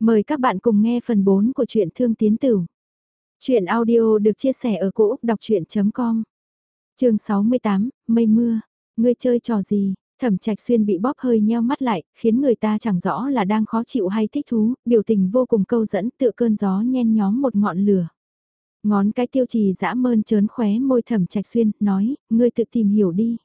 Mời các bạn cùng nghe phần 4 của truyện Thương Tiến Tử. Chuyện audio được chia sẻ ở cỗ đọc chuyện.com Trường 68, Mây Mưa. Ngươi chơi trò gì? Thẩm trạch xuyên bị bóp hơi nheo mắt lại, khiến người ta chẳng rõ là đang khó chịu hay thích thú, biểu tình vô cùng câu dẫn tựa cơn gió nhen nhóm một ngọn lửa. Ngón cái tiêu trì dã mơn trớn khóe môi thẩm trạch xuyên, nói, ngươi tự tìm hiểu đi.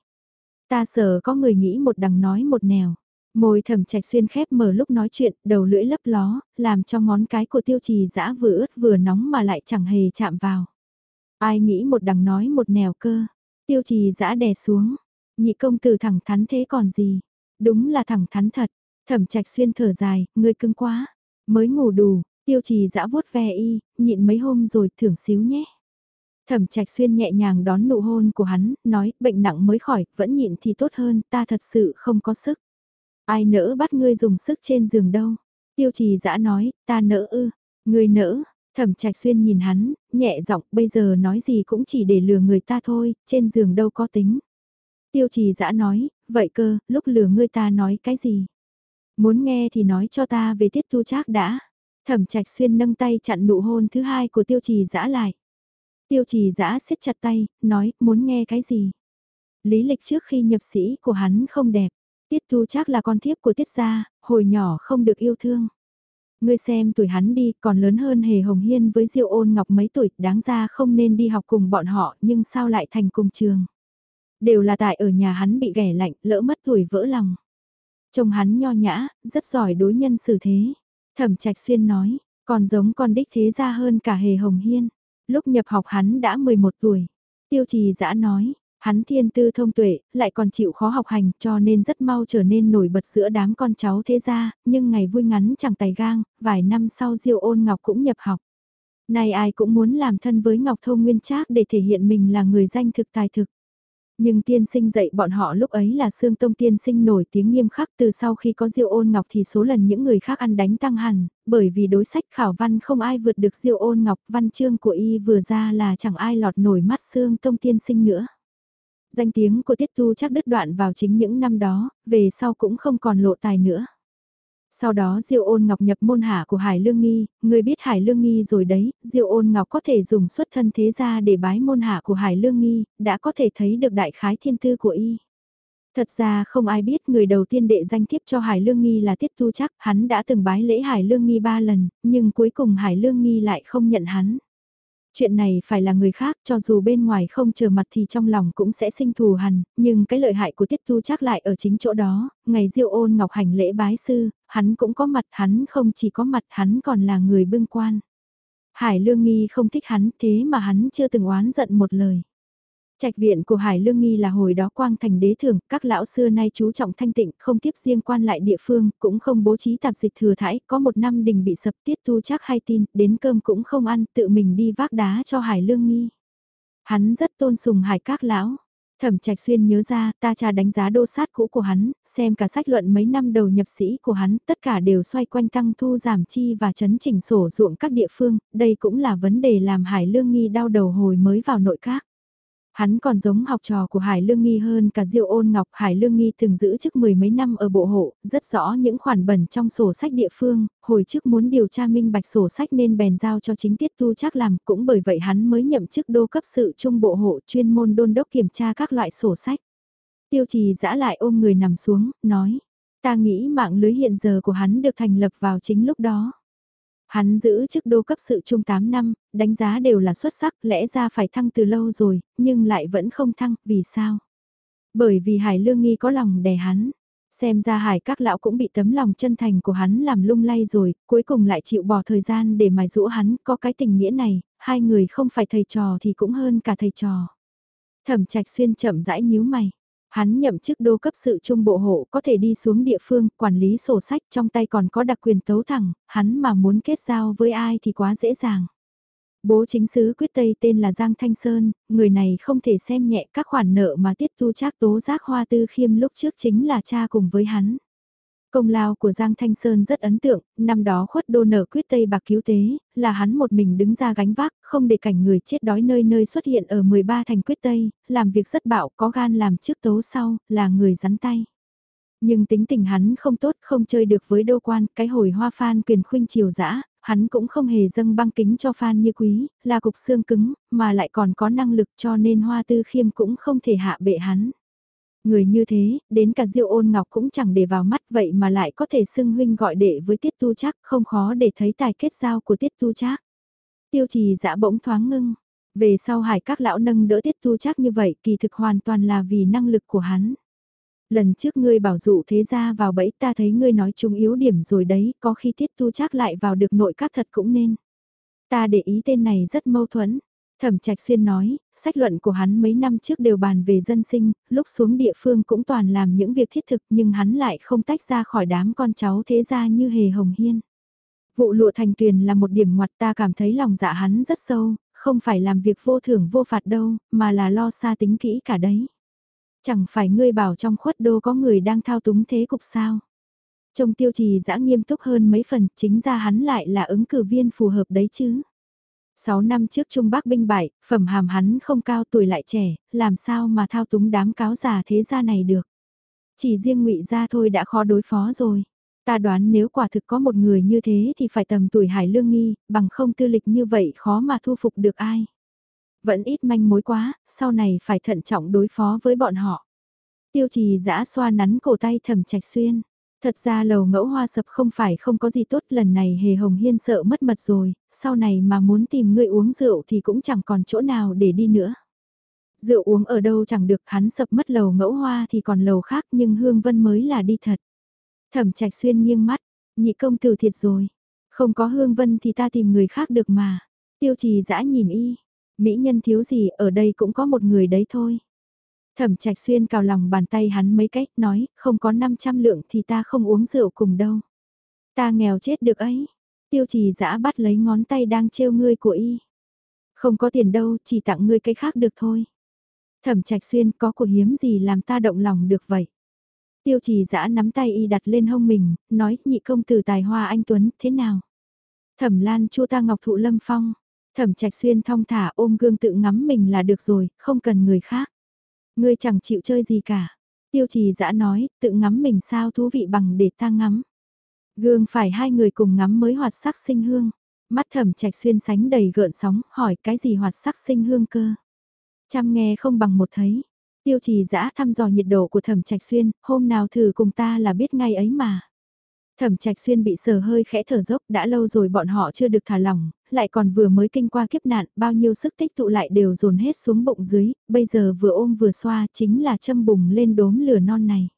Ta sợ có người nghĩ một đằng nói một nẻo. Môi thẩm trạch xuyên khép mở lúc nói chuyện, đầu lưỡi lấp ló, làm cho ngón cái của tiêu trì dã vừa ướt vừa nóng mà lại chẳng hề chạm vào. Ai nghĩ một đằng nói một nẻo cơ. Tiêu trì dã đè xuống. Nhị công tử thẳng thắn thế còn gì. Đúng là thẳng thắn thật. Thẩm trạch xuyên thở dài, ngươi cứng quá. Mới ngủ đủ, tiêu trì dã vuốt ve y, nhịn mấy hôm rồi thưởng xíu nhé. Thẩm trạch xuyên nhẹ nhàng đón nụ hôn của hắn, nói bệnh nặng mới khỏi, vẫn nhịn thì tốt hơn, ta thật sự không có sức. Ai nỡ bắt ngươi dùng sức trên giường đâu. Tiêu trì dã nói, ta nỡ ư, ngươi nỡ. Thẩm trạch xuyên nhìn hắn, nhẹ giọng bây giờ nói gì cũng chỉ để lừa người ta thôi, trên giường đâu có tính. Tiêu trì dã nói, vậy cơ, lúc lừa ngươi ta nói cái gì? Muốn nghe thì nói cho ta về tiết thu trác đã. Thẩm trạch xuyên nâng tay chặn nụ hôn thứ hai của tiêu trì dã lại. Tiêu trì dã siết chặt tay, nói, muốn nghe cái gì? Lý lịch trước khi nhập sĩ của hắn không đẹp. Tiết Thu chắc là con thiếp của Tiết gia, hồi nhỏ không được yêu thương. Ngươi xem tuổi hắn đi, còn lớn hơn Hề Hồng Hiên với Diêu Ôn Ngọc mấy tuổi, đáng ra không nên đi học cùng bọn họ, nhưng sao lại thành cùng trường. Đều là tại ở nhà hắn bị ghẻ lạnh, lỡ mất tuổi vỡ lòng. Trông hắn nho nhã, rất giỏi đối nhân xử thế. Thẩm Trạch Xuyên nói, còn giống con đích thế gia hơn cả Hề Hồng Hiên. Lúc nhập học hắn đã 11 tuổi. Tiêu trì dã nói, Hắn thiên tư thông tuệ, lại còn chịu khó học hành cho nên rất mau trở nên nổi bật giữa đám con cháu thế gia, nhưng ngày vui ngắn chẳng tài gang, vài năm sau Diêu ôn Ngọc cũng nhập học. Này ai cũng muốn làm thân với Ngọc Thâu Nguyên Trác để thể hiện mình là người danh thực tài thực. Nhưng tiên sinh dạy bọn họ lúc ấy là xương tông tiên sinh nổi tiếng nghiêm khắc từ sau khi có diêu ôn ngọc thì số lần những người khác ăn đánh tăng hẳn, bởi vì đối sách khảo văn không ai vượt được diêu ôn ngọc văn chương của y vừa ra là chẳng ai lọt nổi mắt xương tông tiên sinh nữa. Danh tiếng của Tiết Tu chắc đứt đoạn vào chính những năm đó, về sau cũng không còn lộ tài nữa. Sau đó Diêu Ôn Ngọc nhập môn hạ của Hải Lương Nghi, người biết Hải Lương Nghi rồi đấy, Diêu Ôn Ngọc có thể dùng xuất thân thế gia để bái môn hạ của Hải Lương Nghi, đã có thể thấy được đại khái thiên tư của y. Thật ra không ai biết người đầu tiên đệ danh thiếp cho Hải Lương Nghi là Tiết Tu chắc, hắn đã từng bái lễ Hải Lương Nghi ba lần, nhưng cuối cùng Hải Lương Nghi lại không nhận hắn. Chuyện này phải là người khác cho dù bên ngoài không chờ mặt thì trong lòng cũng sẽ sinh thù hằn, nhưng cái lợi hại của Tiết Thu chắc lại ở chính chỗ đó, ngày diêu ôn ngọc hành lễ bái sư, hắn cũng có mặt hắn không chỉ có mặt hắn còn là người bưng quan. Hải Lương Nghi không thích hắn thế mà hắn chưa từng oán giận một lời. Trạch viện của Hải Lương Nghi là hồi đó quang thành đế thường, các lão xưa nay chú trọng thanh tịnh, không tiếp riêng quan lại địa phương, cũng không bố trí tạp dịch thừa thải, có một năm đình bị sập tiết thu chắc hay tin, đến cơm cũng không ăn, tự mình đi vác đá cho Hải Lương Nghi. Hắn rất tôn sùng Hải các lão. Thẩm Trạch Xuyên nhớ ra, ta tra đánh giá đô sát cũ của hắn, xem cả sách luận mấy năm đầu nhập sĩ của hắn, tất cả đều xoay quanh tăng thu giảm chi và chấn chỉnh sổ ruộng các địa phương, đây cũng là vấn đề làm Hải Lương Nghi đau đầu hồi mới vào nội các. Hắn còn giống học trò của Hải Lương Nghi hơn cả diêu Ôn Ngọc. Hải Lương Nghi từng giữ chức mười mấy năm ở bộ hộ, rất rõ những khoản bẩn trong sổ sách địa phương, hồi trước muốn điều tra minh bạch sổ sách nên bèn giao cho chính tiết tu chắc làm, cũng bởi vậy hắn mới nhậm chức đô cấp sự trung bộ hộ chuyên môn đôn đốc kiểm tra các loại sổ sách. Tiêu trì giã lại ôm người nằm xuống, nói, ta nghĩ mạng lưới hiện giờ của hắn được thành lập vào chính lúc đó. Hắn giữ chức đô cấp sự trung 8 năm, đánh giá đều là xuất sắc, lẽ ra phải thăng từ lâu rồi, nhưng lại vẫn không thăng, vì sao? Bởi vì Hải Lương Nghi có lòng đè hắn. Xem ra Hải các lão cũng bị tấm lòng chân thành của hắn làm lung lay rồi, cuối cùng lại chịu bỏ thời gian để mài rũ hắn, có cái tình nghĩa này, hai người không phải thầy trò thì cũng hơn cả thầy trò. Thẩm trạch xuyên chậm rãi nhíu mày. Hắn nhậm chức đô cấp sự trung bộ hộ có thể đi xuống địa phương, quản lý sổ sách trong tay còn có đặc quyền tấu thẳng, hắn mà muốn kết giao với ai thì quá dễ dàng. Bố chính sứ quyết tây tên là Giang Thanh Sơn, người này không thể xem nhẹ các khoản nợ mà tiết tu trác tố giác hoa tư khiêm lúc trước chính là cha cùng với hắn. Công lao của Giang Thanh Sơn rất ấn tượng, năm đó khuất đô nở quyết Tây bạc cứu tế, là hắn một mình đứng ra gánh vác, không để cảnh người chết đói nơi nơi xuất hiện ở 13 thành quyết Tây, làm việc rất bạo, có gan làm trước tấu sau, là người rắn tay. Nhưng tính tình hắn không tốt, không chơi được với đô quan, cái hồi hoa phan quyền khuynh chiều dã, hắn cũng không hề dâng băng kính cho phan như quý, là cục xương cứng, mà lại còn có năng lực cho nên hoa tư khiêm cũng không thể hạ bệ hắn. Người như thế, đến cả diêu ôn ngọc cũng chẳng để vào mắt vậy mà lại có thể xưng huynh gọi đệ với tiết tu trác không khó để thấy tài kết giao của tiết tu trác Tiêu trì dã bỗng thoáng ngưng. Về sau hải các lão nâng đỡ tiết tu trác như vậy kỳ thực hoàn toàn là vì năng lực của hắn. Lần trước ngươi bảo dụ thế gia vào bẫy ta thấy ngươi nói chúng yếu điểm rồi đấy, có khi tiết tu trác lại vào được nội các thật cũng nên. Ta để ý tên này rất mâu thuẫn. Thẩm Trạch Xuyên nói, sách luận của hắn mấy năm trước đều bàn về dân sinh, lúc xuống địa phương cũng toàn làm những việc thiết thực nhưng hắn lại không tách ra khỏi đám con cháu thế gia như hề hồng hiên. Vụ lụa thành tuyền là một điểm ngoặt ta cảm thấy lòng dạ hắn rất sâu, không phải làm việc vô thưởng vô phạt đâu, mà là lo xa tính kỹ cả đấy. Chẳng phải ngươi bảo trong khuất đô có người đang thao túng thế cục sao? Trông tiêu trì dã nghiêm túc hơn mấy phần, chính ra hắn lại là ứng cử viên phù hợp đấy chứ. Sáu năm trước Trung Bắc binh bại, phẩm hàm hắn không cao tuổi lại trẻ, làm sao mà thao túng đám cáo già thế gia này được. Chỉ riêng ngụy gia thôi đã khó đối phó rồi. Ta đoán nếu quả thực có một người như thế thì phải tầm tuổi hải lương nghi, bằng không tư lịch như vậy khó mà thu phục được ai. Vẫn ít manh mối quá, sau này phải thận trọng đối phó với bọn họ. Tiêu trì giã xoa nắn cổ tay thầm trạch xuyên. Thật ra lầu ngẫu hoa sập không phải không có gì tốt lần này hề hồng hiên sợ mất mật rồi, sau này mà muốn tìm người uống rượu thì cũng chẳng còn chỗ nào để đi nữa. Rượu uống ở đâu chẳng được hắn sập mất lầu ngẫu hoa thì còn lầu khác nhưng hương vân mới là đi thật. Thẩm trạch xuyên nghiêng mắt, nhị công tử thiệt rồi. Không có hương vân thì ta tìm người khác được mà. Tiêu trì dã nhìn y. Mỹ nhân thiếu gì ở đây cũng có một người đấy thôi. Thẩm trạch xuyên cào lòng bàn tay hắn mấy cách nói không có 500 lượng thì ta không uống rượu cùng đâu. Ta nghèo chết được ấy. Tiêu trì dã bắt lấy ngón tay đang trêu ngươi của y. Không có tiền đâu chỉ tặng ngươi cái khác được thôi. Thẩm trạch xuyên có của hiếm gì làm ta động lòng được vậy. Tiêu trì dã nắm tay y đặt lên hông mình, nói nhị công tử tài hoa anh Tuấn, thế nào? Thẩm lan chua ta ngọc thụ lâm phong. Thẩm trạch xuyên thong thả ôm gương tự ngắm mình là được rồi, không cần người khác. Ngươi chẳng chịu chơi gì cả. Tiêu trì dã nói, tự ngắm mình sao thú vị bằng để ta ngắm. Gương phải hai người cùng ngắm mới hoạt sắc sinh hương. Mắt thẩm trạch xuyên sánh đầy gợn sóng, hỏi cái gì hoạt sắc sinh hương cơ. Chăm nghe không bằng một thấy. Tiêu trì dã thăm dò nhiệt độ của thẩm trạch xuyên, hôm nào thử cùng ta là biết ngay ấy mà. Thẩm trạch xuyên bị sờ hơi khẽ thở dốc đã lâu rồi bọn họ chưa được thả lỏng, lại còn vừa mới kinh qua kiếp nạn, bao nhiêu sức tích tụ lại đều dồn hết xuống bụng dưới, bây giờ vừa ôm vừa xoa chính là châm bùng lên đốm lửa non này.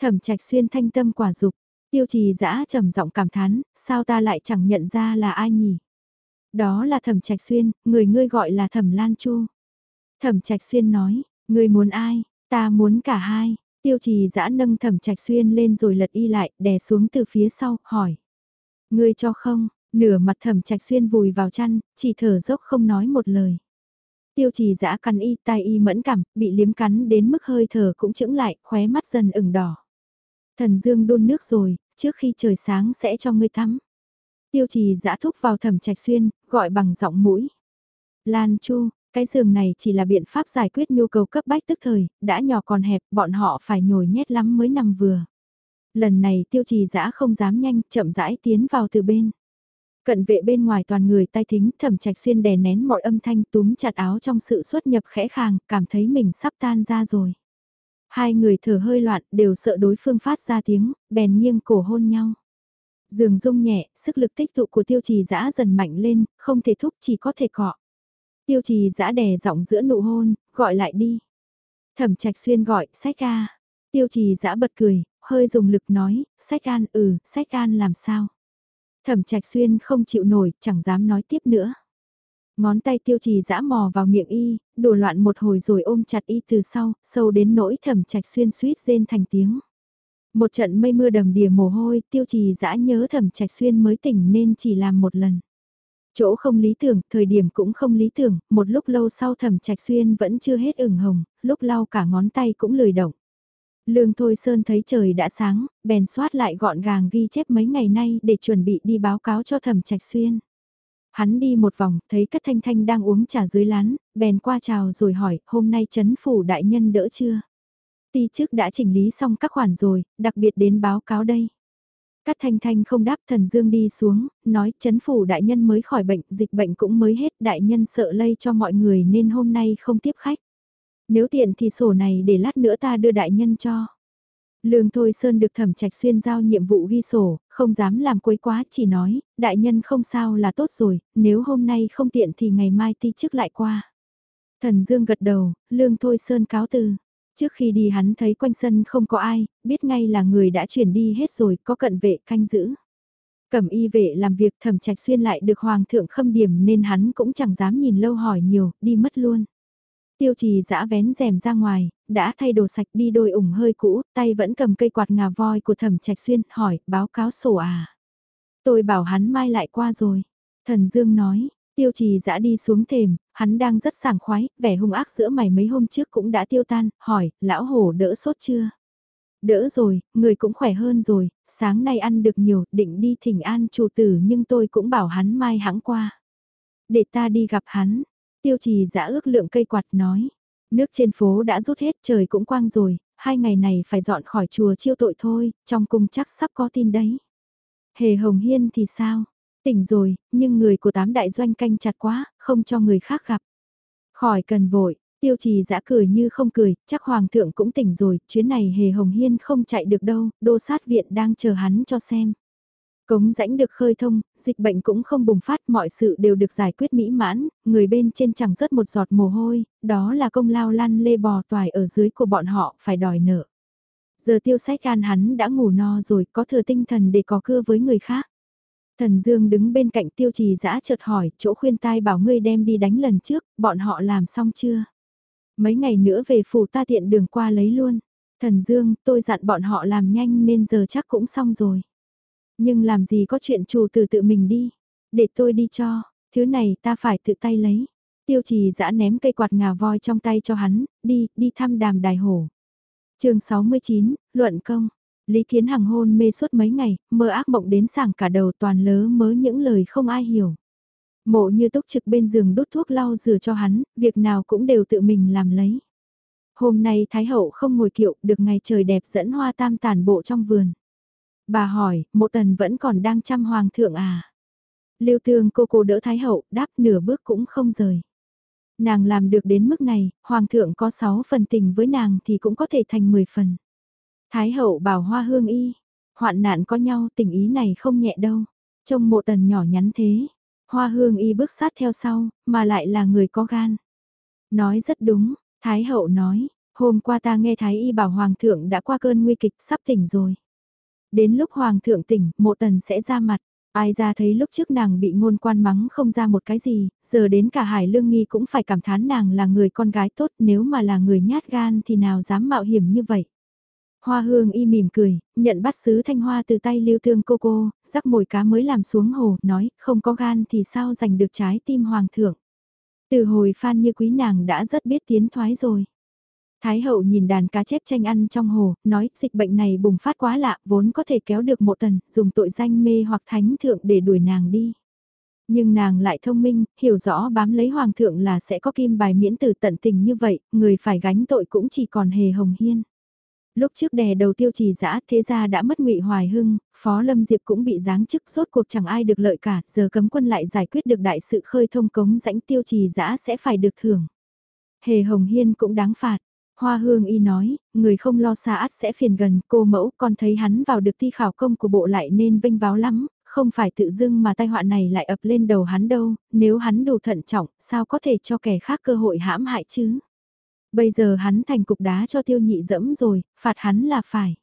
Thẩm trạch xuyên thanh tâm quả dục, tiêu trì dã trầm giọng cảm thán, sao ta lại chẳng nhận ra là ai nhỉ? Đó là thẩm trạch xuyên, người ngươi gọi là thẩm lan chu. Thẩm trạch xuyên nói, ngươi muốn ai? Ta muốn cả hai. Tiêu trì giã nâng thẩm trạch xuyên lên rồi lật y lại, đè xuống từ phía sau, hỏi. Người cho không? Nửa mặt thẩm trạch xuyên vùi vào chăn, chỉ thở dốc không nói một lời. Tiêu trì giã cắn y, tai y mẫn cảm, bị liếm cắn đến mức hơi thở cũng chững lại, khóe mắt dần ửng đỏ. Thần dương đun nước rồi, trước khi trời sáng sẽ cho ngươi tắm. Tiêu trì giã thúc vào thẩm trạch xuyên, gọi bằng giọng mũi. Lan Chu, cái giường này chỉ là biện pháp giải quyết nhu cầu cấp bách tức thời, đã nhỏ còn hẹp, bọn họ phải nhồi nhét lắm mới nằm vừa. Lần này tiêu trì dã không dám nhanh, chậm rãi tiến vào từ bên. Cận vệ bên ngoài toàn người tay thính thẩm trạch xuyên đè nén mọi âm thanh túm chặt áo trong sự xuất nhập khẽ khàng, cảm thấy mình sắp tan ra rồi. Hai người thở hơi loạn đều sợ đối phương phát ra tiếng, bèn nghiêng cổ hôn nhau. Giường rung nhẹ, sức lực tích tụ của tiêu trì dã dần mạnh lên, không thể thúc chỉ có thể cọ. Tiêu trì giã đè giọng giữa nụ hôn, gọi lại đi. Thẩm trạch xuyên gọi, sách ca. Tiêu trì giã bật cười, hơi dùng lực nói, sách an ừ, sách an làm sao. Thẩm trạch xuyên không chịu nổi, chẳng dám nói tiếp nữa. Ngón tay tiêu trì giã mò vào miệng y, đùa loạn một hồi rồi ôm chặt y từ sau, sâu đến nỗi thẩm trạch xuyên suýt rên thành tiếng. Một trận mây mưa đầm đìa mồ hôi, tiêu trì giã nhớ thẩm trạch xuyên mới tỉnh nên chỉ làm một lần. Chỗ không lý tưởng, thời điểm cũng không lý tưởng, một lúc lâu sau thẩm trạch xuyên vẫn chưa hết ửng hồng, lúc lau cả ngón tay cũng lười động. Lương Thôi Sơn thấy trời đã sáng, bèn soát lại gọn gàng ghi chép mấy ngày nay để chuẩn bị đi báo cáo cho thẩm trạch xuyên. Hắn đi một vòng, thấy Cất Thanh Thanh đang uống trà dưới lán, bèn qua chào rồi hỏi, hôm nay chấn phủ đại nhân đỡ chưa? Ti trước đã chỉnh lý xong các khoản rồi, đặc biệt đến báo cáo đây. Cát Thanh Thanh không đáp thần dương đi xuống, nói chấn phủ đại nhân mới khỏi bệnh, dịch bệnh cũng mới hết, đại nhân sợ lây cho mọi người nên hôm nay không tiếp khách. Nếu tiện thì sổ này để lát nữa ta đưa đại nhân cho. Lương Thôi Sơn được thẩm trạch xuyên giao nhiệm vụ ghi sổ, không dám làm quấy quá, chỉ nói, đại nhân không sao là tốt rồi, nếu hôm nay không tiện thì ngày mai ti chức lại qua. Thần Dương gật đầu, Lương Thôi Sơn cáo từ. Trước khi đi hắn thấy quanh sân không có ai, biết ngay là người đã chuyển đi hết rồi, có cận vệ canh giữ. Cẩm y vệ làm việc thẩm trạch xuyên lại được hoàng thượng khâm điểm nên hắn cũng chẳng dám nhìn lâu hỏi nhiều, đi mất luôn. Tiêu trì giã vén rèm ra ngoài, đã thay đồ sạch đi đôi ủng hơi cũ, tay vẫn cầm cây quạt ngà voi của thẩm trạch xuyên, hỏi, báo cáo sổ à. Tôi bảo hắn mai lại qua rồi. Thần Dương nói, tiêu trì giã đi xuống thềm, hắn đang rất sảng khoái, vẻ hung ác giữa mày mấy hôm trước cũng đã tiêu tan, hỏi, lão hổ đỡ sốt chưa? Đỡ rồi, người cũng khỏe hơn rồi, sáng nay ăn được nhiều, định đi thỉnh an chủ tử nhưng tôi cũng bảo hắn mai hãng qua. Để ta đi gặp hắn, Tiêu trì giã ước lượng cây quạt nói. Nước trên phố đã rút hết trời cũng quang rồi, hai ngày này phải dọn khỏi chùa chiêu tội thôi, trong cung chắc sắp có tin đấy. Hề Hồng Hiên thì sao? Tỉnh rồi, nhưng người của tám đại doanh canh chặt quá, không cho người khác gặp. Khỏi cần vội, tiêu trì giã cười như không cười, chắc hoàng thượng cũng tỉnh rồi, chuyến này Hề Hồng Hiên không chạy được đâu, đô sát viện đang chờ hắn cho xem. Cống rãnh được khơi thông, dịch bệnh cũng không bùng phát, mọi sự đều được giải quyết mỹ mãn, người bên trên chẳng rớt một giọt mồ hôi, đó là công lao lăn lê bò toài ở dưới của bọn họ phải đòi nợ. Giờ tiêu sách an hắn đã ngủ no rồi, có thừa tinh thần để có cưa với người khác. Thần Dương đứng bên cạnh tiêu trì dã chợt hỏi, chỗ khuyên tai bảo ngươi đem đi đánh lần trước, bọn họ làm xong chưa? Mấy ngày nữa về phủ ta tiện đường qua lấy luôn. Thần Dương, tôi dặn bọn họ làm nhanh nên giờ chắc cũng xong rồi. Nhưng làm gì có chuyện chủ từ tự mình đi. Để tôi đi cho, thứ này ta phải tự tay lấy. Tiêu trì Dã ném cây quạt ngà voi trong tay cho hắn, đi, đi thăm đàm đài hổ. chương 69, Luận Công. Lý Kiến Hằng hôn mê suốt mấy ngày, mơ ác mộng đến sảng cả đầu toàn lớ mớ những lời không ai hiểu. Mộ như túc trực bên giường đút thuốc lau rửa cho hắn, việc nào cũng đều tự mình làm lấy. Hôm nay Thái Hậu không ngồi kiệu, được ngày trời đẹp dẫn hoa tam tàn bộ trong vườn. Bà hỏi, mộ tần vẫn còn đang chăm hoàng thượng à? Lưu tương cô cô đỡ thái hậu, đáp nửa bước cũng không rời. Nàng làm được đến mức này, hoàng thượng có 6 phần tình với nàng thì cũng có thể thành 10 phần. Thái hậu bảo hoa hương y, hoạn nạn có nhau tình ý này không nhẹ đâu. Trông mộ tần nhỏ nhắn thế, hoa hương y bước sát theo sau, mà lại là người có gan. Nói rất đúng, Thái hậu nói, hôm qua ta nghe Thái y bảo hoàng thượng đã qua cơn nguy kịch sắp tỉnh rồi. Đến lúc hoàng thượng tỉnh, mộ tần sẽ ra mặt. Ai ra thấy lúc trước nàng bị ngôn quan mắng không ra một cái gì, giờ đến cả Hải Lương Nghi cũng phải cảm thán nàng là người con gái tốt nếu mà là người nhát gan thì nào dám mạo hiểm như vậy. Hoa hương y mỉm cười, nhận bắt sứ thanh hoa từ tay lưu thương cô cô, rắc mồi cá mới làm xuống hồ, nói không có gan thì sao giành được trái tim hoàng thượng. Từ hồi phan như quý nàng đã rất biết tiến thoái rồi. Thái hậu nhìn đàn cá chép tranh ăn trong hồ, nói dịch bệnh này bùng phát quá lạ, vốn có thể kéo được một tần, dùng tội danh mê hoặc thánh thượng để đuổi nàng đi. Nhưng nàng lại thông minh, hiểu rõ bám lấy hoàng thượng là sẽ có kim bài miễn tử tận tình như vậy, người phải gánh tội cũng chỉ còn hề hồng hiên. Lúc trước đè đầu tiêu trì dã thế gia đã mất ngụy Hoài Hưng, Phó Lâm Diệp cũng bị giáng chức rốt cuộc chẳng ai được lợi cả, giờ cấm quân lại giải quyết được đại sự khơi thông cống rãnh tiêu trì dã sẽ phải được thưởng. Hề Hồng Hiên cũng đáng phạt, Hoa hương y nói, người không lo xa át sẽ phiền gần, cô mẫu còn thấy hắn vào được thi khảo công của bộ lại nên vinh váo lắm, không phải tự dưng mà tai họa này lại ập lên đầu hắn đâu, nếu hắn đủ thận trọng, sao có thể cho kẻ khác cơ hội hãm hại chứ? Bây giờ hắn thành cục đá cho tiêu nhị dẫm rồi, phạt hắn là phải.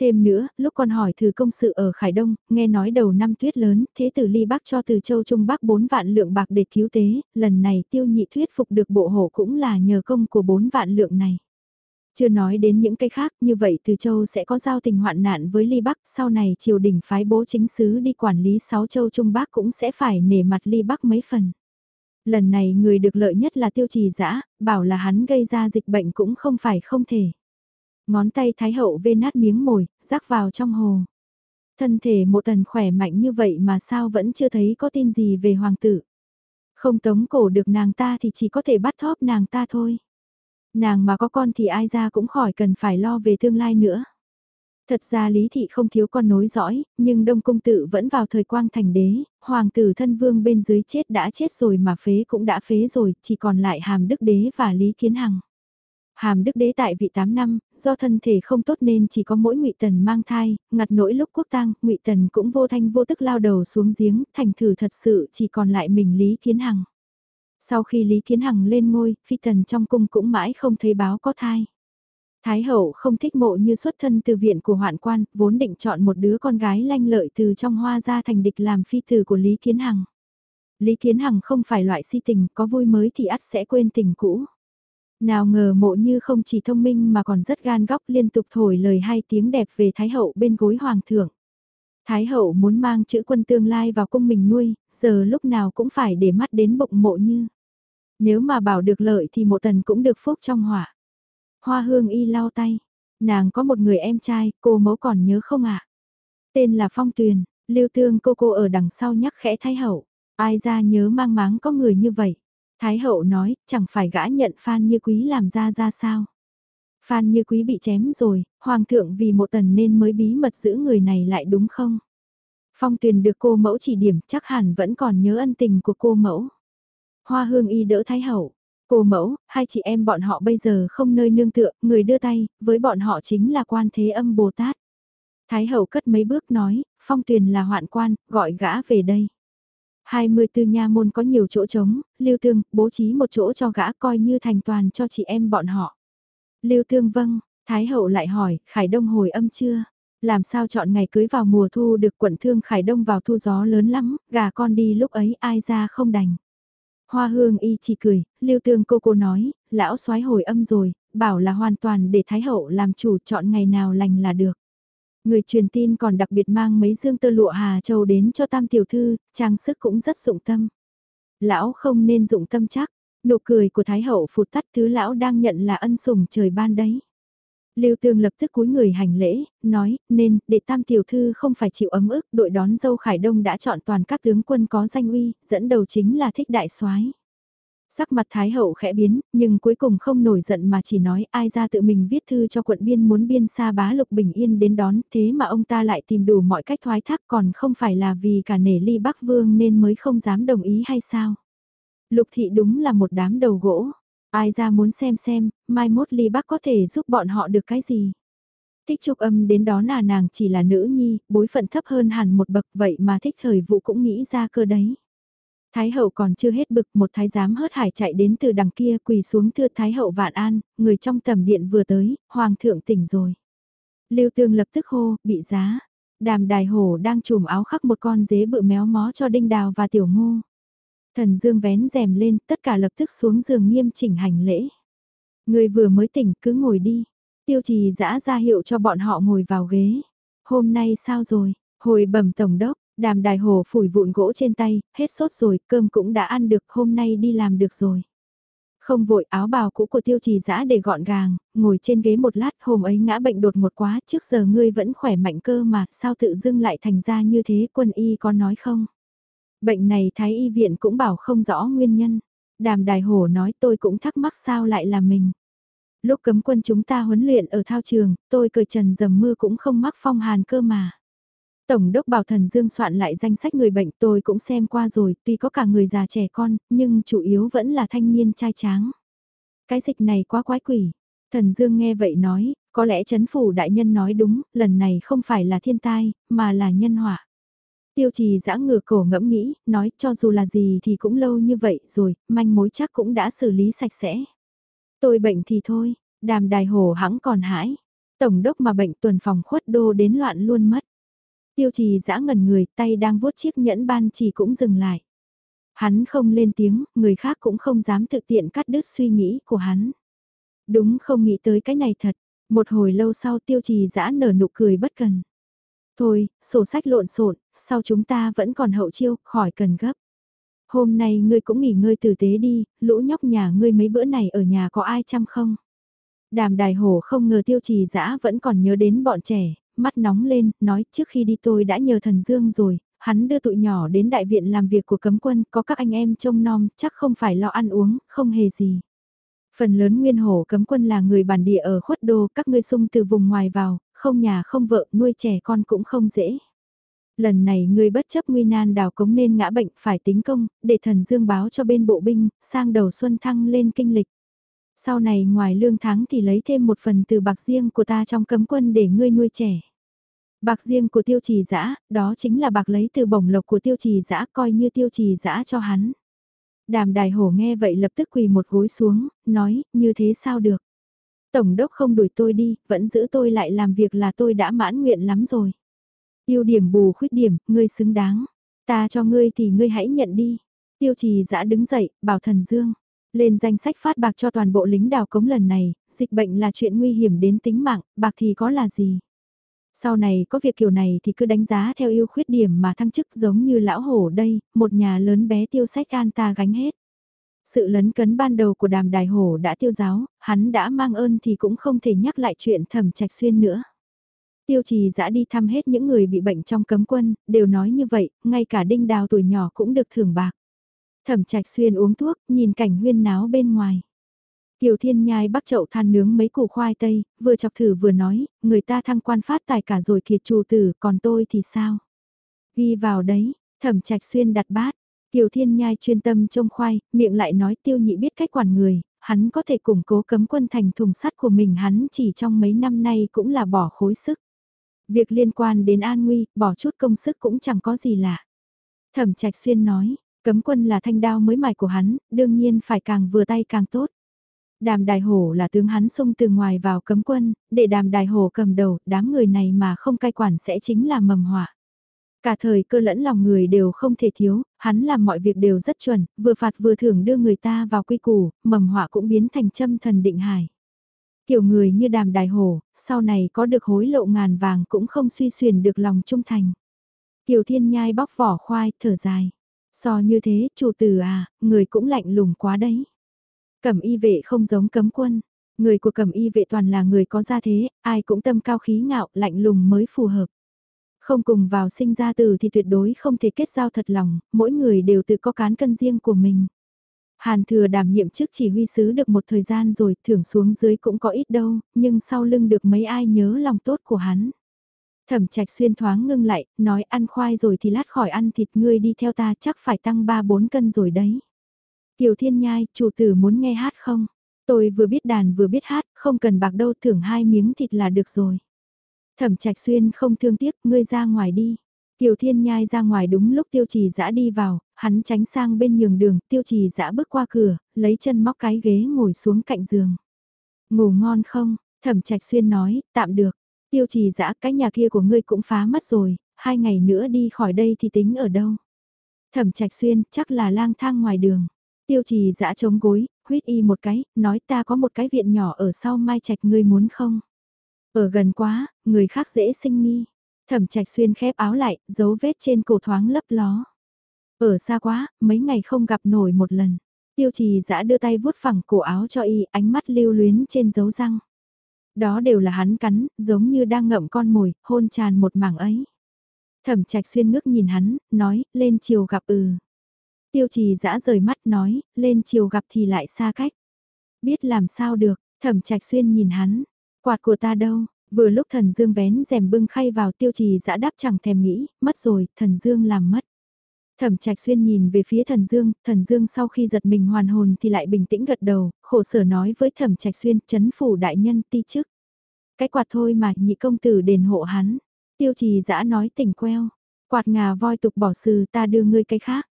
Thêm nữa, lúc con hỏi thử công sự ở Khải Đông, nghe nói đầu năm tuyết lớn, thế tử ly bắc cho từ châu Trung Bắc 4 vạn lượng bạc để cứu tế, lần này tiêu nhị thuyết phục được bộ hộ cũng là nhờ công của 4 vạn lượng này. Chưa nói đến những cái khác, như vậy từ châu sẽ có giao tình hoạn nạn với ly bắc, sau này triều đình phái bố chính sứ đi quản lý 6 châu Trung Bắc cũng sẽ phải nể mặt ly bắc mấy phần. Lần này người được lợi nhất là tiêu trì dã bảo là hắn gây ra dịch bệnh cũng không phải không thể. Ngón tay Thái Hậu vê nát miếng mồi, rắc vào trong hồ. Thân thể một tần khỏe mạnh như vậy mà sao vẫn chưa thấy có tin gì về hoàng tử. Không tống cổ được nàng ta thì chỉ có thể bắt thóp nàng ta thôi. Nàng mà có con thì ai ra cũng khỏi cần phải lo về tương lai nữa. Thật ra Lý Thị không thiếu con nối dõi, nhưng Đông Cung Tự vẫn vào thời quang thành đế, hoàng tử thân vương bên dưới chết đã chết rồi mà phế cũng đã phế rồi, chỉ còn lại hàm đức đế và Lý Kiến Hằng. Hàm đức đế tại vị 8 năm, do thân thể không tốt nên chỉ có mỗi ngụy Tần mang thai, ngặt nỗi lúc quốc tang, ngụy Tần cũng vô thanh vô tức lao đầu xuống giếng, thành thử thật sự chỉ còn lại mình Lý Kiến Hằng. Sau khi Lý Kiến Hằng lên ngôi, phi tần trong cung cũng mãi không thấy báo có thai. Thái hậu không thích mộ như xuất thân từ viện của hoạn quan, vốn định chọn một đứa con gái lanh lợi từ trong hoa ra thành địch làm phi tử của Lý Kiến Hằng. Lý Kiến Hằng không phải loại si tình, có vui mới thì ắt sẽ quên tình cũ. Nào ngờ mộ như không chỉ thông minh mà còn rất gan góc liên tục thổi lời hai tiếng đẹp về Thái hậu bên gối hoàng thượng. Thái hậu muốn mang chữ quân tương lai vào cung mình nuôi, giờ lúc nào cũng phải để mắt đến bụng mộ như. Nếu mà bảo được lợi thì mộ tần cũng được phúc trong họa. Hoa hương y lau tay. Nàng có một người em trai, cô mẫu còn nhớ không ạ? Tên là Phong Tuyền, lưu tương cô cô ở đằng sau nhắc khẽ Thái hậu. Ai ra nhớ mang máng có người như vậy. Thái hậu nói, chẳng phải gã nhận Phan Như Quý làm ra ra sao. Phan Như Quý bị chém rồi, Hoàng thượng vì một tần nên mới bí mật giữ người này lại đúng không? Phong tuyền được cô mẫu chỉ điểm chắc hẳn vẫn còn nhớ ân tình của cô mẫu. Hoa hương y đỡ Thái hậu. Cô mẫu, hai chị em bọn họ bây giờ không nơi nương tựa, người đưa tay, với bọn họ chính là quan thế âm Bồ Tát. Thái hậu cất mấy bước nói, phong tuyền là hoạn quan, gọi gã về đây. 24 nha môn có nhiều chỗ trống, Lưu Tương bố trí một chỗ cho gã coi như thành toàn cho chị em bọn họ. Lưu Tương vâng, Thái hậu lại hỏi, Khải Đông hồi âm chưa? Làm sao chọn ngày cưới vào mùa thu được quận thương Khải Đông vào thu gió lớn lắm, gà con đi lúc ấy ai ra không đành. Hoa hương y chỉ cười, Lưu Tương cô cô nói, lão soái hồi âm rồi, bảo là hoàn toàn để Thái hậu làm chủ chọn ngày nào lành là được. Người truyền tin còn đặc biệt mang mấy dương tơ lụa Hà Châu đến cho tam tiểu thư, trang sức cũng rất dụng tâm. Lão không nên dụng tâm chắc, nụ cười của Thái Hậu phụt tắt thứ lão đang nhận là ân sủng trời ban đấy. Lưu Tương lập tức cúi người hành lễ, nói, nên, để tam tiểu thư không phải chịu ấm ức, đội đón dâu Khải Đông đã chọn toàn các tướng quân có danh uy, dẫn đầu chính là thích đại soái Sắc mặt Thái Hậu khẽ biến, nhưng cuối cùng không nổi giận mà chỉ nói ai ra tự mình viết thư cho quận biên muốn biên xa bá lục bình yên đến đón, thế mà ông ta lại tìm đủ mọi cách thoái thác còn không phải là vì cả nể ly Bắc Vương nên mới không dám đồng ý hay sao? Lục thị đúng là một đám đầu gỗ, ai ra muốn xem xem, mai mốt ly bác có thể giúp bọn họ được cái gì? Thích trục âm đến đó là nàng chỉ là nữ nhi, bối phận thấp hơn hẳn một bậc vậy mà thích thời vụ cũng nghĩ ra cơ đấy. Thái hậu còn chưa hết bực một thái giám hớt hải chạy đến từ đằng kia quỳ xuống thưa Thái hậu vạn an, người trong tầm điện vừa tới, hoàng thượng tỉnh rồi. Lưu tương lập tức hô, bị giá. Đàm đài hổ đang trùm áo khắc một con dế bự méo mó cho đinh đào và tiểu ngô. Thần dương vén rèm lên, tất cả lập tức xuống giường nghiêm chỉnh hành lễ. Người vừa mới tỉnh cứ ngồi đi. Tiêu trì giã ra hiệu cho bọn họ ngồi vào ghế. Hôm nay sao rồi? Hồi bẩm tổng đốc, Đàm đài hồ phủi vụn gỗ trên tay, hết sốt rồi, cơm cũng đã ăn được, hôm nay đi làm được rồi. Không vội áo bào cũ của tiêu trì dã để gọn gàng, ngồi trên ghế một lát hôm ấy ngã bệnh đột ngột quá, trước giờ ngươi vẫn khỏe mạnh cơ mà, sao tự dưng lại thành ra như thế, quân y có nói không? Bệnh này thái y viện cũng bảo không rõ nguyên nhân. Đàm đài hổ nói tôi cũng thắc mắc sao lại là mình. Lúc cấm quân chúng ta huấn luyện ở thao trường, tôi cởi trần dầm mưa cũng không mắc phong hàn cơ mà. Tổng đốc Bảo Thần Dương soạn lại danh sách người bệnh tôi cũng xem qua rồi, tuy có cả người già trẻ con, nhưng chủ yếu vẫn là thanh niên trai tráng. Cái dịch này quá quái quỷ. Thần Dương nghe vậy nói, có lẽ chấn phủ đại nhân nói đúng, lần này không phải là thiên tai, mà là nhân họa. Tiêu trì giã ngửa cổ ngẫm nghĩ, nói cho dù là gì thì cũng lâu như vậy rồi, manh mối chắc cũng đã xử lý sạch sẽ. Tôi bệnh thì thôi, đàm đài hồ hãng còn hãi. Tổng đốc mà bệnh tuần phòng khuất đô đến loạn luôn mất. Tiêu trì giã ngẩn người, tay đang vuốt chiếc nhẫn ban chỉ cũng dừng lại. Hắn không lên tiếng, người khác cũng không dám thực tiện cắt đứt suy nghĩ của hắn. Đúng không nghĩ tới cái này thật, một hồi lâu sau tiêu trì giã nở nụ cười bất cần. Thôi, sổ sách lộn xộn, sau chúng ta vẫn còn hậu chiêu, khỏi cần gấp. Hôm nay ngươi cũng nghỉ ngơi tử tế đi, lũ nhóc nhà ngươi mấy bữa này ở nhà có ai chăm không? Đàm đài hổ không ngờ tiêu trì dã vẫn còn nhớ đến bọn trẻ, mắt nóng lên, nói trước khi đi tôi đã nhờ thần Dương rồi, hắn đưa tụi nhỏ đến đại viện làm việc của cấm quân, có các anh em trông nom, chắc không phải lo ăn uống, không hề gì. Phần lớn nguyên hổ cấm quân là người bản địa ở khuất đô, các ngươi sung từ vùng ngoài vào, không nhà không vợ, nuôi trẻ con cũng không dễ. Lần này ngươi bất chấp nguy nan đào cống nên ngã bệnh phải tính công, để thần dương báo cho bên bộ binh, sang đầu xuân thăng lên kinh lịch. Sau này ngoài lương tháng thì lấy thêm một phần từ bạc riêng của ta trong cấm quân để ngươi nuôi trẻ. Bạc riêng của tiêu trì dã đó chính là bạc lấy từ bổng lộc của tiêu trì dã coi như tiêu trì dã cho hắn. Đàm đài hổ nghe vậy lập tức quỳ một gối xuống, nói, như thế sao được. Tổng đốc không đuổi tôi đi, vẫn giữ tôi lại làm việc là tôi đã mãn nguyện lắm rồi ưu điểm bù khuyết điểm, ngươi xứng đáng. Ta cho ngươi thì ngươi hãy nhận đi. Tiêu trì dã đứng dậy, bảo thần dương. Lên danh sách phát bạc cho toàn bộ lính đào cống lần này, dịch bệnh là chuyện nguy hiểm đến tính mạng, bạc thì có là gì. Sau này có việc kiểu này thì cứ đánh giá theo yêu khuyết điểm mà thăng chức giống như lão hổ đây, một nhà lớn bé tiêu sách an ta gánh hết. Sự lấn cấn ban đầu của đàm đài hổ đã tiêu giáo, hắn đã mang ơn thì cũng không thể nhắc lại chuyện thẩm trạch xuyên nữa. Tiêu trì dã đi thăm hết những người bị bệnh trong cấm quân, đều nói như vậy, ngay cả đinh đào tuổi nhỏ cũng được thưởng bạc. Thẩm trạch xuyên uống thuốc, nhìn cảnh huyên náo bên ngoài. Kiều Thiên Nhai bắt chậu than nướng mấy củ khoai tây, vừa chọc thử vừa nói, người ta thăng quan phát tài cả rồi kiệt chủ tử, còn tôi thì sao? Ghi vào đấy, thẩm trạch xuyên đặt bát. Kiều Thiên Nhai chuyên tâm trông khoai, miệng lại nói tiêu nhị biết cách quản người, hắn có thể củng cố cấm quân thành thùng sắt của mình hắn chỉ trong mấy năm nay cũng là bỏ khối sức. Việc liên quan đến an nguy, bỏ chút công sức cũng chẳng có gì lạ. Thẩm trạch xuyên nói, cấm quân là thanh đao mới mài của hắn, đương nhiên phải càng vừa tay càng tốt. Đàm đài hổ là tướng hắn xung từ ngoài vào cấm quân, để đàm đài hổ cầm đầu, đám người này mà không cai quản sẽ chính là mầm họa. Cả thời cơ lẫn lòng người đều không thể thiếu, hắn làm mọi việc đều rất chuẩn, vừa phạt vừa thưởng đưa người ta vào quy củ, mầm họa cũng biến thành châm thần định hải. Kiểu người như đàm đài hổ, sau này có được hối lộ ngàn vàng cũng không suy xuyền được lòng trung thành. Kiều Thiên Nhai bóc vỏ khoai, thở dài. So như thế, chủ tử à, người cũng lạnh lùng quá đấy. Cẩm y vệ không giống cấm quân. Người của cẩm y vệ toàn là người có gia thế, ai cũng tâm cao khí ngạo, lạnh lùng mới phù hợp. Không cùng vào sinh ra từ thì tuyệt đối không thể kết giao thật lòng, mỗi người đều tự có cán cân riêng của mình. Hàn thừa đảm nhiệm chức chỉ huy sứ được một thời gian rồi, thưởng xuống dưới cũng có ít đâu, nhưng sau lưng được mấy ai nhớ lòng tốt của hắn. Thẩm trạch xuyên thoáng ngưng lại, nói ăn khoai rồi thì lát khỏi ăn thịt ngươi đi theo ta chắc phải tăng 3-4 cân rồi đấy. Kiều Thiên Nhai, chủ tử muốn nghe hát không? Tôi vừa biết đàn vừa biết hát, không cần bạc đâu thưởng hai miếng thịt là được rồi. Thẩm Trạch Xuyên không thương tiếc, ngươi ra ngoài đi. Kiều Thiên Nhai ra ngoài đúng lúc Tiêu Trì Dã đi vào, hắn tránh sang bên nhường đường, Tiêu Trì Dã bước qua cửa, lấy chân móc cái ghế ngồi xuống cạnh giường. Ngủ ngon không? Thẩm Trạch Xuyên nói, tạm được. Tiêu Trì Dã, cái nhà kia của ngươi cũng phá mất rồi, hai ngày nữa đi khỏi đây thì tính ở đâu? Thẩm Trạch Xuyên, chắc là lang thang ngoài đường. Tiêu trì dã chống gối, huyết y một cái, nói ta có một cái viện nhỏ ở sau mai trạch ngươi muốn không? Ở gần quá, người khác dễ sinh nghi. Thẩm trạch xuyên khép áo lại, dấu vết trên cổ thoáng lấp ló. Ở xa quá, mấy ngày không gặp nổi một lần. Tiêu trì giã đưa tay vuốt phẳng cổ áo cho y, ánh mắt lưu luyến trên dấu răng. Đó đều là hắn cắn, giống như đang ngậm con mồi, hôn tràn một mảng ấy. Thẩm trạch xuyên ngước nhìn hắn, nói, lên chiều gặp ừ. Tiêu trì giã rời mắt nói, lên chiều gặp thì lại xa cách. Biết làm sao được, thẩm trạch xuyên nhìn hắn, quạt của ta đâu, vừa lúc thần dương vén rèm bưng khay vào tiêu trì dã đáp chẳng thèm nghĩ, mất rồi, thần dương làm mất. Thẩm trạch xuyên nhìn về phía thần dương, thần dương sau khi giật mình hoàn hồn thì lại bình tĩnh gật đầu, khổ sở nói với thẩm trạch xuyên, chấn phủ đại nhân ti chức. Cái quạt thôi mà nhị công tử đền hộ hắn. Tiêu trì dã nói tỉnh queo, quạt ngà voi tục bỏ sư ta đưa ngươi cái khác.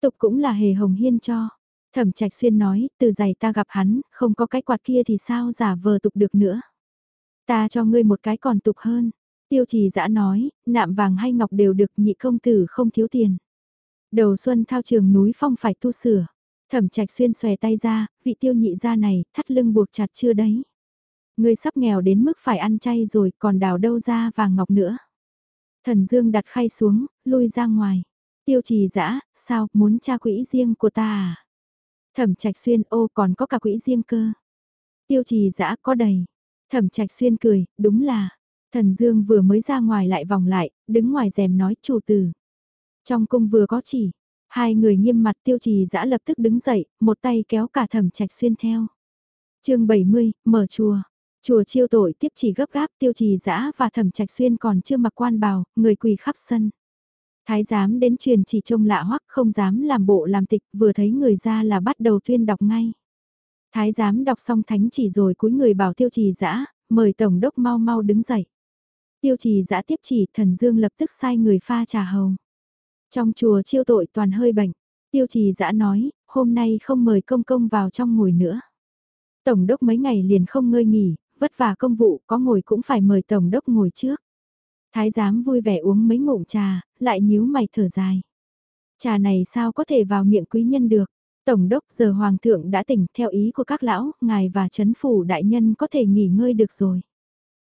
Tục cũng là hề hồng hiên cho. Thẩm trạch xuyên nói, từ giày ta gặp hắn, không có cái quạt kia thì sao giả vờ tục được nữa. Ta cho ngươi một cái còn tục hơn. Tiêu trì dã nói, nạm vàng hay ngọc đều được nhị công tử không thiếu tiền. Đầu xuân thao trường núi phong phải tu sửa. Thẩm trạch xuyên xòe tay ra, vị tiêu nhị ra này, thắt lưng buộc chặt chưa đấy. Ngươi sắp nghèo đến mức phải ăn chay rồi còn đào đâu ra vàng ngọc nữa. Thần Dương đặt khay xuống, lui ra ngoài. Tiêu trì dã sao, muốn tra quỹ riêng của ta à? Thẩm trạch xuyên ô còn có cả quỹ riêng cơ. Tiêu trì dã có đầy. Thẩm trạch xuyên cười, đúng là. Thần Dương vừa mới ra ngoài lại vòng lại, đứng ngoài rèm nói chủ tử. Trong cung vừa có chỉ, hai người nghiêm mặt tiêu trì dã lập tức đứng dậy, một tay kéo cả thẩm trạch xuyên theo. chương 70, mở chùa. Chùa chiêu tội tiếp chỉ gấp gáp tiêu trì dã và thẩm trạch xuyên còn chưa mặc quan bào, người quỳ khắp sân. Thái giám đến truyền chỉ trông lạ hoắc không dám làm bộ làm tịch vừa thấy người ra là bắt đầu tuyên đọc ngay. Thái giám đọc xong thánh chỉ rồi cúi người bảo tiêu trì dã mời tổng đốc mau mau đứng dậy. Tiêu trì dã tiếp chỉ thần dương lập tức sai người pha trà hầu. Trong chùa chiêu tội toàn hơi bệnh, tiêu trì dã nói, hôm nay không mời công công vào trong ngồi nữa. Tổng đốc mấy ngày liền không ngơi nghỉ, vất vả công vụ có ngồi cũng phải mời tổng đốc ngồi trước. Thái giám vui vẻ uống mấy ngụm trà, lại nhíu mày thở dài. Trà này sao có thể vào miệng quý nhân được? Tổng đốc giờ hoàng thượng đã tỉnh theo ý của các lão, ngài và chấn phủ đại nhân có thể nghỉ ngơi được rồi.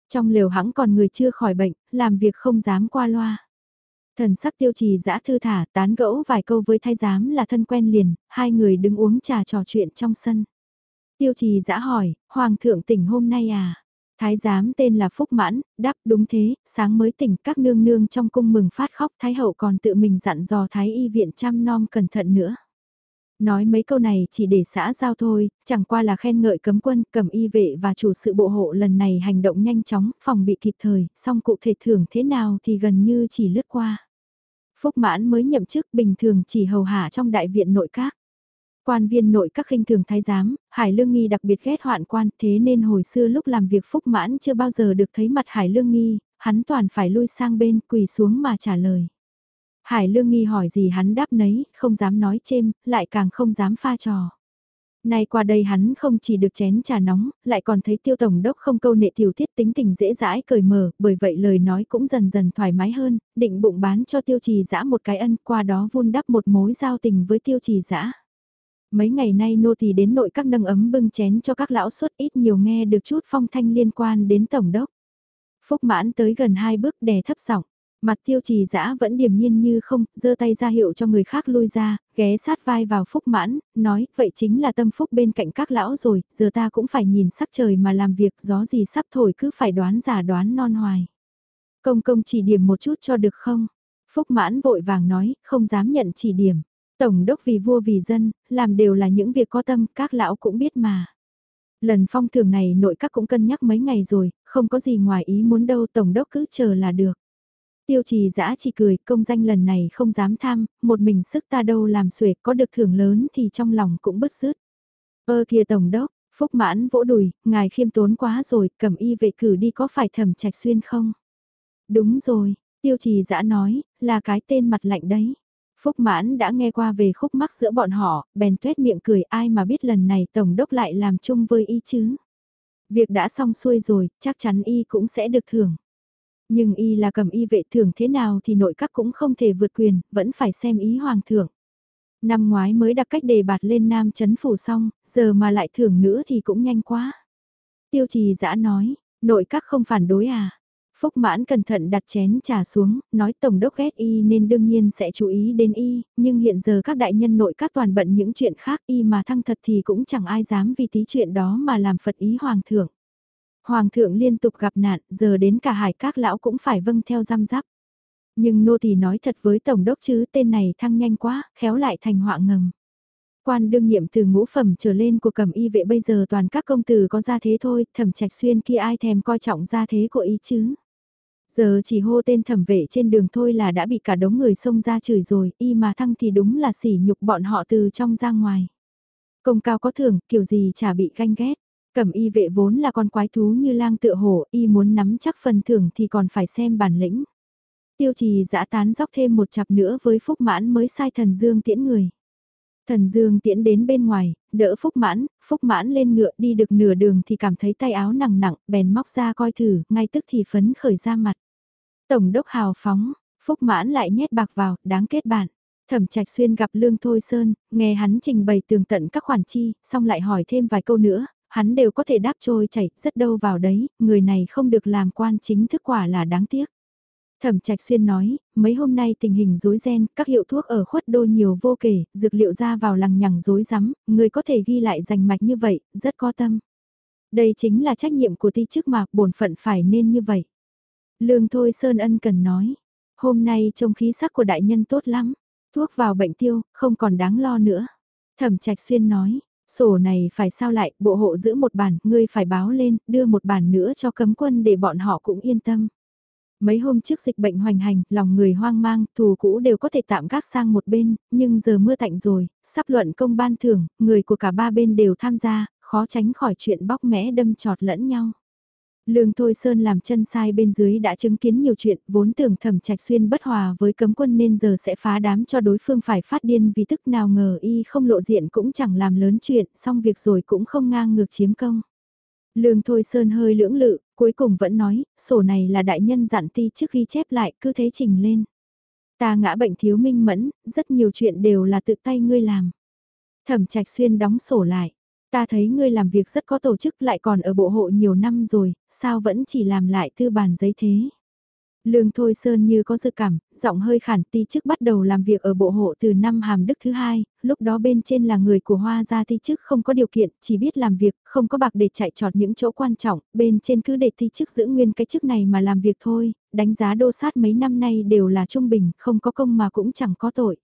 Trong liều hãng còn người chưa khỏi bệnh, làm việc không dám qua loa. Thần sắc tiêu trì giã thư thả tán gẫu vài câu với thái giám là thân quen liền, hai người đứng uống trà trò chuyện trong sân. Tiêu trì giã hỏi, Hoàng thượng tỉnh hôm nay à? Thái giám tên là Phúc Mãn, đáp đúng thế, sáng mới tỉnh các nương nương trong cung mừng phát khóc Thái hậu còn tự mình dặn dò Thái y viện chăm nom cẩn thận nữa. Nói mấy câu này chỉ để xã giao thôi, chẳng qua là khen ngợi cấm quân, cầm y vệ và chủ sự bộ hộ lần này hành động nhanh chóng, phòng bị kịp thời, song cụ thể thưởng thế nào thì gần như chỉ lướt qua. Phúc Mãn mới nhậm chức bình thường chỉ hầu hạ trong đại viện nội các. Quan viên nội các khinh thường thái giám, Hải Lương Nghi đặc biệt ghét hoạn quan thế nên hồi xưa lúc làm việc Phúc Mãn chưa bao giờ được thấy mặt Hải Lương Nghi, hắn toàn phải lui sang bên quỳ xuống mà trả lời. Hải Lương Nghi hỏi gì hắn đáp nấy, không dám nói chêm, lại càng không dám pha trò. Nay qua đây hắn không chỉ được chén trà nóng, lại còn thấy tiêu tổng đốc không câu nệ tiểu tiết tính tình dễ dãi cởi mở, bởi vậy lời nói cũng dần dần thoải mái hơn, định bụng bán cho tiêu trì dã một cái ân, qua đó vun đắp một mối giao tình với tiêu trì dã Mấy ngày nay nô tỳ đến nội các nâng ấm bưng chén cho các lão suốt ít nhiều nghe được chút phong thanh liên quan đến tổng đốc. Phúc mãn tới gần hai bước đè thấp giọng Mặt tiêu trì dã vẫn điềm nhiên như không, giơ tay ra hiệu cho người khác lui ra, ghé sát vai vào phúc mãn, nói, vậy chính là tâm phúc bên cạnh các lão rồi, giờ ta cũng phải nhìn sắc trời mà làm việc, gió gì sắp thổi cứ phải đoán giả đoán non hoài. Công công chỉ điểm một chút cho được không? Phúc mãn vội vàng nói, không dám nhận chỉ điểm. Tổng đốc vì vua vì dân, làm đều là những việc có tâm, các lão cũng biết mà. Lần phong thường này nội các cũng cân nhắc mấy ngày rồi, không có gì ngoài ý muốn đâu tổng đốc cứ chờ là được. Tiêu trì giã chỉ cười, công danh lần này không dám tham, một mình sức ta đâu làm xuể, có được thưởng lớn thì trong lòng cũng bứt rứt. Ơ kìa tổng đốc, phúc mãn vỗ đùi, ngài khiêm tốn quá rồi, cầm y vệ cử đi có phải thẩm trạch xuyên không? Đúng rồi, tiêu trì giã nói, là cái tên mặt lạnh đấy. Phúc mãn đã nghe qua về khúc mắc giữa bọn họ, bèn tuét miệng cười ai mà biết lần này tổng đốc lại làm chung với y chứ. Việc đã xong xuôi rồi, chắc chắn y cũng sẽ được thưởng. Nhưng y là cầm y vệ thưởng thế nào thì nội các cũng không thể vượt quyền, vẫn phải xem ý hoàng thượng. Năm ngoái mới đặt cách đề bạt lên nam chấn phủ xong, giờ mà lại thưởng nữa thì cũng nhanh quá. Tiêu trì giã nói, nội các không phản đối à. Phúc mãn cẩn thận đặt chén trà xuống, nói tổng đốc ghét y nên đương nhiên sẽ chú ý đến y, nhưng hiện giờ các đại nhân nội các toàn bận những chuyện khác y mà thăng thật thì cũng chẳng ai dám vì tí chuyện đó mà làm phật ý hoàng thượng. Hoàng thượng liên tục gặp nạn, giờ đến cả hải các lão cũng phải vâng theo giam giáp. Nhưng nô tỳ nói thật với tổng đốc chứ tên này thăng nhanh quá, khéo lại thành họa ngầm. Quan đương nhiệm từ ngũ phẩm trở lên của cầm y vệ bây giờ toàn các công tử có gia thế thôi, thẩm trạch xuyên kia ai thèm coi trọng gia thế của ý chứ. Giờ chỉ hô tên thẩm vệ trên đường thôi là đã bị cả đống người xông ra chửi rồi, y mà thăng thì đúng là sỉ nhục bọn họ từ trong ra ngoài. Công cao có thưởng, kiểu gì chả bị ganh ghét. Cẩm y vệ vốn là con quái thú như lang tựa hổ, y muốn nắm chắc phần thưởng thì còn phải xem bản lĩnh. Tiêu trì dã tán dóc thêm một chặp nữa với Phúc Mãn mới sai thần Dương tiễn người. Thần Dương tiễn đến bên ngoài, đỡ Phúc Mãn, Phúc Mãn lên ngựa đi được nửa đường thì cảm thấy tay áo nặng nặng, bèn móc ra coi thử, ngay tức thì phấn khởi ra mặt. Tổng đốc hào phóng, Phúc Mãn lại nhét bạc vào, đáng kết bạn. Thẩm Trạch Xuyên gặp Lương Thôi Sơn, nghe hắn trình bày tường tận các khoản chi, xong lại hỏi thêm vài câu nữa, hắn đều có thể đáp trôi chảy, rất đâu vào đấy, người này không được làm quan chính thức quả là đáng tiếc. Thẩm Trạch Xuyên nói, mấy hôm nay tình hình rối ren, các hiệu thuốc ở khuất đô nhiều vô kể, dược liệu ra vào lằng nhằng rối rắm, người có thể ghi lại rành mạch như vậy, rất có tâm. Đây chính là trách nhiệm của ti chức mà, bổn phận phải nên như vậy. Lương Thôi Sơn Ân cần nói, hôm nay trông khí sắc của đại nhân tốt lắm, thuốc vào bệnh tiêu, không còn đáng lo nữa. Thẩm Trạch Xuyên nói, Sổ này phải sao lại, bộ hộ giữ một bản, ngươi phải báo lên, đưa một bản nữa cho cấm quân để bọn họ cũng yên tâm. Mấy hôm trước dịch bệnh hoành hành, lòng người hoang mang, thù cũ đều có thể tạm gác sang một bên, nhưng giờ mưa tạnh rồi, sắp luận công ban thưởng, người của cả ba bên đều tham gia, khó tránh khỏi chuyện bóc mẽ đâm trọt lẫn nhau. Lương Thôi Sơn làm chân sai bên dưới đã chứng kiến nhiều chuyện, vốn tưởng thẩm trạch xuyên bất hòa với cấm quân nên giờ sẽ phá đám cho đối phương phải phát điên vì tức nào ngờ y không lộ diện cũng chẳng làm lớn chuyện, xong việc rồi cũng không ngang ngược chiếm công. Lương Thôi Sơn hơi lưỡng lự, cuối cùng vẫn nói, sổ này là đại nhân dặn ti trước khi chép lại, cứ thế trình lên. Ta ngã bệnh thiếu minh mẫn, rất nhiều chuyện đều là tự tay ngươi làm. Thẩm trạch xuyên đóng sổ lại. Ta thấy ngươi làm việc rất có tổ chức lại còn ở bộ hộ nhiều năm rồi, sao vẫn chỉ làm lại tư bản giấy thế? Lương Thôi Sơn như có dự cảm, giọng hơi khản ti chức bắt đầu làm việc ở bộ hộ từ năm hàm đức thứ hai, lúc đó bên trên là người của hoa gia ti chức không có điều kiện, chỉ biết làm việc, không có bạc để chạy trọt những chỗ quan trọng, bên trên cứ để ti chức giữ nguyên cái chức này mà làm việc thôi, đánh giá đô sát mấy năm nay đều là trung bình, không có công mà cũng chẳng có tội.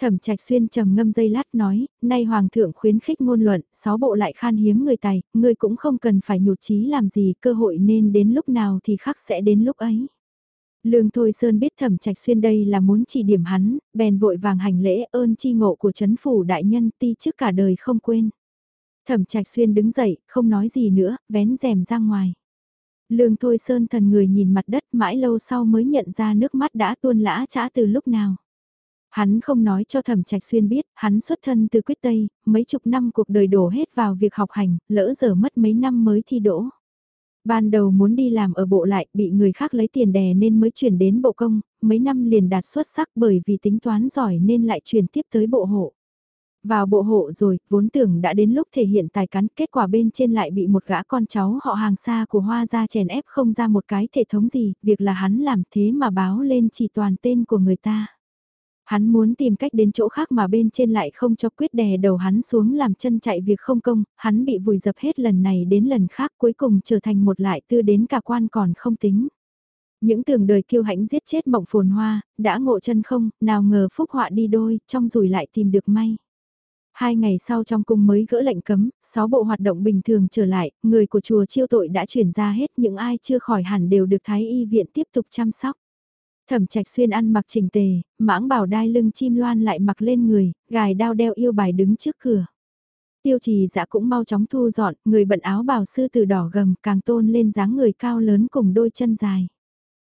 Thẩm Trạch Xuyên trầm ngâm dây lát nói, nay Hoàng thượng khuyến khích ngôn luận, sáu bộ lại khan hiếm người tài, người cũng không cần phải nhụt chí làm gì, cơ hội nên đến lúc nào thì khắc sẽ đến lúc ấy. Lương Thôi Sơn biết Thẩm Trạch Xuyên đây là muốn chỉ điểm hắn, bèn vội vàng hành lễ ơn chi ngộ của chấn phủ đại nhân ti trước cả đời không quên. Thẩm Trạch Xuyên đứng dậy, không nói gì nữa, vén rèm ra ngoài. Lương Thôi Sơn thần người nhìn mặt đất mãi lâu sau mới nhận ra nước mắt đã tuôn lã trã từ lúc nào. Hắn không nói cho Thẩm Trạch Xuyên biết, hắn xuất thân từ quyết Tây, mấy chục năm cuộc đời đổ hết vào việc học hành, lỡ giờ mất mấy năm mới thi đỗ. Ban đầu muốn đi làm ở bộ lại, bị người khác lấy tiền đè nên mới chuyển đến bộ công, mấy năm liền đạt xuất sắc bởi vì tính toán giỏi nên lại chuyển tiếp tới bộ hộ. Vào bộ hộ rồi, vốn tưởng đã đến lúc thể hiện tài cán, kết quả bên trên lại bị một gã con cháu họ hàng xa của hoa ra chèn ép không ra một cái thể thống gì, việc là hắn làm thế mà báo lên chỉ toàn tên của người ta. Hắn muốn tìm cách đến chỗ khác mà bên trên lại không cho quyết đè đầu hắn xuống làm chân chạy việc không công, hắn bị vùi dập hết lần này đến lần khác cuối cùng trở thành một lại tư đến cả quan còn không tính. Những tưởng đời kiêu hãnh giết chết mộng phồn hoa, đã ngộ chân không, nào ngờ phúc họa đi đôi, trong rủi lại tìm được may. Hai ngày sau trong cung mới gỡ lệnh cấm, sáu bộ hoạt động bình thường trở lại, người của chùa chiêu tội đã chuyển ra hết những ai chưa khỏi hẳn đều được Thái Y viện tiếp tục chăm sóc. Thẩm trạch xuyên ăn mặc chỉnh tề, mãng bảo đai lưng chim loan lại mặc lên người, gài đao đeo yêu bài đứng trước cửa. Tiêu trì dã cũng mau chóng thu dọn, người bận áo bào sư từ đỏ gầm càng tôn lên dáng người cao lớn cùng đôi chân dài.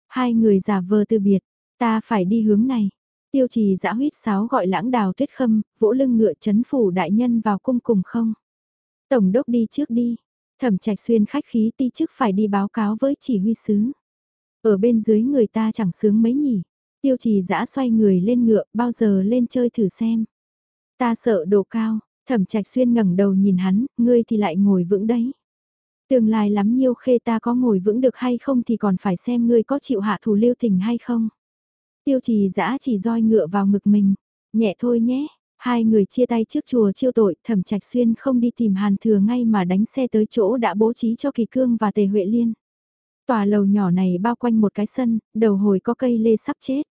Hai người giả vờ từ biệt, ta phải đi hướng này. Tiêu trì dã huyết sáo gọi lãng đào tuyết khâm, vỗ lưng ngựa chấn phủ đại nhân vào cung cùng không. Tổng đốc đi trước đi, thẩm trạch xuyên khách khí ti chức phải đi báo cáo với chỉ huy sứ. Ở bên dưới người ta chẳng sướng mấy nhỉ. Tiêu trì dã xoay người lên ngựa, bao giờ lên chơi thử xem. Ta sợ độ cao, thẩm trạch xuyên ngẩng đầu nhìn hắn, ngươi thì lại ngồi vững đấy. Tương lai lắm nhiêu khê ta có ngồi vững được hay không thì còn phải xem ngươi có chịu hạ thủ lưu tình hay không. Tiêu trì dã chỉ roi ngựa vào ngực mình, nhẹ thôi nhé. Hai người chia tay trước chùa chiêu tội, thẩm trạch xuyên không đi tìm hàn thừa ngay mà đánh xe tới chỗ đã bố trí cho kỳ cương và tề huệ liên. Tòa lầu nhỏ này bao quanh một cái sân, đầu hồi có cây lê sắp chết.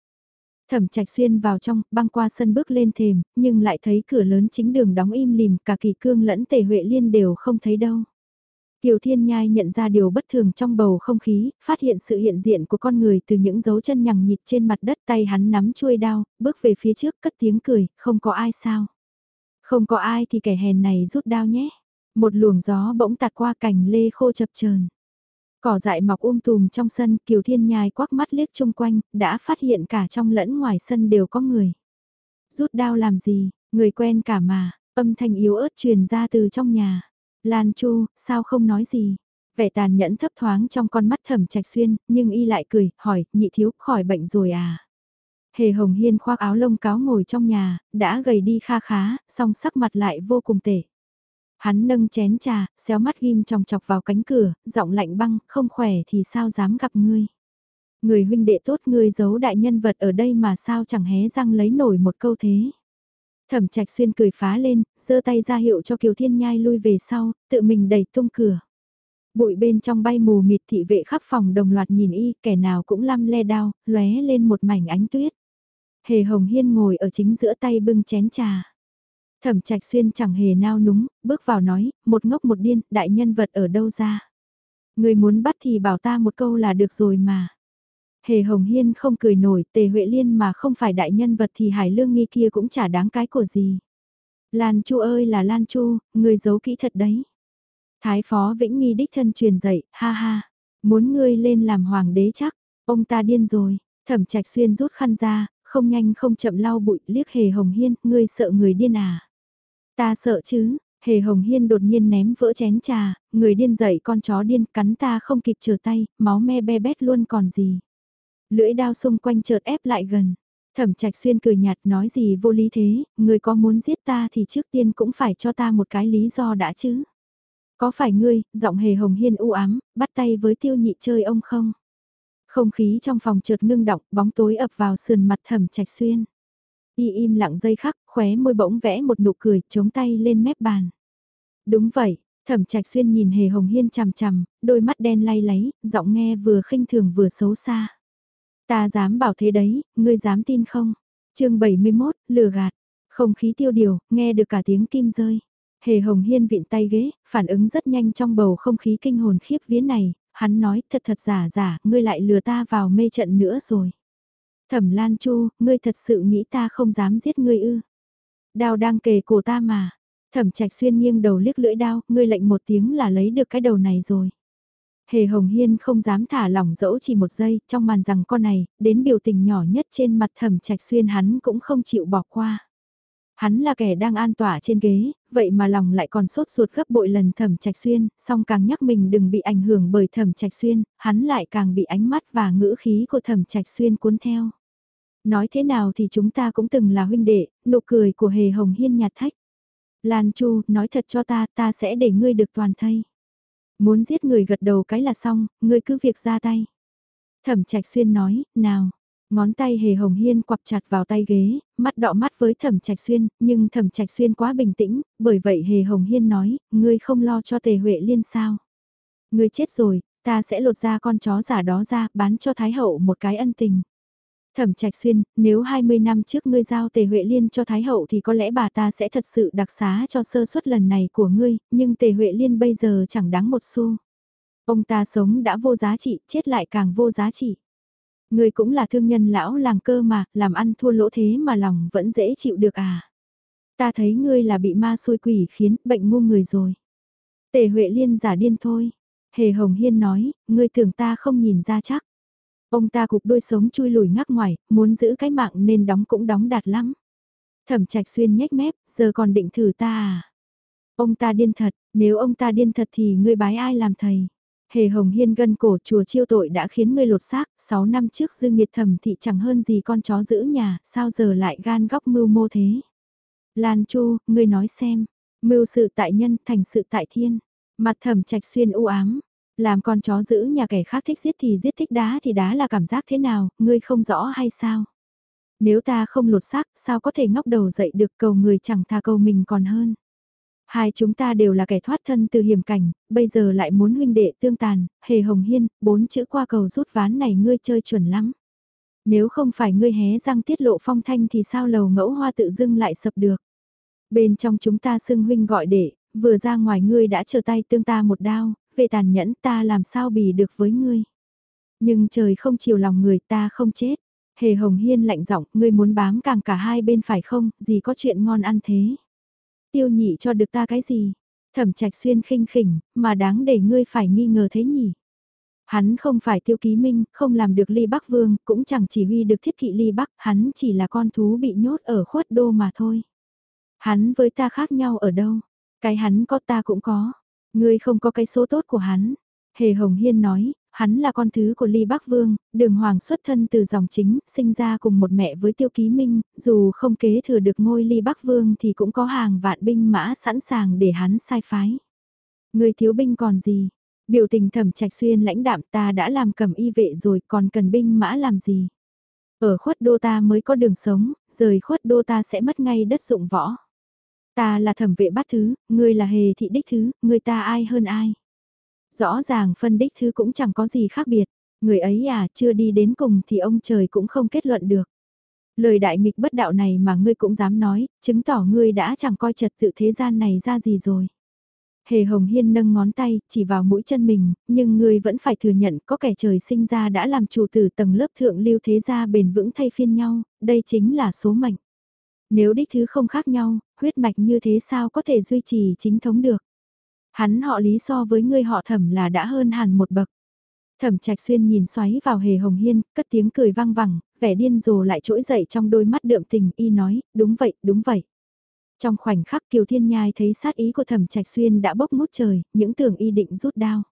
Thẩm trạch xuyên vào trong, băng qua sân bước lên thềm, nhưng lại thấy cửa lớn chính đường đóng im lìm, cả kỳ cương lẫn tề huệ liên đều không thấy đâu. Kiều Thiên Nhai nhận ra điều bất thường trong bầu không khí, phát hiện sự hiện diện của con người từ những dấu chân nhằng nhịt trên mặt đất tay hắn nắm chuôi đao, bước về phía trước cất tiếng cười, không có ai sao. Không có ai thì kẻ hèn này rút đao nhé. Một luồng gió bỗng tạt qua cành lê khô chập chờn Cỏ dại mọc um tùm trong sân, Kiều Thiên Nhai quắc mắt liếc chung quanh, đã phát hiện cả trong lẫn ngoài sân đều có người. Rút đao làm gì, người quen cả mà, âm thanh yếu ớt truyền ra từ trong nhà. Lan Chu, sao không nói gì? Vẻ tàn nhẫn thấp thoáng trong con mắt thẩm trạch xuyên, nhưng y lại cười, hỏi, nhị thiếu, khỏi bệnh rồi à? Hề Hồng Hiên khoác áo lông cáo ngồi trong nhà, đã gầy đi kha khá, song sắc mặt lại vô cùng tệ. Hắn nâng chén trà, xéo mắt ghim tròng chọc vào cánh cửa, giọng lạnh băng, không khỏe thì sao dám gặp ngươi. Người huynh đệ tốt ngươi giấu đại nhân vật ở đây mà sao chẳng hé răng lấy nổi một câu thế. Thẩm trạch xuyên cười phá lên, giơ tay ra hiệu cho Kiều Thiên Nhai lui về sau, tự mình đẩy tung cửa. Bụi bên trong bay mù mịt thị vệ khắp phòng đồng loạt nhìn y, kẻ nào cũng lăm le đao, lóe lên một mảnh ánh tuyết. Hề Hồng Hiên ngồi ở chính giữa tay bưng chén trà. Thẩm trạch xuyên chẳng hề nao núng, bước vào nói, một ngốc một điên, đại nhân vật ở đâu ra. Người muốn bắt thì bảo ta một câu là được rồi mà. Hề Hồng Hiên không cười nổi, Tề Huệ Liên mà không phải đại nhân vật thì Hải Lương Nghi kia cũng chả đáng cái của gì. Lan Chu ơi là Lan Chu, người giấu kỹ thật đấy. Thái Phó Vĩnh Nghi đích thân truyền dạy, ha ha, muốn ngươi lên làm hoàng đế chắc, ông ta điên rồi, thẩm trạch xuyên rút khăn ra, không nhanh không chậm lau bụi liếc Hề Hồng Hiên, ngươi sợ người điên à. Ta sợ chứ, Hề Hồng Hiên đột nhiên ném vỡ chén trà, người điên dậy con chó điên cắn ta không kịp trở tay, máu me be bét luôn còn gì. Lưỡi đao xung quanh chợt ép lại gần. Thẩm trạch xuyên cười nhạt nói gì vô lý thế, người có muốn giết ta thì trước tiên cũng phải cho ta một cái lý do đã chứ. Có phải ngươi, giọng hề hồng hiên u ám, bắt tay với tiêu nhị chơi ông không? Không khí trong phòng chợt ngưng động, bóng tối ập vào sườn mặt thẩm trạch xuyên. Y im lặng dây khắc, khóe môi bỗng vẽ một nụ cười, chống tay lên mép bàn. Đúng vậy, thẩm trạch xuyên nhìn hề hồng hiên chằm chằm, đôi mắt đen lay láy, giọng nghe vừa khinh thường vừa xấu xa. Ta dám bảo thế đấy, ngươi dám tin không? chương 71, lừa gạt. Không khí tiêu điều, nghe được cả tiếng kim rơi. Hề Hồng Hiên vịn tay ghế, phản ứng rất nhanh trong bầu không khí kinh hồn khiếp vía này, hắn nói thật thật giả giả, ngươi lại lừa ta vào mê trận nữa rồi. Thẩm Lan Chu, ngươi thật sự nghĩ ta không dám giết ngươi ư. Đao đang kề cổ ta mà. Thẩm Trạch xuyên nghiêng đầu liếc lưỡi đao, ngươi lệnh một tiếng là lấy được cái đầu này rồi. Hề Hồng Hiên không dám thả lỏng dẫu chỉ một giây, trong màn rằng con này, đến biểu tình nhỏ nhất trên mặt thẩm trạch xuyên hắn cũng không chịu bỏ qua. Hắn là kẻ đang an tỏa trên ghế, vậy mà lòng lại còn sốt ruột gấp bội lần thẩm trạch xuyên, song càng nhắc mình đừng bị ảnh hưởng bởi thẩm trạch xuyên, hắn lại càng bị ánh mắt và ngữ khí của thẩm trạch xuyên cuốn theo. Nói thế nào thì chúng ta cũng từng là huynh đệ, nụ cười của hề hồng hiên nhạt thách. Lan Chu, nói thật cho ta, ta sẽ để ngươi được toàn thây. Muốn giết người gật đầu cái là xong, ngươi cứ việc ra tay. Thẩm trạch xuyên nói, nào. Ngón tay hề hồng hiên quặp chặt vào tay ghế, mắt đọ mắt với thẩm trạch xuyên, nhưng thẩm trạch xuyên quá bình tĩnh, bởi vậy hề hồng hiên nói, ngươi không lo cho tề huệ liên sao. Ngươi chết rồi, ta sẽ lột ra con chó giả đó ra, bán cho Thái Hậu một cái ân tình. Thẩm Trạch Xuyên, nếu 20 năm trước ngươi giao Tề Huệ Liên cho Thái Hậu thì có lẽ bà ta sẽ thật sự đặc xá cho sơ suất lần này của ngươi, nhưng Tề Huệ Liên bây giờ chẳng đáng một xu. Ông ta sống đã vô giá trị, chết lại càng vô giá trị. Ngươi cũng là thương nhân lão làng cơ mà, làm ăn thua lỗ thế mà lòng vẫn dễ chịu được à. Ta thấy ngươi là bị ma xôi quỷ khiến bệnh ngu người rồi. Tề Huệ Liên giả điên thôi. Hề Hồng Hiên nói, ngươi tưởng ta không nhìn ra chắc. Ông ta cục đôi sống chui lùi ngắc ngoài, muốn giữ cái mạng nên đóng cũng đóng đạt lắm. Thẩm trạch xuyên nhếch mép, giờ còn định thử ta à? Ông ta điên thật, nếu ông ta điên thật thì ngươi bái ai làm thầy? Hề Hồng Hiên gân cổ chùa chiêu tội đã khiến ngươi lột xác, 6 năm trước dư nghiệt thẩm thị chẳng hơn gì con chó giữ nhà, sao giờ lại gan góc mưu mô thế? Lan Chu, ngươi nói xem, mưu sự tại nhân thành sự tại thiên, mặt thẩm trạch xuyên u ám, làm con chó giữ nhà kẻ khác thích giết thì giết thích đá thì đá là cảm giác thế nào, ngươi không rõ hay sao? Nếu ta không lột xác, sao có thể ngóc đầu dậy được cầu người chẳng tha cầu mình còn hơn? Hai chúng ta đều là kẻ thoát thân từ hiểm cảnh, bây giờ lại muốn huynh đệ tương tàn, hề hồng hiên, bốn chữ qua cầu rút ván này ngươi chơi chuẩn lắm. Nếu không phải ngươi hé răng tiết lộ phong thanh thì sao lầu ngẫu hoa tự dưng lại sập được. Bên trong chúng ta xưng huynh gọi đệ, vừa ra ngoài ngươi đã trở tay tương ta một đao, về tàn nhẫn ta làm sao bì được với ngươi. Nhưng trời không chiều lòng người ta không chết. Hề Hồng Hiên lạnh giọng, ngươi muốn bám càng cả hai bên phải không, gì có chuyện ngon ăn thế. Tiêu nhị cho được ta cái gì? Thẩm trạch xuyên khinh khỉnh, mà đáng để ngươi phải nghi ngờ thế nhỉ? Hắn không phải tiêu ký minh, không làm được ly bắc vương, cũng chẳng chỉ huy được thiết kỵ ly bắc, hắn chỉ là con thú bị nhốt ở khuất đô mà thôi. Hắn với ta khác nhau ở đâu? Cái hắn có ta cũng có. Ngươi không có cái số tốt của hắn. Hề Hồng Hiên nói, hắn là con thứ của Ly Bắc Vương, đường hoàng xuất thân từ dòng chính, sinh ra cùng một mẹ với Tiêu Ký Minh, dù không kế thừa được ngôi Ly Bắc Vương thì cũng có hàng vạn binh mã sẵn sàng để hắn sai phái. Người thiếu binh còn gì? Biểu tình thẩm trạch xuyên lãnh đạm ta đã làm cầm y vệ rồi còn cần binh mã làm gì? Ở khuất đô ta mới có đường sống, rời khuất đô ta sẽ mất ngay đất dụng võ. Ta là thẩm vệ bát thứ, ngươi là hề thị đích thứ, ngươi ta ai hơn ai. Rõ ràng phân đích thứ cũng chẳng có gì khác biệt, người ấy à chưa đi đến cùng thì ông trời cũng không kết luận được. Lời đại nghịch bất đạo này mà ngươi cũng dám nói, chứng tỏ ngươi đã chẳng coi trật tự thế gian này ra gì rồi. Hề Hồng Hiên nâng ngón tay, chỉ vào mũi chân mình, nhưng ngươi vẫn phải thừa nhận có kẻ trời sinh ra đã làm chủ tử tầng lớp thượng lưu thế gia bền vững thay phiên nhau, đây chính là số mệnh. Nếu đích thứ không khác nhau, huyết mạch như thế sao có thể duy trì chính thống được. Hắn họ lý so với ngươi họ thẩm là đã hơn hẳn một bậc. Thẩm trạch xuyên nhìn xoáy vào hề hồng hiên, cất tiếng cười vang vẳng, vẻ điên rồ lại trỗi dậy trong đôi mắt đượm tình y nói, đúng vậy, đúng vậy. Trong khoảnh khắc Kiều Thiên Nhai thấy sát ý của thẩm trạch xuyên đã bốc mút trời, những tưởng y định rút đao.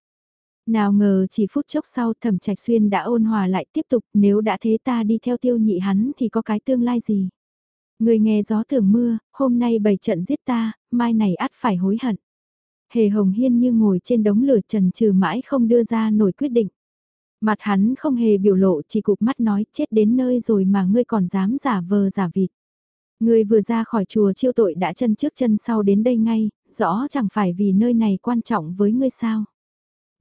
Nào ngờ chỉ phút chốc sau thẩm trạch xuyên đã ôn hòa lại tiếp tục nếu đã thế ta đi theo tiêu nhị hắn thì có cái tương lai gì. Người nghe gió thường mưa, hôm nay bày trận giết ta, mai này ắt phải hối hận. Hề Hồng Hiên như ngồi trên đống lửa trần trừ mãi không đưa ra nổi quyết định. Mặt hắn không hề biểu lộ chỉ cụp mắt nói chết đến nơi rồi mà ngươi còn dám giả vờ giả vịt. Ngươi vừa ra khỏi chùa chiêu tội đã chân trước chân sau đến đây ngay, rõ chẳng phải vì nơi này quan trọng với ngươi sao.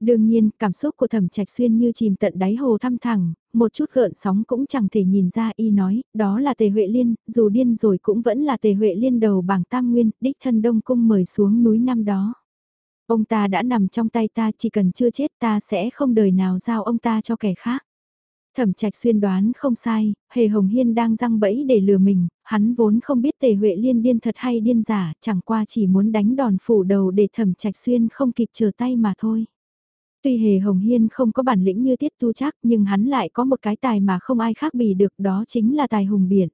Đương nhiên, cảm xúc của thẩm trạch xuyên như chìm tận đáy hồ thăm thẳng, một chút gợn sóng cũng chẳng thể nhìn ra y nói, đó là tề Huệ Liên, dù điên rồi cũng vẫn là tề Huệ Liên đầu bảng tam nguyên, đích thân đông cung mời xuống núi năm đó. Ông ta đã nằm trong tay ta chỉ cần chưa chết ta sẽ không đời nào giao ông ta cho kẻ khác. Thẩm trạch xuyên đoán không sai, Hề Hồng Hiên đang răng bẫy để lừa mình, hắn vốn không biết tề Huệ Liên điên thật hay điên giả, chẳng qua chỉ muốn đánh đòn phủ đầu để thẩm trạch xuyên không kịp trở tay mà thôi. Tuy Hề Hồng Hiên không có bản lĩnh như Tiết Tu chắc nhưng hắn lại có một cái tài mà không ai khác bì được đó chính là tài hùng biển.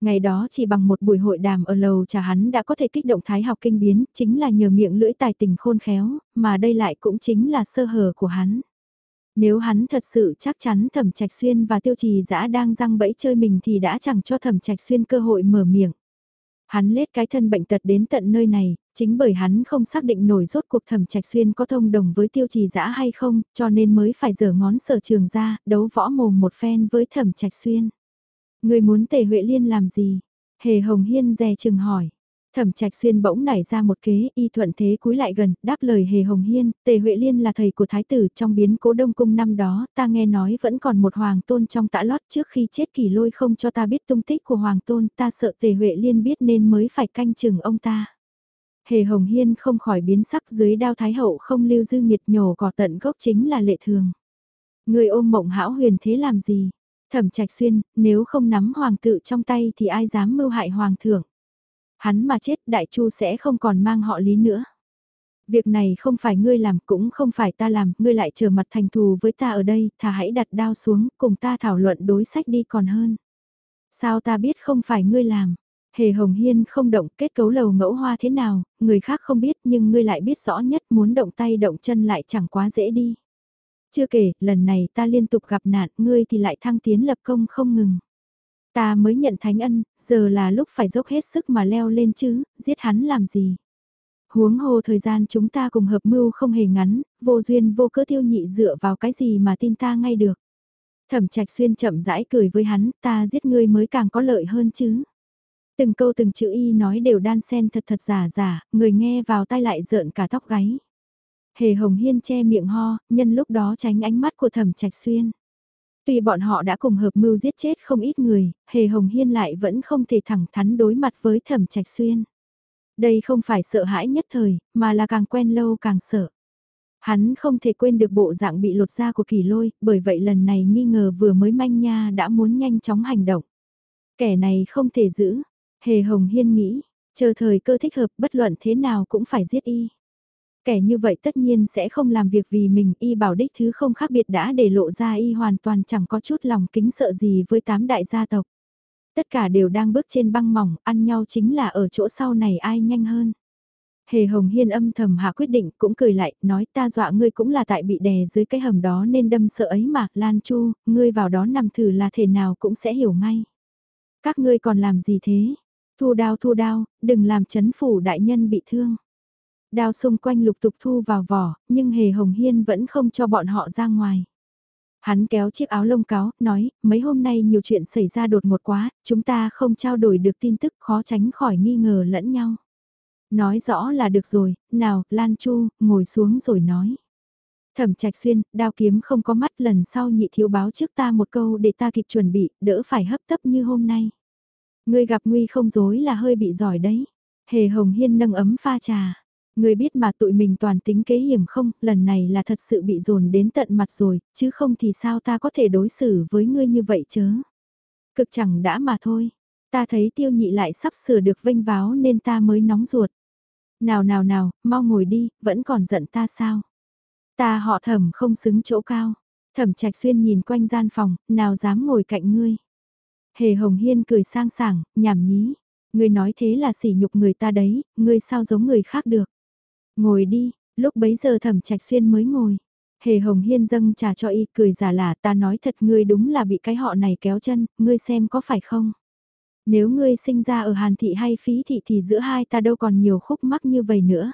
Ngày đó chỉ bằng một buổi hội đàm ở lầu trà hắn đã có thể kích động thái học kinh biến, chính là nhờ miệng lưỡi tài tình khôn khéo, mà đây lại cũng chính là sơ hở của hắn. Nếu hắn thật sự chắc chắn thẩm trạch xuyên và tiêu trì dã đang răng bẫy chơi mình thì đã chẳng cho thẩm trạch xuyên cơ hội mở miệng. Hắn lết cái thân bệnh tật đến tận nơi này, chính bởi hắn không xác định nổi rốt cuộc thẩm trạch xuyên có thông đồng với tiêu trì dã hay không, cho nên mới phải giở ngón sở trường ra, đấu võ mồm một phen với thẩm trạch xuyên. Người muốn tề Huệ Liên làm gì? Hề Hồng Hiên dè chừng hỏi. Thẩm Trạch Xuyên bỗng nảy ra một kế, y thuận thế cúi lại gần, đáp lời Hề Hồng Hiên, Tề Huệ Liên là thầy của thái tử trong biến cố Đông cung năm đó, ta nghe nói vẫn còn một hoàng tôn trong tã lót trước khi chết kỳ lôi không cho ta biết tung tích của hoàng tôn, ta sợ Tề Huệ Liên biết nên mới phải canh chừng ông ta. Hề Hồng Hiên không khỏi biến sắc dưới đao thái hậu không lưu dư nghiệt nhổ cỏ tận gốc chính là lệ thường. Người ôm mộng hão huyền thế làm gì? Thẩm trạch xuyên, nếu không nắm hoàng tự trong tay thì ai dám mưu hại hoàng thượng. Hắn mà chết đại chu sẽ không còn mang họ lý nữa. Việc này không phải ngươi làm cũng không phải ta làm, ngươi lại trở mặt thành thù với ta ở đây, thà hãy đặt đao xuống, cùng ta thảo luận đối sách đi còn hơn. Sao ta biết không phải ngươi làm? Hề Hồng Hiên không động kết cấu lầu ngẫu hoa thế nào, người khác không biết nhưng ngươi lại biết rõ nhất muốn động tay động chân lại chẳng quá dễ đi. Chưa kể, lần này ta liên tục gặp nạn, ngươi thì lại thăng tiến lập công không ngừng. Ta mới nhận thánh ân, giờ là lúc phải dốc hết sức mà leo lên chứ, giết hắn làm gì. Huống hồ thời gian chúng ta cùng hợp mưu không hề ngắn, vô duyên vô cớ tiêu nhị dựa vào cái gì mà tin ta ngay được. Thẩm trạch xuyên chậm rãi cười với hắn, ta giết ngươi mới càng có lợi hơn chứ. Từng câu từng chữ y nói đều đan sen thật thật giả giả, người nghe vào tai lại rợn cả tóc gáy. Hề Hồng Hiên che miệng ho, nhân lúc đó tránh ánh mắt của Thẩm Trạch Xuyên. Tuy bọn họ đã cùng hợp mưu giết chết không ít người, Hề Hồng Hiên lại vẫn không thể thẳng thắn đối mặt với Thẩm Trạch Xuyên. Đây không phải sợ hãi nhất thời, mà là càng quen lâu càng sợ. Hắn không thể quên được bộ dạng bị lột da của kỳ lôi, bởi vậy lần này nghi ngờ vừa mới manh nha đã muốn nhanh chóng hành động. Kẻ này không thể giữ, Hề Hồng Hiên nghĩ, chờ thời cơ thích hợp bất luận thế nào cũng phải giết y. Kẻ như vậy tất nhiên sẽ không làm việc vì mình y bảo đích thứ không khác biệt đã để lộ ra y hoàn toàn chẳng có chút lòng kính sợ gì với tám đại gia tộc. Tất cả đều đang bước trên băng mỏng, ăn nhau chính là ở chỗ sau này ai nhanh hơn. Hề Hồng Hiên âm thầm hạ quyết định cũng cười lại, nói ta dọa ngươi cũng là tại bị đè dưới cái hầm đó nên đâm sợ ấy mà, Lan Chu, ngươi vào đó nằm thử là thể nào cũng sẽ hiểu ngay. Các ngươi còn làm gì thế? Thu đao thu đao, đừng làm chấn phủ đại nhân bị thương. Đao xung quanh lục tục thu vào vỏ, nhưng Hề Hồng Hiên vẫn không cho bọn họ ra ngoài. Hắn kéo chiếc áo lông cáo, nói, mấy hôm nay nhiều chuyện xảy ra đột ngột quá, chúng ta không trao đổi được tin tức khó tránh khỏi nghi ngờ lẫn nhau. Nói rõ là được rồi, nào, Lan Chu, ngồi xuống rồi nói. Thẩm trạch xuyên, đao kiếm không có mắt lần sau nhị thiếu báo trước ta một câu để ta kịp chuẩn bị, đỡ phải hấp tấp như hôm nay. Ngươi gặp nguy không dối là hơi bị giỏi đấy. Hề Hồng Hiên nâng ấm pha trà. Ngươi biết mà tụi mình toàn tính kế hiểm không, lần này là thật sự bị dồn đến tận mặt rồi, chứ không thì sao ta có thể đối xử với ngươi như vậy chớ. Cực chẳng đã mà thôi, ta thấy tiêu nhị lại sắp sửa được vênh váo nên ta mới nóng ruột. Nào nào nào, mau ngồi đi, vẫn còn giận ta sao? Ta họ thẩm không xứng chỗ cao. Thẩm trạch xuyên nhìn quanh gian phòng, nào dám ngồi cạnh ngươi. Hề Hồng Hiên cười sang sảng, nhảm nhí. Ngươi nói thế là sỉ nhục người ta đấy, ngươi sao giống người khác được. Ngồi đi, lúc bấy giờ thẩm trạch xuyên mới ngồi. Hề Hồng Hiên dâng trà cho y cười giả lả ta nói thật ngươi đúng là bị cái họ này kéo chân, ngươi xem có phải không? Nếu ngươi sinh ra ở Hàn Thị hay Phí Thị thì giữa hai ta đâu còn nhiều khúc mắc như vậy nữa.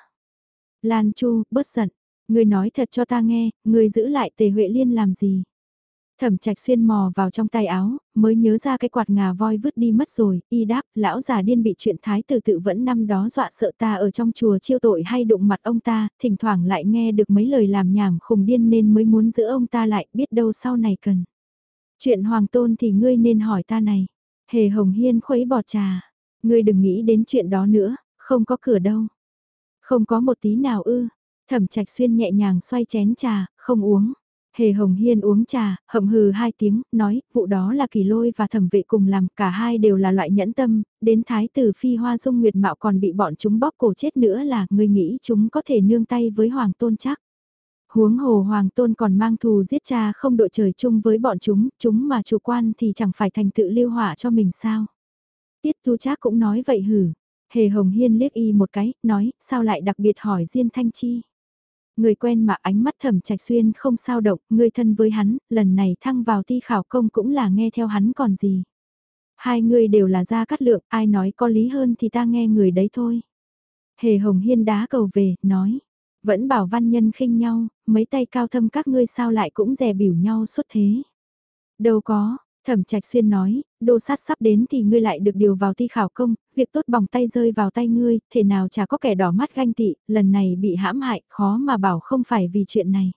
Lan Chu, bớt giận, ngươi nói thật cho ta nghe, ngươi giữ lại Tề Huệ Liên làm gì? Thẩm trạch xuyên mò vào trong tay áo, mới nhớ ra cái quạt ngà voi vứt đi mất rồi, y đáp, lão già điên bị chuyện thái tử tự vẫn năm đó dọa sợ ta ở trong chùa chiêu tội hay đụng mặt ông ta, thỉnh thoảng lại nghe được mấy lời làm nhảm khùng điên nên mới muốn giữ ông ta lại, biết đâu sau này cần. Chuyện hoàng tôn thì ngươi nên hỏi ta này. Hề hồng hiên khuấy bọt trà. Ngươi đừng nghĩ đến chuyện đó nữa, không có cửa đâu. Không có một tí nào ư. Thẩm trạch xuyên nhẹ nhàng xoay chén trà, không uống. Hề Hồng Hiên uống trà, hậm hừ hai tiếng, nói, vụ đó là kỳ lôi và thẩm vệ cùng làm, cả hai đều là loại nhẫn tâm, đến thái tử phi hoa dung nguyệt mạo còn bị bọn chúng bóp cổ chết nữa là, người nghĩ chúng có thể nương tay với hoàng tôn chắc. Huống hồ hoàng tôn còn mang thù giết cha không đội trời chung với bọn chúng, chúng mà chủ quan thì chẳng phải thành tự lưu hỏa cho mình sao. Tiết thu Trác cũng nói vậy hử. Hề Hồng Hiên liếc y một cái, nói, sao lại đặc biệt hỏi Diên Thanh Chi. Người quen mà ánh mắt thẩm trạch xuyên không sao động, người thân với hắn, lần này thăng vào thi khảo công cũng là nghe theo hắn còn gì. Hai người đều là gia cát lượng, ai nói có lý hơn thì ta nghe người đấy thôi. Hề Hồng Hiên đá cầu về, nói, vẫn bảo văn nhân khinh nhau, mấy tay cao thâm các ngươi sao lại cũng dè biểu nhau suốt thế. Đâu có, Thẩm Trạch Xuyên nói, đô sát sắp đến thì ngươi lại được điều vào thi khảo công, việc tốt bỏng tay rơi vào tay ngươi, thể nào chả có kẻ đỏ mắt ganh tị, lần này bị hãm hại, khó mà bảo không phải vì chuyện này.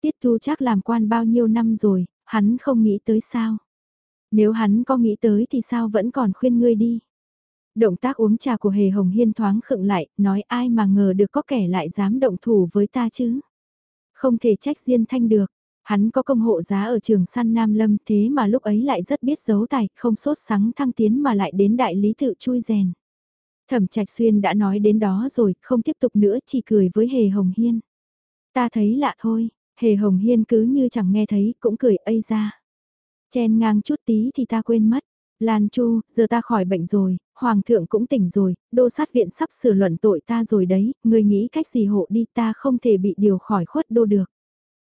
Tiết Thu chắc làm quan bao nhiêu năm rồi, hắn không nghĩ tới sao. Nếu hắn có nghĩ tới thì sao vẫn còn khuyên ngươi đi. Động tác uống trà của Hề Hồng Hiên thoáng khựng lại, nói ai mà ngờ được có kẻ lại dám động thủ với ta chứ. Không thể trách Diên Thanh được, Hắn có công hộ giá ở trường săn Nam Lâm thế mà lúc ấy lại rất biết giấu tài, không sốt sắng thăng tiến mà lại đến đại lý tự chui rèn. Thẩm Trạch Xuyên đã nói đến đó rồi, không tiếp tục nữa chỉ cười với Hề Hồng Hiên. Ta thấy lạ thôi, Hề Hồng Hiên cứ như chẳng nghe thấy, cũng cười ây ra. Chen ngang chút tí thì ta quên mất. Lan Chu, giờ ta khỏi bệnh rồi, Hoàng thượng cũng tỉnh rồi, đô sát viện sắp sửa luận tội ta rồi đấy, người nghĩ cách gì hộ đi ta không thể bị điều khỏi khuất đô được.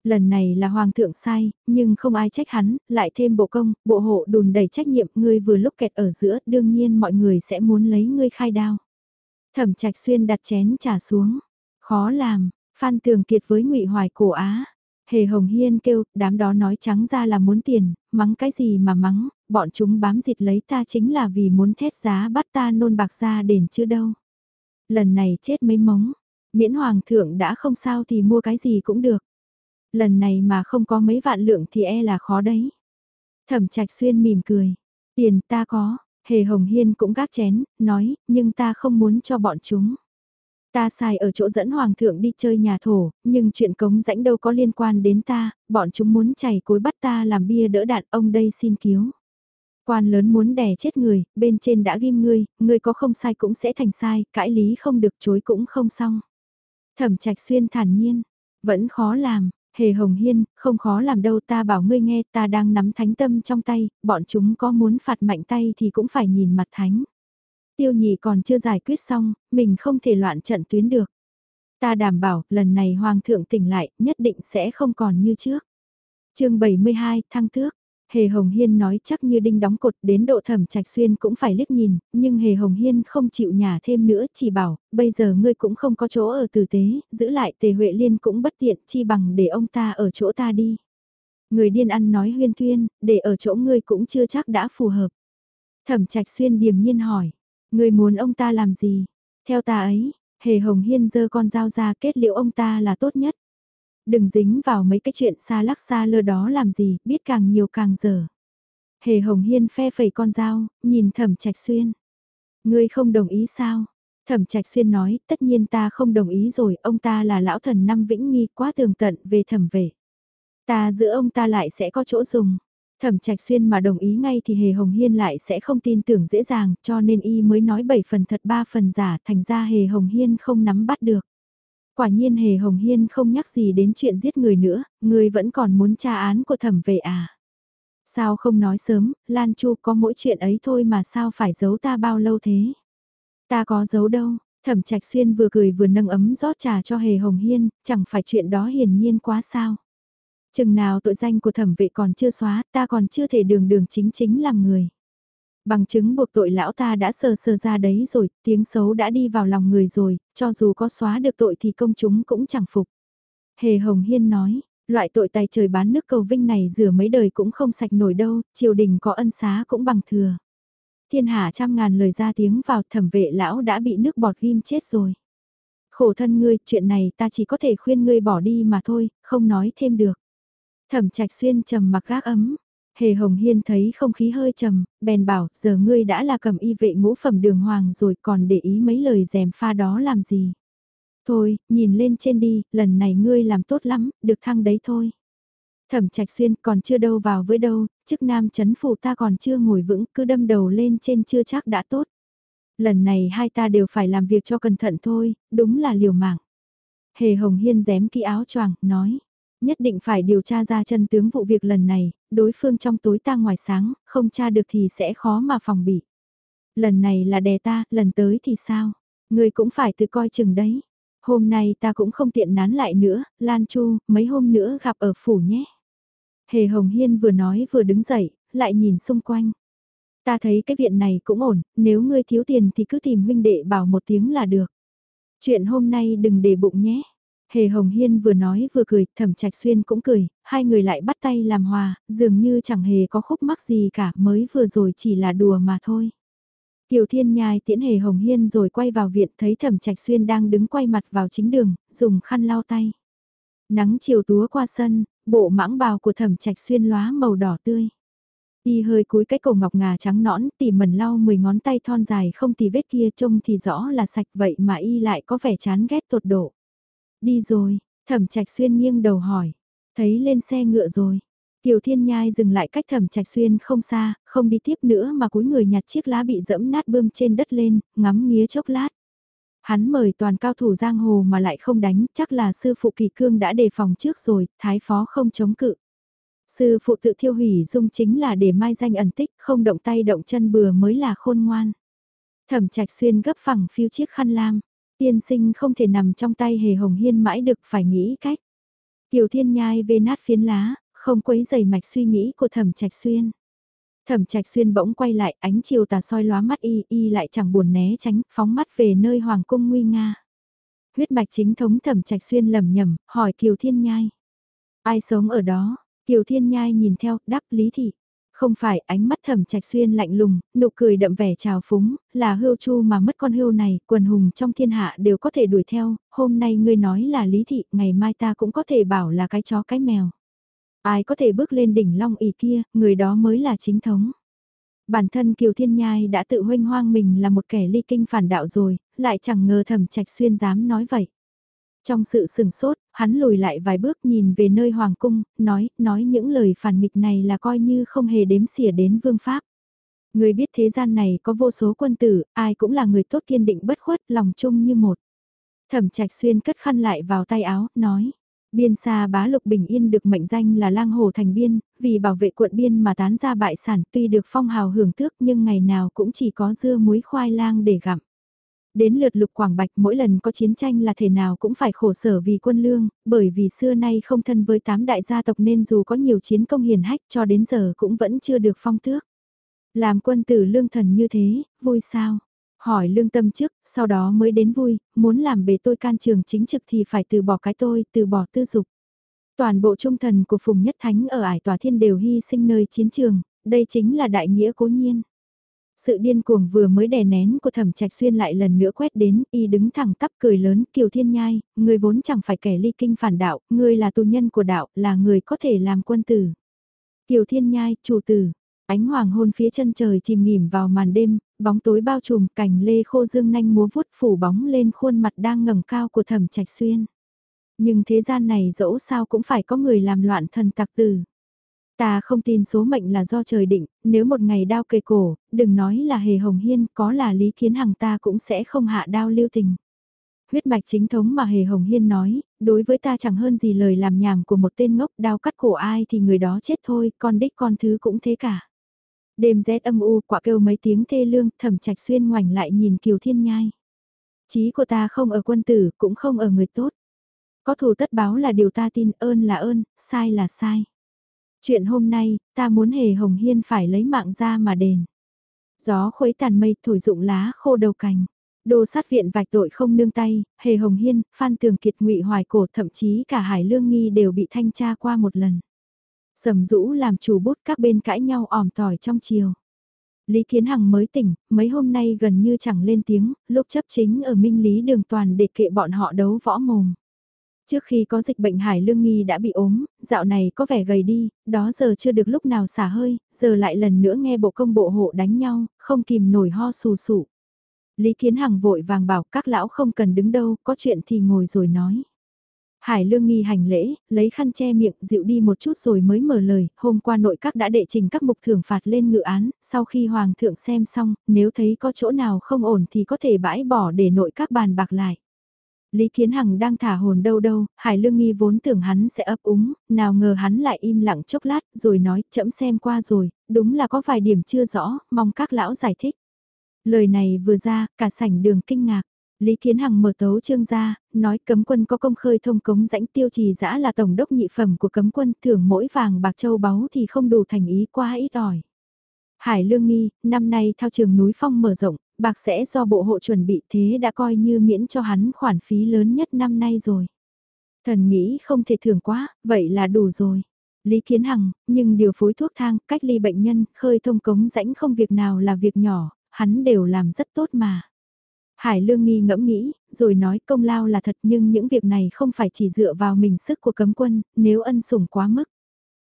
Lần này là hoàng thượng sai, nhưng không ai trách hắn, lại thêm bộ công, bộ hộ đùn đầy trách nhiệm, ngươi vừa lúc kẹt ở giữa, đương nhiên mọi người sẽ muốn lấy ngươi khai đao. Thẩm Trạch Xuyên đặt chén trà xuống, khó làm, Phan Tường Kiệt với Ngụy Hoài cổ Á. Hề Hồng Hiên kêu, đám đó nói trắng ra là muốn tiền, mắng cái gì mà mắng, bọn chúng bám dịt lấy ta chính là vì muốn thét giá bắt ta nôn bạc ra đền chứ đâu. Lần này chết mấy mống, miễn hoàng thượng đã không sao thì mua cái gì cũng được. Lần này mà không có mấy vạn lượng thì e là khó đấy. Thẩm trạch xuyên mỉm cười. Tiền ta có, hề hồng hiên cũng gác chén, nói, nhưng ta không muốn cho bọn chúng. Ta xài ở chỗ dẫn hoàng thượng đi chơi nhà thổ, nhưng chuyện cống rãnh đâu có liên quan đến ta, bọn chúng muốn chảy cối bắt ta làm bia đỡ đạn ông đây xin cứu. Quan lớn muốn đè chết người, bên trên đã ghim ngươi, ngươi có không sai cũng sẽ thành sai, cãi lý không được chối cũng không xong. Thẩm trạch xuyên thản nhiên, vẫn khó làm, Hề Hồng Hiên, không khó làm đâu ta bảo ngươi nghe ta đang nắm thánh tâm trong tay, bọn chúng có muốn phạt mạnh tay thì cũng phải nhìn mặt thánh. Tiêu nhị còn chưa giải quyết xong, mình không thể loạn trận tuyến được. Ta đảm bảo, lần này Hoàng thượng tỉnh lại, nhất định sẽ không còn như trước. chương 72, Thăng Tước Hề Hồng Hiên nói chắc như đinh đóng cột đến độ thẩm trạch xuyên cũng phải liếc nhìn, nhưng Hề Hồng Hiên không chịu nhả thêm nữa, chỉ bảo, bây giờ ngươi cũng không có chỗ ở tử tế, giữ lại tề Huệ Liên cũng bất tiện, chi bằng để ông ta ở chỗ ta đi. Người điên ăn nói huyên thuyên để ở chỗ ngươi cũng chưa chắc đã phù hợp. Thẩm trạch xuyên điềm nhiên hỏi, ngươi muốn ông ta làm gì? Theo ta ấy, Hề Hồng Hiên giơ con dao ra kết liễu ông ta là tốt nhất. Đừng dính vào mấy cái chuyện xa lắc xa lơ đó làm gì, biết càng nhiều càng dở. Hề Hồng Hiên phe phẩy con dao, nhìn Thẩm Trạch Xuyên. Ngươi không đồng ý sao? Thẩm Trạch Xuyên nói, tất nhiên ta không đồng ý rồi, ông ta là lão thần năm vĩnh nghi quá tường tận về thẩm vệ. Ta giữa ông ta lại sẽ có chỗ dùng. Thẩm Trạch Xuyên mà đồng ý ngay thì Hề Hồng Hiên lại sẽ không tin tưởng dễ dàng, cho nên y mới nói 7 phần thật 3 phần giả, thành ra Hề Hồng Hiên không nắm bắt được. Quả nhiên Hề Hồng Hiên không nhắc gì đến chuyện giết người nữa, người vẫn còn muốn tra án của thẩm vệ à. Sao không nói sớm, Lan Chu có mỗi chuyện ấy thôi mà sao phải giấu ta bao lâu thế? Ta có giấu đâu, thẩm trạch xuyên vừa cười vừa nâng ấm rót trà cho Hề Hồng Hiên, chẳng phải chuyện đó hiển nhiên quá sao. Chừng nào tội danh của thẩm vệ còn chưa xóa, ta còn chưa thể đường đường chính chính làm người. Bằng chứng buộc tội lão ta đã sờ sờ ra đấy rồi, tiếng xấu đã đi vào lòng người rồi, cho dù có xóa được tội thì công chúng cũng chẳng phục. Hề Hồng Hiên nói, loại tội tài trời bán nước cầu vinh này rửa mấy đời cũng không sạch nổi đâu, triều đình có ân xá cũng bằng thừa. Thiên hạ trăm ngàn lời ra tiếng vào thẩm vệ lão đã bị nước bọt ghim chết rồi. Khổ thân ngươi, chuyện này ta chỉ có thể khuyên ngươi bỏ đi mà thôi, không nói thêm được. Thẩm trạch xuyên trầm mặc gác ấm. Hề Hồng Hiên thấy không khí hơi trầm, bèn bảo, giờ ngươi đã là cầm y vệ ngũ phẩm đường hoàng rồi còn để ý mấy lời dèm pha đó làm gì. Thôi, nhìn lên trên đi, lần này ngươi làm tốt lắm, được thăng đấy thôi. Thẩm trạch xuyên còn chưa đâu vào với đâu, chức nam chấn phủ ta còn chưa ngồi vững, cứ đâm đầu lên trên chưa chắc đã tốt. Lần này hai ta đều phải làm việc cho cẩn thận thôi, đúng là liều mạng. Hề Hồng Hiên dém kỹ áo choàng, nói. Nhất định phải điều tra ra chân tướng vụ việc lần này, đối phương trong tối ta ngoài sáng, không tra được thì sẽ khó mà phòng bị. Lần này là đè ta, lần tới thì sao? Người cũng phải tự coi chừng đấy. Hôm nay ta cũng không tiện nán lại nữa, Lan Chu, mấy hôm nữa gặp ở phủ nhé. Hề Hồng Hiên vừa nói vừa đứng dậy, lại nhìn xung quanh. Ta thấy cái viện này cũng ổn, nếu ngươi thiếu tiền thì cứ tìm huynh đệ bảo một tiếng là được. Chuyện hôm nay đừng để bụng nhé. Hề Hồng Hiên vừa nói vừa cười, thẩm trạch xuyên cũng cười, hai người lại bắt tay làm hòa, dường như chẳng hề có khúc mắc gì cả, mới vừa rồi chỉ là đùa mà thôi. Kiều Thiên Nhai tiễn Hề Hồng Hiên rồi quay vào viện thấy thẩm trạch xuyên đang đứng quay mặt vào chính đường, dùng khăn lau tay. Nắng chiều túa qua sân, bộ mãng bào của thẩm trạch xuyên lóa màu đỏ tươi. Y hơi cúi cái cổ ngọc ngà trắng nõn tỉ mẩn lau 10 ngón tay thon dài không tì vết kia trông thì rõ là sạch vậy mà Y lại có vẻ chán ghét tột độ. Đi rồi, thẩm trạch xuyên nghiêng đầu hỏi. Thấy lên xe ngựa rồi. Kiều Thiên Nhai dừng lại cách thẩm trạch xuyên không xa, không đi tiếp nữa mà cúi người nhặt chiếc lá bị dẫm nát bươm trên đất lên, ngắm nghía chốc lát. Hắn mời toàn cao thủ giang hồ mà lại không đánh, chắc là sư phụ kỳ cương đã đề phòng trước rồi, thái phó không chống cự. Sư phụ tự thiêu hủy dung chính là để mai danh ẩn tích, không động tay động chân bừa mới là khôn ngoan. Thẩm trạch xuyên gấp phẳng phiêu chiếc khăn lam, tiên sinh không thể nằm trong tay hề hồng hiên mãi được phải nghĩ cách. Kiều thiên nhai vê nát phiến lá, không quấy dày mạch suy nghĩ của thẩm trạch xuyên. Thẩm trạch xuyên bỗng quay lại ánh chiều tà soi lóa mắt y, y lại chẳng buồn né tránh, phóng mắt về nơi hoàng cung nguy nga. Huyết mạch chính thống thẩm trạch xuyên lầm nhầm, hỏi Kiều Thiên Nhai. Ai sống ở đó? Kiều Thiên Nhai nhìn theo, đáp Lý Thị. Không phải ánh mắt thầm trạch xuyên lạnh lùng, nụ cười đậm vẻ trào phúng, là hưu chu mà mất con hưu này, quần hùng trong thiên hạ đều có thể đuổi theo, hôm nay ngươi nói là lý thị, ngày mai ta cũng có thể bảo là cái chó cái mèo. Ai có thể bước lên đỉnh long ỷ kia, người đó mới là chính thống. Bản thân Kiều Thiên Nhai đã tự huynh hoang mình là một kẻ ly kinh phản đạo rồi, lại chẳng ngờ thầm trạch xuyên dám nói vậy. Trong sự sừng sốt, hắn lùi lại vài bước nhìn về nơi hoàng cung, nói, nói những lời phản nghịch này là coi như không hề đếm xỉa đến vương pháp. Người biết thế gian này có vô số quân tử, ai cũng là người tốt kiên định bất khuất, lòng chung như một. Thẩm trạch xuyên cất khăn lại vào tay áo, nói. Biên xa bá lục bình yên được mệnh danh là lang hồ thành biên, vì bảo vệ quận biên mà tán ra bại sản tuy được phong hào hưởng tước nhưng ngày nào cũng chỉ có dưa muối khoai lang để gặm. Đến lượt lục quảng bạch mỗi lần có chiến tranh là thể nào cũng phải khổ sở vì quân lương, bởi vì xưa nay không thân với tám đại gia tộc nên dù có nhiều chiến công hiển hách cho đến giờ cũng vẫn chưa được phong tước. Làm quân tử lương thần như thế, vui sao? Hỏi lương tâm trước, sau đó mới đến vui, muốn làm bề tôi can trường chính trực thì phải từ bỏ cái tôi, từ bỏ tư dục. Toàn bộ trung thần của Phùng Nhất Thánh ở ải tòa thiên đều hy sinh nơi chiến trường, đây chính là đại nghĩa cố nhiên. Sự điên cuồng vừa mới đè nén của thẩm trạch xuyên lại lần nữa quét đến, y đứng thẳng tắp cười lớn, kiều thiên nhai, người vốn chẳng phải kẻ ly kinh phản đạo, người là tù nhân của đạo, là người có thể làm quân tử. Kiều thiên nhai, chủ tử, Ánh hoàng hôn phía chân trời chìm nghỉm vào màn đêm, bóng tối bao trùm cảnh lê khô dương nanh múa vuốt phủ bóng lên khuôn mặt đang ngẩng cao của thẩm trạch xuyên. Nhưng thế gian này dẫu sao cũng phải có người làm loạn thần tặc tử. Ta không tin số mệnh là do trời định, nếu một ngày đao kề cổ, đừng nói là hề hồng hiên, có là lý kiến hằng ta cũng sẽ không hạ đao lưu tình. Huyết mạch chính thống mà hề hồng hiên nói, đối với ta chẳng hơn gì lời làm nhảm của một tên ngốc đao cắt cổ ai thì người đó chết thôi, con đích con thứ cũng thế cả. Đêm rét âm u, quả kêu mấy tiếng thê lương, thẩm trạch xuyên ngoảnh lại nhìn kiều thiên nhai. Chí của ta không ở quân tử, cũng không ở người tốt. Có thù tất báo là điều ta tin, ơn là ơn, sai là sai. Chuyện hôm nay, ta muốn hề hồng hiên phải lấy mạng ra mà đền. Gió khuấy tàn mây thổi rụng lá khô đầu cành. đồ sát viện vạch tội không nương tay, hề hồng hiên, phan tường kiệt ngụy hoài cổ thậm chí cả hải lương nghi đều bị thanh tra qua một lần. Sầm rũ làm chủ bút các bên cãi nhau ỏm tỏi trong chiều. Lý Kiến Hằng mới tỉnh, mấy hôm nay gần như chẳng lên tiếng, lúc chấp chính ở Minh Lý đường toàn để kệ bọn họ đấu võ mồm. Trước khi có dịch bệnh Hải Lương Nghi đã bị ốm, dạo này có vẻ gầy đi, đó giờ chưa được lúc nào xả hơi, giờ lại lần nữa nghe bộ công bộ hộ đánh nhau, không kìm nổi ho sù sụ. Lý Kiến Hằng vội vàng bảo các lão không cần đứng đâu, có chuyện thì ngồi rồi nói. Hải Lương nghi hành lễ, lấy khăn che miệng dịu đi một chút rồi mới mở lời, hôm qua nội các đã đệ trình các mục thưởng phạt lên ngự án, sau khi Hoàng thượng xem xong, nếu thấy có chỗ nào không ổn thì có thể bãi bỏ để nội các bàn bạc lại. Lý Kiến Hằng đang thả hồn đâu đâu, Hải Lương Nghi vốn tưởng hắn sẽ ấp úng, nào ngờ hắn lại im lặng chốc lát, rồi nói, chậm xem qua rồi, đúng là có vài điểm chưa rõ, mong các lão giải thích. Lời này vừa ra, cả sảnh đường kinh ngạc. Lý Kiến Hằng mở tấu trương ra, nói cấm quân có công khơi thông cống rãnh tiêu trì dã là tổng đốc nhị phẩm của cấm quân, thưởng mỗi vàng bạc châu báu thì không đủ thành ý quá ít ỏi. Hải Lương Nghi, năm nay theo trường núi phong mở rộng, bạc sẽ do bộ hộ chuẩn bị thế đã coi như miễn cho hắn khoản phí lớn nhất năm nay rồi. Thần nghĩ không thể thưởng quá, vậy là đủ rồi. Lý Kiến Hằng, nhưng điều phối thuốc thang, cách ly bệnh nhân, khơi thông cống rãnh không việc nào là việc nhỏ, hắn đều làm rất tốt mà. Hải Lương nghi ngẫm nghĩ, rồi nói công lao là thật nhưng những việc này không phải chỉ dựa vào mình sức của cấm quân, nếu ân sủng quá mức.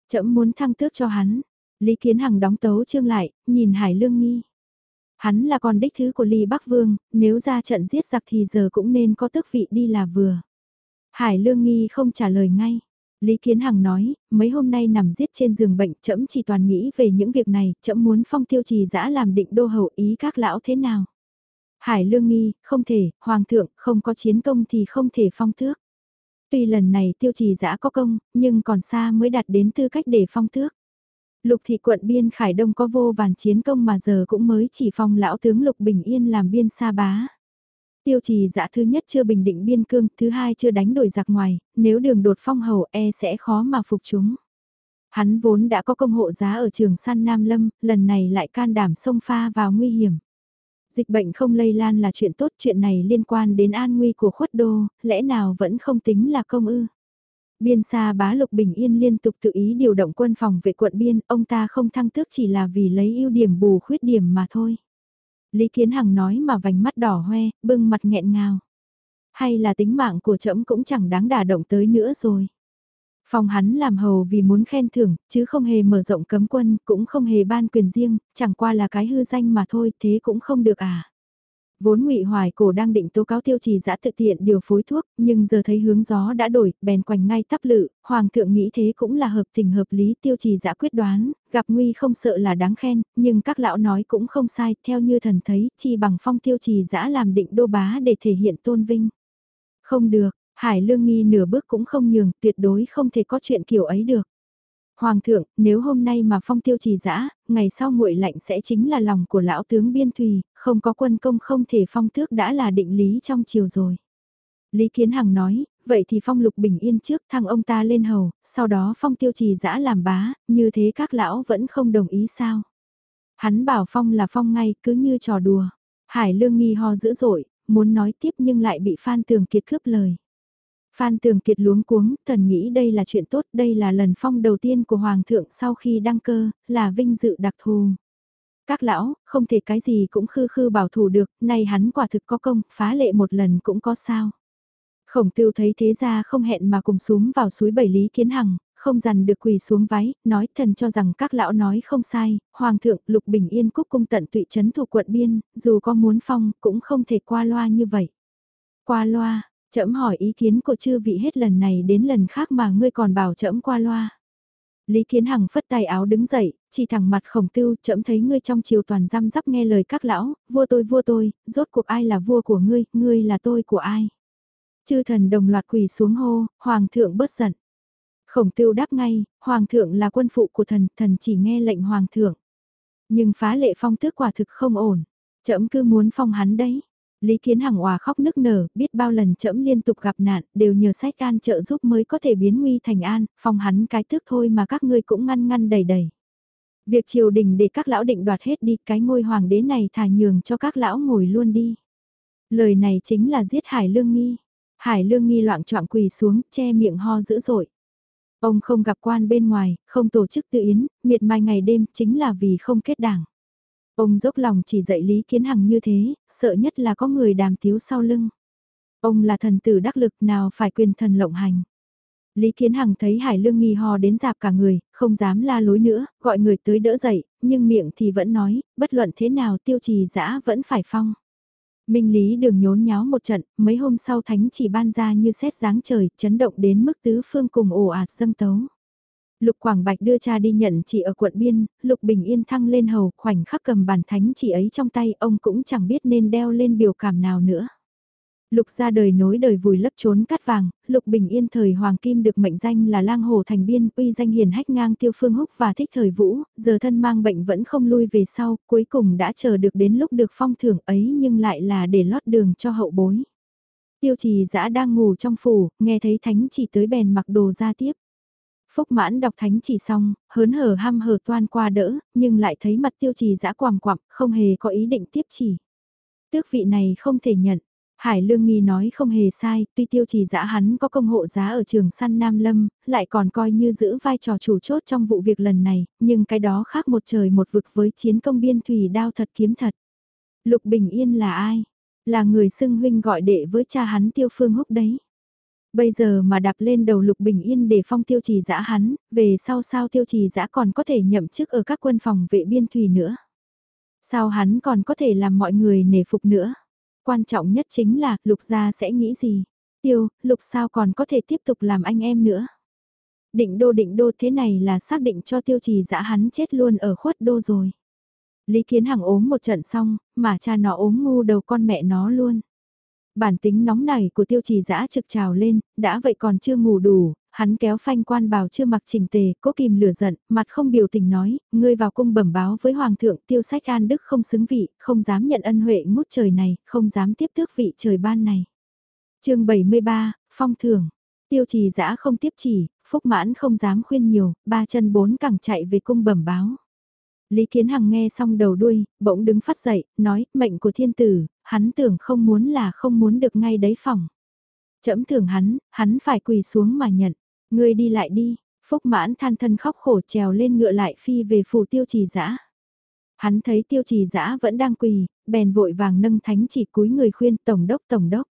Chậm muốn thăng tước cho hắn. Lý Kiến Hằng đóng tấu trương lại, nhìn Hải Lương nghi. Hắn là con đích thứ của Ly Bắc Vương, nếu ra trận giết giặc thì giờ cũng nên có tước vị đi là vừa. Hải Lương nghi không trả lời ngay. Lý Kiến Hằng nói, mấy hôm nay nằm giết trên giường bệnh, trẫm chỉ toàn nghĩ về những việc này, trẫm muốn phong tiêu trì dã làm định đô hậu ý các lão thế nào. Hải lương nghi, không thể, hoàng thượng, không có chiến công thì không thể phong tước. Tuy lần này tiêu trì dã có công, nhưng còn xa mới đạt đến tư cách để phong tước. Lục thị quận biên Khải Đông có vô vàn chiến công mà giờ cũng mới chỉ phong lão tướng Lục Bình Yên làm biên sa bá. Tiêu trì giả thứ nhất chưa bình định biên cương, thứ hai chưa đánh đổi giặc ngoài, nếu đường đột phong hầu e sẽ khó mà phục chúng. Hắn vốn đã có công hộ giá ở trường săn Nam Lâm, lần này lại can đảm xông pha vào nguy hiểm. Dịch bệnh không lây lan là chuyện tốt, chuyện này liên quan đến an nguy của khuất đô, lẽ nào vẫn không tính là công ư? Biên xa bá lục bình yên liên tục tự ý điều động quân phòng vệ quận biên, ông ta không thăng tước chỉ là vì lấy ưu điểm bù khuyết điểm mà thôi. Lý Kiến Hằng nói mà vành mắt đỏ hoe, bưng mặt nghẹn ngào. Hay là tính mạng của trẫm cũng chẳng đáng đả động tới nữa rồi. Phòng hắn làm hầu vì muốn khen thưởng, chứ không hề mở rộng cấm quân, cũng không hề ban quyền riêng, chẳng qua là cái hư danh mà thôi, thế cũng không được à. Vốn ngụy Hoài cổ đang định tố cáo tiêu trì giã thực tiện điều phối thuốc, nhưng giờ thấy hướng gió đã đổi, bèn quanh ngay tắp lự, hoàng thượng nghĩ thế cũng là hợp tình hợp lý tiêu trì giã quyết đoán, gặp nguy không sợ là đáng khen, nhưng các lão nói cũng không sai, theo như thần thấy, chi bằng phong tiêu trì giã làm định đô bá để thể hiện tôn vinh. Không được, Hải Lương Nghi nửa bước cũng không nhường, tuyệt đối không thể có chuyện kiểu ấy được. Hoàng thượng, nếu hôm nay mà phong tiêu trì dã ngày sau nguội lạnh sẽ chính là lòng của lão tướng Biên Thùy, không có quân công không thể phong tước đã là định lý trong chiều rồi. Lý Kiến Hằng nói, vậy thì phong lục bình yên trước thăng ông ta lên hầu, sau đó phong tiêu trì dã làm bá, như thế các lão vẫn không đồng ý sao. Hắn bảo phong là phong ngay, cứ như trò đùa. Hải lương nghi ho dữ dội, muốn nói tiếp nhưng lại bị Phan Tường Kiệt cướp lời. Phan Tường Kiệt luống cuống, thần nghĩ đây là chuyện tốt, đây là lần phong đầu tiên của Hoàng thượng sau khi đăng cơ, là vinh dự đặc thù. Các lão, không thể cái gì cũng khư khư bảo thủ được, nay hắn quả thực có công, phá lệ một lần cũng có sao. Khổng tiêu thấy thế ra không hẹn mà cùng xuống vào suối bảy lý kiến hằng, không dằn được quỳ xuống váy, nói thần cho rằng các lão nói không sai, Hoàng thượng Lục Bình Yên cúc cung tận tụy chấn thuộc quận biên, dù có muốn phong cũng không thể qua loa như vậy. Qua loa, trẫm hỏi ý kiến của chư vị hết lần này đến lần khác mà ngươi còn bảo trẫm qua loa. Lý Kiến Hằng phất tay áo đứng dậy, chỉ thẳng mặt khổng tưu, chậm thấy ngươi trong chiều toàn răm rắp nghe lời các lão, vua tôi vua tôi, rốt cuộc ai là vua của ngươi, ngươi là tôi của ai. Chư thần đồng loạt quỳ xuống hô, hoàng thượng bớt giận. Khổng tưu đáp ngay, hoàng thượng là quân phụ của thần, thần chỉ nghe lệnh hoàng thượng. Nhưng phá lệ phong tước quả thực không ổn, chậm cứ muốn phong hắn đấy. Lý Kiến Hằng hòa khóc nức nở, biết bao lần trẫm liên tục gặp nạn, đều nhờ sách can trợ giúp mới có thể biến nguy thành an, phong hắn cái tước thôi mà các ngươi cũng ngăn ngăn đầy đầy. Việc triều đình để các lão định đoạt hết đi, cái ngôi hoàng đế này thả nhường cho các lão ngồi luôn đi. Lời này chính là giết Hải Lương Nghi. Hải Lương Nghi loạn trọng quỳ xuống, che miệng ho dữ dội. Ông không gặp quan bên ngoài, không tổ chức tự yến, miệt mài ngày đêm chính là vì không kết đảng. Ông dốc lòng chỉ dạy Lý Kiến Hằng như thế, sợ nhất là có người đàm tiếu sau lưng. Ông là thần tử đắc lực nào phải quyền thần lộng hành. Lý Kiến Hằng thấy Hải Lương nghi ho đến dạp cả người, không dám la lối nữa, gọi người tới đỡ dậy, nhưng miệng thì vẫn nói, bất luận thế nào tiêu trì dã vẫn phải phong. Minh Lý đường nhốn nháo một trận, mấy hôm sau thánh chỉ ban ra như xét dáng trời, chấn động đến mức tứ phương cùng ồ ạt dâng tấu. Lục Quảng Bạch đưa cha đi nhận chị ở quận Biên, Lục Bình Yên thăng lên hầu, khoảnh khắc cầm bản thánh chỉ ấy trong tay, ông cũng chẳng biết nên đeo lên biểu cảm nào nữa. Lục ra đời nối đời vùi lấp trốn cát vàng, Lục Bình Yên thời Hoàng Kim được mệnh danh là lang hồ thành biên, uy danh hiền hách ngang tiêu phương húc và thích thời vũ, giờ thân mang bệnh vẫn không lui về sau, cuối cùng đã chờ được đến lúc được phong thưởng ấy nhưng lại là để lót đường cho hậu bối. Tiêu trì dã đang ngủ trong phủ, nghe thấy thánh chỉ tới bèn mặc đồ ra tiếp. Phúc mãn đọc thánh chỉ xong, hớn hở ham hở toan qua đỡ, nhưng lại thấy mặt tiêu trì dã quàm quặm, không hề có ý định tiếp chỉ. Tước vị này không thể nhận. Hải Lương Nghi nói không hề sai, tuy tiêu trì dã hắn có công hộ giá ở trường săn Nam Lâm, lại còn coi như giữ vai trò chủ chốt trong vụ việc lần này, nhưng cái đó khác một trời một vực với chiến công biên thủy đao thật kiếm thật. Lục Bình Yên là ai? Là người xưng huynh gọi đệ với cha hắn tiêu phương húc đấy. Bây giờ mà đạp lên đầu Lục Bình Yên để phong tiêu trì giã hắn, về sau sao tiêu trì giã còn có thể nhậm chức ở các quân phòng vệ biên thủy nữa. Sao hắn còn có thể làm mọi người nể phục nữa. Quan trọng nhất chính là, Lục gia sẽ nghĩ gì? Tiêu, Lục sao còn có thể tiếp tục làm anh em nữa? Định đô định đô thế này là xác định cho tiêu trì giã hắn chết luôn ở khuất đô rồi. Lý Kiến Hằng ốm một trận xong, mà cha nó ốm ngu đầu con mẹ nó luôn. Bản tính nóng nảy của tiêu trì dã trực trào lên, đã vậy còn chưa ngủ đủ, hắn kéo phanh quan bào chưa mặc chỉnh tề, cố kìm lửa giận, mặt không biểu tình nói, ngươi vào cung bẩm báo với hoàng thượng tiêu sách an đức không xứng vị, không dám nhận ân huệ ngút trời này, không dám tiếp tước vị trời ban này. chương 73, Phong thưởng, tiêu trì dã không tiếp chỉ, phúc mãn không dám khuyên nhiều, ba chân bốn cẳng chạy về cung bẩm báo. Lý Kiến Hằng nghe xong đầu đuôi, bỗng đứng phát dậy, nói, mệnh của thiên tử, hắn tưởng không muốn là không muốn được ngay đấy phòng. Chấm thưởng hắn, hắn phải quỳ xuống mà nhận. Ngươi đi lại đi, Phúc mãn than thân khóc khổ trèo lên ngựa lại phi về phủ tiêu trì dã Hắn thấy tiêu trì dã vẫn đang quỳ, bèn vội vàng nâng thánh chỉ cúi người khuyên tổng đốc tổng đốc.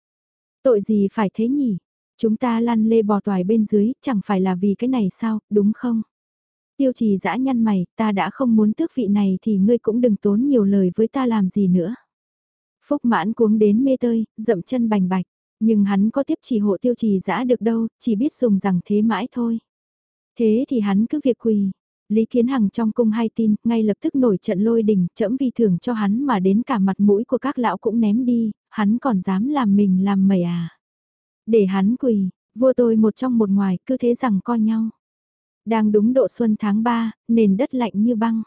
Tội gì phải thế nhỉ? Chúng ta lăn lê bò toài bên dưới, chẳng phải là vì cái này sao, đúng không? Tiêu trì dã nhăn mày, ta đã không muốn tước vị này thì ngươi cũng đừng tốn nhiều lời với ta làm gì nữa. Phúc mãn cuống đến mê tơi, dậm chân bành bạch. Nhưng hắn có tiếp chỉ hộ tiêu trì dã được đâu, chỉ biết dùng rằng thế mãi thôi. Thế thì hắn cứ việc quỳ. Lý Kiến Hằng trong cung hay tin, ngay lập tức nổi trận lôi đình, chẫm vì thưởng cho hắn mà đến cả mặt mũi của các lão cũng ném đi, hắn còn dám làm mình làm mẩy à. Để hắn quỳ, vua tôi một trong một ngoài, cứ thế rằng co nhau. Đang đúng độ xuân tháng 3, nền đất lạnh như băng.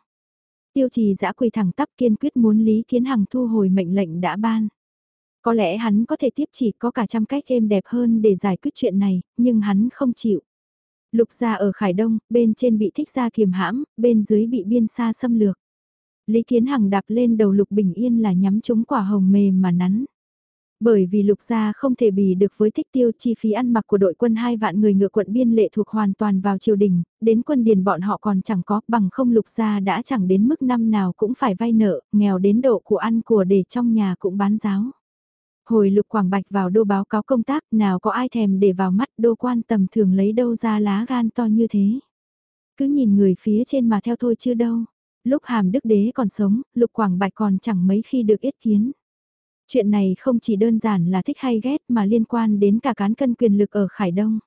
Tiêu trì giã quỳ thẳng tắp kiên quyết muốn Lý Kiến Hằng thu hồi mệnh lệnh đã ban. Có lẽ hắn có thể tiếp chỉ có cả trăm cách êm đẹp hơn để giải quyết chuyện này, nhưng hắn không chịu. Lục gia ở Khải Đông, bên trên bị thích gia kiềm hãm, bên dưới bị biên xa xâm lược. Lý Kiến Hằng đạp lên đầu Lục Bình Yên là nhắm trúng quả hồng mềm mà nắn. Bởi vì lục gia không thể bì được với thích tiêu chi phí ăn mặc của đội quân hai vạn người ngựa quận biên lệ thuộc hoàn toàn vào triều đình, đến quân điền bọn họ còn chẳng có, bằng không lục gia đã chẳng đến mức năm nào cũng phải vay nợ, nghèo đến độ của ăn của để trong nhà cũng bán giáo. Hồi lục quảng bạch vào đô báo cáo công tác nào có ai thèm để vào mắt đô quan tầm thường lấy đâu ra lá gan to như thế. Cứ nhìn người phía trên mà theo thôi chứ đâu. Lúc hàm đức đế còn sống, lục quảng bạch còn chẳng mấy khi được yết kiến. Chuyện này không chỉ đơn giản là thích hay ghét mà liên quan đến cả cán cân quyền lực ở Khải Đông.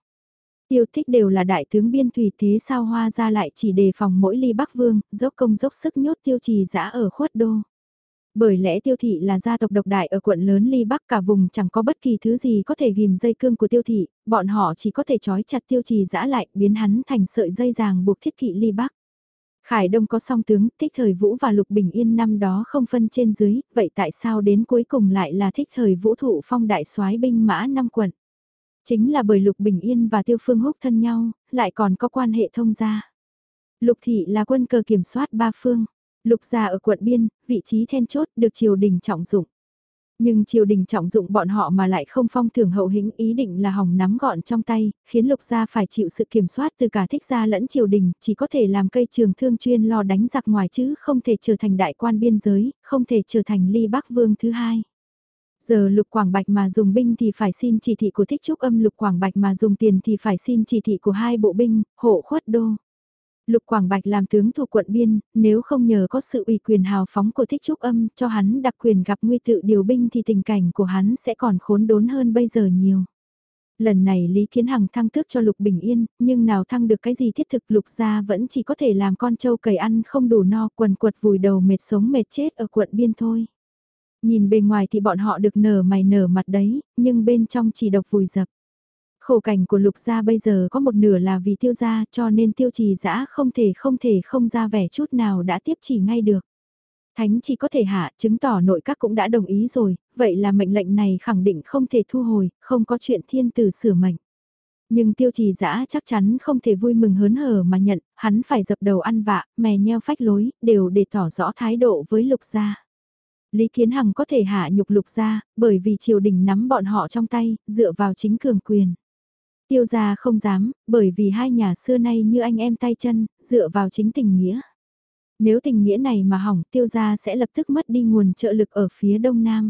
Tiêu thích đều là đại tướng biên thủy thế sao hoa ra lại chỉ đề phòng mỗi ly Bắc Vương, dốc công dốc sức nhốt tiêu trì giã ở khuất đô. Bởi lẽ tiêu thị là gia tộc độc đại ở quận lớn ly Bắc cả vùng chẳng có bất kỳ thứ gì có thể ghim dây cương của tiêu thị, bọn họ chỉ có thể trói chặt tiêu trì giã lại biến hắn thành sợi dây ràng buộc thiết kỵ ly Bắc. Khải Đông có song tướng, thích thời Vũ và Lục Bình Yên năm đó không phân trên dưới, vậy tại sao đến cuối cùng lại là thích thời Vũ thụ phong đại soái binh mã năm quận? Chính là bởi Lục Bình Yên và Tiêu Phương Húc thân nhau, lại còn có quan hệ thông gia. Lục Thị là quân cờ kiểm soát ba phương. Lục gia ở quận Biên, vị trí then chốt được triều đình trọng dụng. Nhưng triều đình trọng dụng bọn họ mà lại không phong thưởng hậu hĩnh ý định là hỏng nắm gọn trong tay, khiến lục gia phải chịu sự kiểm soát từ cả thích gia lẫn triều đình, chỉ có thể làm cây trường thương chuyên lo đánh giặc ngoài chứ không thể trở thành đại quan biên giới, không thể trở thành ly bắc vương thứ hai. Giờ lục quảng bạch mà dùng binh thì phải xin chỉ thị của thích trúc âm lục quảng bạch mà dùng tiền thì phải xin chỉ thị của hai bộ binh, hộ khuất đô. Lục Quảng Bạch làm tướng thuộc quận biên, nếu không nhờ có sự ủy quyền hào phóng của thích trúc âm cho hắn đặc quyền gặp nguy tự điều binh thì tình cảnh của hắn sẽ còn khốn đốn hơn bây giờ nhiều. Lần này Lý Kiến Hằng thăng tước cho Lục Bình Yên, nhưng nào thăng được cái gì thiết thực Lục gia vẫn chỉ có thể làm con trâu cầy ăn không đủ no quần quật vùi đầu mệt sống mệt chết ở quận biên thôi. Nhìn bề ngoài thì bọn họ được nở mày nở mặt đấy, nhưng bên trong chỉ độc vùi dập. Khổ cảnh của lục gia bây giờ có một nửa là vì tiêu gia cho nên tiêu trì dã không thể không thể không ra vẻ chút nào đã tiếp chỉ ngay được. Thánh chỉ có thể hạ chứng tỏ nội các cũng đã đồng ý rồi, vậy là mệnh lệnh này khẳng định không thể thu hồi, không có chuyện thiên tử sửa mệnh. Nhưng tiêu trì dã chắc chắn không thể vui mừng hớn hở mà nhận, hắn phải dập đầu ăn vạ, mè nheo phách lối, đều để tỏ rõ thái độ với lục gia. Lý Kiến Hằng có thể hạ nhục lục gia, bởi vì triều đình nắm bọn họ trong tay, dựa vào chính cường quyền. Tiêu gia không dám, bởi vì hai nhà xưa nay như anh em tay chân, dựa vào chính tình nghĩa. Nếu tình nghĩa này mà hỏng tiêu gia sẽ lập tức mất đi nguồn trợ lực ở phía đông nam.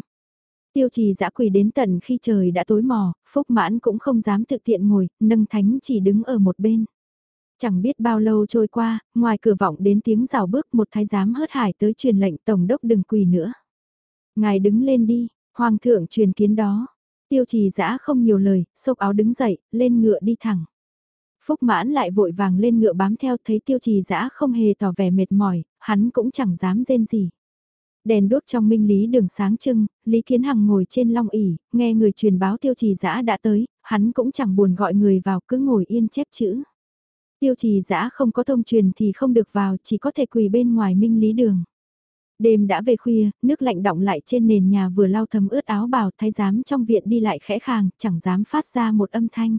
Tiêu trì dã quỳ đến tận khi trời đã tối mò, phúc mãn cũng không dám thực tiện ngồi, nâng thánh chỉ đứng ở một bên. Chẳng biết bao lâu trôi qua, ngoài cửa vọng đến tiếng rào bước một thái giám hớt hải tới truyền lệnh tổng đốc đừng quỳ nữa. Ngài đứng lên đi, hoàng thượng truyền kiến đó, Tiêu trì dã không nhiều lời, xốc áo đứng dậy, lên ngựa đi thẳng. Phúc mãn lại vội vàng lên ngựa bám theo thấy tiêu trì dã không hề tỏ vẻ mệt mỏi, hắn cũng chẳng dám rên gì. Đèn đốt trong minh lý đường sáng trưng, Lý Kiến Hằng ngồi trên long ỉ, nghe người truyền báo tiêu trì dã đã tới, hắn cũng chẳng buồn gọi người vào cứ ngồi yên chép chữ. Tiêu trì dã không có thông truyền thì không được vào, chỉ có thể quỳ bên ngoài minh lý đường. Đêm đã về khuya, nước lạnh động lại trên nền nhà vừa lau thấm ướt áo bào thái giám trong viện đi lại khẽ khàng, chẳng dám phát ra một âm thanh.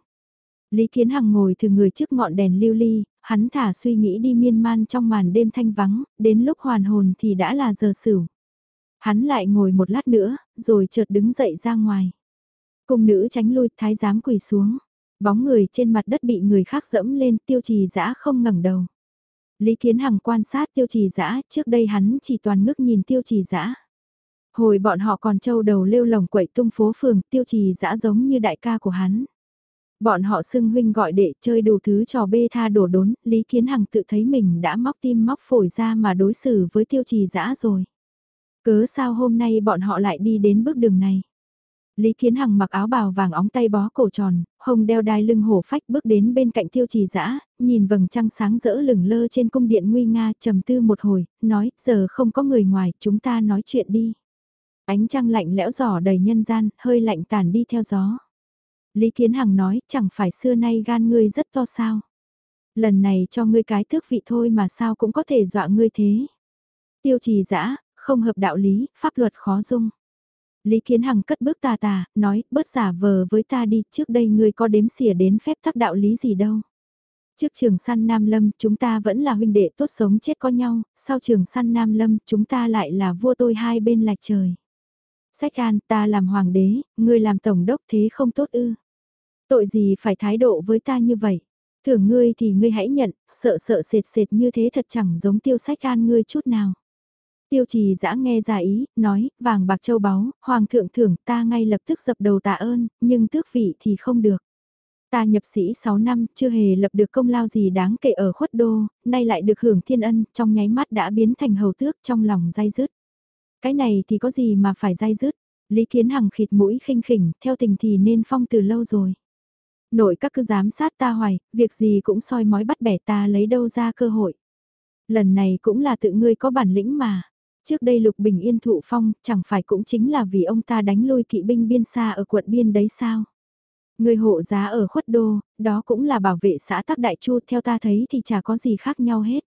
Lý Kiến Hằng ngồi từ người trước ngọn đèn lưu ly, hắn thả suy nghĩ đi miên man trong màn đêm thanh vắng, đến lúc hoàn hồn thì đã là giờ sửu. Hắn lại ngồi một lát nữa, rồi chợt đứng dậy ra ngoài. Cung nữ tránh lui, thái giám quỳ xuống. Bóng người trên mặt đất bị người khác dẫm lên, tiêu trì dã không ngẩng đầu. Lý Kiến Hằng quan sát tiêu trì dã trước đây hắn chỉ toàn ngước nhìn tiêu trì dã Hồi bọn họ còn trâu đầu lêu lồng quậy tung phố phường, tiêu trì dã giống như đại ca của hắn. Bọn họ xưng huynh gọi đệ chơi đủ thứ trò bê tha đổ đốn, Lý Kiến Hằng tự thấy mình đã móc tim móc phổi ra mà đối xử với tiêu trì dã rồi. Cớ sao hôm nay bọn họ lại đi đến bước đường này? Lý Kiến Hằng mặc áo bào vàng óng tay bó cổ tròn, hồng đeo đai lưng hổ phách bước đến bên cạnh tiêu trì dã nhìn vầng trăng sáng rỡ lửng lơ trên cung điện nguy nga trầm tư một hồi, nói, giờ không có người ngoài, chúng ta nói chuyện đi. Ánh trăng lạnh lẽo giỏ đầy nhân gian, hơi lạnh tàn đi theo gió. Lý Kiến Hằng nói, chẳng phải xưa nay gan ngươi rất to sao. Lần này cho ngươi cái thước vị thôi mà sao cũng có thể dọa ngươi thế. Tiêu trì dã không hợp đạo lý, pháp luật khó dung. Lý Kiến Hằng cất bước tà tà, nói, bớt giả vờ với ta đi, trước đây ngươi có đếm xỉa đến phép thắc đạo lý gì đâu. Trước trường săn Nam Lâm, chúng ta vẫn là huynh đệ tốt sống chết có nhau, sau trường săn Nam Lâm, chúng ta lại là vua tôi hai bên lạch trời. Sách an, ta làm hoàng đế, ngươi làm tổng đốc thế không tốt ư. Tội gì phải thái độ với ta như vậy? Thưởng ngươi thì ngươi hãy nhận, sợ sợ sệt sệt như thế thật chẳng giống tiêu sách an ngươi chút nào. Tiêu trì dã nghe ra ý, nói, vàng bạc châu báu, hoàng thượng thưởng ta ngay lập tức dập đầu tạ ơn, nhưng tước vị thì không được. Ta nhập sĩ 6 năm, chưa hề lập được công lao gì đáng kể ở khuất đô, nay lại được hưởng thiên ân, trong nháy mắt đã biến thành hầu tước trong lòng dai dứt. Cái này thì có gì mà phải dai dứt, Lý Kiến Hằng khịt mũi khinh khỉnh, theo tình thì nên phong từ lâu rồi. Nội các cứ giám sát ta hoài, việc gì cũng soi mói bắt bẻ ta lấy đâu ra cơ hội. Lần này cũng là tự ngươi có bản lĩnh mà. Trước đây Lục Bình Yên thụ phong, chẳng phải cũng chính là vì ông ta đánh lui kỵ binh biên xa ở quận biên đấy sao? Người hộ giá ở khuất đô, đó cũng là bảo vệ xã Tắc Đại Chu theo ta thấy thì chả có gì khác nhau hết.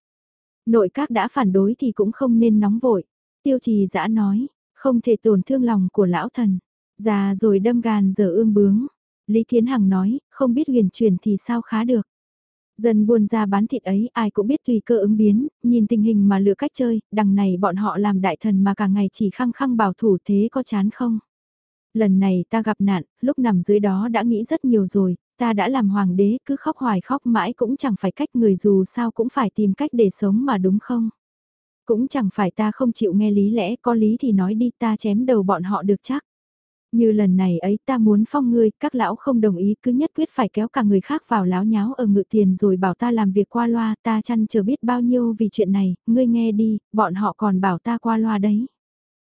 Nội các đã phản đối thì cũng không nên nóng vội. Tiêu trì giã nói, không thể tổn thương lòng của lão thần. Già rồi đâm gàn giờ ương bướng. Lý Kiến Hằng nói, không biết huyền truyền thì sao khá được. Dần buôn ra bán thịt ấy ai cũng biết tùy cơ ứng biến, nhìn tình hình mà lựa cách chơi, đằng này bọn họ làm đại thần mà cả ngày chỉ khăng khăng bảo thủ thế có chán không? Lần này ta gặp nạn, lúc nằm dưới đó đã nghĩ rất nhiều rồi, ta đã làm hoàng đế cứ khóc hoài khóc mãi cũng chẳng phải cách người dù sao cũng phải tìm cách để sống mà đúng không? Cũng chẳng phải ta không chịu nghe lý lẽ có lý thì nói đi ta chém đầu bọn họ được chắc. Như lần này ấy ta muốn phong ngươi, các lão không đồng ý cứ nhất quyết phải kéo cả người khác vào láo nháo ở ngự tiền rồi bảo ta làm việc qua loa ta chăn chờ biết bao nhiêu vì chuyện này, ngươi nghe đi, bọn họ còn bảo ta qua loa đấy.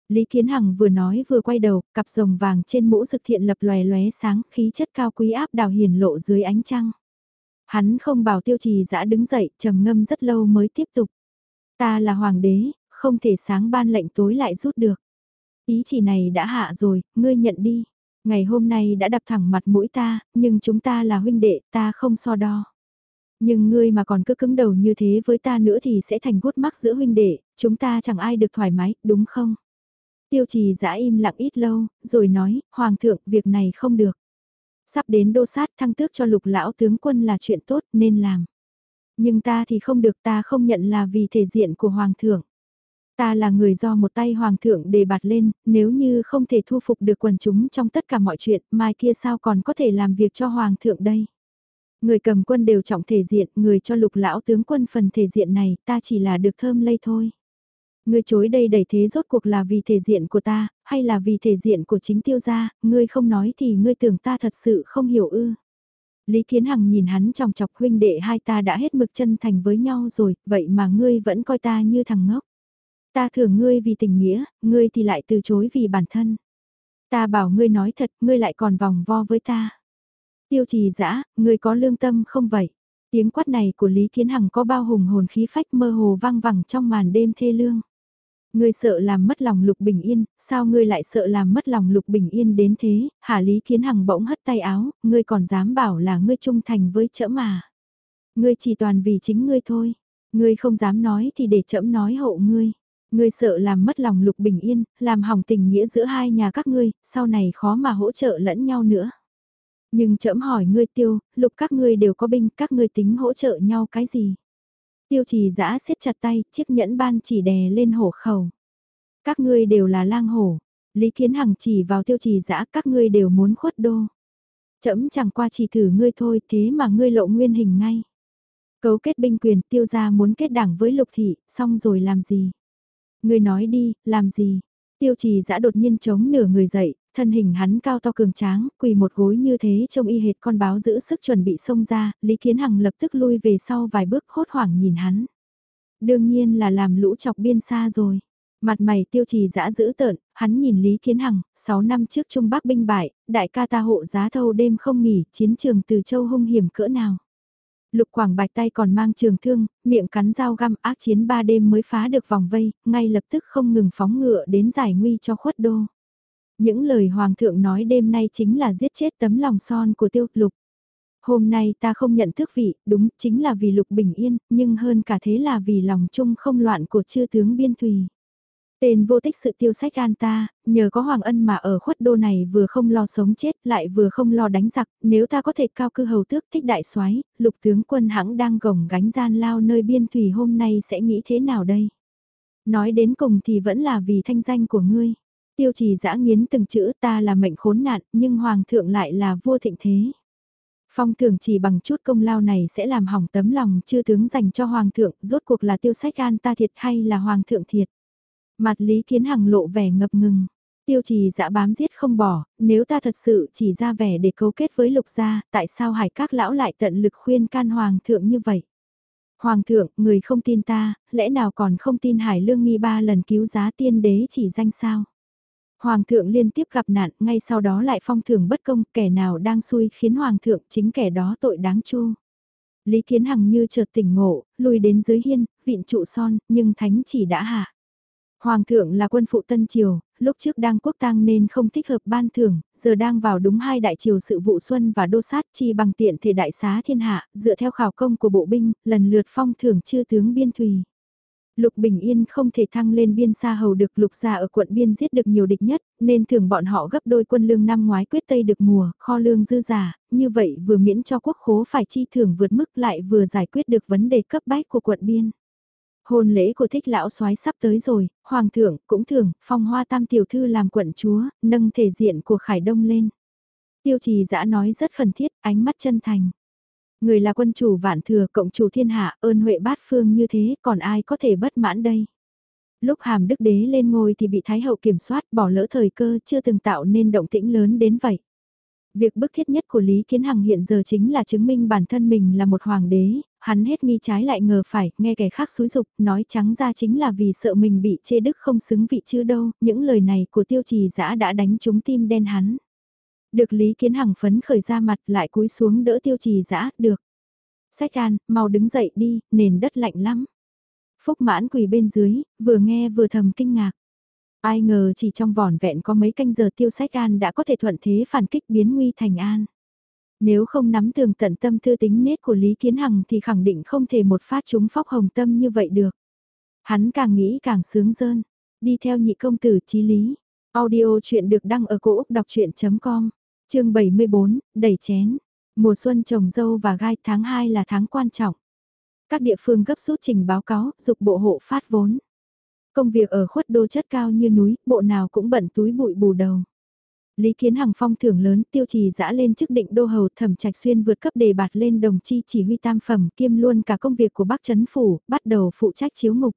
Lý Kiến Hằng vừa nói vừa quay đầu, cặp rồng vàng trên mũ dực thiện lập lòe lóe sáng, khí chất cao quý áp đào hiển lộ dưới ánh trăng. Hắn không bảo tiêu trì dã đứng dậy, trầm ngâm rất lâu mới tiếp tục. Ta là hoàng đế, không thể sáng ban lệnh tối lại rút được. Ý chỉ này đã hạ rồi, ngươi nhận đi. Ngày hôm nay đã đập thẳng mặt mũi ta, nhưng chúng ta là huynh đệ, ta không so đo. Nhưng ngươi mà còn cứ cứng đầu như thế với ta nữa thì sẽ thành gút mắc giữa huynh đệ, chúng ta chẳng ai được thoải mái, đúng không? Tiêu trì giã im lặng ít lâu, rồi nói, Hoàng thượng, việc này không được. Sắp đến đô sát thăng tước cho lục lão tướng quân là chuyện tốt nên làm. Nhưng ta thì không được ta không nhận là vì thể diện của Hoàng thượng. Ta là người do một tay Hoàng thượng đề bạt lên, nếu như không thể thu phục được quần chúng trong tất cả mọi chuyện, mai kia sao còn có thể làm việc cho Hoàng thượng đây. Người cầm quân đều trọng thể diện, người cho lục lão tướng quân phần thể diện này, ta chỉ là được thơm lây thôi. Ngươi chối đây đẩy thế rốt cuộc là vì thể diện của ta, hay là vì thể diện của chính tiêu gia, ngươi không nói thì ngươi tưởng ta thật sự không hiểu ư. Lý Kiến Hằng nhìn hắn trong chọc huynh đệ hai ta đã hết mực chân thành với nhau rồi, vậy mà ngươi vẫn coi ta như thằng ngốc. Ta thưởng ngươi vì tình nghĩa, ngươi thì lại từ chối vì bản thân. Ta bảo ngươi nói thật, ngươi lại còn vòng vo với ta. Tiêu trì dã ngươi có lương tâm không vậy? Tiếng quát này của Lý Kiến Hằng có bao hùng hồn khí phách mơ hồ vang vẳng trong màn đêm thê lương. Ngươi sợ làm mất lòng Lục Bình Yên, sao ngươi lại sợ làm mất lòng Lục Bình Yên đến thế, Hà Lý Kiến Hằng bỗng hất tay áo, ngươi còn dám bảo là ngươi trung thành với trẫm mà. Ngươi chỉ toàn vì chính ngươi thôi, ngươi không dám nói thì để trẫm nói hộ ngươi. Ngươi sợ làm mất lòng Lục Bình Yên, làm hỏng tình nghĩa giữa hai nhà các ngươi, sau này khó mà hỗ trợ lẫn nhau nữa. Nhưng trẫm hỏi ngươi tiêu, lục các ngươi đều có binh, các ngươi tính hỗ trợ nhau cái gì? Tiêu trì giã siết chặt tay, chiếc nhẫn ban chỉ đè lên hổ khẩu. Các ngươi đều là lang hổ. Lý Kiến Hằng chỉ vào tiêu trì giã các ngươi đều muốn khuất đô. Chấm chẳng qua chỉ thử ngươi thôi thế mà ngươi lộ nguyên hình ngay. Cấu kết binh quyền tiêu gia muốn kết đảng với lục thị, xong rồi làm gì? Ngươi nói đi, làm gì? Tiêu trì giã đột nhiên chống nửa người dậy, thân hình hắn cao to cường tráng, quỳ một gối như thế trông y hệt con báo giữ sức chuẩn bị xông ra, Lý Kiến Hằng lập tức lui về sau vài bước hốt hoảng nhìn hắn. Đương nhiên là làm lũ chọc biên xa rồi. Mặt mày tiêu trì dã dữ tợn, hắn nhìn Lý Kiến Hằng, 6 năm trước Trung Bắc binh bại, đại ca ta hộ giá thâu đêm không nghỉ, chiến trường từ châu hung hiểm cỡ nào. Lục Quảng Bạch tay còn mang trường thương, miệng cắn dao găm ác chiến ba đêm mới phá được vòng vây, ngay lập tức không ngừng phóng ngựa đến giải nguy cho khuất đô. Những lời Hoàng thượng nói đêm nay chính là giết chết tấm lòng son của tiêu lục. Hôm nay ta không nhận thức vị, đúng chính là vì lục bình yên, nhưng hơn cả thế là vì lòng chung không loạn của chư tướng biên thùy. Tên vô tích sự tiêu sách an ta, nhờ có Hoàng Ân mà ở khuất đô này vừa không lo sống chết lại vừa không lo đánh giặc, nếu ta có thể cao cư hầu tước thích đại soái lục tướng quân hãng đang gồng gánh gian lao nơi biên thủy hôm nay sẽ nghĩ thế nào đây? Nói đến cùng thì vẫn là vì thanh danh của ngươi. Tiêu trì giã nghiến từng chữ ta là mệnh khốn nạn nhưng Hoàng thượng lại là vua thịnh thế. Phong thường chỉ bằng chút công lao này sẽ làm hỏng tấm lòng chư tướng dành cho Hoàng thượng, rốt cuộc là tiêu sách an ta thiệt hay là Hoàng thượng thiệt. Mặt Lý Kiến Hằng lộ vẻ ngập ngừng. Tiêu trì dã bám giết không bỏ, nếu ta thật sự chỉ ra vẻ để cấu kết với lục gia, tại sao hải các lão lại tận lực khuyên can hoàng thượng như vậy? Hoàng thượng, người không tin ta, lẽ nào còn không tin hải lương nghi ba lần cứu giá tiên đế chỉ danh sao? Hoàng thượng liên tiếp gặp nạn, ngay sau đó lại phong thưởng bất công, kẻ nào đang xui khiến hoàng thượng chính kẻ đó tội đáng chu. Lý Kiến Hằng như chợt tỉnh ngộ, lùi đến dưới hiên, vịn trụ son, nhưng thánh chỉ đã hạ. Hoàng thượng là quân phụ Tân Triều, lúc trước đang quốc tang nên không thích hợp ban thưởng, giờ đang vào đúng hai đại triều sự vụ xuân và đô sát chi bằng tiện thể đại xá thiên hạ, dựa theo khảo công của bộ binh, lần lượt phong thưởng chư tướng biên thùy. Lục Bình Yên không thể thăng lên biên xa hầu được lục gia ở quận biên giết được nhiều địch nhất, nên thường bọn họ gấp đôi quân lương năm ngoái quyết tây được mùa, kho lương dư giả, như vậy vừa miễn cho quốc khố phải chi thưởng vượt mức lại vừa giải quyết được vấn đề cấp bách của quận biên. Hôn lễ của thích lão soái sắp tới rồi, hoàng thượng cũng thưởng, phong hoa tam tiểu thư làm quận chúa, nâng thể diện của Khải Đông lên. Tiêu trì dã nói rất khẩn thiết, ánh mắt chân thành. Người là quân chủ vạn thừa cộng chủ thiên hạ ơn huệ bát phương như thế còn ai có thể bất mãn đây. Lúc hàm đức đế lên ngôi thì bị thái hậu kiểm soát bỏ lỡ thời cơ chưa từng tạo nên động tĩnh lớn đến vậy. Việc bức thiết nhất của Lý Kiến Hằng hiện giờ chính là chứng minh bản thân mình là một hoàng đế, hắn hết nghi trái lại ngờ phải, nghe kẻ khác xúi dục, nói trắng ra chính là vì sợ mình bị chê đức không xứng vị chứ đâu, những lời này của tiêu trì giã đã đánh trúng tim đen hắn. Được Lý Kiến Hằng phấn khởi ra mặt lại cúi xuống đỡ tiêu trì giã, được. Sách an, mau đứng dậy đi, nền đất lạnh lắm. Phúc mãn quỳ bên dưới, vừa nghe vừa thầm kinh ngạc. Ai ngờ chỉ trong vỏn vẹn có mấy canh giờ tiêu sách an đã có thể thuận thế phản kích biến nguy thành an. Nếu không nắm tường tận tâm thư tính nết của Lý Kiến Hằng thì khẳng định không thể một phát chúng phóc hồng tâm như vậy được. Hắn càng nghĩ càng sướng rơn. Đi theo nhị công tử trí lý. Audio chuyện được đăng ở cổ Úc đọc chuyện.com chương 74, đẩy chén. Mùa xuân trồng dâu và gai tháng 2 là tháng quan trọng. Các địa phương gấp rút trình báo cáo, dục bộ hộ phát vốn. Công việc ở khuất đô chất cao như núi, bộ nào cũng bận túi bụi bù đầu. Lý Kiến Hằng phong thưởng lớn tiêu trì dã lên chức định đô hầu thẩm trạch xuyên vượt cấp đề bạt lên đồng chi chỉ huy tam phẩm kiêm luôn cả công việc của bác chấn phủ, bắt đầu phụ trách chiếu ngục.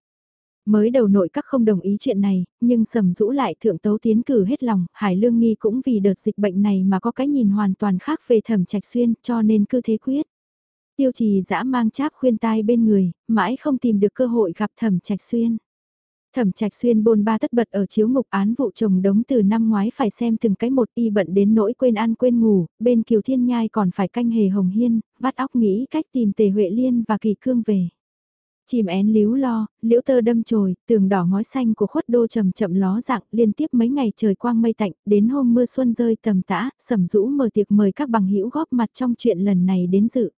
Mới đầu nội các không đồng ý chuyện này, nhưng sầm rũ lại thượng tấu tiến cử hết lòng, Hải Lương Nghi cũng vì đợt dịch bệnh này mà có cái nhìn hoàn toàn khác về thẩm trạch xuyên cho nên cứ thế quyết. Tiêu trì dã mang cháp khuyên tai bên người, mãi không tìm được cơ hội gặp thẩm trạch xuyên. Thẩm trạch xuyên bôn ba tất bật ở chiếu ngục án vụ chồng đống từ năm ngoái phải xem từng cái một y bận đến nỗi quên ăn quên ngủ, bên kiều thiên nhai còn phải canh hề hồng hiên, vắt óc nghĩ cách tìm tề huệ liên và kỳ cương về. Chìm én líu lo, liễu tơ đâm chồi, tường đỏ ngói xanh của khuất đô chậm chậm ló dạng liên tiếp mấy ngày trời quang mây tạnh, đến hôm mưa xuân rơi tầm tã, sẩm rũ mở tiệc mời các bằng hữu góp mặt trong chuyện lần này đến dự.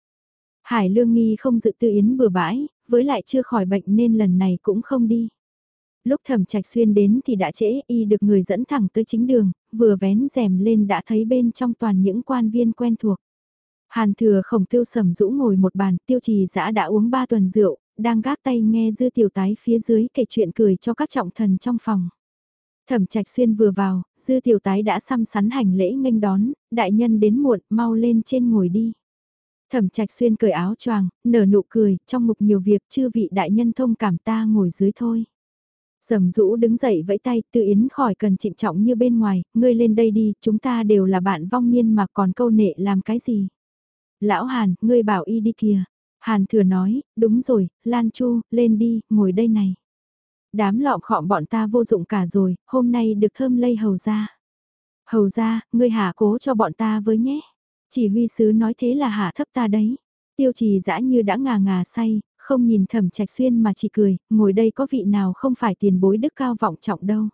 Hải Lương Nghi không dự tư yến bừa bãi, với lại chưa khỏi bệnh nên lần này cũng không đi. Lúc thẩm trạch xuyên đến thì đã trễ y được người dẫn thẳng tới chính đường, vừa vén rèm lên đã thấy bên trong toàn những quan viên quen thuộc. Hàn thừa khổng tiêu sầm rũ ngồi một bàn, tiêu trì dã đã uống ba tuần rượu, đang gác tay nghe dư tiểu tái phía dưới kể chuyện cười cho các trọng thần trong phòng. Thẩm trạch xuyên vừa vào, dư tiểu tái đã xăm sắn hành lễ nghênh đón, đại nhân đến muộn, mau lên trên ngồi đi. Thẩm trạch xuyên cởi áo choàng, nở nụ cười, trong mục nhiều việc chư vị đại nhân thông cảm ta ngồi dưới thôi. Sầm rũ đứng dậy vẫy tay, tự yến khỏi cần trịnh trọng như bên ngoài, ngươi lên đây đi, chúng ta đều là bạn vong niên mà còn câu nệ làm cái gì. Lão Hàn, ngươi bảo y đi kìa. Hàn thừa nói, đúng rồi, Lan Chu, lên đi, ngồi đây này. Đám lọm khọm bọn ta vô dụng cả rồi, hôm nay được thơm lây hầu ra. Hầu ra, ngươi hạ cố cho bọn ta với nhé. Chỉ huy sứ nói thế là hạ thấp ta đấy. Tiêu trì dã như đã ngà ngà say, không nhìn thẩm trạch xuyên mà chỉ cười, ngồi đây có vị nào không phải tiền bối đức cao vọng trọng đâu.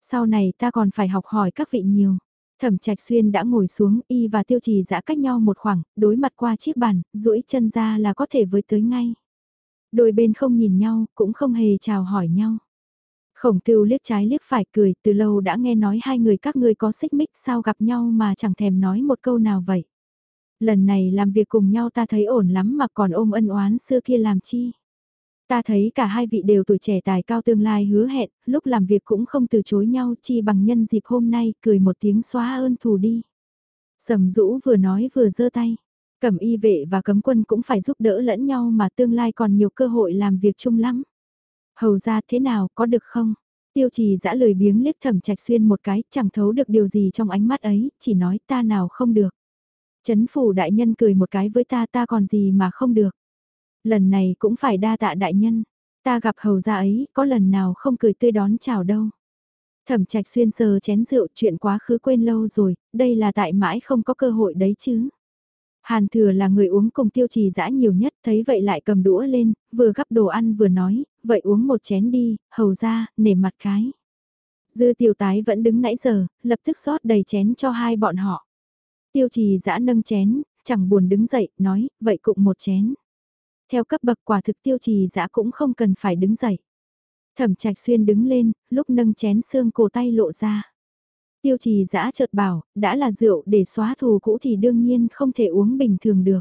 Sau này ta còn phải học hỏi các vị nhiều. Thẩm Trạch Xuyên đã ngồi xuống, y và Tiêu Trì giã cách nhau một khoảng, đối mặt qua chiếc bàn, duỗi chân ra là có thể với tới ngay. Đôi bên không nhìn nhau, cũng không hề chào hỏi nhau. Khổng tiêu liếc trái liếc phải cười, từ lâu đã nghe nói hai người các ngươi có xích mích sao gặp nhau mà chẳng thèm nói một câu nào vậy. Lần này làm việc cùng nhau ta thấy ổn lắm mà còn ôm ân oán xưa kia làm chi. Ta thấy cả hai vị đều tuổi trẻ tài cao tương lai hứa hẹn, lúc làm việc cũng không từ chối nhau chi bằng nhân dịp hôm nay cười một tiếng xóa ơn thù đi. Sầm rũ vừa nói vừa giơ tay. Cẩm y vệ và cấm quân cũng phải giúp đỡ lẫn nhau mà tương lai còn nhiều cơ hội làm việc chung lắm. Hầu ra thế nào có được không? Tiêu trì dã lời biếng liếc thẩm trạch xuyên một cái, chẳng thấu được điều gì trong ánh mắt ấy, chỉ nói ta nào không được. Chấn phủ đại nhân cười một cái với ta ta còn gì mà không được. Lần này cũng phải đa tạ đại nhân, ta gặp hầu gia ấy, có lần nào không cười tươi đón chào đâu. Thẩm trạch xuyên sờ chén rượu chuyện quá khứ quên lâu rồi, đây là tại mãi không có cơ hội đấy chứ. Hàn thừa là người uống cùng tiêu trì dã nhiều nhất, thấy vậy lại cầm đũa lên, vừa gắp đồ ăn vừa nói, vậy uống một chén đi, hầu ra, nể mặt cái. Dư tiểu tái vẫn đứng nãy giờ, lập tức rót đầy chén cho hai bọn họ. Tiêu trì dã nâng chén, chẳng buồn đứng dậy, nói, vậy cũng một chén. Theo cấp bậc quả thực tiêu trì dã cũng không cần phải đứng dậy. Thẩm trạch xuyên đứng lên, lúc nâng chén xương cổ tay lộ ra. Tiêu trì dã chợt bảo, đã là rượu để xóa thù cũ thì đương nhiên không thể uống bình thường được.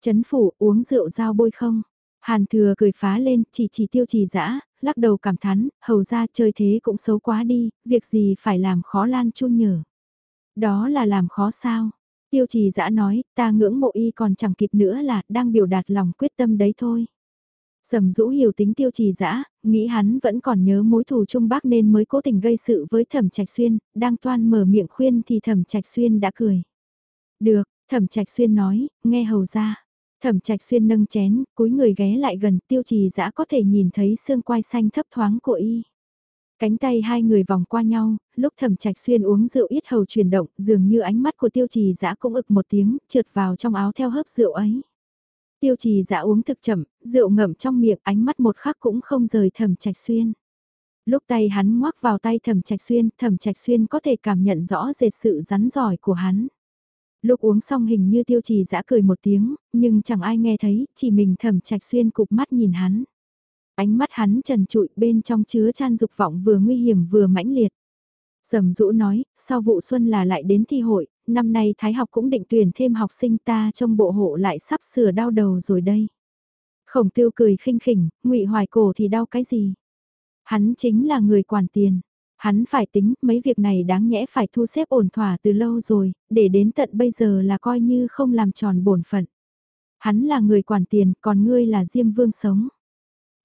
Chấn phủ uống rượu giao bôi không? Hàn thừa cười phá lên, chỉ chỉ tiêu trì dã lắc đầu cảm thán, hầu ra chơi thế cũng xấu quá đi, việc gì phải làm khó lan chu nhở. Đó là làm khó sao? Tiêu trì dã nói, ta ngưỡng mộ y còn chẳng kịp nữa là đang biểu đạt lòng quyết tâm đấy thôi. Sầm rũ hiểu tính tiêu trì dã nghĩ hắn vẫn còn nhớ mối thù Trung Bắc nên mới cố tình gây sự với thẩm trạch xuyên, đang toan mở miệng khuyên thì thẩm trạch xuyên đã cười. Được, thẩm trạch xuyên nói, nghe hầu ra. Thẩm trạch xuyên nâng chén, cúi người ghé lại gần tiêu trì dã có thể nhìn thấy xương quai xanh thấp thoáng của y. Cánh tay hai người vòng qua nhau, lúc thẩm trạch xuyên uống rượu ít hầu chuyển động, dường như ánh mắt của tiêu trì dã cũng ực một tiếng, trượt vào trong áo theo hớp rượu ấy. Tiêu trì dã uống thực chậm, rượu ngậm trong miệng ánh mắt một khắc cũng không rời thẩm trạch xuyên. Lúc tay hắn ngoác vào tay thẩm trạch xuyên, thẩm trạch xuyên có thể cảm nhận rõ rệt sự rắn giỏi của hắn. Lúc uống xong hình như tiêu trì dã cười một tiếng, nhưng chẳng ai nghe thấy, chỉ mình thẩm trạch xuyên cụp mắt nhìn hắn. Ánh mắt hắn trần trụi bên trong chứa chan dục vọng vừa nguy hiểm vừa mãnh liệt. Sầm dũ nói, sau vụ xuân là lại đến thi hội, năm nay Thái học cũng định tuyển thêm học sinh ta trong bộ hộ lại sắp sửa đau đầu rồi đây. Khổng tiêu cười khinh khỉnh, ngụy hoài cổ thì đau cái gì? Hắn chính là người quản tiền. Hắn phải tính mấy việc này đáng nhẽ phải thu xếp ổn thỏa từ lâu rồi, để đến tận bây giờ là coi như không làm tròn bổn phận. Hắn là người quản tiền, còn ngươi là Diêm Vương sống.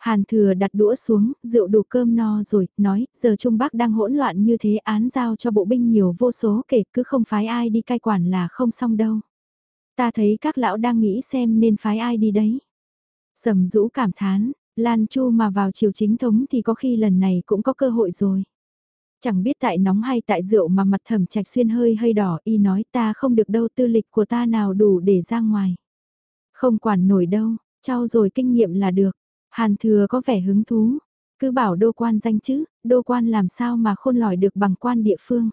Hàn thừa đặt đũa xuống, rượu đủ cơm no rồi, nói, giờ Trung Bắc đang hỗn loạn như thế án giao cho bộ binh nhiều vô số kể cứ không phái ai đi cai quản là không xong đâu. Ta thấy các lão đang nghĩ xem nên phái ai đi đấy. Sầm rũ cảm thán, Lan Chu mà vào triều chính thống thì có khi lần này cũng có cơ hội rồi. Chẳng biết tại nóng hay tại rượu mà mặt thẩm trạch xuyên hơi hơi đỏ y nói ta không được đâu tư lịch của ta nào đủ để ra ngoài. Không quản nổi đâu, trao rồi kinh nghiệm là được. Hàn thừa có vẻ hứng thú, cứ bảo đô quan danh chứ, đô quan làm sao mà khôn lỏi được bằng quan địa phương.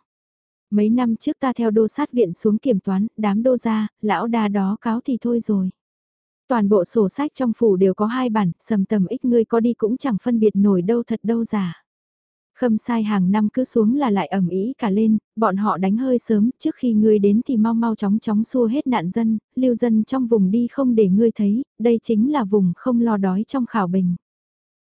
Mấy năm trước ta theo đô sát viện xuống kiểm toán, đám đô gia, lão đa đó cáo thì thôi rồi. Toàn bộ sổ sách trong phủ đều có hai bản, sầm tầm ích ngươi có đi cũng chẳng phân biệt nổi đâu thật đâu giả. Khâm sai hàng năm cứ xuống là lại ẩm ý cả lên, bọn họ đánh hơi sớm, trước khi ngươi đến thì mau mau chóng chóng xua hết nạn dân, lưu dân trong vùng đi không để ngươi thấy, đây chính là vùng không lo đói trong khảo bình.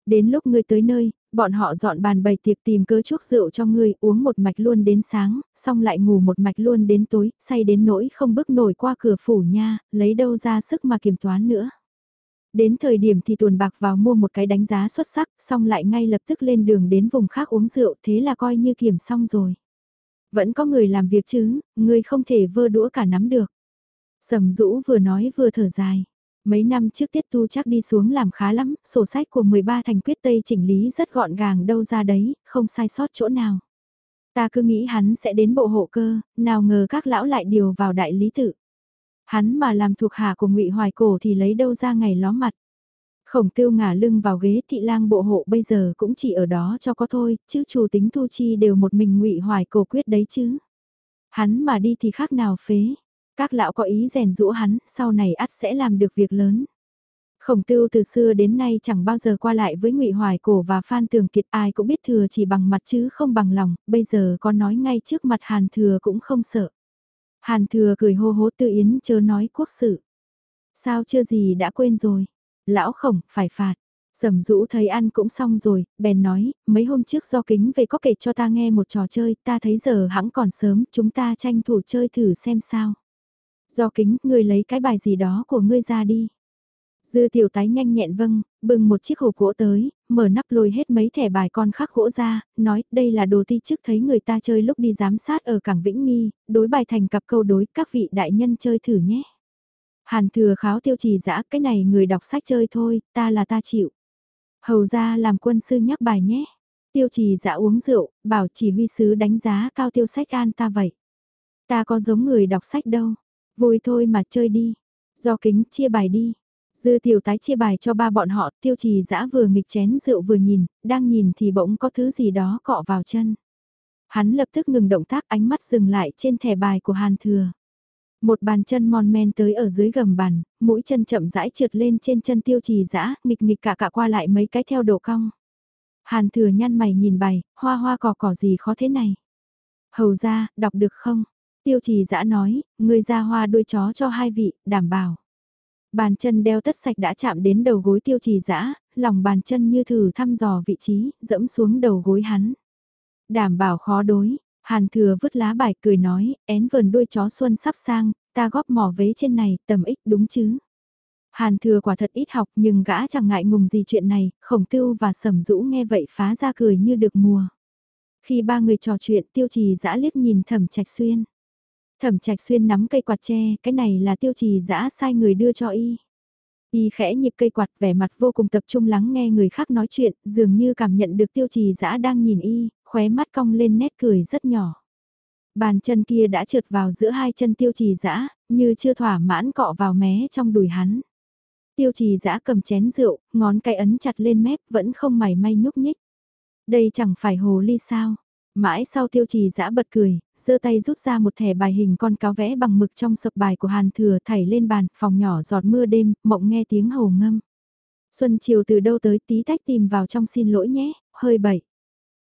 Đến lúc ngươi tới nơi, bọn họ dọn bàn bày tiệc tìm cớ chuốc rượu cho ngươi uống một mạch luôn đến sáng, xong lại ngủ một mạch luôn đến tối, say đến nỗi không bước nổi qua cửa phủ nha, lấy đâu ra sức mà kiểm toán nữa. Đến thời điểm thì tuồn bạc vào mua một cái đánh giá xuất sắc, xong lại ngay lập tức lên đường đến vùng khác uống rượu, thế là coi như kiểm xong rồi. Vẫn có người làm việc chứ, người không thể vơ đũa cả nắm được. Sầm rũ vừa nói vừa thở dài. Mấy năm trước tiết tu chắc đi xuống làm khá lắm, sổ sách của 13 thành quyết tây chỉnh lý rất gọn gàng đâu ra đấy, không sai sót chỗ nào. Ta cứ nghĩ hắn sẽ đến bộ hộ cơ, nào ngờ các lão lại điều vào đại lý tự. Hắn mà làm thuộc hạ của ngụy Hoài Cổ thì lấy đâu ra ngày ló mặt. Khổng tiêu ngả lưng vào ghế thị lang bộ hộ bây giờ cũng chỉ ở đó cho có thôi, chứ chủ tính thu chi đều một mình ngụy Hoài Cổ quyết đấy chứ. Hắn mà đi thì khác nào phế. Các lão có ý rèn rũa hắn, sau này ắt sẽ làm được việc lớn. Khổng Tiêu từ xưa đến nay chẳng bao giờ qua lại với Ngụy Hoài Cổ và Phan Tường Kiệt ai cũng biết thừa chỉ bằng mặt chứ không bằng lòng, bây giờ có nói ngay trước mặt Hàn Thừa cũng không sợ. Hàn thừa cười hô hố tự yến chớ nói quốc sự. Sao chưa gì đã quên rồi. Lão khổng, phải phạt. Sầm rũ thấy ăn cũng xong rồi, bèn nói, mấy hôm trước do kính về có kể cho ta nghe một trò chơi, ta thấy giờ hãng còn sớm, chúng ta tranh thủ chơi thử xem sao. Do kính, ngươi lấy cái bài gì đó của ngươi ra đi. Dư tiểu tái nhanh nhẹn vâng, bưng một chiếc hộp gỗ tới, mở nắp lôi hết mấy thẻ bài con khắc gỗ ra, nói đây là đồ ti trước thấy người ta chơi lúc đi giám sát ở cảng Vĩnh Nghi, đối bài thành cặp câu đối các vị đại nhân chơi thử nhé. Hàn thừa kháo tiêu trì dã cái này người đọc sách chơi thôi, ta là ta chịu. Hầu ra làm quân sư nhắc bài nhé. Tiêu trì dã uống rượu, bảo chỉ huy sứ đánh giá cao tiêu sách an ta vậy. Ta có giống người đọc sách đâu. Vui thôi mà chơi đi. Do kính chia bài đi. Dư tiểu tái chia bài cho ba bọn họ, tiêu trì dã vừa nghịch chén rượu vừa nhìn, đang nhìn thì bỗng có thứ gì đó cọ vào chân. Hắn lập tức ngừng động tác ánh mắt dừng lại trên thẻ bài của Hàn Thừa. Một bàn chân mòn men tới ở dưới gầm bàn, mũi chân chậm rãi trượt lên trên chân tiêu trì dã nghịch nghịch cả cả qua lại mấy cái theo độ cong. Hàn Thừa nhăn mày nhìn bài, hoa hoa cỏ cỏ gì khó thế này. Hầu ra, đọc được không? Tiêu trì dã nói, người ra hoa đuôi chó cho hai vị, đảm bảo. Bàn chân đeo tất sạch đã chạm đến đầu gối tiêu trì dã lòng bàn chân như thử thăm dò vị trí, dẫm xuống đầu gối hắn. Đảm bảo khó đối, hàn thừa vứt lá bài cười nói, én vườn đuôi chó xuân sắp sang, ta góp mỏ vế trên này, tầm ích đúng chứ. Hàn thừa quả thật ít học nhưng gã chẳng ngại ngùng gì chuyện này, khổng tưu và sầm rũ nghe vậy phá ra cười như được mùa. Khi ba người trò chuyện tiêu trì dã liếc nhìn thẩm trạch xuyên. Thẩm trạch xuyên nắm cây quạt tre, cái này là tiêu trì dã sai người đưa cho y. Y khẽ nhịp cây quạt vẻ mặt vô cùng tập trung lắng nghe người khác nói chuyện, dường như cảm nhận được tiêu trì dã đang nhìn y, khóe mắt cong lên nét cười rất nhỏ. Bàn chân kia đã trượt vào giữa hai chân tiêu trì dã như chưa thỏa mãn cọ vào mé trong đùi hắn. Tiêu trì dã cầm chén rượu, ngón cái ấn chặt lên mép vẫn không mảy may nhúc nhích. Đây chẳng phải hồ ly sao, Mãi sau tiêu trì giã bật cười, giơ tay rút ra một thẻ bài hình con cáo vẽ bằng mực trong sập bài của Hàn Thừa thảy lên bàn, phòng nhỏ giọt mưa đêm, mộng nghe tiếng hồ ngâm. Xuân chiều từ đâu tới tí tách tìm vào trong xin lỗi nhé, hơi bậy.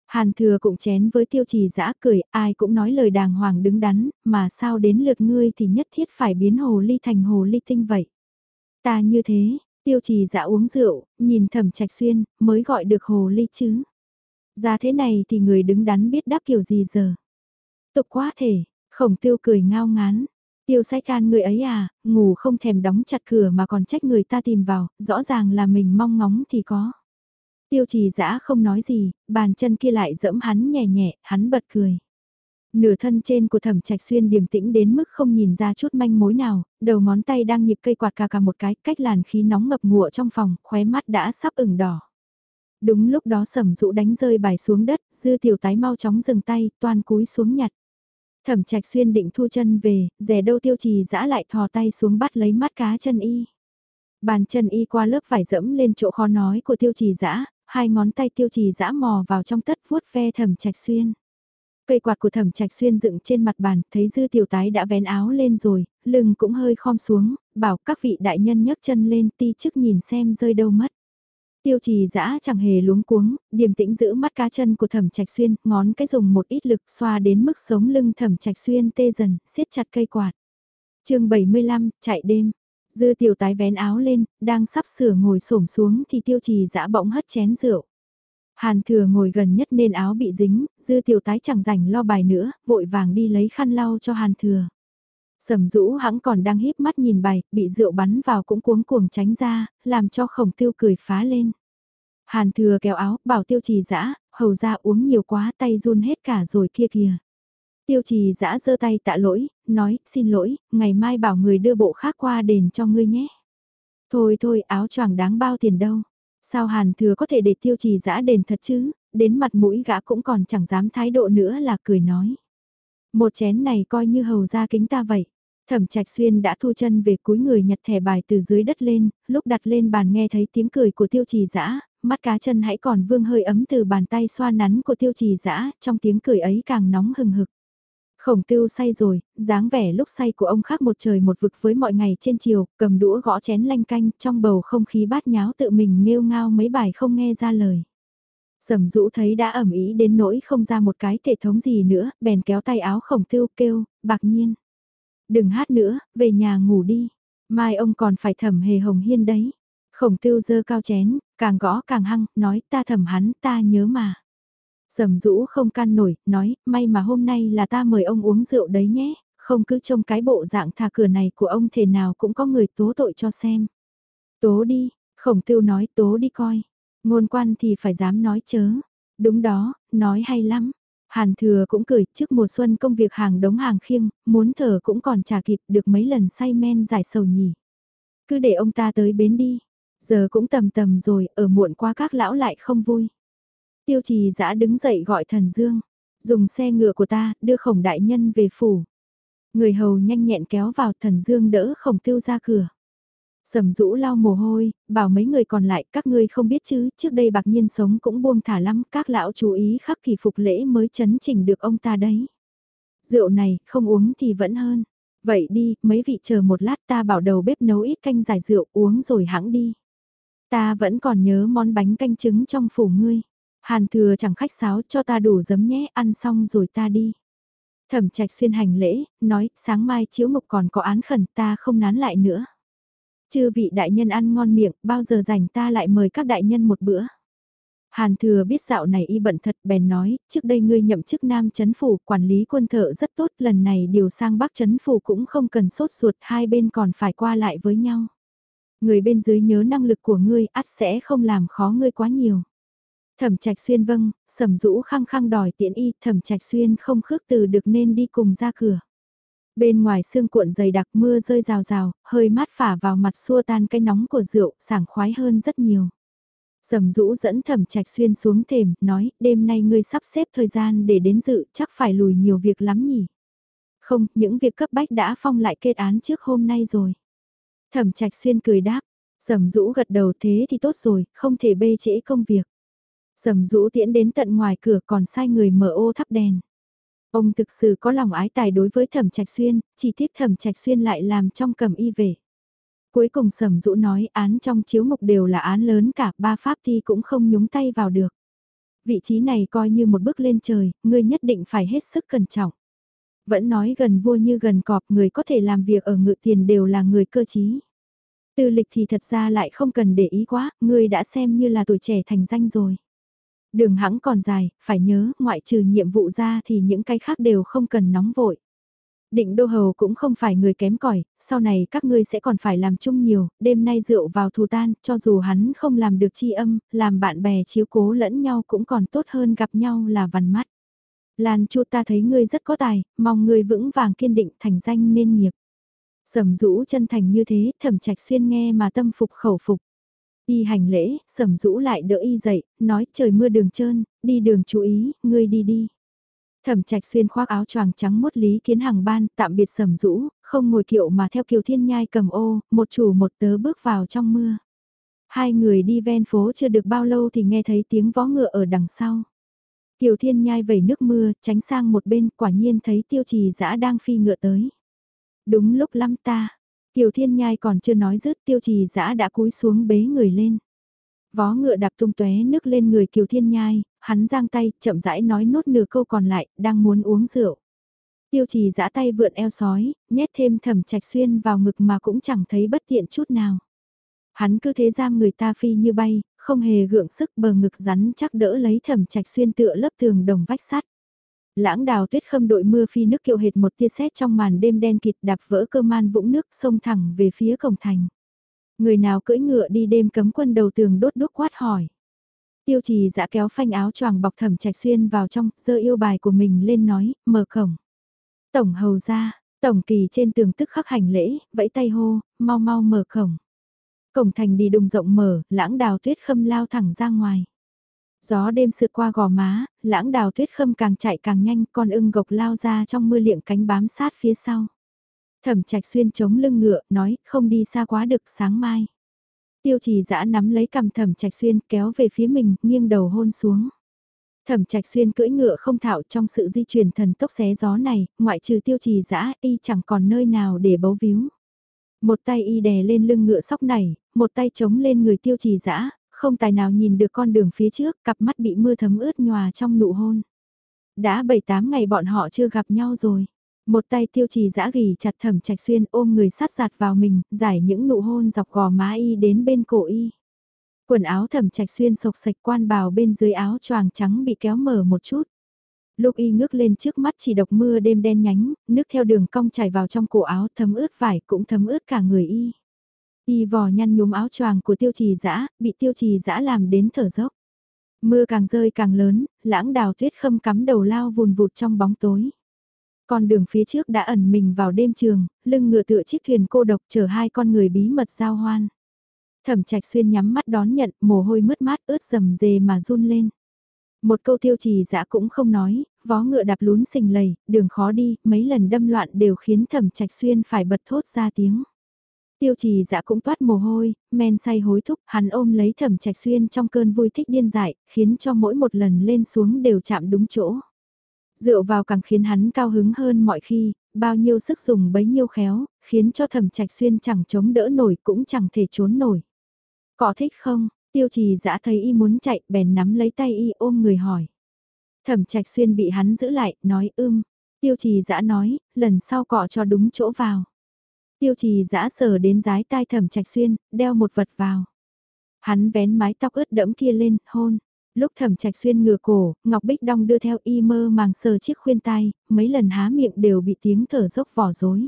Hàn Thừa cũng chén với tiêu trì giã cười, ai cũng nói lời đàng hoàng đứng đắn, mà sao đến lượt ngươi thì nhất thiết phải biến hồ ly thành hồ ly tinh vậy. Ta như thế, tiêu trì giã uống rượu, nhìn thẩm trạch xuyên, mới gọi được hồ ly chứ. Ra thế này thì người đứng đắn biết đáp kiểu gì giờ. Tục quá thể, khổng tiêu cười ngao ngán. Tiêu sai can người ấy à, ngủ không thèm đóng chặt cửa mà còn trách người ta tìm vào, rõ ràng là mình mong ngóng thì có. Tiêu trì dã không nói gì, bàn chân kia lại dẫm hắn nhẹ nhẹ, hắn bật cười. Nửa thân trên của thẩm trạch xuyên điềm tĩnh đến mức không nhìn ra chút manh mối nào, đầu ngón tay đang nhịp cây quạt cà cà một cái, cách làn khí nóng ngập ngụa trong phòng, khóe mắt đã sắp ửng đỏ. Đúng lúc đó sầm dụ đánh rơi bài xuống đất, dư tiểu tái mau chóng dừng tay, toàn cúi xuống nhặt. Thẩm trạch xuyên định thu chân về, rẻ đâu tiêu trì dã lại thò tay xuống bắt lấy mắt cá chân y. Bàn chân y qua lớp vải dẫm lên chỗ khó nói của tiêu trì dã hai ngón tay tiêu trì dã mò vào trong tất vuốt ve thẩm trạch xuyên. Cây quạt của thẩm trạch xuyên dựng trên mặt bàn, thấy dư tiểu tái đã vén áo lên rồi, lưng cũng hơi khom xuống, bảo các vị đại nhân nhấc chân lên ti chức nhìn xem rơi đâu mất. Tiêu trì dã chẳng hề luống cuống, điềm tĩnh giữ mắt cá chân của thẩm trạch xuyên, ngón cái dùng một ít lực xoa đến mức sống lưng thẩm trạch xuyên tê dần, siết chặt cây quạt. chương 75, chạy đêm. Dư tiểu tái vén áo lên, đang sắp sửa ngồi xổm xuống thì tiêu trì dã bỗng hất chén rượu. Hàn thừa ngồi gần nhất nên áo bị dính, dư tiểu tái chẳng rảnh lo bài nữa, vội vàng đi lấy khăn lau cho hàn thừa. Sầm rũ hãng còn đang híp mắt nhìn bài, bị rượu bắn vào cũng cuống cuồng tránh ra, làm cho khổng tiêu cười phá lên. Hàn thừa kéo áo, bảo tiêu trì dã hầu ra uống nhiều quá tay run hết cả rồi kia kìa. Tiêu trì dã giơ tay tạ lỗi, nói, xin lỗi, ngày mai bảo người đưa bộ khác qua đền cho ngươi nhé. Thôi thôi, áo choàng đáng bao tiền đâu. Sao hàn thừa có thể để tiêu trì dã đền thật chứ, đến mặt mũi gã cũng còn chẳng dám thái độ nữa là cười nói. Một chén này coi như hầu ra kính ta vậy. Thẩm Trạch Xuyên đã thu chân về cúi người nhặt thẻ bài từ dưới đất lên, lúc đặt lên bàn nghe thấy tiếng cười của tiêu trì dã mắt cá chân hãy còn vương hơi ấm từ bàn tay xoa nắn của tiêu trì dã trong tiếng cười ấy càng nóng hừng hực. Khổng tiêu say rồi, dáng vẻ lúc say của ông khác một trời một vực với mọi ngày trên chiều, cầm đũa gõ chén lanh canh trong bầu không khí bát nháo tự mình nêu ngao mấy bài không nghe ra lời. Sầm rũ thấy đã ẩm ý đến nỗi không ra một cái thể thống gì nữa, bèn kéo tay áo khổng tiêu kêu, bạc nhiên. Đừng hát nữa, về nhà ngủ đi. Mai ông còn phải thẩm hề hồng hiên đấy. Khổng tiêu dơ cao chén, càng gõ càng hăng, nói ta thẩm hắn, ta nhớ mà. Sầm rũ không can nổi, nói, may mà hôm nay là ta mời ông uống rượu đấy nhé, không cứ trông cái bộ dạng thà cửa này của ông thể nào cũng có người tố tội cho xem. Tố đi, khổng Tiêu nói tố đi coi. Ngôn quan thì phải dám nói chớ. Đúng đó, nói hay lắm. Hàn thừa cũng cười, trước mùa xuân công việc hàng đống hàng khiêng, muốn thở cũng còn trả kịp được mấy lần say men giải sầu nhỉ. Cứ để ông ta tới bến đi. Giờ cũng tầm tầm rồi, ở muộn qua các lão lại không vui. Tiêu trì giã đứng dậy gọi thần dương. Dùng xe ngựa của ta, đưa khổng đại nhân về phủ. Người hầu nhanh nhẹn kéo vào thần dương đỡ khổng tiêu ra cửa. Sầm rũ lau mồ hôi, bảo mấy người còn lại các ngươi không biết chứ, trước đây bạc nhiên sống cũng buông thả lắm, các lão chú ý khắc kỳ phục lễ mới chấn chỉnh được ông ta đấy. Rượu này, không uống thì vẫn hơn. Vậy đi, mấy vị chờ một lát ta bảo đầu bếp nấu ít canh giải rượu uống rồi hãng đi. Ta vẫn còn nhớ món bánh canh trứng trong phủ ngươi. Hàn thừa chẳng khách sáo cho ta đủ giấm nhé, ăn xong rồi ta đi. Thẩm trạch xuyên hành lễ, nói, sáng mai chiếu mục còn có án khẩn ta không nán lại nữa. Chư vị đại nhân ăn ngon miệng, bao giờ rảnh ta lại mời các đại nhân một bữa. Hàn thừa biết dạo này y bận thật bèn nói, trước đây ngươi nhậm chức nam chấn phủ, quản lý quân thợ rất tốt, lần này điều sang bắc chấn phủ cũng không cần sốt ruột, hai bên còn phải qua lại với nhau. Người bên dưới nhớ năng lực của ngươi, ắt sẽ không làm khó ngươi quá nhiều. Thẩm trạch xuyên vâng, sầm rũ khăng khăng đòi tiện y, thẩm trạch xuyên không khước từ được nên đi cùng ra cửa. Bên ngoài sương cuộn dày đặc mưa rơi rào rào, hơi mát phả vào mặt xua tan cái nóng của rượu, sảng khoái hơn rất nhiều. Sầm rũ dẫn thẩm trạch xuyên xuống thềm, nói, đêm nay ngươi sắp xếp thời gian để đến dự, chắc phải lùi nhiều việc lắm nhỉ. Không, những việc cấp bách đã phong lại kết án trước hôm nay rồi. Thẩm trạch xuyên cười đáp, sầm rũ gật đầu thế thì tốt rồi, không thể bê trễ công việc. Sầm rũ tiễn đến tận ngoài cửa còn sai người mở ô thắp đèn. Ông thực sự có lòng ái tài đối với thẩm trạch xuyên, chỉ tiếc thẩm trạch xuyên lại làm trong cầm y về. Cuối cùng sầm dũ nói án trong chiếu mục đều là án lớn cả ba pháp thi cũng không nhúng tay vào được. Vị trí này coi như một bước lên trời, ngươi nhất định phải hết sức cẩn trọng. Vẫn nói gần vua như gần cọp người có thể làm việc ở ngự tiền đều là người cơ trí. Tư lịch thì thật ra lại không cần để ý quá, ngươi đã xem như là tuổi trẻ thành danh rồi. Đường hãng còn dài, phải nhớ, ngoại trừ nhiệm vụ ra thì những cái khác đều không cần nóng vội. Định đô hầu cũng không phải người kém cỏi sau này các ngươi sẽ còn phải làm chung nhiều, đêm nay rượu vào thù tan, cho dù hắn không làm được chi âm, làm bạn bè chiếu cố lẫn nhau cũng còn tốt hơn gặp nhau là vằn mắt. Lan chu ta thấy ngươi rất có tài, mong ngươi vững vàng kiên định thành danh nên nghiệp. Sầm rũ chân thành như thế, thẩm trạch xuyên nghe mà tâm phục khẩu phục. Y hành lễ, sầm rũ lại đỡ y dậy, nói trời mưa đường trơn, đi đường chú ý, ngươi đi đi. Thẩm trạch xuyên khoác áo choàng trắng mốt lý kiến hàng ban, tạm biệt sầm rũ, không ngồi kiệu mà theo kiều thiên nhai cầm ô, một chủ một tớ bước vào trong mưa. Hai người đi ven phố chưa được bao lâu thì nghe thấy tiếng vó ngựa ở đằng sau. Kiều thiên nhai vẩy nước mưa, tránh sang một bên, quả nhiên thấy tiêu trì dã đang phi ngựa tới. Đúng lúc lắm ta, Kiều Thiên Nhai còn chưa nói dứt tiêu trì dã đã cúi xuống bế người lên. Vó ngựa đạp tung tóe nước lên người Kiều Thiên Nhai, hắn giang tay, chậm rãi nói nốt nửa câu còn lại, đang muốn uống rượu. Tiêu trì giã tay vượn eo sói, nhét thêm thẩm trạch xuyên vào ngực mà cũng chẳng thấy bất tiện chút nào. Hắn cứ thế giam người ta phi như bay, không hề gượng sức bờ ngực rắn chắc đỡ lấy thẩm trạch xuyên tựa lớp tường đồng vách sắt. Lãng đào tuyết khâm đội mưa phi nước kiệu hệt một tia sét trong màn đêm đen kịt đạp vỡ cơ man vũng nước sông thẳng về phía cổng thành. Người nào cưỡi ngựa đi đêm cấm quân đầu tường đốt đốt quát hỏi. Tiêu trì dã kéo phanh áo choàng bọc thẩm trạch xuyên vào trong, dơ yêu bài của mình lên nói, mở cổng. Tổng hầu ra, tổng kỳ trên tường tức khắc hành lễ, vẫy tay hô, mau mau mở cổng. Cổng thành đi đùng rộng mở, lãng đào tuyết khâm lao thẳng ra ngoài. Gió đêm sượt qua gò má, lãng đào tuyết khâm càng chạy càng nhanh, con ưng gộc lao ra trong mưa liệng cánh bám sát phía sau. Thẩm trạch xuyên chống lưng ngựa, nói, không đi xa quá được sáng mai. Tiêu trì dã nắm lấy cầm thẩm trạch xuyên kéo về phía mình, nghiêng đầu hôn xuống. Thẩm trạch xuyên cưỡi ngựa không thạo trong sự di chuyển thần tốc xé gió này, ngoại trừ tiêu trì dã y chẳng còn nơi nào để bấu víu. Một tay y đè lên lưng ngựa sóc này, một tay chống lên người tiêu trì dã không tài nào nhìn được con đường phía trước, cặp mắt bị mưa thấm ướt nhòa trong nụ hôn. Đã 7-8 ngày bọn họ chưa gặp nhau rồi. Một tay tiêu trì giã gỉ chặt thẩm trạch xuyên ôm người sát giạt vào mình, giải những nụ hôn dọc gò má y đến bên cổ y. Quần áo thẩm trạch xuyên sộc sạch quan bào bên dưới áo choàng trắng bị kéo mở một chút. Lúc y ngước lên trước mắt chỉ độc mưa đêm đen nhánh, nước theo đường cong chảy vào trong cổ áo thấm ướt vải cũng thấm ướt cả người y. Y vò nhăn nhúm áo choàng của tiêu trì dã bị tiêu trì dã làm đến thở dốc. Mưa càng rơi càng lớn, lãng đào tuyết khâm cắm đầu lao vùn vụt trong bóng tối. Con đường phía trước đã ẩn mình vào đêm trường, lưng ngựa tựa chiếc thuyền cô độc chở hai con người bí mật giao hoan. Thẩm trạch xuyên nhắm mắt đón nhận, mồ hôi mướt mát ướt rầm rề mà run lên. Một câu tiêu trì dã cũng không nói, vó ngựa đạp lún xình lầy, đường khó đi, mấy lần đâm loạn đều khiến thẩm trạch xuyên phải bật thốt ra tiếng. Tiêu trì dạ cũng toát mồ hôi, men say hối thúc, hắn ôm lấy thẩm trạch xuyên trong cơn vui thích điên dại, khiến cho mỗi một lần lên xuống đều chạm đúng chỗ. Dựa vào càng khiến hắn cao hứng hơn mọi khi, bao nhiêu sức dùng bấy nhiêu khéo, khiến cho thẩm trạch xuyên chẳng chống đỡ nổi cũng chẳng thể trốn nổi. Có thích không? Tiêu trì dã thấy y muốn chạy, bèn nắm lấy tay y ôm người hỏi. Thẩm trạch xuyên bị hắn giữ lại, nói ưm. Tiêu trì dã nói, lần sau cọ cho đúng chỗ vào. Tiêu trì giã sờ đến rái tai thẩm trạch xuyên, đeo một vật vào. Hắn vén mái tóc ướt đẫm kia lên, hôn. Lúc thẩm trạch xuyên ngửa cổ, Ngọc Bích Đong đưa theo y mơ màng sờ chiếc khuyên tai, mấy lần há miệng đều bị tiếng thở dốc vỏ rối.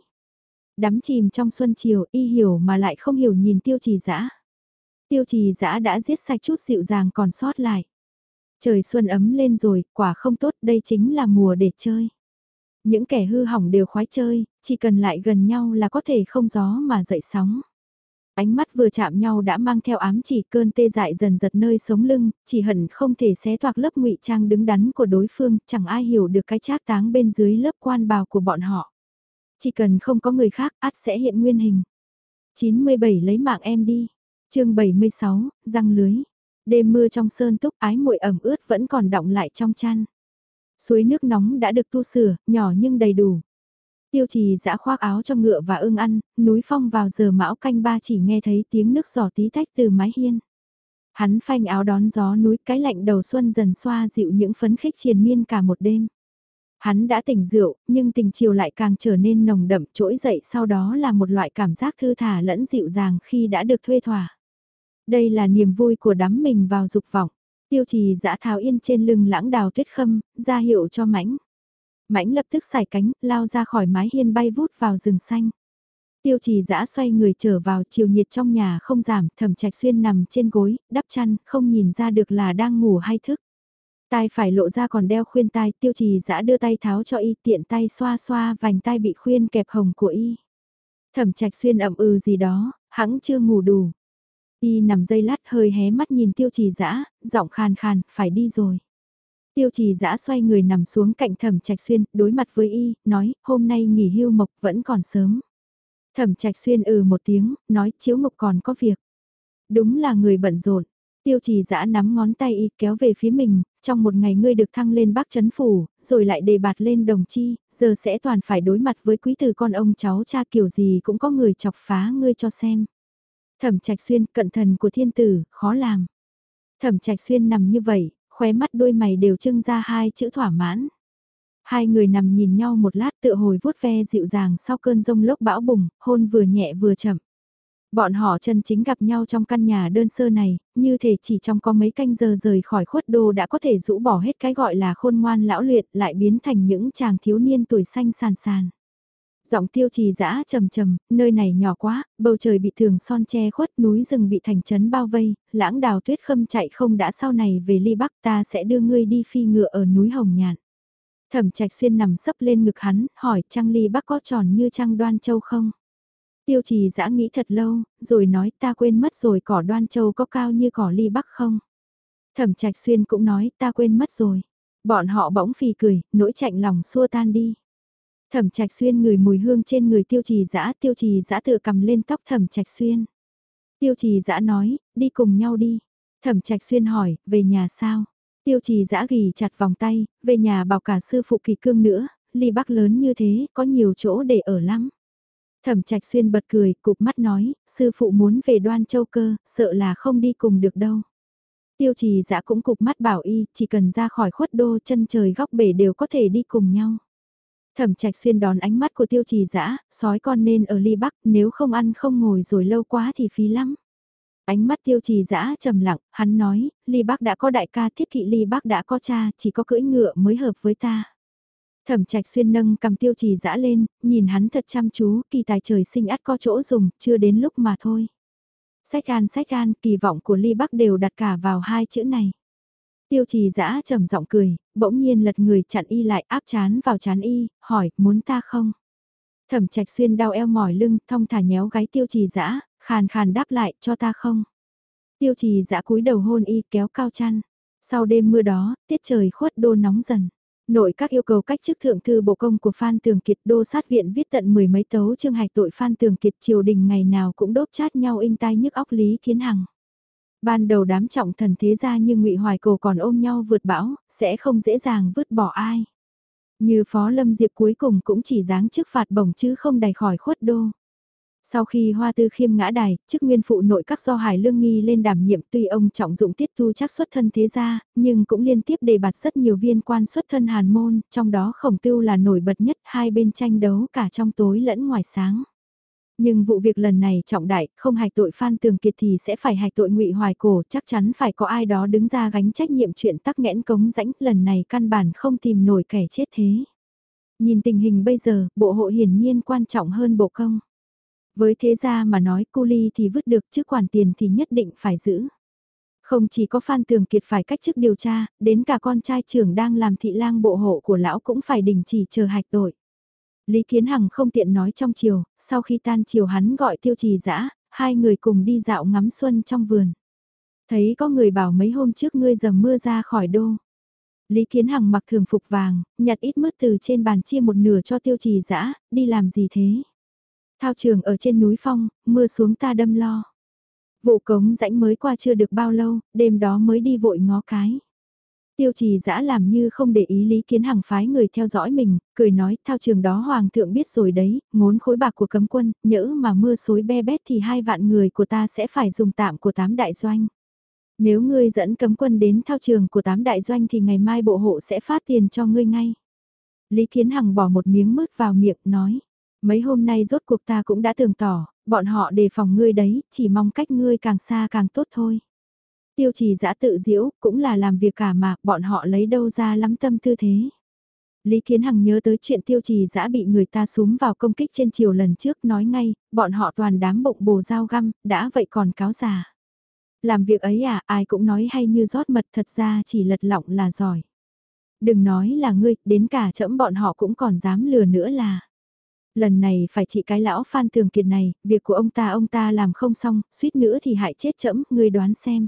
Đắm chìm trong xuân chiều, y hiểu mà lại không hiểu nhìn tiêu trì giã. Tiêu trì giã đã giết sạch chút dịu dàng còn sót lại. Trời xuân ấm lên rồi, quả không tốt, đây chính là mùa để chơi. Những kẻ hư hỏng đều khoái chơi, chỉ cần lại gần nhau là có thể không gió mà dậy sóng. Ánh mắt vừa chạm nhau đã mang theo ám chỉ cơn tê dại dần giật nơi sống lưng, chỉ hận không thể xé toạc lớp ngụy trang đứng đắn của đối phương, chẳng ai hiểu được cái trác táng bên dưới lớp quan bào của bọn họ. Chỉ cần không có người khác, át sẽ hiện nguyên hình. 97 lấy mạng em đi. chương 76, răng lưới. Đêm mưa trong sơn túc ái muội ẩm ướt vẫn còn đọng lại trong chăn. Suối nước nóng đã được tu sửa, nhỏ nhưng đầy đủ. Tiêu trì giã khoác áo cho ngựa và ưng ăn, núi phong vào giờ mão canh ba chỉ nghe thấy tiếng nước giỏ tí tách từ mái hiên. Hắn phanh áo đón gió núi cái lạnh đầu xuân dần xoa dịu những phấn khích triền miên cả một đêm. Hắn đã tỉnh rượu, nhưng tình chiều lại càng trở nên nồng đậm trỗi dậy sau đó là một loại cảm giác thư thả lẫn dịu dàng khi đã được thuê thỏa. Đây là niềm vui của đám mình vào dục vọng. Tiêu trì dã tháo yên trên lưng lãng đào tuyết khâm, ra hiệu cho mãnh. Mãnh lập tức xài cánh, lao ra khỏi mái hiên bay vút vào rừng xanh. Tiêu trì dã xoay người trở vào chiều nhiệt trong nhà không giảm, thẩm trạch xuyên nằm trên gối, đắp chăn, không nhìn ra được là đang ngủ hay thức. Tai phải lộ ra còn đeo khuyên tai, tiêu trì dã đưa tay tháo cho y tiện tay xoa xoa vành tai bị khuyên kẹp hồng của y. Thẩm trạch xuyên ẩm ừ gì đó, hãng chưa ngủ đủ, Y nằm dây lát hơi hé mắt nhìn tiêu trì dã giọng khàn khàn, phải đi rồi. Tiêu trì dã xoay người nằm xuống cạnh thẩm trạch xuyên, đối mặt với y, nói, hôm nay nghỉ hưu mộc vẫn còn sớm. Thẩm trạch xuyên ừ một tiếng, nói chiếu mộc còn có việc. Đúng là người bận rộn. Tiêu trì dã nắm ngón tay y kéo về phía mình, trong một ngày ngươi được thăng lên bác chấn phủ, rồi lại đề bạt lên đồng chi, giờ sẽ toàn phải đối mặt với quý từ con ông cháu cha kiểu gì cũng có người chọc phá ngươi cho xem. Thẩm Trạch Xuyên, cận thần của thiên tử, khó làm. Thẩm Trạch Xuyên nằm như vậy, khóe mắt đôi mày đều trưng ra hai chữ thỏa mãn. Hai người nằm nhìn nhau một lát tựa hồi vuốt ve dịu dàng sau cơn rông lốc bão bùng, hôn vừa nhẹ vừa chậm. Bọn họ chân chính gặp nhau trong căn nhà đơn sơ này, như thể chỉ trong có mấy canh giờ rời khỏi khuất đô đã có thể rũ bỏ hết cái gọi là khôn ngoan lão luyện lại biến thành những chàng thiếu niên tuổi xanh sàn sàn. Giọng tiêu trì dã trầm trầm, nơi này nhỏ quá, bầu trời bị thường son che khuất, núi rừng bị thành trấn bao vây, lãng đào tuyết khâm chạy không đã sau này về ly bắc ta sẽ đưa ngươi đi phi ngựa ở núi Hồng Nhạn. Thẩm trạch xuyên nằm sấp lên ngực hắn, hỏi trăng ly bắc có tròn như trăng đoan châu không? Tiêu trì dã nghĩ thật lâu, rồi nói ta quên mất rồi cỏ đoan châu có cao như cỏ ly bắc không? Thẩm trạch xuyên cũng nói ta quên mất rồi. Bọn họ bỗng phì cười, nỗi chạnh lòng xua tan đi. Thẩm Trạch Xuyên người mùi hương trên người Tiêu Trì Dã, Tiêu Trì Dã tự cầm lên tóc Thẩm Trạch Xuyên. Tiêu Trì Dã nói, đi cùng nhau đi. Thẩm Trạch Xuyên hỏi, về nhà sao? Tiêu Trì Dã gỉ chặt vòng tay, về nhà bảo cả sư phụ kỳ cương nữa, ly bắc lớn như thế, có nhiều chỗ để ở lắm. Thẩm Trạch Xuyên bật cười, cụp mắt nói, sư phụ muốn về đoan châu cơ, sợ là không đi cùng được đâu. Tiêu trì dã cũng cụp mắt bảo y, chỉ cần ra khỏi khuất đô chân trời góc bể đều có thể đi cùng nhau. Thẩm trạch xuyên đón ánh mắt của tiêu trì dã sói con nên ở ly bắc, nếu không ăn không ngồi rồi lâu quá thì phí lắm. Ánh mắt tiêu trì dã trầm lặng, hắn nói, ly bắc đã có đại ca thiết kỵ ly bắc đã có cha, chỉ có cưỡi ngựa mới hợp với ta. Thẩm trạch xuyên nâng cầm tiêu trì dã lên, nhìn hắn thật chăm chú, kỳ tài trời sinh ắt có chỗ dùng, chưa đến lúc mà thôi. Sách an sách an, kỳ vọng của Ly Bắc đều đặt cả vào hai chữ này. Tiêu trì dã trầm giọng cười, bỗng nhiên lật người chặn y lại áp chán vào chán y, hỏi, muốn ta không? Thẩm trạch xuyên đau eo mỏi lưng, thong thả nhéo gáy tiêu trì dã khàn khàn đáp lại, cho ta không? Tiêu trì dã cúi đầu hôn y kéo cao chăn. Sau đêm mưa đó, tiết trời khuất đô nóng dần. Nội các yêu cầu cách chức thượng thư bộ công của Phan Tường Kiệt đô sát viện viết tận mười mấy tấu chương hạch tội Phan Tường Kiệt triều đình ngày nào cũng đốt chát nhau in tai nhức óc Lý Kiến Hằng. Ban đầu đám trọng thần thế gia như ngụy Hoài Cổ còn ôm nhau vượt bão, sẽ không dễ dàng vứt bỏ ai. Như Phó Lâm Diệp cuối cùng cũng chỉ dáng chức phạt bổng chứ không đẩy khỏi khuất đô. Sau khi Hoa Tư Khiêm ngã đài, chức nguyên phụ nội các do Hải Lương Nghi lên đảm nhiệm tuy ông trọng dụng tiết tu chắc xuất thân thế gia, nhưng cũng liên tiếp đề bạt rất nhiều viên quan xuất thân hàn môn, trong đó khổng tiêu là nổi bật nhất hai bên tranh đấu cả trong tối lẫn ngoài sáng. Nhưng vụ việc lần này trọng đại, không hạch tội Phan Tường Kiệt thì sẽ phải hạch tội ngụy Hoài Cổ, chắc chắn phải có ai đó đứng ra gánh trách nhiệm chuyện tắc nghẽn cống rãnh, lần này căn bản không tìm nổi kẻ chết thế. Nhìn tình hình bây giờ, bộ hộ hiển nhiên quan trọng hơn bộ công. Với thế gia mà nói cu ly thì vứt được chứ quản tiền thì nhất định phải giữ. Không chỉ có Phan Tường Kiệt phải cách chức điều tra, đến cả con trai trưởng đang làm thị lang bộ hộ của lão cũng phải đình chỉ chờ hạch tội. Lý Kiến Hằng không tiện nói trong chiều, sau khi tan chiều hắn gọi tiêu trì dã hai người cùng đi dạo ngắm xuân trong vườn. Thấy có người bảo mấy hôm trước ngươi dầm mưa ra khỏi đô. Lý Kiến Hằng mặc thường phục vàng, nhặt ít mứt từ trên bàn chia một nửa cho tiêu trì dã đi làm gì thế? Thao trường ở trên núi phong, mưa xuống ta đâm lo. Vụ cống rãnh mới qua chưa được bao lâu, đêm đó mới đi vội ngó cái. Tiêu trì dã làm như không để ý Lý Kiến Hằng phái người theo dõi mình, cười nói thao trường đó Hoàng thượng biết rồi đấy, ngốn khối bạc của cấm quân, nhỡ mà mưa xối be bét thì hai vạn người của ta sẽ phải dùng tạm của tám đại doanh. Nếu ngươi dẫn cấm quân đến thao trường của tám đại doanh thì ngày mai bộ hộ sẽ phát tiền cho ngươi ngay. Lý Kiến Hằng bỏ một miếng mứt vào miệng nói, mấy hôm nay rốt cuộc ta cũng đã tường tỏ, bọn họ đề phòng ngươi đấy, chỉ mong cách ngươi càng xa càng tốt thôi. Tiêu trì giã tự diễu, cũng là làm việc cả mà, bọn họ lấy đâu ra lắm tâm tư thế. Lý Kiến Hằng nhớ tới chuyện tiêu trì giã bị người ta súng vào công kích trên chiều lần trước nói ngay, bọn họ toàn đám bụng bồ dao găm, đã vậy còn cáo già. Làm việc ấy à, ai cũng nói hay như rót mật thật ra chỉ lật lọng là giỏi. Đừng nói là ngươi, đến cả chẫm bọn họ cũng còn dám lừa nữa là. Lần này phải trị cái lão Phan Thường Kiệt này, việc của ông ta ông ta làm không xong, suýt nữa thì hại chết chẫm, ngươi đoán xem.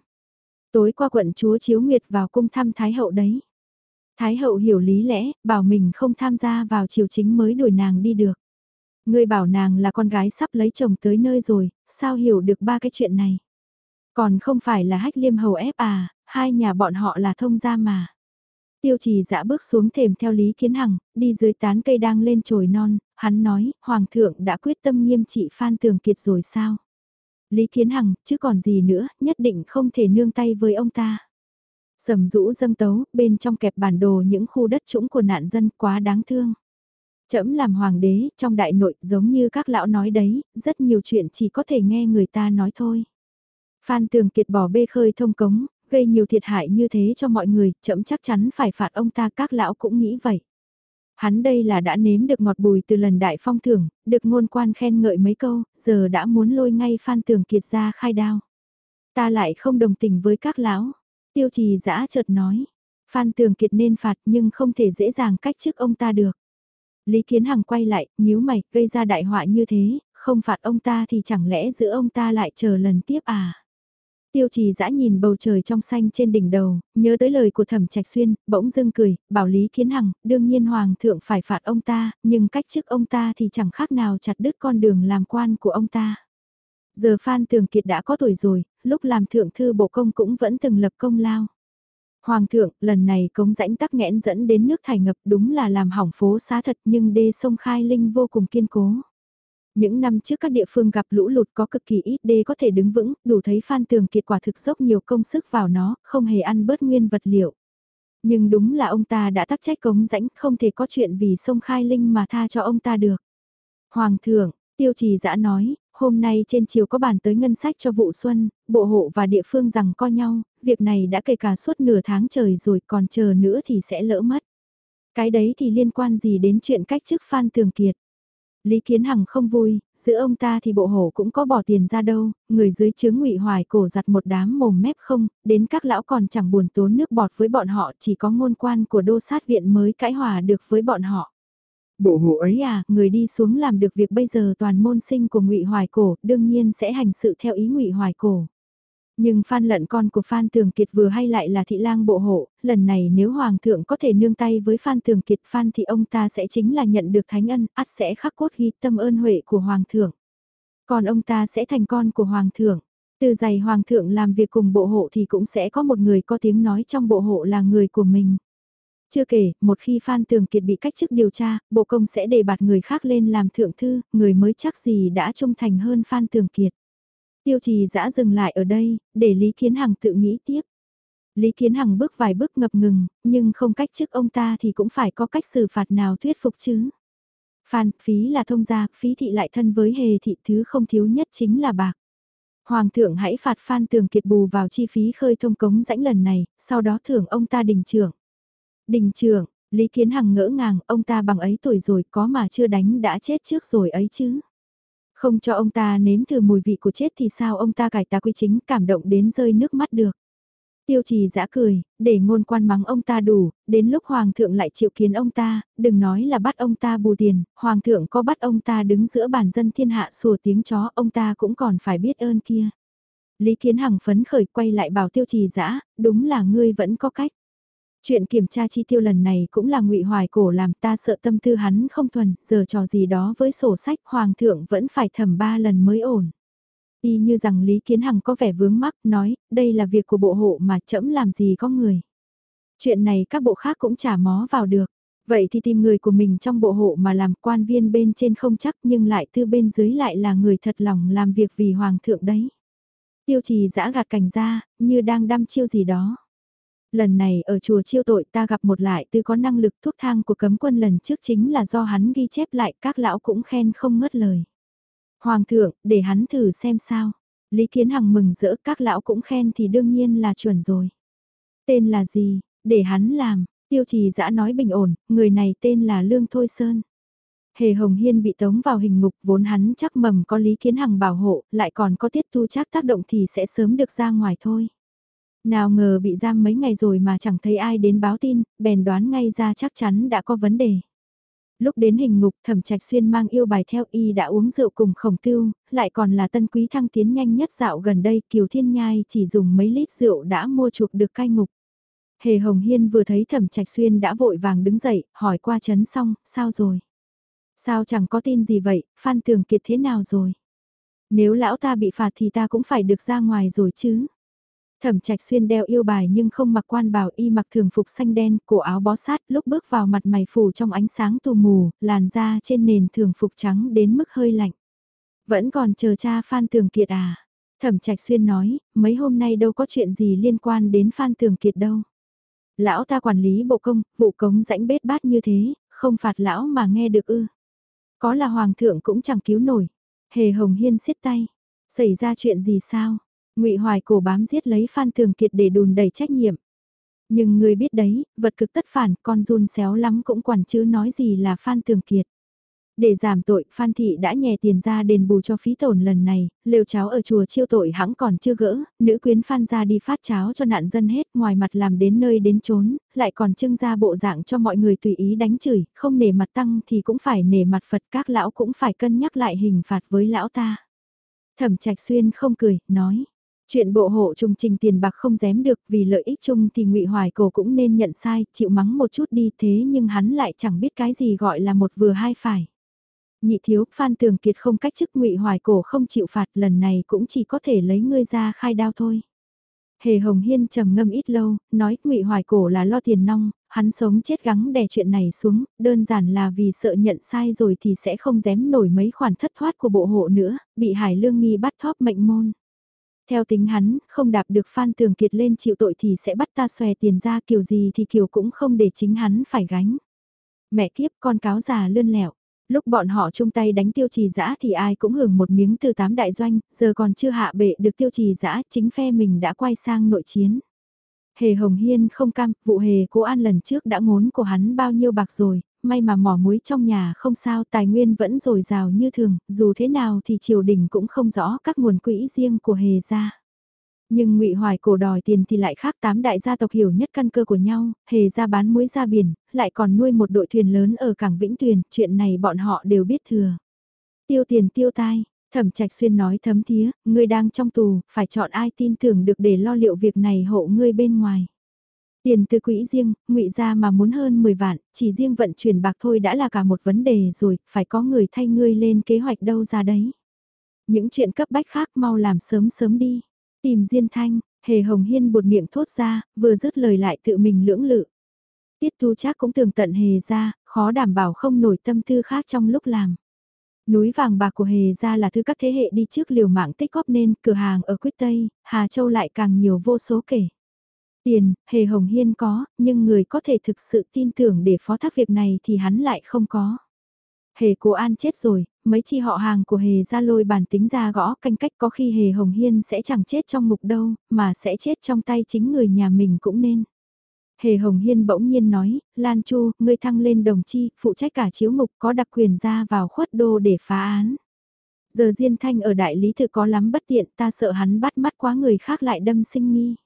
Tối qua quận chúa Chiếu Nguyệt vào cung thăm Thái Hậu đấy. Thái Hậu hiểu lý lẽ, bảo mình không tham gia vào triều chính mới đuổi nàng đi được. ngươi bảo nàng là con gái sắp lấy chồng tới nơi rồi, sao hiểu được ba cái chuyện này. Còn không phải là hách liêm hầu ép à, hai nhà bọn họ là thông gia mà. Tiêu trì dã bước xuống thềm theo Lý Kiến Hằng, đi dưới tán cây đang lên trồi non, hắn nói, Hoàng thượng đã quyết tâm nghiêm trị Phan Tường Kiệt rồi sao? Lý Kiến Hằng, chứ còn gì nữa, nhất định không thể nương tay với ông ta. Sầm rũ dâng tấu, bên trong kẹp bản đồ những khu đất trũng của nạn dân quá đáng thương. Chấm làm hoàng đế, trong đại nội giống như các lão nói đấy, rất nhiều chuyện chỉ có thể nghe người ta nói thôi. Phan Tường Kiệt bỏ bê khơi thông cống, gây nhiều thiệt hại như thế cho mọi người, chậm chắc chắn phải phạt ông ta các lão cũng nghĩ vậy. Hắn đây là đã nếm được ngọt bùi từ lần đại phong thưởng, được ngôn quan khen ngợi mấy câu, giờ đã muốn lôi ngay Phan Tường Kiệt ra khai đao. Ta lại không đồng tình với các lão. Tiêu trì giã chợt nói. Phan Tường Kiệt nên phạt nhưng không thể dễ dàng cách chức ông ta được. Lý Kiến Hằng quay lại, nhíu mày, gây ra đại họa như thế, không phạt ông ta thì chẳng lẽ giữa ông ta lại chờ lần tiếp à? Tiêu trì dã nhìn bầu trời trong xanh trên đỉnh đầu, nhớ tới lời của thẩm trạch xuyên, bỗng dưng cười, bảo Lý Kiến Hằng, đương nhiên Hoàng thượng phải phạt ông ta, nhưng cách chức ông ta thì chẳng khác nào chặt đứt con đường làm quan của ông ta. Giờ Phan Tường Kiệt đã có tuổi rồi, lúc làm thượng thư bộ công cũng vẫn từng lập công lao. Hoàng thượng, lần này cống rãnh tắc nghẽn dẫn đến nước thải ngập đúng là làm hỏng phố xá thật nhưng đê sông Khai Linh vô cùng kiên cố. Những năm trước các địa phương gặp lũ lụt có cực kỳ ít đê có thể đứng vững, đủ thấy Phan Tường Kiệt quả thực dốc nhiều công sức vào nó, không hề ăn bớt nguyên vật liệu. Nhưng đúng là ông ta đã tắc trách cống rãnh, không thể có chuyện vì sông Khai Linh mà tha cho ông ta được. Hoàng thượng, tiêu trì dã nói, hôm nay trên chiều có bàn tới ngân sách cho vụ xuân, bộ hộ và địa phương rằng co nhau, việc này đã kể cả suốt nửa tháng trời rồi còn chờ nữa thì sẽ lỡ mất. Cái đấy thì liên quan gì đến chuyện cách chức Phan Tường Kiệt. Lý Kiến Hằng không vui, giữa ông ta thì bộ hổ cũng có bỏ tiền ra đâu, người dưới chướng ngụy hoài cổ giặt một đám mồm mép không, đến các lão còn chẳng buồn tốn nước bọt với bọn họ, chỉ có ngôn quan của đô sát viện mới cãi hòa được với bọn họ. Bộ hộ ấy à, người đi xuống làm được việc bây giờ toàn môn sinh của ngụy Hoài Cổ, đương nhiên sẽ hành sự theo ý ngụy Hoài Cổ. Nhưng Phan Lận con của Phan Tường Kiệt vừa hay lại là thị lang bộ hộ, lần này nếu Hoàng thượng có thể nương tay với Phan Tường Kiệt Phan thì ông ta sẽ chính là nhận được thánh ân, ắt sẽ khắc cốt ghi tâm ơn huệ của Hoàng thượng. Còn ông ta sẽ thành con của Hoàng thượng. Từ giày Hoàng thượng làm việc cùng bộ hộ thì cũng sẽ có một người có tiếng nói trong bộ hộ là người của mình. Chưa kể, một khi Phan Tường Kiệt bị cách chức điều tra, bộ công sẽ đề bạt người khác lên làm thượng thư, người mới chắc gì đã trung thành hơn Phan Tường Kiệt. Tiêu trì dã dừng lại ở đây, để Lý Kiến Hằng tự nghĩ tiếp. Lý Kiến Hằng bước vài bước ngập ngừng, nhưng không cách trước ông ta thì cũng phải có cách xử phạt nào thuyết phục chứ. Phan, phí là thông gia, phí thị lại thân với hề thị thứ không thiếu nhất chính là bạc. Hoàng thượng hãy phạt Phan Tường Kiệt bù vào chi phí khơi thông cống rãnh lần này, sau đó thưởng ông ta đình trưởng. Đình trưởng, Lý Kiến Hằng ngỡ ngàng, ông ta bằng ấy tuổi rồi có mà chưa đánh đã chết trước rồi ấy chứ. Không cho ông ta nếm thử mùi vị của chết thì sao ông ta cải tà quy chính cảm động đến rơi nước mắt được. Tiêu trì giã cười, để ngôn quan mắng ông ta đủ, đến lúc hoàng thượng lại chịu kiến ông ta, đừng nói là bắt ông ta bù tiền, hoàng thượng có bắt ông ta đứng giữa bản dân thiên hạ sủa tiếng chó ông ta cũng còn phải biết ơn kia. Lý Kiến Hằng phấn khởi quay lại bảo tiêu trì giã, đúng là ngươi vẫn có cách. Chuyện kiểm tra chi tiêu lần này cũng là ngụy hoài cổ làm ta sợ tâm tư hắn không thuần, giờ trò gì đó với sổ sách hoàng thượng vẫn phải thẩm ba lần mới ổn. Y như rằng Lý Kiến Hằng có vẻ vướng mắc, nói, đây là việc của bộ hộ mà chậm làm gì có người. Chuyện này các bộ khác cũng chả mó vào được. Vậy thì tìm người của mình trong bộ hộ mà làm quan viên bên trên không chắc nhưng lại tư bên dưới lại là người thật lòng làm việc vì hoàng thượng đấy. Tiêu trì giã gạt cảnh ra, như đang đăm chiêu gì đó. Lần này ở chùa chiêu tội ta gặp một lại tư có năng lực thuốc thang của cấm quân lần trước chính là do hắn ghi chép lại các lão cũng khen không ngớt lời. Hoàng thượng, để hắn thử xem sao. Lý Kiến Hằng mừng rỡ các lão cũng khen thì đương nhiên là chuẩn rồi. Tên là gì, để hắn làm, tiêu trì dã nói bình ổn, người này tên là Lương Thôi Sơn. Hề Hồng Hiên bị tống vào hình ngục vốn hắn chắc mầm có Lý Kiến Hằng bảo hộ, lại còn có tiết tu chắc tác động thì sẽ sớm được ra ngoài thôi. Nào ngờ bị giam mấy ngày rồi mà chẳng thấy ai đến báo tin, bèn đoán ngay ra chắc chắn đã có vấn đề. Lúc đến hình ngục thẩm trạch xuyên mang yêu bài theo y đã uống rượu cùng khổng tiêu, lại còn là tân quý thăng tiến nhanh nhất dạo gần đây Kiều Thiên Nhai chỉ dùng mấy lít rượu đã mua chuộc được cai ngục. Hề Hồng Hiên vừa thấy thẩm trạch xuyên đã vội vàng đứng dậy, hỏi qua chấn xong, sao rồi? Sao chẳng có tin gì vậy, Phan Tường Kiệt thế nào rồi? Nếu lão ta bị phạt thì ta cũng phải được ra ngoài rồi chứ? Thẩm trạch xuyên đeo yêu bài nhưng không mặc quan bào y mặc thường phục xanh đen, cổ áo bó sát lúc bước vào mặt mày phủ trong ánh sáng tù mù, làn da trên nền thường phục trắng đến mức hơi lạnh. Vẫn còn chờ cha Phan Tường Kiệt à? Thẩm trạch xuyên nói, mấy hôm nay đâu có chuyện gì liên quan đến Phan Tường Kiệt đâu. Lão ta quản lý bộ công, vụ cống rãnh bết bát như thế, không phạt lão mà nghe được ư. Có là hoàng thượng cũng chẳng cứu nổi. Hề Hồng Hiên siết tay. Xảy ra chuyện gì sao? Ngụy Hoài cổ bám giết lấy Phan Thường Kiệt để đùn đẩy trách nhiệm. Nhưng người biết đấy, vật cực tất phản, con run xéo lắm cũng quản chứ nói gì là Phan Thường Kiệt. Để giảm tội, Phan Thị đã nhè tiền ra đền bù cho phí tổn lần này, lều cháo ở chùa chiêu tội hãng còn chưa gỡ, nữ quyến Phan ra đi phát cháo cho nạn dân hết, ngoài mặt làm đến nơi đến chốn, lại còn trưng ra bộ dạng cho mọi người tùy ý đánh chửi, không nể mặt tăng thì cũng phải nể mặt Phật các lão cũng phải cân nhắc lại hình phạt với lão ta. Thẩm trạch xuyên không cười, nói. Chuyện bộ hộ trung trình tiền bạc không dám được vì lợi ích chung thì ngụy Hoài Cổ cũng nên nhận sai, chịu mắng một chút đi thế nhưng hắn lại chẳng biết cái gì gọi là một vừa hai phải. Nhị thiếu, Phan Tường Kiệt không cách chức ngụy Hoài Cổ không chịu phạt lần này cũng chỉ có thể lấy ngươi ra khai đao thôi. Hề Hồng Hiên trầm ngâm ít lâu, nói ngụy Hoài Cổ là lo tiền nong, hắn sống chết gắng đè chuyện này xuống, đơn giản là vì sợ nhận sai rồi thì sẽ không dám nổi mấy khoản thất thoát của bộ hộ nữa, bị Hải Lương Nghi bắt thóp mệnh môn. Theo tính hắn, không đạp được Phan Tường Kiệt lên chịu tội thì sẽ bắt ta xòe tiền ra kiểu gì thì kiểu cũng không để chính hắn phải gánh. Mẹ kiếp con cáo già lươn lẹo. Lúc bọn họ chung tay đánh tiêu trì dã thì ai cũng hưởng một miếng từ tám đại doanh, giờ còn chưa hạ bệ được tiêu trì dã chính phe mình đã quay sang nội chiến. Hề Hồng Hiên không cam, vụ hề cố an lần trước đã ngốn của hắn bao nhiêu bạc rồi, may mà mỏ muối trong nhà không sao, tài nguyên vẫn dồi dào như thường, dù thế nào thì triều đình cũng không rõ các nguồn quỹ riêng của hề gia. Nhưng ngụy Hoài cổ đòi tiền thì lại khác tám đại gia tộc hiểu nhất căn cơ của nhau, hề ra bán muối ra biển, lại còn nuôi một đội thuyền lớn ở cảng Vĩnh Tuyền, chuyện này bọn họ đều biết thừa. Tiêu tiền tiêu tai, thẩm trạch xuyên nói thấm thía, ngươi đang trong tù, phải chọn ai tin tưởng được để lo liệu việc này hộ ngươi bên ngoài. Tiền từ quỹ riêng, ngụy ra mà muốn hơn 10 vạn, chỉ riêng vận chuyển bạc thôi đã là cả một vấn đề rồi, phải có người thay ngươi lên kế hoạch đâu ra đấy. Những chuyện cấp bách khác mau làm sớm sớm đi. Tìm Diên Thanh, Hề Hồng Hiên buột miệng thốt ra, vừa dứt lời lại tự mình lưỡng lự. Tiết Tu Trác cũng tường tận Hề ra, khó đảm bảo không nổi tâm tư khác trong lúc làm. Núi vàng bạc của Hề ra là thứ các thế hệ đi trước liều mạng tích góp nên cửa hàng ở Quyết Tây, Hà Châu lại càng nhiều vô số kể. Tiền, Hề Hồng Hiên có, nhưng người có thể thực sự tin tưởng để phó thác việc này thì hắn lại không có. Hề Cố An chết rồi, mấy chi họ hàng của Hề ra lôi bản tính ra gõ canh cách có khi Hề Hồng Hiên sẽ chẳng chết trong ngục đâu, mà sẽ chết trong tay chính người nhà mình cũng nên. Hề Hồng Hiên bỗng nhiên nói, Lan Chu, ngươi thăng lên đồng chi, phụ trách cả chiếu ngục có đặc quyền ra vào khuất đô để phá án. Giờ Diên Thanh ở đại lý thực có lắm bất tiện, ta sợ hắn bắt mắt quá người khác lại đâm sinh nghi.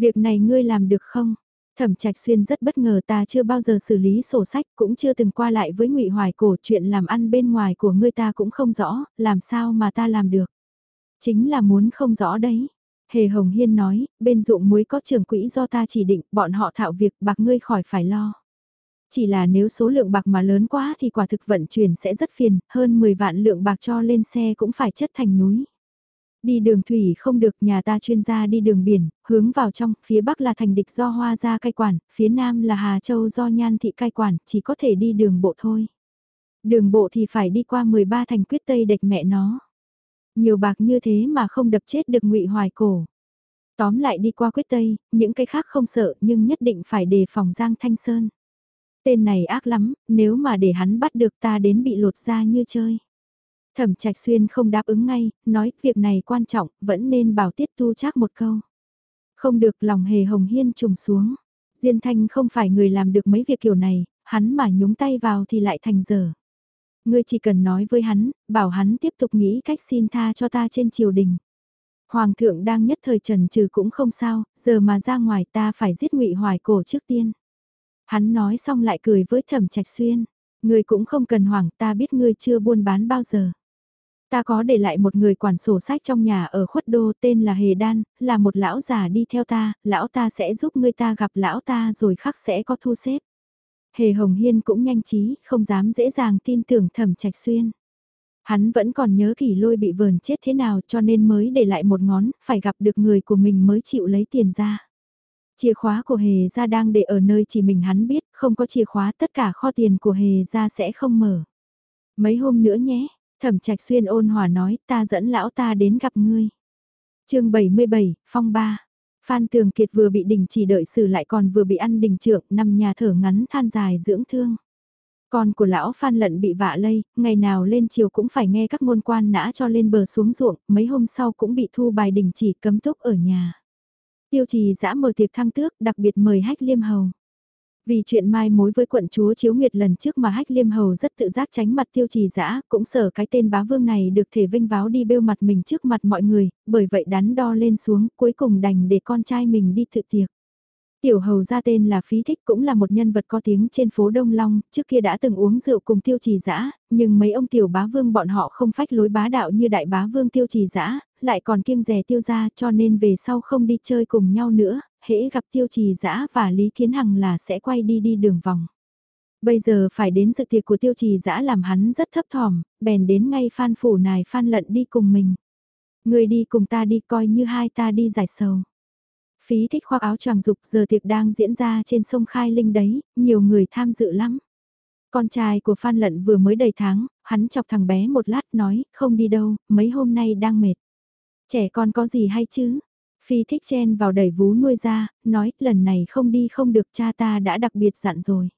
Việc này ngươi làm được không? Thẩm Trạch Xuyên rất bất ngờ ta chưa bao giờ xử lý sổ sách, cũng chưa từng qua lại với Ngụy Hoài Cổ, chuyện làm ăn bên ngoài của ngươi ta cũng không rõ, làm sao mà ta làm được. Chính là muốn không rõ đấy. Hề Hồng Hiên nói, bên dụng muối có trường quỹ do ta chỉ định, bọn họ thạo việc bạc ngươi khỏi phải lo. Chỉ là nếu số lượng bạc mà lớn quá thì quả thực vận chuyển sẽ rất phiền, hơn 10 vạn lượng bạc cho lên xe cũng phải chất thành núi. Đi đường thủy không được nhà ta chuyên gia đi đường biển, hướng vào trong, phía bắc là thành địch do hoa gia cai quản, phía nam là Hà Châu do nhan thị cai quản, chỉ có thể đi đường bộ thôi. Đường bộ thì phải đi qua 13 thành quyết tây địch mẹ nó. Nhiều bạc như thế mà không đập chết được ngụy hoài cổ. Tóm lại đi qua quyết tây, những cái khác không sợ nhưng nhất định phải đề phòng Giang Thanh Sơn. Tên này ác lắm, nếu mà để hắn bắt được ta đến bị lột ra như chơi. Thẩm Trạch Xuyên không đáp ứng ngay, nói việc này quan trọng, vẫn nên bảo Tiết Tu Trác một câu. Không được lòng hề hồng hiên trùng xuống. Diên Thanh không phải người làm được mấy việc kiểu này, hắn mà nhúng tay vào thì lại thành dở. Ngươi chỉ cần nói với hắn, bảo hắn tiếp tục nghĩ cách xin tha cho ta trên triều đình. Hoàng thượng đang nhất thời trần trừ cũng không sao, giờ mà ra ngoài ta phải giết ngụy hoài cổ trước tiên. Hắn nói xong lại cười với thẩm trạch xuyên. Ngươi cũng không cần hoảng ta biết ngươi chưa buôn bán bao giờ. Ta có để lại một người quản sổ sách trong nhà ở khuất đô tên là Hề Đan, là một lão già đi theo ta, lão ta sẽ giúp người ta gặp lão ta rồi khắc sẽ có thu xếp. Hề Hồng Hiên cũng nhanh trí, không dám dễ dàng tin tưởng thẩm trạch xuyên. Hắn vẫn còn nhớ kỷ lôi bị vờn chết thế nào cho nên mới để lại một ngón, phải gặp được người của mình mới chịu lấy tiền ra. Chìa khóa của Hề ra đang để ở nơi chỉ mình hắn biết, không có chìa khóa tất cả kho tiền của Hề ra sẽ không mở. Mấy hôm nữa nhé, Thẩm Trạch Xuyên ôn hòa nói ta dẫn lão ta đến gặp ngươi. chương 77, Phong Ba. Phan Tường Kiệt vừa bị đình chỉ đợi xử lại còn vừa bị ăn đình trượng nằm nhà thở ngắn than dài dưỡng thương. Con của lão Phan Lận bị vạ lây, ngày nào lên chiều cũng phải nghe các môn quan nã cho lên bờ xuống ruộng, mấy hôm sau cũng bị thu bài đình chỉ cấm túc ở nhà. Tiêu trì giã mở tiệc thăng tước, đặc biệt mời hách liêm hầu. Vì chuyện mai mối với quận chúa Chiếu Nguyệt lần trước mà hách liêm hầu rất tự giác tránh mặt tiêu trì dã cũng sợ cái tên bá vương này được thể vinh váo đi bêu mặt mình trước mặt mọi người, bởi vậy đắn đo lên xuống cuối cùng đành để con trai mình đi tự tiệc. Tiểu hầu ra tên là Phí Thích cũng là một nhân vật có tiếng trên phố Đông Long, trước kia đã từng uống rượu cùng tiêu trì dã nhưng mấy ông tiểu bá vương bọn họ không phách lối bá đạo như đại bá vương tiêu trì dã lại còn kiêng rè tiêu ra cho nên về sau không đi chơi cùng nhau nữa, hễ gặp tiêu trì dã và Lý Kiến Hằng là sẽ quay đi đi đường vòng. Bây giờ phải đến sự tiệc của tiêu trì dã làm hắn rất thấp thỏm, bèn đến ngay phan phủ nài phan lận đi cùng mình. Người đi cùng ta đi coi như hai ta đi giải sầu. Phí thích khoác áo choàng dục giờ tiệc đang diễn ra trên sông Khai Linh đấy, nhiều người tham dự lắm. Con trai của Phan Lận vừa mới đầy tháng, hắn chọc thằng bé một lát nói, không đi đâu, mấy hôm nay đang mệt. Trẻ con có gì hay chứ? Phi thích chen vào đẩy vú nuôi ra, nói lần này không đi không được cha ta đã đặc biệt dặn rồi.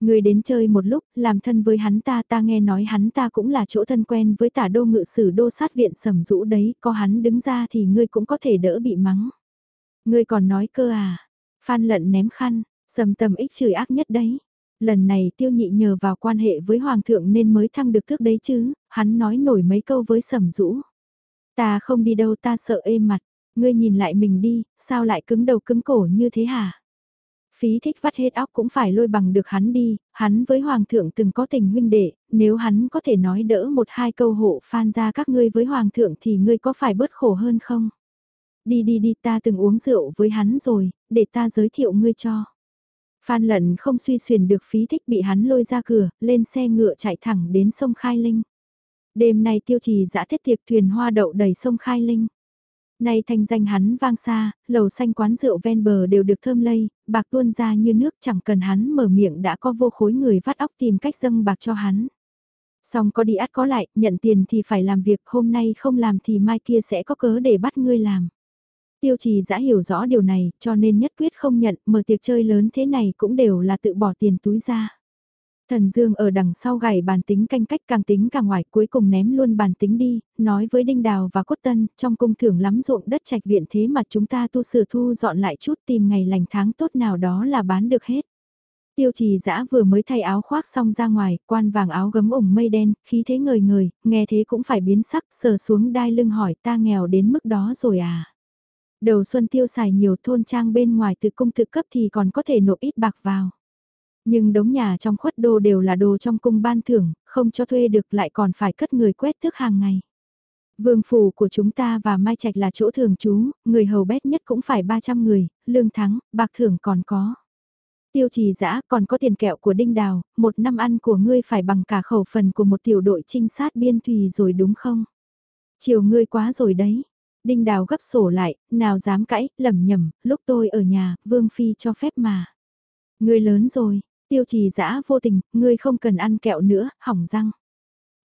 Người đến chơi một lúc, làm thân với hắn ta ta nghe nói hắn ta cũng là chỗ thân quen với tả đô ngự sử đô sát viện sầm rũ đấy, có hắn đứng ra thì ngươi cũng có thể đỡ bị mắng. Ngươi còn nói cơ à, phan lận ném khăn, sầm tầm ích chửi ác nhất đấy. Lần này tiêu nhị nhờ vào quan hệ với hoàng thượng nên mới thăng được thước đấy chứ, hắn nói nổi mấy câu với sầm rũ. Ta không đi đâu ta sợ êm mặt, ngươi nhìn lại mình đi, sao lại cứng đầu cứng cổ như thế hả? Phí thích vắt hết óc cũng phải lôi bằng được hắn đi, hắn với hoàng thượng từng có tình huynh đệ, nếu hắn có thể nói đỡ một hai câu hộ phan ra các ngươi với hoàng thượng thì ngươi có phải bớt khổ hơn không? Đi đi đi ta từng uống rượu với hắn rồi, để ta giới thiệu ngươi cho. Phan lận không suy xuyền được phí thích bị hắn lôi ra cửa, lên xe ngựa chạy thẳng đến sông Khai Linh. Đêm nay tiêu trì dã thiết tiệc thuyền hoa đậu đầy sông Khai Linh. Nay thanh danh hắn vang xa, lầu xanh quán rượu ven bờ đều được thơm lây, bạc tuôn ra như nước chẳng cần hắn mở miệng đã có vô khối người vắt óc tìm cách dâng bạc cho hắn. Xong có đi át có lại, nhận tiền thì phải làm việc, hôm nay không làm thì mai kia sẽ có cớ để bắt ngươi làm. Tiêu trì đã hiểu rõ điều này, cho nên nhất quyết không nhận, mở tiệc chơi lớn thế này cũng đều là tự bỏ tiền túi ra. Thần Dương ở đằng sau gảy bàn tính canh cách càng tính càng ngoài cuối cùng ném luôn bàn tính đi, nói với Đinh Đào và Cốt Tân, trong cung thưởng lắm ruộng đất trạch viện thế mà chúng ta tu sửa thu dọn lại chút tìm ngày lành tháng tốt nào đó là bán được hết. Tiêu trì dã vừa mới thay áo khoác xong ra ngoài, quan vàng áo gấm ủng mây đen, khí thế ngời ngời, nghe thế cũng phải biến sắc, sờ xuống đai lưng hỏi ta nghèo đến mức đó rồi à. Đầu xuân tiêu xài nhiều thôn trang bên ngoài từ cung tự cấp thì còn có thể nộp ít bạc vào. Nhưng đống nhà trong khuất đô đều là đồ trong cung ban thưởng, không cho thuê được lại còn phải cất người quét thức hàng ngày. Vương phủ của chúng ta và Mai Trạch là chỗ thường trú, người hầu bét nhất cũng phải 300 người, lương thắng, bạc thưởng còn có. Tiêu trì dã còn có tiền kẹo của Đinh Đào, một năm ăn của ngươi phải bằng cả khẩu phần của một tiểu đội trinh sát biên thùy rồi đúng không? Chiều ngươi quá rồi đấy. Đinh Đào gấp sổ lại, nào dám cãi, lầm nhầm, lúc tôi ở nhà, Vương Phi cho phép mà. Ngươi lớn rồi, Tiêu trì dã vô tình, ngươi không cần ăn kẹo nữa, hỏng răng.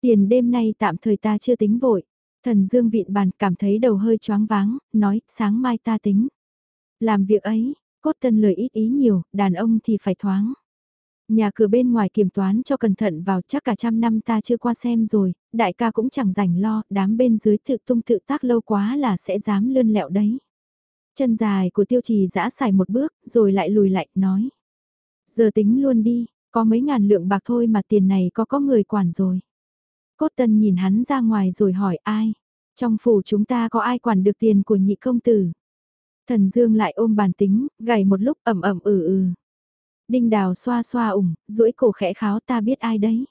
Tiền đêm nay tạm thời ta chưa tính vội. Thần Dương vịn bàn cảm thấy đầu hơi choáng váng, nói, sáng mai ta tính. Làm việc ấy, cốt tân lời ít ý nhiều, đàn ông thì phải thoáng. Nhà cửa bên ngoài kiểm toán cho cẩn thận vào chắc cả trăm năm ta chưa qua xem rồi, đại ca cũng chẳng rảnh lo, đám bên dưới tự tung tự tác lâu quá là sẽ dám lươn lẹo đấy. Chân dài của tiêu trì giã xài một bước, rồi lại lùi lại, nói. Giờ tính luôn đi, có mấy ngàn lượng bạc thôi mà tiền này có có người quản rồi. Cốt tân nhìn hắn ra ngoài rồi hỏi ai. Trong phủ chúng ta có ai quản được tiền của nhị công tử. Thần Dương lại ôm bàn tính, gầy một lúc ẩm ẩm ừ ừ. Đinh đào xoa xoa ủng, duỗi cổ khẽ kháo ta biết ai đấy.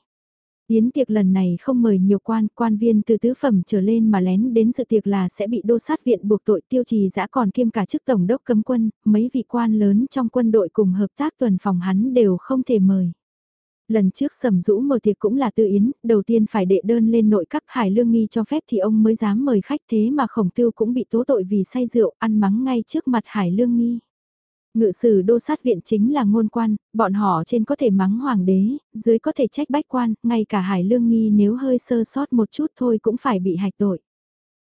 Yến tiệc lần này không mời nhiều quan, quan viên từ tứ phẩm trở lên mà lén đến sự tiệc là sẽ bị đô sát viện buộc tội tiêu trì dã còn kiêm cả chức tổng đốc cấm quân, mấy vị quan lớn trong quân đội cùng hợp tác tuần phòng hắn đều không thể mời. Lần trước sầm rũ mở tiệc cũng là tư yến, đầu tiên phải đệ đơn lên nội các hải lương nghi cho phép thì ông mới dám mời khách thế mà khổng tiêu cũng bị tố tội vì say rượu ăn mắng ngay trước mặt hải lương nghi. Ngự sử đô sát viện chính là ngôn quan, bọn họ trên có thể mắng hoàng đế, dưới có thể trách bách quan, ngay cả hải lương nghi nếu hơi sơ sót một chút thôi cũng phải bị hạch tội.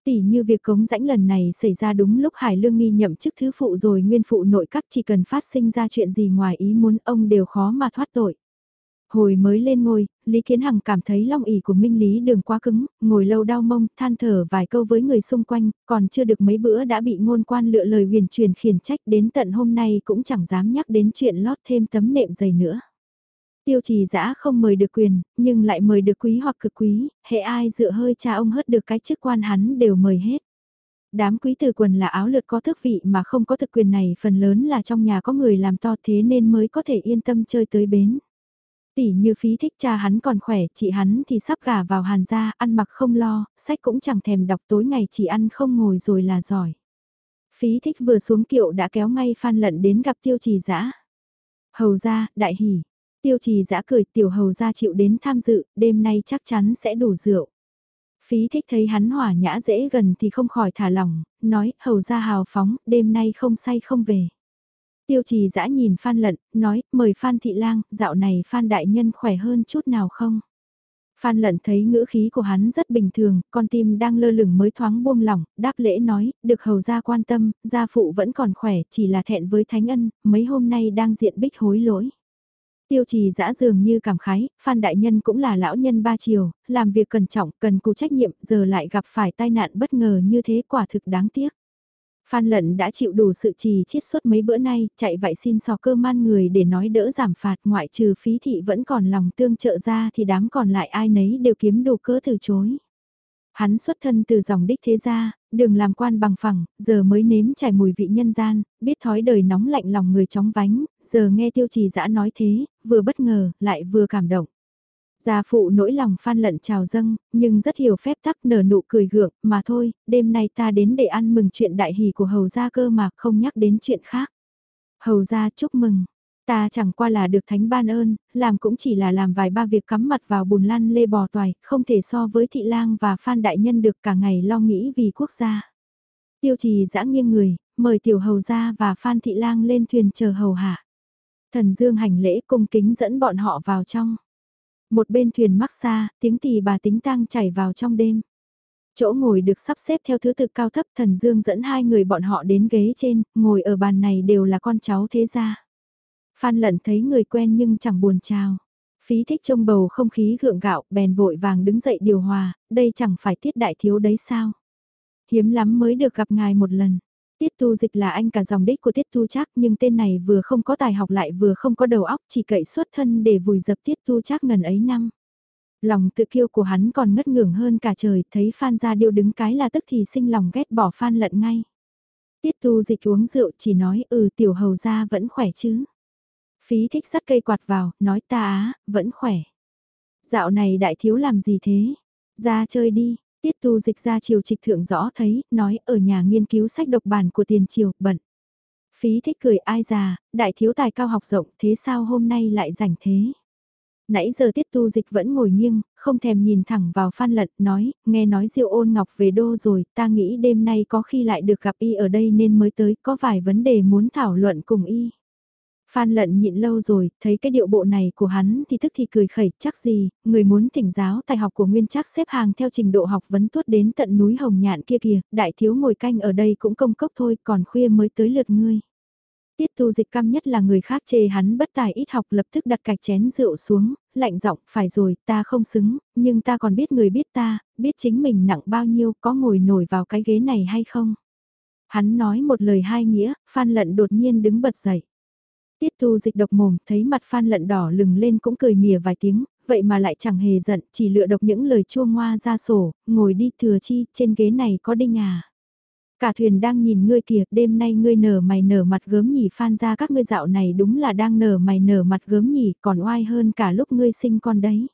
Tỷ như việc cống rãnh lần này xảy ra đúng lúc Hải Lương Nghi nhậm chức thứ phụ rồi nguyên phụ nội các chỉ cần phát sinh ra chuyện gì ngoài ý muốn ông đều khó mà thoát tội. Hồi mới lên ngôi, Lý Kiến Hằng cảm thấy long ỉ của Minh Lý đường quá cứng, ngồi lâu đau mông, than thở vài câu với người xung quanh, còn chưa được mấy bữa đã bị ngôn quan lựa lời huyền truyền khiển trách đến tận hôm nay cũng chẳng dám nhắc đến chuyện lót thêm tấm nệm dày nữa. Tiêu trì giã không mời được quyền, nhưng lại mời được quý hoặc cực quý, hệ ai dựa hơi cha ông hất được cái chức quan hắn đều mời hết. Đám quý tử quần là áo lượt có thức vị mà không có thực quyền này phần lớn là trong nhà có người làm to thế nên mới có thể yên tâm chơi tới bến. Tỷ như phí thích cha hắn còn khỏe, chị hắn thì sắp gả vào hàn gia, ăn mặc không lo, sách cũng chẳng thèm đọc tối ngày chỉ ăn không ngồi rồi là giỏi. Phí thích vừa xuống kiệu đã kéo ngay phan lận đến gặp tiêu trì dã Hầu ra, đại hỉ. Tiêu trì dã cười tiểu hầu ra chịu đến tham dự, đêm nay chắc chắn sẽ đủ rượu. Phí thích thấy hắn hỏa nhã dễ gần thì không khỏi thả lỏng, nói hầu ra hào phóng, đêm nay không say không về. Tiêu trì dã nhìn Phan Lận, nói, mời Phan Thị Lang, dạo này Phan Đại Nhân khỏe hơn chút nào không? Phan Lận thấy ngữ khí của hắn rất bình thường, con tim đang lơ lửng mới thoáng buông lỏng, đáp lễ nói, được hầu gia quan tâm, gia phụ vẫn còn khỏe, chỉ là thẹn với thánh ân, mấy hôm nay đang diện bích hối lỗi. Tiêu trì dã dường như cảm khái, Phan Đại Nhân cũng là lão nhân ba chiều, làm việc cẩn trọng, cần cù trách nhiệm, giờ lại gặp phải tai nạn bất ngờ như thế quả thực đáng tiếc. Phan Lận đã chịu đủ sự trì chiết suốt mấy bữa nay, chạy vậy xin sò cơ man người để nói đỡ giảm phạt ngoại trừ phí thị vẫn còn lòng tương trợ ra thì đám còn lại ai nấy đều kiếm đủ cớ từ chối. Hắn xuất thân từ dòng đích thế gia, đừng làm quan bằng phẳng, giờ mới nếm trải mùi vị nhân gian, biết thói đời nóng lạnh lòng người chóng vánh, giờ nghe tiêu trì dã nói thế, vừa bất ngờ, lại vừa cảm động. Gia phụ nỗi lòng phan lận trào dâng, nhưng rất hiểu phép tắc nở nụ cười gượng, mà thôi, đêm nay ta đến để ăn mừng chuyện đại hỷ của hầu gia cơ mà không nhắc đến chuyện khác. Hầu gia chúc mừng, ta chẳng qua là được thánh ban ơn, làm cũng chỉ là làm vài ba việc cắm mặt vào bùn lăn lê bò toài, không thể so với thị lang và phan đại nhân được cả ngày lo nghĩ vì quốc gia. Tiêu trì giã nghiêng người, mời tiểu hầu gia và phan thị lang lên thuyền chờ hầu hạ. Thần dương hành lễ cung kính dẫn bọn họ vào trong. Một bên thuyền mắc xa, tiếng tỳ bà tính tang chảy vào trong đêm. Chỗ ngồi được sắp xếp theo thứ tự cao thấp thần dương dẫn hai người bọn họ đến ghế trên, ngồi ở bàn này đều là con cháu thế gia. Phan lận thấy người quen nhưng chẳng buồn chào. Phí thích trông bầu không khí gượng gạo, bèn vội vàng đứng dậy điều hòa, đây chẳng phải tiết đại thiếu đấy sao. Hiếm lắm mới được gặp ngài một lần. Tiết tu dịch là anh cả dòng đích của tiết tu Trác nhưng tên này vừa không có tài học lại vừa không có đầu óc chỉ cậy xuất thân để vùi dập tiết tu Trác ngần ấy năm. Lòng tự kiêu của hắn còn ngất ngưỡng hơn cả trời thấy Phan Gia điêu đứng cái là tức thì sinh lòng ghét bỏ Phan lận ngay. Tiết tu dịch uống rượu chỉ nói ừ tiểu hầu gia vẫn khỏe chứ. Phí thích sắt cây quạt vào, nói ta á, vẫn khỏe. Dạo này đại thiếu làm gì thế? Ra chơi đi, Tiết tu dịch ra chiều trịch thượng rõ thấy, nói ở nhà nghiên cứu sách độc bản của tiền triều, bận. Phí thích cười ai già, đại thiếu tài cao học rộng, thế sao hôm nay lại rảnh thế? Nãy giờ tiết tu dịch vẫn ngồi nghiêng, không thèm nhìn thẳng vào phan lận, nói, nghe nói diệu ôn ngọc về đô rồi, ta nghĩ đêm nay có khi lại được gặp y ở đây nên mới tới, có vài vấn đề muốn thảo luận cùng y. Phan lận nhịn lâu rồi, thấy cái điệu bộ này của hắn thì tức thì cười khẩy, chắc gì, người muốn thỉnh giáo tài học của nguyên chắc xếp hàng theo trình độ học vấn tuốt đến tận núi hồng nhạn kia kìa, đại thiếu ngồi canh ở đây cũng công cốc thôi, còn khuya mới tới lượt ngươi. Tiết tu dịch căm nhất là người khác chê hắn bất tài ít học lập tức đặt cạch chén rượu xuống, lạnh giọng phải rồi, ta không xứng, nhưng ta còn biết người biết ta, biết chính mình nặng bao nhiêu, có ngồi nổi vào cái ghế này hay không. Hắn nói một lời hai nghĩa, Phan Lận đột nhiên đứng bật dậy. Tiết tu dịch độc mồm, thấy mặt phan lận đỏ lừng lên cũng cười mỉa vài tiếng, vậy mà lại chẳng hề giận, chỉ lựa độc những lời chua ngoa ra sổ, ngồi đi thừa chi, trên ghế này có đinh à. Cả thuyền đang nhìn ngươi kìa, đêm nay ngươi nở mày nở mặt gớm nhỉ phan ra các ngươi dạo này đúng là đang nở mày nở mặt gớm nhỉ, còn oai hơn cả lúc ngươi sinh con đấy.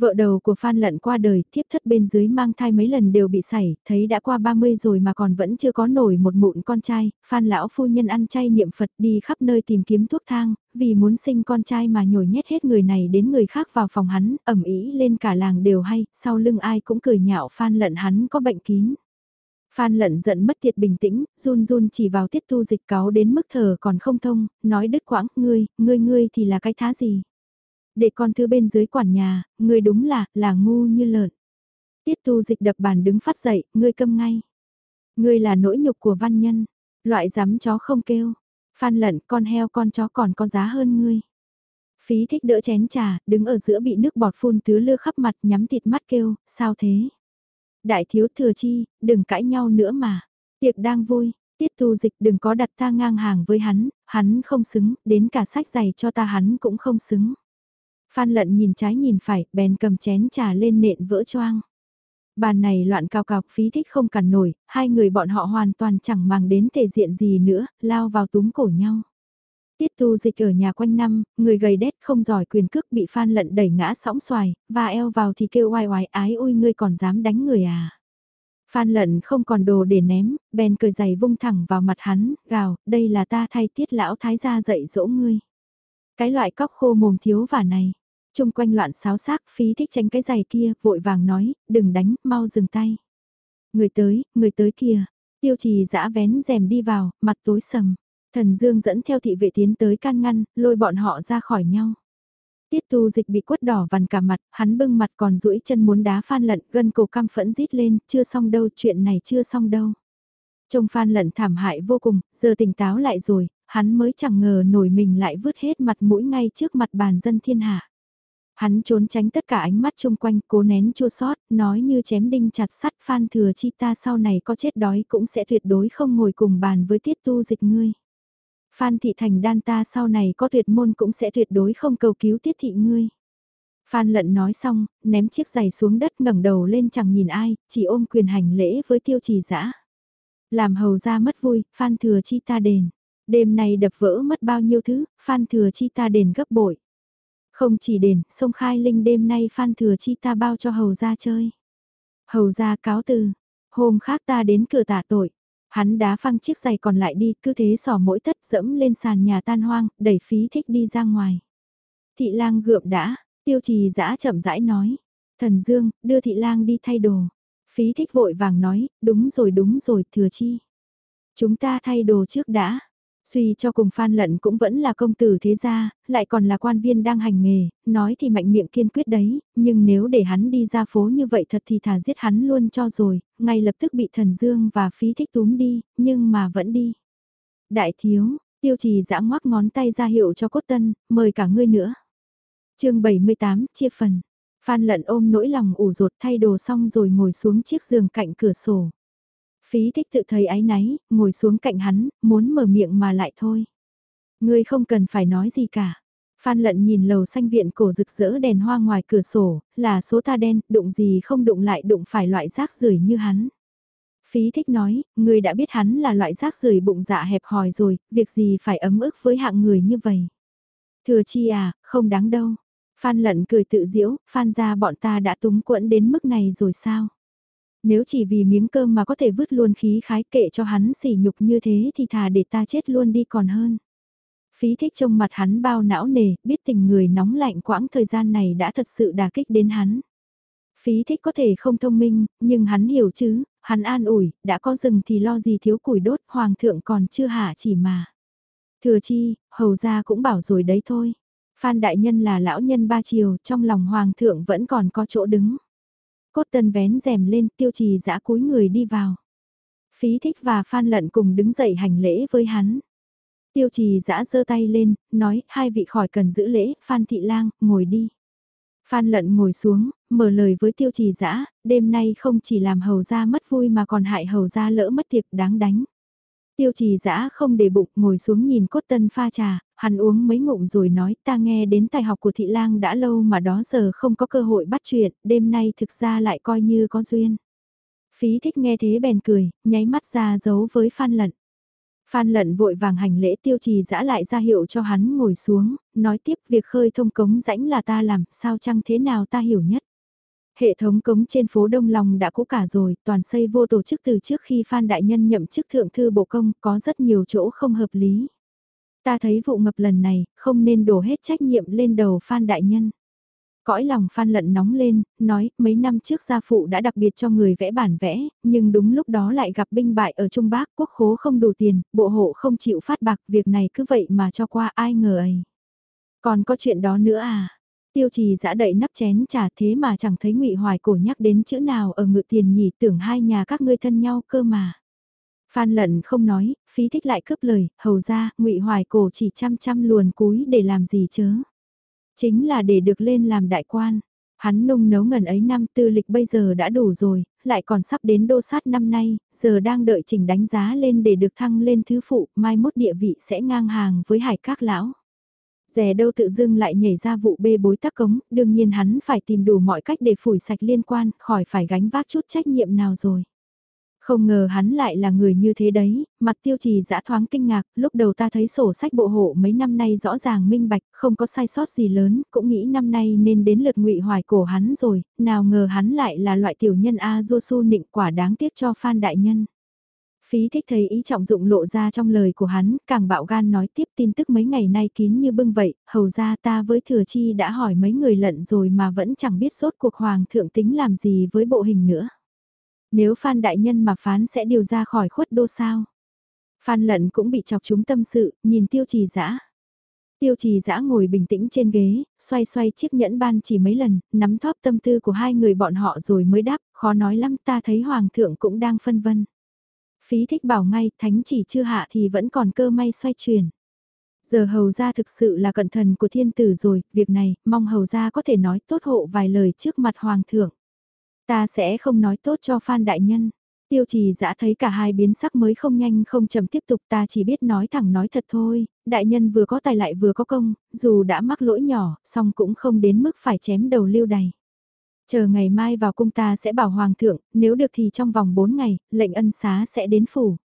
Vợ đầu của Phan Lận qua đời, thiếp thất bên dưới mang thai mấy lần đều bị sảy, thấy đã qua 30 rồi mà còn vẫn chưa có nổi một mụn con trai, Phan lão phu nhân ăn chay niệm Phật đi khắp nơi tìm kiếm thuốc thang, vì muốn sinh con trai mà nhồi nhét hết người này đến người khác vào phòng hắn, ẩm ý lên cả làng đều hay, sau lưng ai cũng cười nhạo Phan Lận hắn có bệnh kín. Phan lận giận mất thiệt bình tĩnh, run run chỉ vào tiết tu dịch cáo đến mức thở còn không thông, nói đứt quãng, ngươi, ngươi ngươi thì là cái thá gì. Để con thứ bên dưới quản nhà, ngươi đúng là, là ngu như lợn. Tiết tu dịch đập bàn đứng phát dậy, ngươi câm ngay. Ngươi là nỗi nhục của văn nhân, loại dám chó không kêu. Phan lận con heo con chó còn có giá hơn ngươi. Phí thích đỡ chén trà, đứng ở giữa bị nước bọt phun tứ lưa khắp mặt nhắm thịt mắt kêu, sao thế? Đại thiếu thừa chi, đừng cãi nhau nữa mà. Tiệc đang vui, tiết tu dịch đừng có đặt ta ngang hàng với hắn, hắn không xứng, đến cả sách giày cho ta hắn cũng không xứng. Phan lận nhìn trái nhìn phải, bèn cầm chén trà lên nện vỡ choang. Bàn này loạn cao cọc phí thích không cản nổi, hai người bọn họ hoàn toàn chẳng mang đến thể diện gì nữa, lao vào túm cổ nhau. Tiết tu dịch ở nhà quanh năm, người gầy đét không giỏi quyền cước bị phan lận đẩy ngã sóng xoài, và eo vào thì kêu oai oái ái ôi ngươi còn dám đánh người à. Phan lận không còn đồ để ném, bèn cười giày vung thẳng vào mặt hắn, gào, đây là ta thay tiết lão thái gia dạy dỗ ngươi. Cái loại cóc khô mồm thiếu vả này, Trung quanh loạn xáo xác phí thích tránh cái giày kia, vội vàng nói, đừng đánh, mau dừng tay. Người tới, người tới kia, tiêu trì dã vén rèm đi vào, mặt tối sầm. Thần Dương dẫn theo thị vệ tiến tới can ngăn, lôi bọn họ ra khỏi nhau. Tiết tu dịch bị quất đỏ vằn cả mặt, hắn bưng mặt còn duỗi chân muốn đá phan lận, gân cổ căm phẫn rít lên, chưa xong đâu, chuyện này chưa xong đâu. Trông phan lận thảm hại vô cùng, giờ tỉnh táo lại rồi, hắn mới chẳng ngờ nổi mình lại vứt hết mặt mũi ngay trước mặt bàn dân thiên hạ. Hắn trốn tránh tất cả ánh mắt chung quanh, cố nén chua sót, nói như chém đinh chặt sắt Phan Thừa Chi ta sau này có chết đói cũng sẽ tuyệt đối không ngồi cùng bàn với tiết tu dịch ngươi. Phan Thị Thành đan ta sau này có tuyệt môn cũng sẽ tuyệt đối không cầu cứu tiết thị ngươi. Phan lận nói xong, ném chiếc giày xuống đất ngẩng đầu lên chẳng nhìn ai, chỉ ôm quyền hành lễ với tiêu trì dã Làm hầu ra mất vui, Phan thừa chi ta đền. Đêm này đập vỡ mất bao nhiêu thứ, Phan thừa chi ta đền gấp bội. Không chỉ đền, sông khai linh đêm nay Phan thừa chi ta bao cho hầu ra chơi. Hầu ra cáo từ, hôm khác ta đến cửa tạ tội. Hắn đá phăng chiếc giày còn lại đi, cứ thế sò mỗi tất dẫm lên sàn nhà tan hoang, đẩy phí thích đi ra ngoài. Thị lang gượm đã, tiêu trì dã chậm rãi nói. Thần Dương, đưa thị lang đi thay đồ. Phí thích vội vàng nói, đúng rồi đúng rồi, thừa chi. Chúng ta thay đồ trước đã. Suy cho cùng Phan Lận cũng vẫn là công tử thế gia, lại còn là quan viên đang hành nghề, nói thì mạnh miệng kiên quyết đấy, nhưng nếu để hắn đi ra phố như vậy thật thì thà giết hắn luôn cho rồi, ngay lập tức bị thần dương và phí thích túm đi, nhưng mà vẫn đi. Đại thiếu, tiêu trì giã ngoác ngón tay ra hiệu cho cốt tân, mời cả ngươi nữa. chương 78, chia phần. Phan Lận ôm nỗi lòng ủ rột thay đồ xong rồi ngồi xuống chiếc giường cạnh cửa sổ. Phí thích tự thấy áy náy, ngồi xuống cạnh hắn, muốn mở miệng mà lại thôi. Ngươi không cần phải nói gì cả. Phan lận nhìn lầu xanh viện cổ rực rỡ đèn hoa ngoài cửa sổ, là số ta đen, đụng gì không đụng lại đụng phải loại rác rưởi như hắn. Phí thích nói, ngươi đã biết hắn là loại rác rưởi bụng dạ hẹp hòi rồi, việc gì phải ấm ức với hạng người như vậy. Thừa chi à, không đáng đâu. Phan lận cười tự diễu, phan ra bọn ta đã túng quẫn đến mức này rồi sao? Nếu chỉ vì miếng cơm mà có thể vứt luôn khí khái kệ cho hắn sỉ nhục như thế thì thà để ta chết luôn đi còn hơn. Phí thích trông mặt hắn bao não nề, biết tình người nóng lạnh quãng thời gian này đã thật sự đà kích đến hắn. Phí thích có thể không thông minh, nhưng hắn hiểu chứ, hắn an ủi, đã có rừng thì lo gì thiếu củi đốt, hoàng thượng còn chưa hạ chỉ mà. Thừa chi, hầu ra cũng bảo rồi đấy thôi. Phan đại nhân là lão nhân ba chiều, trong lòng hoàng thượng vẫn còn có chỗ đứng. Cốt tân vén rèm lên tiêu trì dã cúi người đi vào. Phí thích và Phan Lận cùng đứng dậy hành lễ với hắn. Tiêu trì dã giơ tay lên, nói hai vị khỏi cần giữ lễ, Phan Thị Lang, ngồi đi. Phan Lận ngồi xuống, mở lời với tiêu trì dã đêm nay không chỉ làm hầu ra mất vui mà còn hại hầu ra lỡ mất tiệc đáng đánh. Tiêu trì dã không để bụng ngồi xuống nhìn cốt tân pha trà, hắn uống mấy ngụm rồi nói ta nghe đến tài học của thị lang đã lâu mà đó giờ không có cơ hội bắt chuyện, đêm nay thực ra lại coi như có duyên. Phí thích nghe thế bèn cười, nháy mắt ra giấu với Phan Lận. Phan Lận vội vàng hành lễ tiêu trì dã lại ra hiệu cho hắn ngồi xuống, nói tiếp việc khơi thông cống rãnh là ta làm, sao chăng thế nào ta hiểu nhất. Hệ thống cống trên phố Đông Long đã cũ cả rồi, toàn xây vô tổ chức từ trước khi Phan Đại Nhân nhậm chức thượng thư bộ công, có rất nhiều chỗ không hợp lý. Ta thấy vụ ngập lần này, không nên đổ hết trách nhiệm lên đầu Phan Đại Nhân. Cõi lòng Phan Lận nóng lên, nói, mấy năm trước gia phụ đã đặc biệt cho người vẽ bản vẽ, nhưng đúng lúc đó lại gặp binh bại ở Trung Bắc, quốc khố không đủ tiền, bộ hộ không chịu phát bạc, việc này cứ vậy mà cho qua ai ngờ ấy. Còn có chuyện đó nữa à? Tiêu trì giã đậy nắp chén trà thế mà chẳng thấy ngụy Hoài cổ nhắc đến chữ nào ở ngự tiền nhỉ tưởng hai nhà các ngươi thân nhau cơ mà. Phan lận không nói, phí thích lại cướp lời, hầu ra, ngụy Hoài cổ chỉ chăm chăm luồn cúi để làm gì chớ. Chính là để được lên làm đại quan. Hắn nung nấu ngần ấy năm tư lịch bây giờ đã đủ rồi, lại còn sắp đến đô sát năm nay, giờ đang đợi trình đánh giá lên để được thăng lên thứ phụ, mai mốt địa vị sẽ ngang hàng với hải các lão. Rẻ đâu tự dưng lại nhảy ra vụ bê bối tắc cống, đương nhiên hắn phải tìm đủ mọi cách để phủi sạch liên quan, khỏi phải gánh vác chút trách nhiệm nào rồi. Không ngờ hắn lại là người như thế đấy, mặt tiêu trì dã thoáng kinh ngạc, lúc đầu ta thấy sổ sách bộ hộ mấy năm nay rõ ràng minh bạch, không có sai sót gì lớn, cũng nghĩ năm nay nên đến lượt ngụy hoài cổ hắn rồi, nào ngờ hắn lại là loại tiểu nhân A du su nịnh quả đáng tiếc cho Phan Đại Nhân. Phí thích thấy ý trọng dụng lộ ra trong lời của hắn, càng bạo gan nói tiếp tin tức mấy ngày nay kín như bưng vậy, hầu ra ta với thừa chi đã hỏi mấy người lận rồi mà vẫn chẳng biết sốt cuộc hoàng thượng tính làm gì với bộ hình nữa. Nếu Phan Đại Nhân mà phán sẽ điều ra khỏi khuất đô sao. Phan lận cũng bị chọc chúng tâm sự, nhìn tiêu trì dã Tiêu trì dã ngồi bình tĩnh trên ghế, xoay xoay chiếc nhẫn ban chỉ mấy lần, nắm thóp tâm tư của hai người bọn họ rồi mới đáp, khó nói lắm ta thấy hoàng thượng cũng đang phân vân. Phí thích bảo ngay, thánh chỉ chưa hạ thì vẫn còn cơ may xoay chuyển. Giờ hầu gia thực sự là cận thần của thiên tử rồi, việc này, mong hầu gia có thể nói tốt hộ vài lời trước mặt hoàng thượng. Ta sẽ không nói tốt cho Phan Đại Nhân. Tiêu trì dã thấy cả hai biến sắc mới không nhanh không chậm tiếp tục ta chỉ biết nói thẳng nói thật thôi, đại nhân vừa có tài lại vừa có công, dù đã mắc lỗi nhỏ, song cũng không đến mức phải chém đầu lưu đày. Chờ ngày mai vào cung ta sẽ bảo hoàng thượng, nếu được thì trong vòng 4 ngày, lệnh ân xá sẽ đến phủ.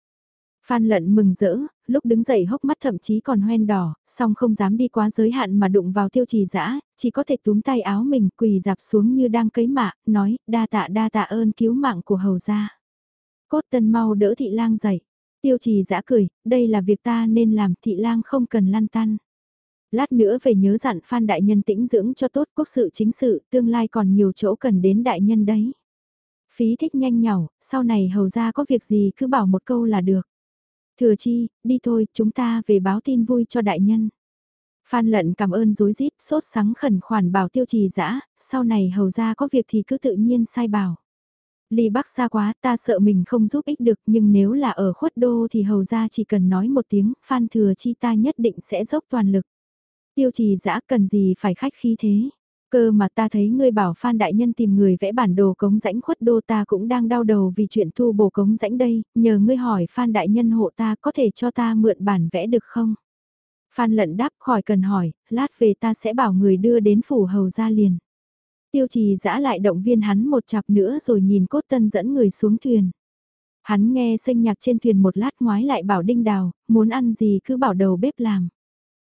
Phan lận mừng rỡ, lúc đứng dậy hốc mắt thậm chí còn hoen đỏ, song không dám đi quá giới hạn mà đụng vào tiêu trì dã chỉ có thể túm tay áo mình quỳ dạp xuống như đang cấy mạ, nói đa tạ đa tạ ơn cứu mạng của hầu gia. Cốt tân mau đỡ thị lang dậy, tiêu trì dã cười, đây là việc ta nên làm thị lang không cần lăn tăn. Lát nữa về nhớ dặn Phan Đại Nhân tĩnh dưỡng cho tốt quốc sự chính sự, tương lai còn nhiều chỗ cần đến Đại Nhân đấy. Phí thích nhanh nhỏ, sau này hầu ra có việc gì cứ bảo một câu là được. Thừa chi, đi thôi, chúng ta về báo tin vui cho đại nhân. Phan lận cảm ơn dối rít sốt sắng khẩn khoản bảo tiêu trì dã sau này hầu ra có việc thì cứ tự nhiên sai bảo. Ly Bắc xa quá ta sợ mình không giúp ích được nhưng nếu là ở khuất đô thì hầu ra chỉ cần nói một tiếng, Phan thừa chi ta nhất định sẽ dốc toàn lực. Tiêu trì dã cần gì phải khách khí thế. Cơ mà ta thấy ngươi bảo Phan Đại Nhân tìm người vẽ bản đồ cống rãnh khuất đô ta cũng đang đau đầu vì chuyện thu bổ cống rãnh đây, nhờ ngươi hỏi Phan Đại Nhân hộ ta có thể cho ta mượn bản vẽ được không? Phan lận đáp khỏi cần hỏi, lát về ta sẽ bảo người đưa đến phủ hầu ra liền. Tiêu trì giã lại động viên hắn một chặp nữa rồi nhìn cốt tân dẫn người xuống thuyền. Hắn nghe sinh nhạc trên thuyền một lát ngoái lại bảo đinh đào, muốn ăn gì cứ bảo đầu bếp làm.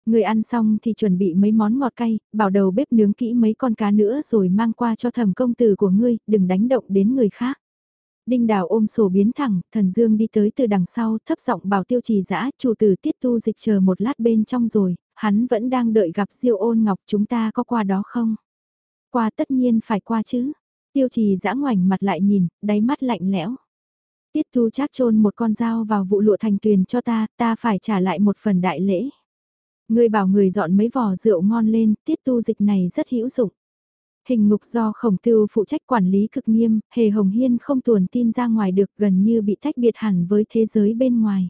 Người ăn xong thì chuẩn bị mấy món ngọt cay, bảo đầu bếp nướng kỹ mấy con cá nữa rồi mang qua cho thẩm công tử của ngươi, đừng đánh động đến người khác. Đinh đào ôm sổ biến thẳng, thần dương đi tới từ đằng sau, thấp giọng bảo tiêu trì dã chủ tử tiết tu dịch chờ một lát bên trong rồi, hắn vẫn đang đợi gặp diêu ôn ngọc chúng ta có qua đó không? Qua tất nhiên phải qua chứ. Tiêu trì dã ngoảnh mặt lại nhìn, đáy mắt lạnh lẽo. Tiết tu chắc chôn một con dao vào vụ lụa thành tuyền cho ta, ta phải trả lại một phần đại lễ. Người bảo người dọn mấy vò rượu ngon lên, tiết tu dịch này rất hữu dụng. Hình ngục do khổng tiêu phụ trách quản lý cực nghiêm, hề hồng hiên không tuồn tin ra ngoài được gần như bị tách biệt hẳn với thế giới bên ngoài.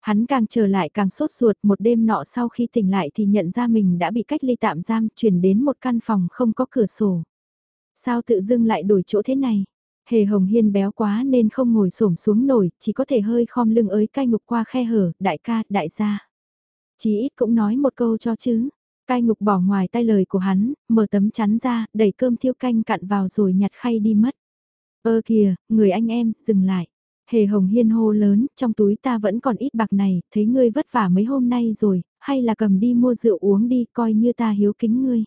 Hắn càng trở lại càng sốt ruột một đêm nọ sau khi tỉnh lại thì nhận ra mình đã bị cách ly tạm giam chuyển đến một căn phòng không có cửa sổ. Sao tự dưng lại đổi chỗ thế này? Hề hồng hiên béo quá nên không ngồi xổm xuống nổi, chỉ có thể hơi khom lưng ới cai ngục qua khe hở, đại ca, đại gia. Chí ít cũng nói một câu cho chứ. Cai ngục bỏ ngoài tay lời của hắn, mở tấm chắn ra, đẩy cơm thiêu canh cặn vào rồi nhặt khay đi mất. Ơ kìa, người anh em, dừng lại. Hề hồng hiên hô lớn, trong túi ta vẫn còn ít bạc này, thấy ngươi vất vả mấy hôm nay rồi, hay là cầm đi mua rượu uống đi, coi như ta hiếu kính ngươi.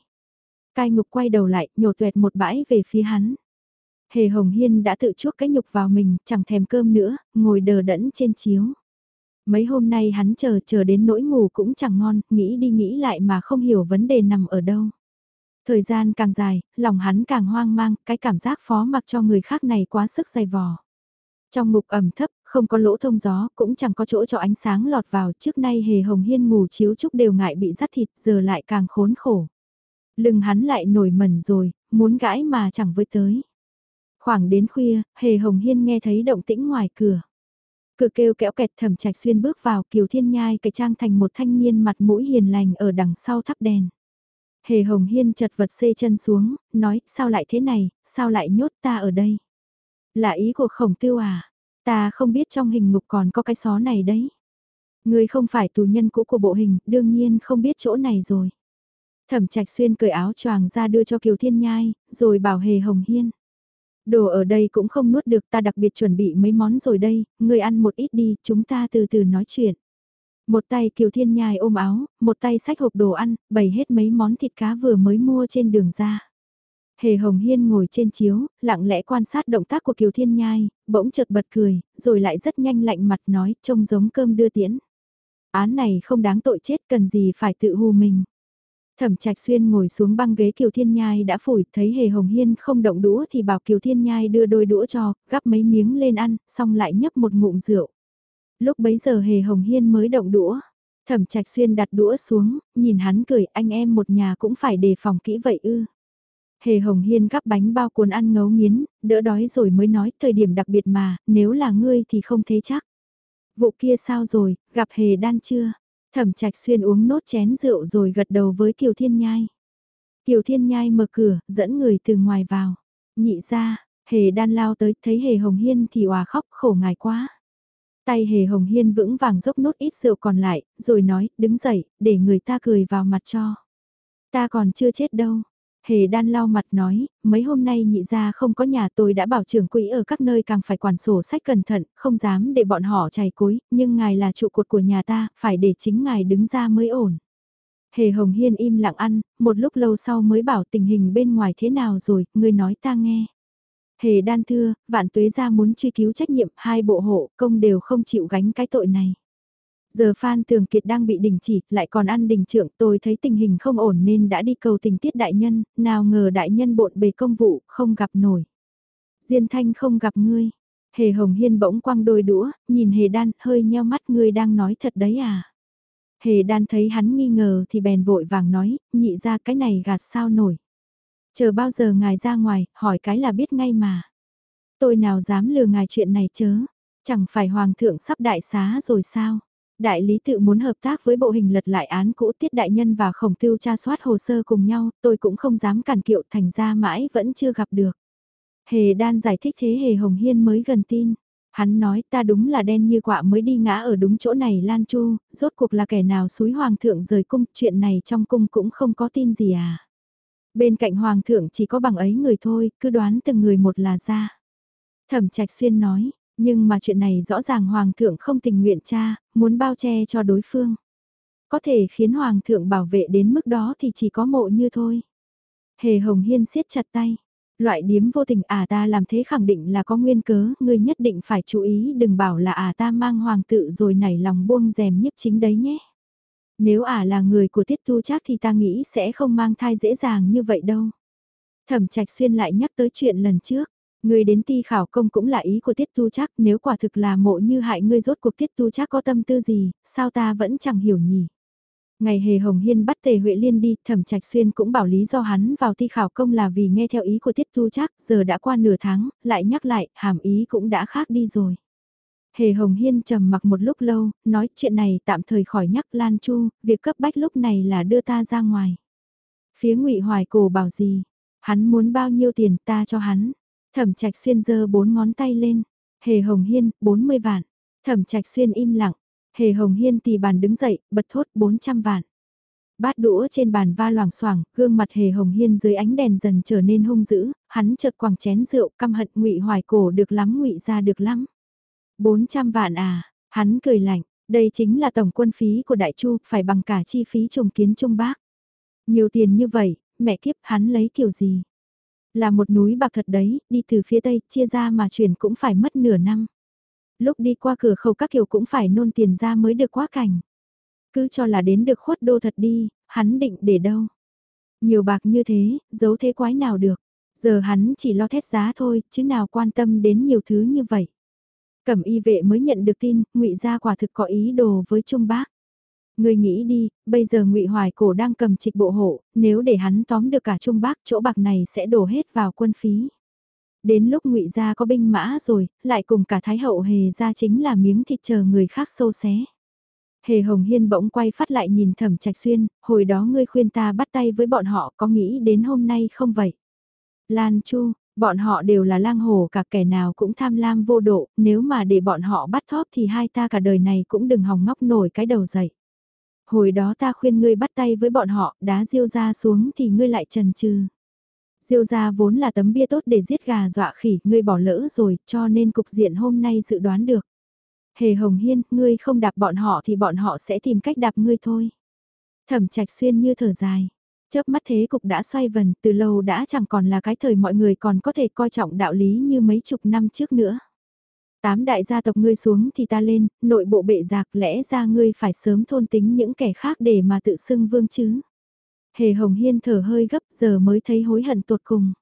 Cai ngục quay đầu lại, nhổ tuẹt một bãi về phía hắn. Hề hồng hiên đã tự chuốc cái nhục vào mình, chẳng thèm cơm nữa, ngồi đờ đẫn trên chiếu. Mấy hôm nay hắn chờ chờ đến nỗi ngủ cũng chẳng ngon, nghĩ đi nghĩ lại mà không hiểu vấn đề nằm ở đâu. Thời gian càng dài, lòng hắn càng hoang mang, cái cảm giác phó mặc cho người khác này quá sức dày vò. Trong ngục ẩm thấp, không có lỗ thông gió, cũng chẳng có chỗ cho ánh sáng lọt vào, trước nay hề hồng hiên ngủ chiếu trúc đều ngại bị rắt thịt, giờ lại càng khốn khổ. Lưng hắn lại nổi mẩn rồi, muốn gãi mà chẳng với tới. Khoảng đến khuya, hề hồng hiên nghe thấy động tĩnh ngoài cửa. Cửa kêu kẽo kẹt thẩm trạch xuyên bước vào kiều thiên nhai cái trang thành một thanh niên mặt mũi hiền lành ở đằng sau thắp đèn. Hề hồng hiên chật vật xê chân xuống, nói sao lại thế này, sao lại nhốt ta ở đây. Là ý của khổng tiêu à, ta không biết trong hình ngục còn có cái xó này đấy. Người không phải tù nhân cũ của bộ hình, đương nhiên không biết chỗ này rồi. Thẩm trạch xuyên cởi áo choàng ra đưa cho Kiều Thiên Nhai, rồi bảo hề hồng hiên. Đồ ở đây cũng không nuốt được ta đặc biệt chuẩn bị mấy món rồi đây, người ăn một ít đi, chúng ta từ từ nói chuyện. Một tay Kiều Thiên Nhai ôm áo, một tay sách hộp đồ ăn, bày hết mấy món thịt cá vừa mới mua trên đường ra. Hề Hồng Hiên ngồi trên chiếu, lặng lẽ quan sát động tác của Kiều Thiên Nhai, bỗng chợt bật cười, rồi lại rất nhanh lạnh mặt nói, trông giống cơm đưa tiễn. Án này không đáng tội chết cần gì phải tự hù mình. Thẩm Trạch Xuyên ngồi xuống băng ghế Kiều Thiên Nhai đã phủi, thấy Hề Hồng Hiên không động đũa thì bảo Kiều Thiên Nhai đưa đôi đũa cho, gắp mấy miếng lên ăn, xong lại nhấp một ngụm rượu. Lúc bấy giờ Hề Hồng Hiên mới động đũa. Thẩm Trạch Xuyên đặt đũa xuống, nhìn hắn cười, anh em một nhà cũng phải đề phòng kỹ vậy ư. Hề Hồng Hiên gắp bánh bao cuốn ăn ngấu nghiến, đỡ đói rồi mới nói thời điểm đặc biệt mà, nếu là ngươi thì không thế chắc. Vụ kia sao rồi, gặp Hề đan chưa? Thẩm Trạch Xuyên uống nốt chén rượu rồi gật đầu với Kiều Thiên Nhai. Kiều Thiên Nhai mở cửa, dẫn người từ ngoài vào. Nhị ra, hề đan lao tới, thấy hề hồng hiên thì hòa khóc khổ ngài quá. Tay hề hồng hiên vững vàng dốc nốt ít rượu còn lại, rồi nói, đứng dậy, để người ta cười vào mặt cho. Ta còn chưa chết đâu. Hề đan lau mặt nói, mấy hôm nay nhị ra không có nhà tôi đã bảo trưởng quỹ ở các nơi càng phải quản sổ sách cẩn thận, không dám để bọn họ chảy cối, nhưng ngài là trụ cột của nhà ta, phải để chính ngài đứng ra mới ổn. Hề Hồng Hiên im lặng ăn, một lúc lâu sau mới bảo tình hình bên ngoài thế nào rồi, ngươi nói ta nghe. Hề đan thưa, vạn tuế ra muốn truy cứu trách nhiệm hai bộ hộ công đều không chịu gánh cái tội này. Giờ Phan Tường Kiệt đang bị đình chỉ, lại còn ăn đình trượng, tôi thấy tình hình không ổn nên đã đi cầu tình tiết đại nhân, nào ngờ đại nhân bộn bề công vụ, không gặp nổi. Diên Thanh không gặp ngươi. Hề Hồng Hiên bỗng quăng đôi đũa, nhìn Hề Đan, hơi nheo mắt ngươi đang nói thật đấy à. Hề Đan thấy hắn nghi ngờ thì bèn vội vàng nói, nhị ra cái này gạt sao nổi. Chờ bao giờ ngài ra ngoài, hỏi cái là biết ngay mà. Tôi nào dám lừa ngài chuyện này chớ, chẳng phải hoàng thượng sắp đại xá rồi sao? Đại lý tự muốn hợp tác với bộ hình lật lại án cũ tiết đại nhân và khổng tiêu tra soát hồ sơ cùng nhau, tôi cũng không dám cản kiệu thành ra mãi vẫn chưa gặp được. Hề đan giải thích thế hề hồng hiên mới gần tin. Hắn nói ta đúng là đen như quạ mới đi ngã ở đúng chỗ này Lan Chu, rốt cuộc là kẻ nào suối hoàng thượng rời cung, chuyện này trong cung cũng không có tin gì à. Bên cạnh hoàng thượng chỉ có bằng ấy người thôi, cứ đoán từng người một là ra. Thẩm trạch xuyên nói, nhưng mà chuyện này rõ ràng Hoàng thượng không tình nguyện cha, muốn bao che cho đối phương. Có thể khiến Hoàng thượng bảo vệ đến mức đó thì chỉ có mộ như thôi. Hề Hồng Hiên siết chặt tay. Loại điếm vô tình à ta làm thế khẳng định là có nguyên cớ, ngươi nhất định phải chú ý đừng bảo là à ta mang hoàng tự rồi nảy lòng buông rèm nhiếp chính đấy nhé. Nếu ả à là người của tiết tu chắc thì ta nghĩ sẽ không mang thai dễ dàng như vậy đâu. Thẩm trạch xuyên lại nhắc tới chuyện lần trước. Người đến ti khảo công cũng là ý của tiết tu chắc nếu quả thực là mộ như hại ngươi rốt cuộc tiết tu chắc có tâm tư gì, sao ta vẫn chẳng hiểu nhỉ. Ngày hề Hồng Hiên bắt Tề Huệ Liên đi, Thẩm Trạch Xuyên cũng bảo lý do hắn vào thi khảo công là vì nghe theo ý của Tiết Tu Trác, giờ đã qua nửa tháng, lại nhắc lại, hàm ý cũng đã khác đi rồi. Hề Hồng Hiên trầm mặc một lúc lâu, nói chuyện này tạm thời khỏi nhắc Lan Chu, việc cấp bách lúc này là đưa ta ra ngoài. Phía Ngụy Hoài Cổ bảo gì? Hắn muốn bao nhiêu tiền ta cho hắn. Thẩm Trạch Xuyên giơ bốn ngón tay lên. Hề Hồng Hiên, 40 vạn. Thẩm Trạch Xuyên im lặng. Hề Hồng Hiên tì bàn đứng dậy, bật thốt 400 vạn. Bát đũa trên bàn va loảng xoảng, gương mặt Hề Hồng Hiên dưới ánh đèn dần trở nên hung dữ, hắn chợt quẳng chén rượu, căm hận Ngụy Hoài Cổ được lắm, Ngụy ra được lắm. 400 vạn à? Hắn cười lạnh, đây chính là tổng quân phí của Đại Chu, phải bằng cả chi phí trùng kiến Trung Bác. Nhiều tiền như vậy, mẹ kiếp hắn lấy kiểu gì? Là một núi bạc thật đấy, đi từ phía tây, chia ra mà chuyển cũng phải mất nửa năm. Lúc đi qua cửa khẩu các kiểu cũng phải nôn tiền ra mới được quá cảnh. Cứ cho là đến được khuất đô thật đi, hắn định để đâu. Nhiều bạc như thế, giấu thế quái nào được. Giờ hắn chỉ lo thét giá thôi, chứ nào quan tâm đến nhiều thứ như vậy. Cẩm y vệ mới nhận được tin, ngụy gia quả thực có ý đồ với Trung Bác ngươi nghĩ đi, bây giờ ngụy Hoài Cổ đang cầm trịch bộ hộ, nếu để hắn tóm được cả Trung Bắc chỗ bạc này sẽ đổ hết vào quân phí. Đến lúc ngụy gia có binh mã rồi, lại cùng cả Thái Hậu Hề gia chính là miếng thịt chờ người khác sâu xé. Hề Hồng Hiên bỗng quay phát lại nhìn Thẩm Trạch Xuyên, hồi đó ngươi khuyên ta bắt tay với bọn họ có nghĩ đến hôm nay không vậy? Lan Chu, bọn họ đều là lang hồ cả kẻ nào cũng tham lam vô độ, nếu mà để bọn họ bắt thóp thì hai ta cả đời này cũng đừng hòng ngóc nổi cái đầu dậy. Hồi đó ta khuyên ngươi bắt tay với bọn họ, đá diêu ra xuống thì ngươi lại trần trừ. Diêu ra vốn là tấm bia tốt để giết gà dọa khỉ, ngươi bỏ lỡ rồi, cho nên cục diện hôm nay dự đoán được. Hề Hồng Hiên, ngươi không đạp bọn họ thì bọn họ sẽ tìm cách đạp ngươi thôi. Thẩm trạch xuyên như thở dài. Chớp mắt thế cục đã xoay vần, từ lâu đã chẳng còn là cái thời mọi người còn có thể coi trọng đạo lý như mấy chục năm trước nữa. Tám đại gia tộc ngươi xuống thì ta lên, nội bộ bệ giặc lẽ ra ngươi phải sớm thôn tính những kẻ khác để mà tự xưng vương chứ. Hề Hồng Hiên thở hơi gấp giờ mới thấy hối hận tột cùng.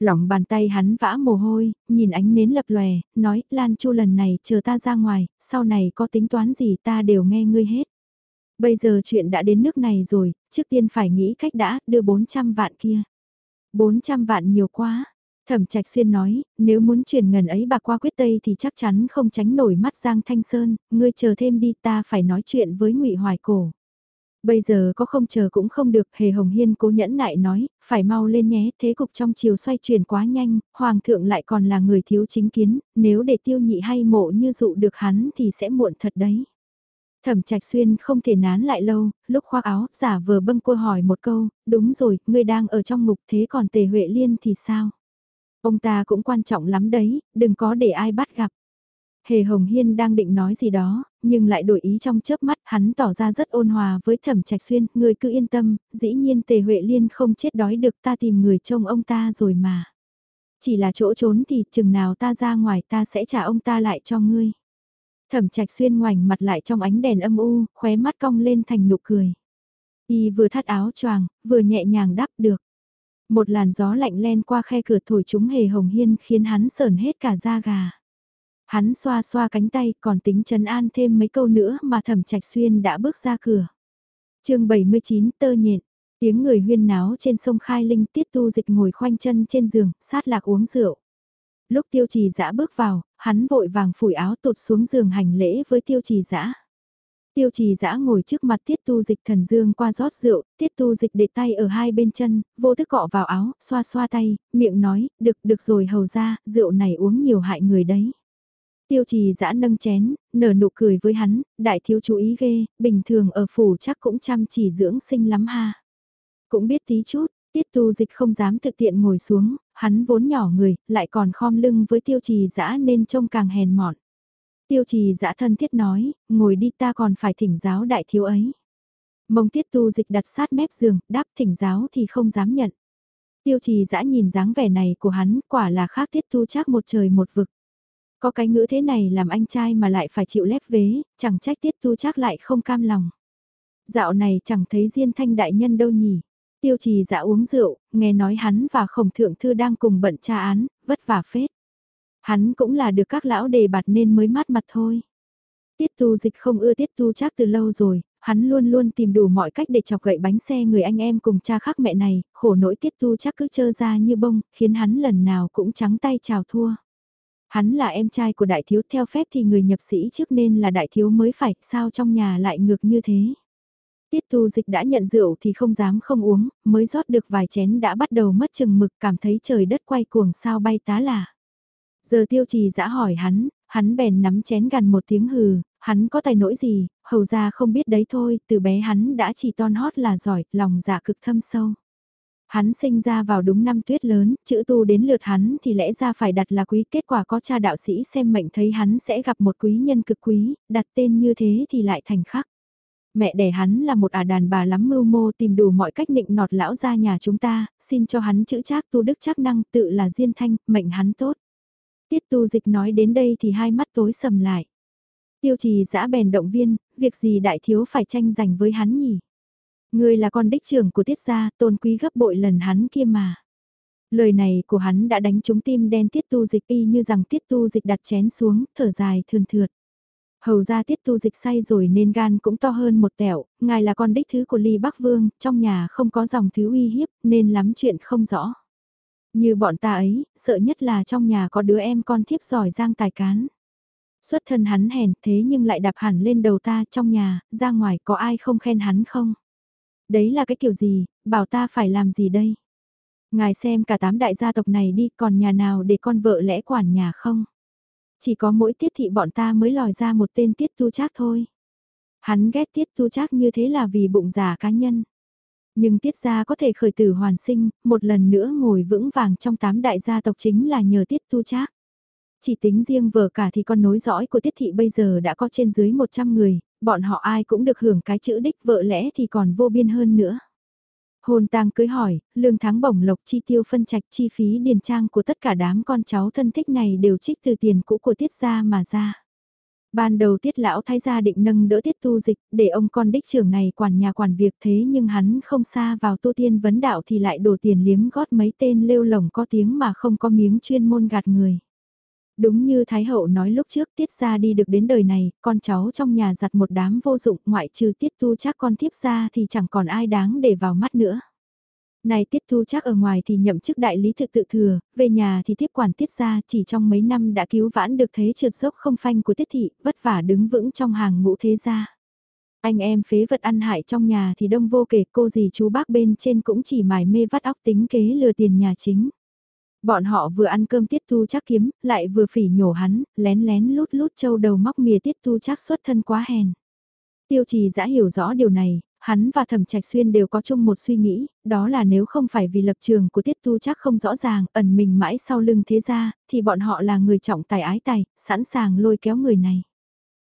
Lỏng bàn tay hắn vã mồ hôi, nhìn ánh nến lập lòe, nói Lan Chu lần này chờ ta ra ngoài, sau này có tính toán gì ta đều nghe ngươi hết. Bây giờ chuyện đã đến nước này rồi, trước tiên phải nghĩ cách đã đưa 400 vạn kia. 400 vạn nhiều quá, Thẩm Trạch Xuyên nói, nếu muốn chuyển ngần ấy bạc qua quyết tây thì chắc chắn không tránh nổi mắt Giang Thanh Sơn, ngươi chờ thêm đi ta phải nói chuyện với ngụy Hoài Cổ. Bây giờ có không chờ cũng không được, Hề Hồng Hiên cố nhẫn nại nói, phải mau lên nhé, thế cục trong chiều xoay chuyển quá nhanh, Hoàng thượng lại còn là người thiếu chính kiến, nếu để tiêu nhị hay mộ như dụ được hắn thì sẽ muộn thật đấy. Thẩm Trạch Xuyên không thể nán lại lâu, lúc khoác áo, giả vờ bâng cô hỏi một câu, đúng rồi, ngươi đang ở trong ngục thế còn Tề Huệ Liên thì sao? Ông ta cũng quan trọng lắm đấy, đừng có để ai bắt gặp. Hề Hồng Hiên đang định nói gì đó, nhưng lại đổi ý trong chớp mắt, hắn tỏ ra rất ôn hòa với Thẩm Trạch Xuyên, người cứ yên tâm, dĩ nhiên Tề Huệ Liên không chết đói được ta tìm người trông ông ta rồi mà. Chỉ là chỗ trốn thì chừng nào ta ra ngoài ta sẽ trả ông ta lại cho ngươi. Thẩm Trạch Xuyên ngoảnh mặt lại trong ánh đèn âm u, khóe mắt cong lên thành nụ cười. Y vừa thắt áo choàng, vừa nhẹ nhàng đáp được. Một làn gió lạnh len qua khe cửa thổi chúng hề hồng hiên khiến hắn sờn hết cả da gà. Hắn xoa xoa cánh tay còn tính trấn an thêm mấy câu nữa mà thẩm trạch xuyên đã bước ra cửa. chương 79 tơ nhện, tiếng người huyên náo trên sông Khai Linh tiết tu dịch ngồi khoanh chân trên giường, sát lạc uống rượu. Lúc tiêu trì dã bước vào, hắn vội vàng phủi áo tụt xuống giường hành lễ với tiêu trì dã Tiêu trì dã ngồi trước mặt tiết tu dịch thần dương qua rót rượu, tiết tu dịch để tay ở hai bên chân, vô thức cọ vào áo, xoa xoa tay, miệng nói, được được rồi hầu ra, rượu này uống nhiều hại người đấy. Tiêu trì dã nâng chén, nở nụ cười với hắn, đại thiếu chú ý ghê, bình thường ở phủ chắc cũng chăm chỉ dưỡng sinh lắm ha. Cũng biết tí chút, tiết tu dịch không dám thực tiện ngồi xuống, hắn vốn nhỏ người, lại còn khom lưng với tiêu trì dã nên trông càng hèn mọn. Tiêu trì dã thân thiết nói, ngồi đi ta còn phải thỉnh giáo đại thiếu ấy. Mông tiết tu dịch đặt sát mép giường, đáp thỉnh giáo thì không dám nhận. Tiêu trì dã nhìn dáng vẻ này của hắn, quả là khác tiết tu chắc một trời một vực. Có cái ngữ thế này làm anh trai mà lại phải chịu lép vế, chẳng trách tiết tu chắc lại không cam lòng. Dạo này chẳng thấy Diên Thanh đại nhân đâu nhỉ. Tiêu trì dã uống rượu, nghe nói hắn và khổng thượng thư đang cùng bận tra án, vất vả phết. Hắn cũng là được các lão đề bạt nên mới mát mặt thôi. Tiết tu dịch không ưa tiết tu chắc từ lâu rồi, hắn luôn luôn tìm đủ mọi cách để chọc gậy bánh xe người anh em cùng cha khác mẹ này, khổ nỗi tiết tu chắc cứ trơ ra như bông, khiến hắn lần nào cũng trắng tay chào thua. Hắn là em trai của đại thiếu theo phép thì người nhập sĩ trước nên là đại thiếu mới phải, sao trong nhà lại ngược như thế. Tiết tu dịch đã nhận rượu thì không dám không uống, mới rót được vài chén đã bắt đầu mất chừng mực cảm thấy trời đất quay cuồng sao bay tá là. Giờ tiêu trì dã hỏi hắn, hắn bèn nắm chén gần một tiếng hừ, hắn có tài nỗi gì, hầu ra không biết đấy thôi, từ bé hắn đã chỉ ton hót là giỏi, lòng dạ cực thâm sâu. Hắn sinh ra vào đúng năm tuyết lớn, chữ tu đến lượt hắn thì lẽ ra phải đặt là quý, kết quả có cha đạo sĩ xem mệnh thấy hắn sẽ gặp một quý nhân cực quý, đặt tên như thế thì lại thành khắc. Mẹ đẻ hắn là một ả đàn bà lắm mưu mô tìm đủ mọi cách nịnh nọt lão ra nhà chúng ta, xin cho hắn chữ trác tu đức chắc năng tự là diên thanh, mệnh hắn tốt. Tiết tu dịch nói đến đây thì hai mắt tối sầm lại. Tiêu trì giã bèn động viên, việc gì đại thiếu phải tranh giành với hắn nhỉ? Người là con đích trưởng của tiết gia, tôn quý gấp bội lần hắn kia mà. Lời này của hắn đã đánh trúng tim đen tiết tu dịch y như rằng tiết tu dịch đặt chén xuống, thở dài thườn thượt. Hầu ra tiết tu dịch say rồi nên gan cũng to hơn một tẹo, ngài là con đích thứ của ly Bắc Vương, trong nhà không có dòng thứ uy hiếp nên lắm chuyện không rõ. Như bọn ta ấy, sợ nhất là trong nhà có đứa em con thiếp giỏi giang tài cán. Xuất thân hắn hèn thế nhưng lại đạp hẳn lên đầu ta trong nhà, ra ngoài có ai không khen hắn không? Đấy là cái kiểu gì, bảo ta phải làm gì đây? Ngài xem cả tám đại gia tộc này đi còn nhà nào để con vợ lẽ quản nhà không? Chỉ có mỗi tiết thị bọn ta mới lòi ra một tên tiết tu trác thôi. Hắn ghét tiết tu trác như thế là vì bụng giả cá nhân. Nhưng tiết gia có thể khởi tử hoàn sinh, một lần nữa ngồi vững vàng trong tám đại gia tộc chính là nhờ tiết tu trác. Chỉ tính riêng vợ cả thì con nối dõi của tiết thị bây giờ đã có trên dưới 100 người, bọn họ ai cũng được hưởng cái chữ đích vợ lẽ thì còn vô biên hơn nữa. Hôn tang cưới hỏi, lương tháng bổng lộc chi tiêu phân trạch chi phí điền trang của tất cả đám con cháu thân thích này đều trích từ tiền cũ của tiết gia mà ra. Ban đầu tiết lão thái gia định nâng đỡ tiết tu dịch để ông con đích trưởng này quản nhà quản việc thế nhưng hắn không xa vào tu tiên vấn đạo thì lại đổ tiền liếm gót mấy tên lêu lồng có tiếng mà không có miếng chuyên môn gạt người. Đúng như Thái Hậu nói lúc trước tiết ra đi được đến đời này, con cháu trong nhà giặt một đám vô dụng ngoại trừ tiết tu chắc con tiếp ra thì chẳng còn ai đáng để vào mắt nữa. Này tiết thu chắc ở ngoài thì nhậm chức đại lý thực tự thừa, về nhà thì tiếp quản tiết ra chỉ trong mấy năm đã cứu vãn được thế trượt dốc không phanh của tiết thị, vất vả đứng vững trong hàng ngũ thế gia. Anh em phế vật ăn hại trong nhà thì đông vô kể cô gì chú bác bên trên cũng chỉ mải mê vắt óc tính kế lừa tiền nhà chính. Bọn họ vừa ăn cơm tiết thu chắc kiếm, lại vừa phỉ nhổ hắn, lén lén lút lút châu đầu móc mìa tiết thu chắc xuất thân quá hèn. Tiêu trì đã hiểu rõ điều này, hắn và thẩm trạch xuyên đều có chung một suy nghĩ, đó là nếu không phải vì lập trường của tiết tu chắc không rõ ràng, ẩn mình mãi sau lưng thế gia thì bọn họ là người trọng tài ái tài, sẵn sàng lôi kéo người này.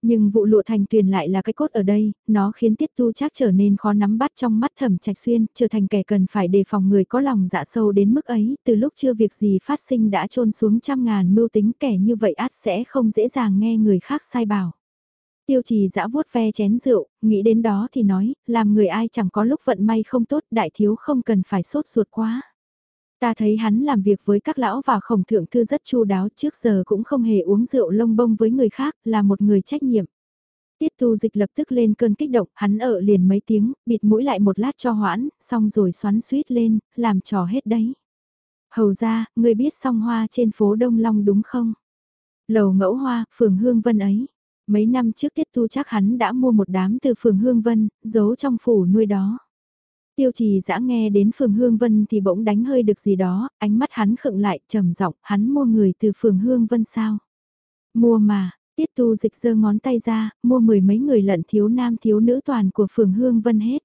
Nhưng vụ lụa thành tuyền lại là cái cốt ở đây, nó khiến tiết tu chắc trở nên khó nắm bắt trong mắt thẩm trạch xuyên, trở thành kẻ cần phải đề phòng người có lòng dạ sâu đến mức ấy, từ lúc chưa việc gì phát sinh đã trôn xuống trăm ngàn mưu tính kẻ như vậy át sẽ không dễ dàng nghe người khác sai bảo. Tiêu trì dã vuốt ve chén rượu, nghĩ đến đó thì nói, làm người ai chẳng có lúc vận may không tốt, đại thiếu không cần phải sốt ruột quá. Ta thấy hắn làm việc với các lão và khổng thượng thư rất chu đáo trước giờ cũng không hề uống rượu lông bông với người khác, là một người trách nhiệm. Tiết tu dịch lập tức lên cơn kích động, hắn ở liền mấy tiếng, bịt mũi lại một lát cho hoãn, xong rồi xoắn suýt lên, làm trò hết đấy. Hầu ra, người biết song hoa trên phố Đông Long đúng không? Lầu ngẫu hoa, phường Hương Vân ấy. Mấy năm trước tiết tu chắc hắn đã mua một đám từ phường Hương Vân, giấu trong phủ nuôi đó. Tiêu trì dã nghe đến phường Hương Vân thì bỗng đánh hơi được gì đó, ánh mắt hắn khựng lại, trầm giọng hắn mua người từ phường Hương Vân sao? Mua mà, tiết tu dịch giơ ngón tay ra, mua mười mấy người lận thiếu nam thiếu nữ toàn của phường Hương Vân hết.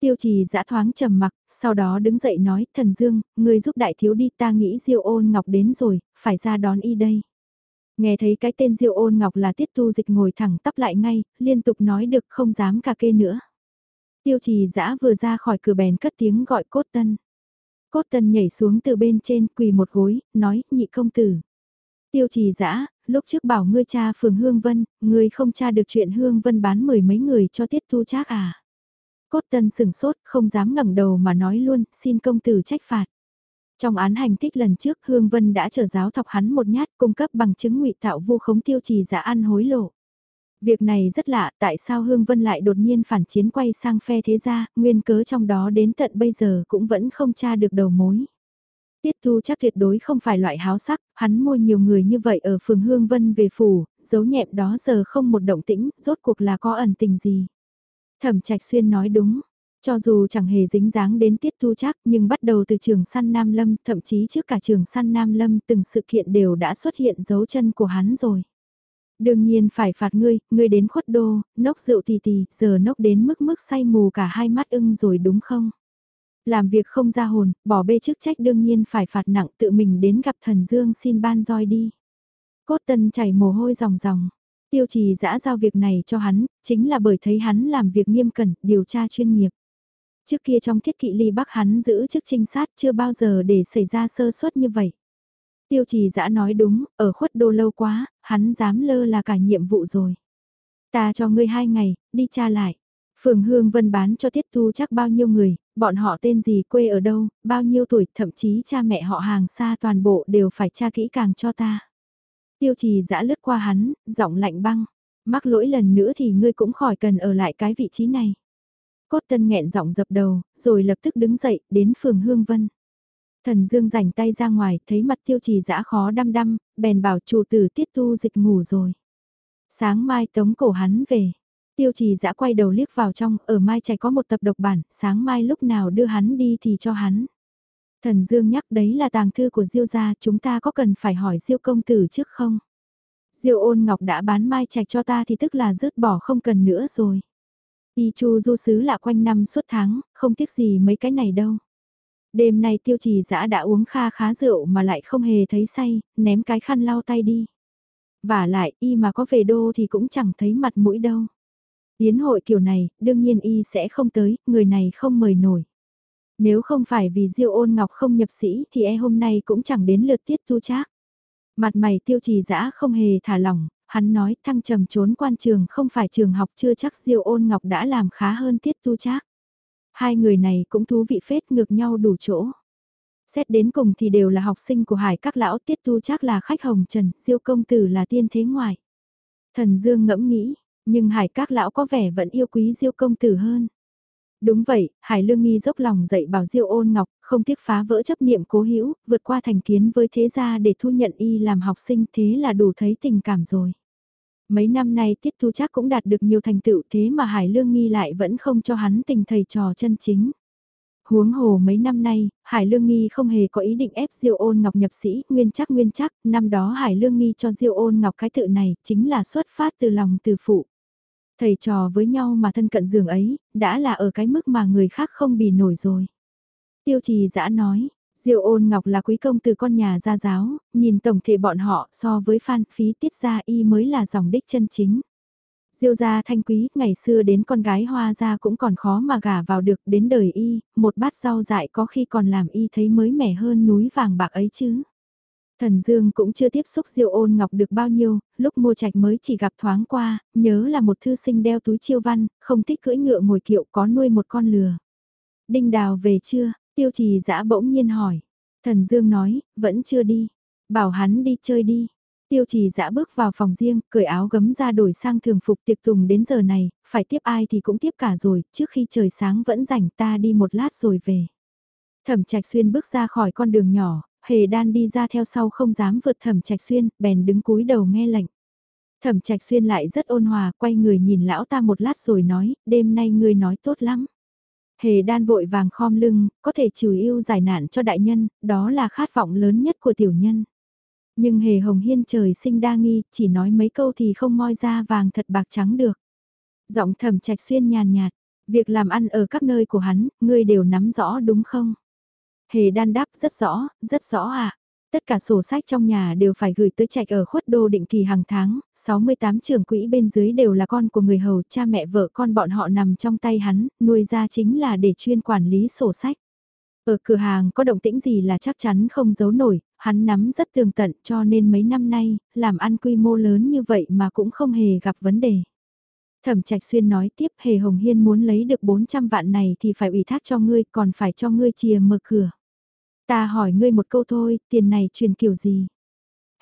Tiêu trì dã thoáng trầm mặc, sau đó đứng dậy nói, thần dương, người giúp đại thiếu đi ta nghĩ diêu ôn ngọc đến rồi, phải ra đón y đây. Nghe thấy cái tên Diêu ôn ngọc là tiết tu dịch ngồi thẳng tắp lại ngay, liên tục nói được không dám cà kê nữa. Tiêu trì dã vừa ra khỏi cửa bèn cất tiếng gọi cốt tân. Cốt tân nhảy xuống từ bên trên quỳ một gối, nói, nhị công tử. Tiêu trì dã lúc trước bảo ngươi cha phường Hương Vân, ngươi không tra được chuyện Hương Vân bán mười mấy người cho tiết tu trác à. Cốt tân sừng sốt, không dám ngẩng đầu mà nói luôn, xin công tử trách phạt. Trong án hành tích lần trước Hương Vân đã trở giáo thọc hắn một nhát cung cấp bằng chứng ngụy tạo vu khống tiêu trì giả ăn hối lộ. Việc này rất lạ, tại sao Hương Vân lại đột nhiên phản chiến quay sang phe thế gia, nguyên cớ trong đó đến tận bây giờ cũng vẫn không tra được đầu mối. Tiết Thu chắc tuyệt đối không phải loại háo sắc, hắn mua nhiều người như vậy ở phường Hương Vân về phủ, giấu nhẹm đó giờ không một động tĩnh, rốt cuộc là có ẩn tình gì. Thẩm Trạch Xuyên nói đúng, cho dù chẳng hề dính dáng đến tiết thu chắc nhưng bắt đầu từ trường săn Nam Lâm, thậm chí trước cả trường săn Nam Lâm từng sự kiện đều đã xuất hiện dấu chân của hắn rồi. Đương nhiên phải phạt ngươi, ngươi đến khuất đô, nốc rượu tì tì, giờ nốc đến mức mức say mù cả hai mắt ưng rồi đúng không? Làm việc không ra hồn, bỏ bê chức trách đương nhiên phải phạt nặng tự mình đến gặp thần dương xin ban roi đi. Cốt tân chảy mồ hôi ròng ròng, tiêu trì giã giao việc này cho hắn, chính là bởi thấy hắn làm việc nghiêm cẩn, điều tra chuyên nghiệp. Trước kia trong thiết kỵ ly bắc hắn giữ chức trinh sát chưa bao giờ để xảy ra sơ suất như vậy. Tiêu trì dã nói đúng, ở khuất đô lâu quá, hắn dám lơ là cả nhiệm vụ rồi. Ta cho ngươi hai ngày, đi tra lại. Phường Hương Vân bán cho Tiết Thu chắc bao nhiêu người, bọn họ tên gì, quê ở đâu, bao nhiêu tuổi, thậm chí cha mẹ họ hàng xa toàn bộ đều phải tra kỹ càng cho ta. Tiêu trì dã lướt qua hắn, giọng lạnh băng. Mắc lỗi lần nữa thì ngươi cũng khỏi cần ở lại cái vị trí này. Cốt tân nghẹn giọng dập đầu, rồi lập tức đứng dậy, đến phường Hương Vân. Thần Dương rảnh tay ra ngoài, thấy mặt tiêu trì dã khó đăm đăm, bèn bảo chủ tử tiết tu dịch ngủ rồi. Sáng mai tống cổ hắn về. Tiêu trì dã quay đầu liếc vào trong, ở mai chạy có một tập độc bản, sáng mai lúc nào đưa hắn đi thì cho hắn. Thần Dương nhắc đấy là tàng thư của Diêu gia, chúng ta có cần phải hỏi Diêu công tử trước không? Diêu ôn ngọc đã bán mai trạch cho ta thì tức là rớt bỏ không cần nữa rồi. Y chu du sứ là quanh năm suốt tháng, không tiếc gì mấy cái này đâu. Đêm nay tiêu trì dã đã uống kha khá rượu mà lại không hề thấy say, ném cái khăn lau tay đi. Và lại, y mà có về đô thì cũng chẳng thấy mặt mũi đâu. Yến hội kiểu này, đương nhiên y sẽ không tới, người này không mời nổi. Nếu không phải vì Diêu ôn ngọc không nhập sĩ thì e hôm nay cũng chẳng đến lượt tiết tu trác. Mặt mày tiêu trì dã không hề thả lỏng, hắn nói thăng trầm trốn quan trường không phải trường học chưa chắc Diêu ôn ngọc đã làm khá hơn tiết tu trác. Hai người này cũng thú vị phết ngược nhau đủ chỗ. Xét đến cùng thì đều là học sinh của hải các lão tiết tu chắc là khách hồng trần, diêu công tử là tiên thế ngoại. Thần Dương ngẫm nghĩ, nhưng hải các lão có vẻ vẫn yêu quý diêu công tử hơn. Đúng vậy, Hải Lương Nghi dốc lòng dạy bảo Diêu Ôn Ngọc, không tiếc phá vỡ chấp niệm cố hữu, vượt qua thành kiến với thế gia để thu nhận y làm học sinh thế là đủ thấy tình cảm rồi. Mấy năm nay Tiết Thu chắc cũng đạt được nhiều thành tựu thế mà Hải Lương Nghi lại vẫn không cho hắn tình thầy trò chân chính. Huống hồ mấy năm nay, Hải Lương Nghi không hề có ý định ép Diêu Ôn Ngọc nhập sĩ, nguyên chắc nguyên chắc, năm đó Hải Lương Nghi cho Diêu Ôn Ngọc cái tự này chính là xuất phát từ lòng từ phụ. Thầy trò với nhau mà thân cận giường ấy, đã là ở cái mức mà người khác không bì nổi rồi. Tiêu trì dã nói, Diêu ôn ngọc là quý công từ con nhà gia giáo, nhìn tổng thể bọn họ so với phan phí tiết gia y mới là dòng đích chân chính. Diêu gia thanh quý, ngày xưa đến con gái hoa gia cũng còn khó mà gả vào được đến đời y, một bát rau dại có khi còn làm y thấy mới mẻ hơn núi vàng bạc ấy chứ. Thần Dương cũng chưa tiếp xúc Diêu Ôn Ngọc được bao nhiêu, lúc mua trạch mới chỉ gặp thoáng qua, nhớ là một thư sinh đeo túi chiêu văn, không thích cưỡi ngựa ngồi kiệu có nuôi một con lừa. Đinh Đào về chưa? Tiêu trì dã bỗng nhiên hỏi. Thần Dương nói, vẫn chưa đi. Bảo hắn đi chơi đi. Tiêu trì dã bước vào phòng riêng, cởi áo gấm ra đổi sang thường phục tiệc tùng đến giờ này, phải tiếp ai thì cũng tiếp cả rồi, trước khi trời sáng vẫn rảnh ta đi một lát rồi về. Thẩm trạch xuyên bước ra khỏi con đường nhỏ, hề đan đi ra theo sau không dám vượt thẩm trạch xuyên, bèn đứng cúi đầu nghe lệnh. Thẩm trạch xuyên lại rất ôn hòa, quay người nhìn lão ta một lát rồi nói, đêm nay ngươi nói tốt lắm. Hề đan vội vàng khom lưng, có thể trừ yêu giải nạn cho đại nhân, đó là khát vọng lớn nhất của tiểu nhân. Nhưng hề hồng hiên trời sinh đa nghi, chỉ nói mấy câu thì không moi ra vàng thật bạc trắng được. Giọng thầm trạch xuyên nhàn nhạt, việc làm ăn ở các nơi của hắn, ngươi đều nắm rõ đúng không? Hề đan đáp rất rõ, rất rõ ạ. À. Tất cả sổ sách trong nhà đều phải gửi tới trạch ở khuất đô định kỳ hàng tháng, 68 trường quỹ bên dưới đều là con của người hầu, cha mẹ vợ con bọn họ nằm trong tay hắn, nuôi ra chính là để chuyên quản lý sổ sách. Ở cửa hàng có động tĩnh gì là chắc chắn không giấu nổi, hắn nắm rất tường tận cho nên mấy năm nay, làm ăn quy mô lớn như vậy mà cũng không hề gặp vấn đề. Thẩm Trạch Xuyên nói tiếp Hề Hồng Hiên muốn lấy được 400 vạn này thì phải ủy thác cho ngươi còn phải cho ngươi chìa mở cửa. Ta hỏi ngươi một câu thôi, tiền này truyền kiểu gì?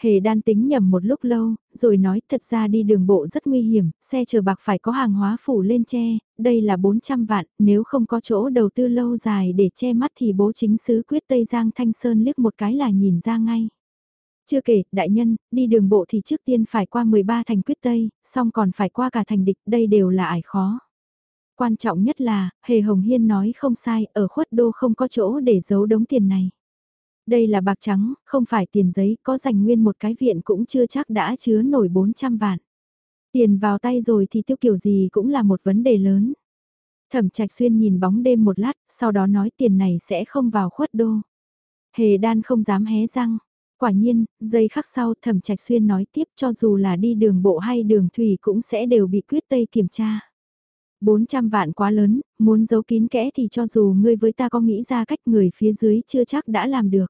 Hề đan tính nhầm một lúc lâu, rồi nói thật ra đi đường bộ rất nguy hiểm, xe chờ bạc phải có hàng hóa phủ lên che, đây là 400 vạn, nếu không có chỗ đầu tư lâu dài để che mắt thì bố chính sứ quyết Tây Giang Thanh Sơn liếc một cái là nhìn ra ngay. Chưa kể, đại nhân, đi đường bộ thì trước tiên phải qua 13 thành quyết Tây, xong còn phải qua cả thành địch, đây đều là ải khó. Quan trọng nhất là, Hề Hồng Hiên nói không sai, ở khuất đô không có chỗ để giấu đống tiền này. Đây là bạc trắng, không phải tiền giấy, có dành nguyên một cái viện cũng chưa chắc đã chứa nổi 400 vạn. Tiền vào tay rồi thì tiêu kiểu gì cũng là một vấn đề lớn. Thẩm Trạch Xuyên nhìn bóng đêm một lát, sau đó nói tiền này sẽ không vào khuất đô. Hề đan không dám hé răng. Quả nhiên, giây khắc sau Thẩm Trạch Xuyên nói tiếp cho dù là đi đường bộ hay đường thủy cũng sẽ đều bị quyết tây kiểm tra. 400 vạn quá lớn, muốn giấu kín kẽ thì cho dù ngươi với ta có nghĩ ra cách người phía dưới chưa chắc đã làm được.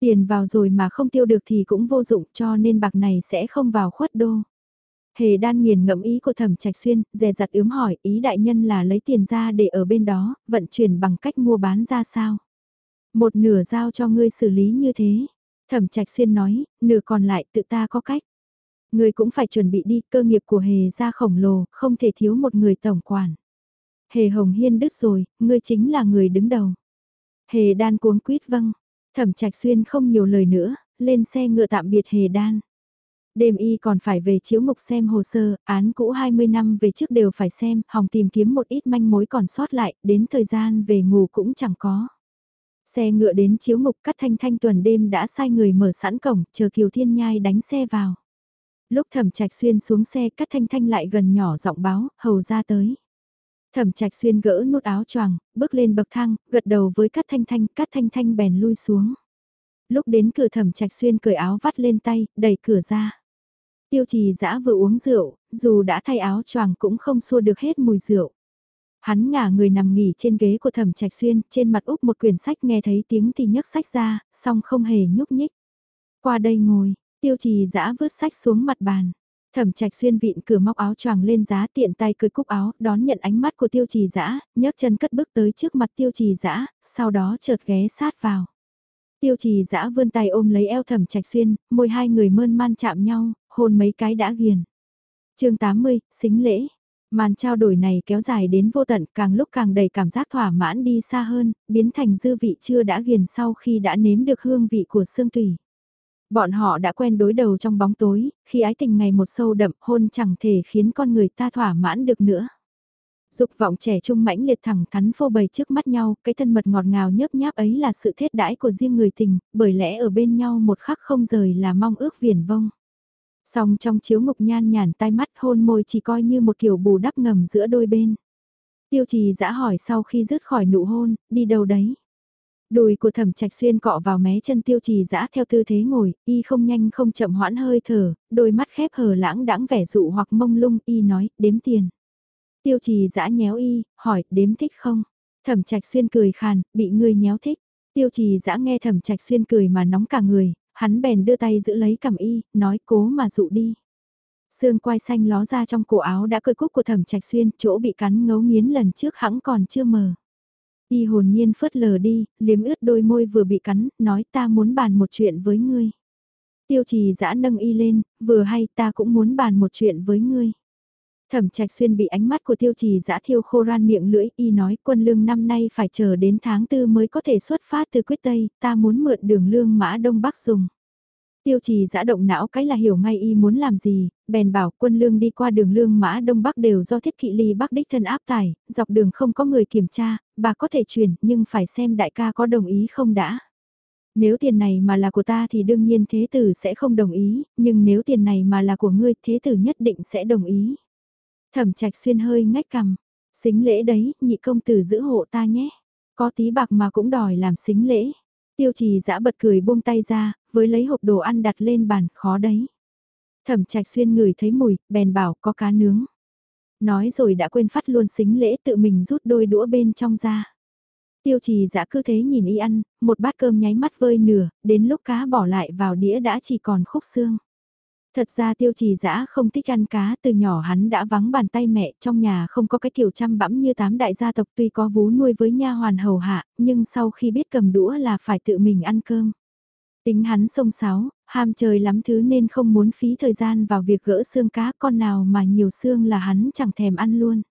Tiền vào rồi mà không tiêu được thì cũng vô dụng cho nên bạc này sẽ không vào khuất đô. Hề đan nghiền ngẫm ý của thẩm trạch xuyên, dè dặt ướm hỏi ý đại nhân là lấy tiền ra để ở bên đó, vận chuyển bằng cách mua bán ra sao. Một nửa giao cho ngươi xử lý như thế. Thẩm trạch xuyên nói, nửa còn lại tự ta có cách. Người cũng phải chuẩn bị đi, cơ nghiệp của hề gia khổng lồ, không thể thiếu một người tổng quản. Hề Hồng Hiên đứt rồi, ngươi chính là người đứng đầu. Hề đan cuống quýt vâng. Thẩm trạch xuyên không nhiều lời nữa, lên xe ngựa tạm biệt hề đan. Đêm y còn phải về chiếu mục xem hồ sơ, án cũ 20 năm về trước đều phải xem, hòng tìm kiếm một ít manh mối còn sót lại, đến thời gian về ngủ cũng chẳng có. Xe ngựa đến chiếu mục cắt thanh thanh tuần đêm đã sai người mở sẵn cổng, chờ Kiều Thiên Nhai đánh xe vào. Lúc thẩm trạch xuyên xuống xe cắt thanh thanh lại gần nhỏ giọng báo, hầu ra tới. Thẩm trạch xuyên gỡ nút áo choàng, bước lên bậc thang, gật đầu với cắt thanh thanh, cắt thanh thanh bèn lui xuống. Lúc đến cửa thẩm trạch xuyên cởi áo vắt lên tay, đẩy cửa ra. Tiêu trì dã vừa uống rượu, dù đã thay áo choàng cũng không xua được hết mùi rượu. Hắn ngả người nằm nghỉ trên ghế của thẩm trạch xuyên, trên mặt úp một quyển sách nghe thấy tiếng thì nhấc sách ra, song không hề nhúc nhích. Qua đây ngồi, Tiêu trì giã vứt sách xuống mặt bàn. Thẩm trạch xuyên vịn cửa móc áo choàng lên giá tiện tay cười cúc áo, đón nhận ánh mắt của tiêu trì dã nhấc chân cất bước tới trước mặt tiêu trì dã sau đó chợt ghé sát vào. Tiêu trì dã vươn tay ôm lấy eo thẩm trạch xuyên, môi hai người mơn man chạm nhau, hôn mấy cái đã ghiền. chương 80, xính lễ. Màn trao đổi này kéo dài đến vô tận càng lúc càng đầy cảm giác thỏa mãn đi xa hơn, biến thành dư vị chưa đã ghiền sau khi đã nếm được hương vị của xương tùy. Bọn họ đã quen đối đầu trong bóng tối, khi ái tình ngày một sâu đậm hôn chẳng thể khiến con người ta thỏa mãn được nữa. Dục vọng trẻ trung mãnh liệt thẳng thắn phô bày trước mắt nhau, cái thân mật ngọt ngào nhớp nháp ấy là sự thết đãi của riêng người tình, bởi lẽ ở bên nhau một khắc không rời là mong ước viển vông. Song trong chiếu ngục nhan nhàn tai mắt hôn môi chỉ coi như một kiểu bù đắp ngầm giữa đôi bên. Tiêu trì dã hỏi sau khi rớt khỏi nụ hôn, đi đâu đấy? Đùi của thẩm trạch xuyên cọ vào mé chân tiêu trì dã theo tư thế ngồi, y không nhanh không chậm hoãn hơi thở, đôi mắt khép hờ lãng đãng vẻ dụ hoặc mông lung, y nói, đếm tiền. Tiêu trì dã nhéo y, hỏi, đếm thích không? Thẩm trạch xuyên cười khàn, bị người nhéo thích. Tiêu trì dã nghe thẩm trạch xuyên cười mà nóng cả người, hắn bèn đưa tay giữ lấy cầm y, nói cố mà dụ đi. Sương quai xanh ló ra trong cổ áo đã cơi cúc của thẩm trạch xuyên, chỗ bị cắn ngấu nghiến lần trước hẳn còn chưa mờ. Y hồn nhiên phớt lờ đi, liếm ướt đôi môi vừa bị cắn, nói ta muốn bàn một chuyện với ngươi. Tiêu trì giã nâng y lên, vừa hay ta cũng muốn bàn một chuyện với ngươi. Thẩm trạch xuyên bị ánh mắt của tiêu trì giã thiêu khô ran miệng lưỡi y nói quân lương năm nay phải chờ đến tháng tư mới có thể xuất phát từ quyết tây, ta muốn mượn đường lương mã đông bắc dùng. Tiêu trì giã động não cái là hiểu ngay y muốn làm gì, bèn bảo quân lương đi qua đường lương mã đông bắc đều do thiết kỵ ly bắc đích thân áp tải, dọc đường không có người kiểm tra, bà có thể chuyển nhưng phải xem đại ca có đồng ý không đã. Nếu tiền này mà là của ta thì đương nhiên thế tử sẽ không đồng ý, nhưng nếu tiền này mà là của ngươi thế tử nhất định sẽ đồng ý. Thẩm trạch xuyên hơi ngách cằm, xính lễ đấy, nhị công tử giữ hộ ta nhé. Có tí bạc mà cũng đòi làm xính lễ. Tiêu trì dã bật cười buông tay ra, với lấy hộp đồ ăn đặt lên bàn, khó đấy. Thẩm trạch xuyên ngửi thấy mùi, bèn bảo có cá nướng. Nói rồi đã quên phát luôn xính lễ tự mình rút đôi đũa bên trong ra. Tiêu trì giả cứ thế nhìn y ăn, một bát cơm nháy mắt vơi nửa, đến lúc cá bỏ lại vào đĩa đã chỉ còn khúc xương. Thật ra tiêu trì dã không thích ăn cá, từ nhỏ hắn đã vắng bàn tay mẹ, trong nhà không có cái kiểu chăm bẵm như tám đại gia tộc tuy có vú nuôi với nha hoàn hầu hạ, nhưng sau khi biết cầm đũa là phải tự mình ăn cơm. Tính hắn sông sáo, ham chơi lắm thứ nên không muốn phí thời gian vào việc gỡ xương cá con nào mà nhiều xương là hắn chẳng thèm ăn luôn.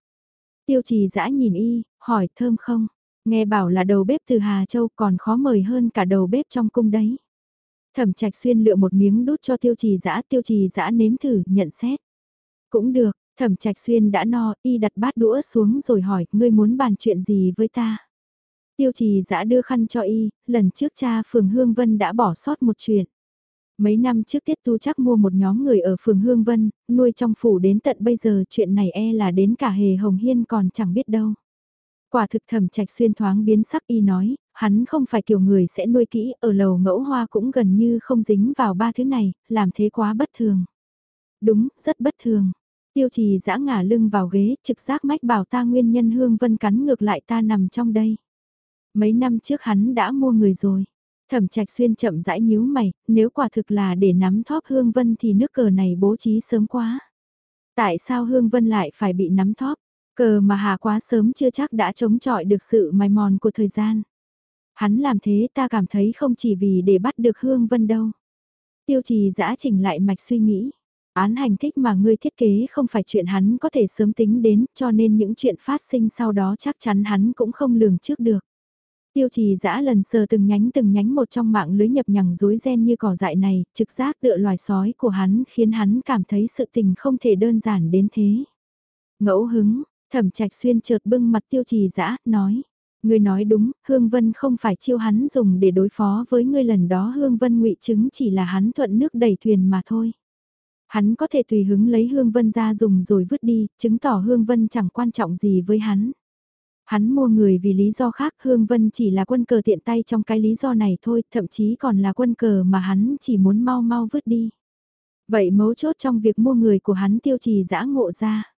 Tiêu trì dã nhìn y, hỏi thơm không? Nghe bảo là đầu bếp từ Hà Châu còn khó mời hơn cả đầu bếp trong cung đấy. Thẩm trạch xuyên lựa một miếng đút cho tiêu trì dã tiêu trì dã nếm thử, nhận xét. Cũng được, thẩm trạch xuyên đã no, y đặt bát đũa xuống rồi hỏi, ngươi muốn bàn chuyện gì với ta? Tiêu trì giã đưa khăn cho y, lần trước cha phường Hương Vân đã bỏ sót một chuyện. Mấy năm trước Tiết Tu chắc mua một nhóm người ở phường Hương Vân, nuôi trong phủ đến tận bây giờ chuyện này e là đến cả hề Hồng Hiên còn chẳng biết đâu. Quả thực thẩm trạch xuyên thoáng biến sắc y nói, hắn không phải kiểu người sẽ nuôi kỹ, ở lầu ngẫu hoa cũng gần như không dính vào ba thứ này, làm thế quá bất thường. Đúng, rất bất thường. Tiêu trì giã ngả lưng vào ghế, trực giác mách bảo ta nguyên nhân hương vân cắn ngược lại ta nằm trong đây. Mấy năm trước hắn đã mua người rồi. Thẩm trạch xuyên chậm rãi nhíu mày, nếu quả thực là để nắm thóp hương vân thì nước cờ này bố trí sớm quá. Tại sao hương vân lại phải bị nắm thóp? Cờ mà hạ quá sớm chưa chắc đã chống chọi được sự mài mòn của thời gian. Hắn làm thế ta cảm thấy không chỉ vì để bắt được Hương Vân đâu. Tiêu trì giã chỉnh lại mạch suy nghĩ. Án hành thích mà ngươi thiết kế không phải chuyện hắn có thể sớm tính đến cho nên những chuyện phát sinh sau đó chắc chắn hắn cũng không lường trước được. Tiêu trì dã lần sờ từng nhánh từng nhánh một trong mạng lưới nhập nhằng rối ren như cỏ dại này, trực giác tựa loài sói của hắn khiến hắn cảm thấy sự tình không thể đơn giản đến thế. Ngẫu hứng, thẩm trạch xuyên chợt bưng mặt tiêu trì dã nói. Ngươi nói đúng, Hương Vân không phải chiêu hắn dùng để đối phó với ngươi lần đó Hương Vân ngụy chứng chỉ là hắn thuận nước đẩy thuyền mà thôi. Hắn có thể tùy hứng lấy Hương Vân ra dùng rồi vứt đi, chứng tỏ Hương Vân chẳng quan trọng gì với hắn. Hắn mua người vì lý do khác Hương Vân chỉ là quân cờ tiện tay trong cái lý do này thôi, thậm chí còn là quân cờ mà hắn chỉ muốn mau mau vứt đi. Vậy mấu chốt trong việc mua người của hắn tiêu trì giã ngộ ra.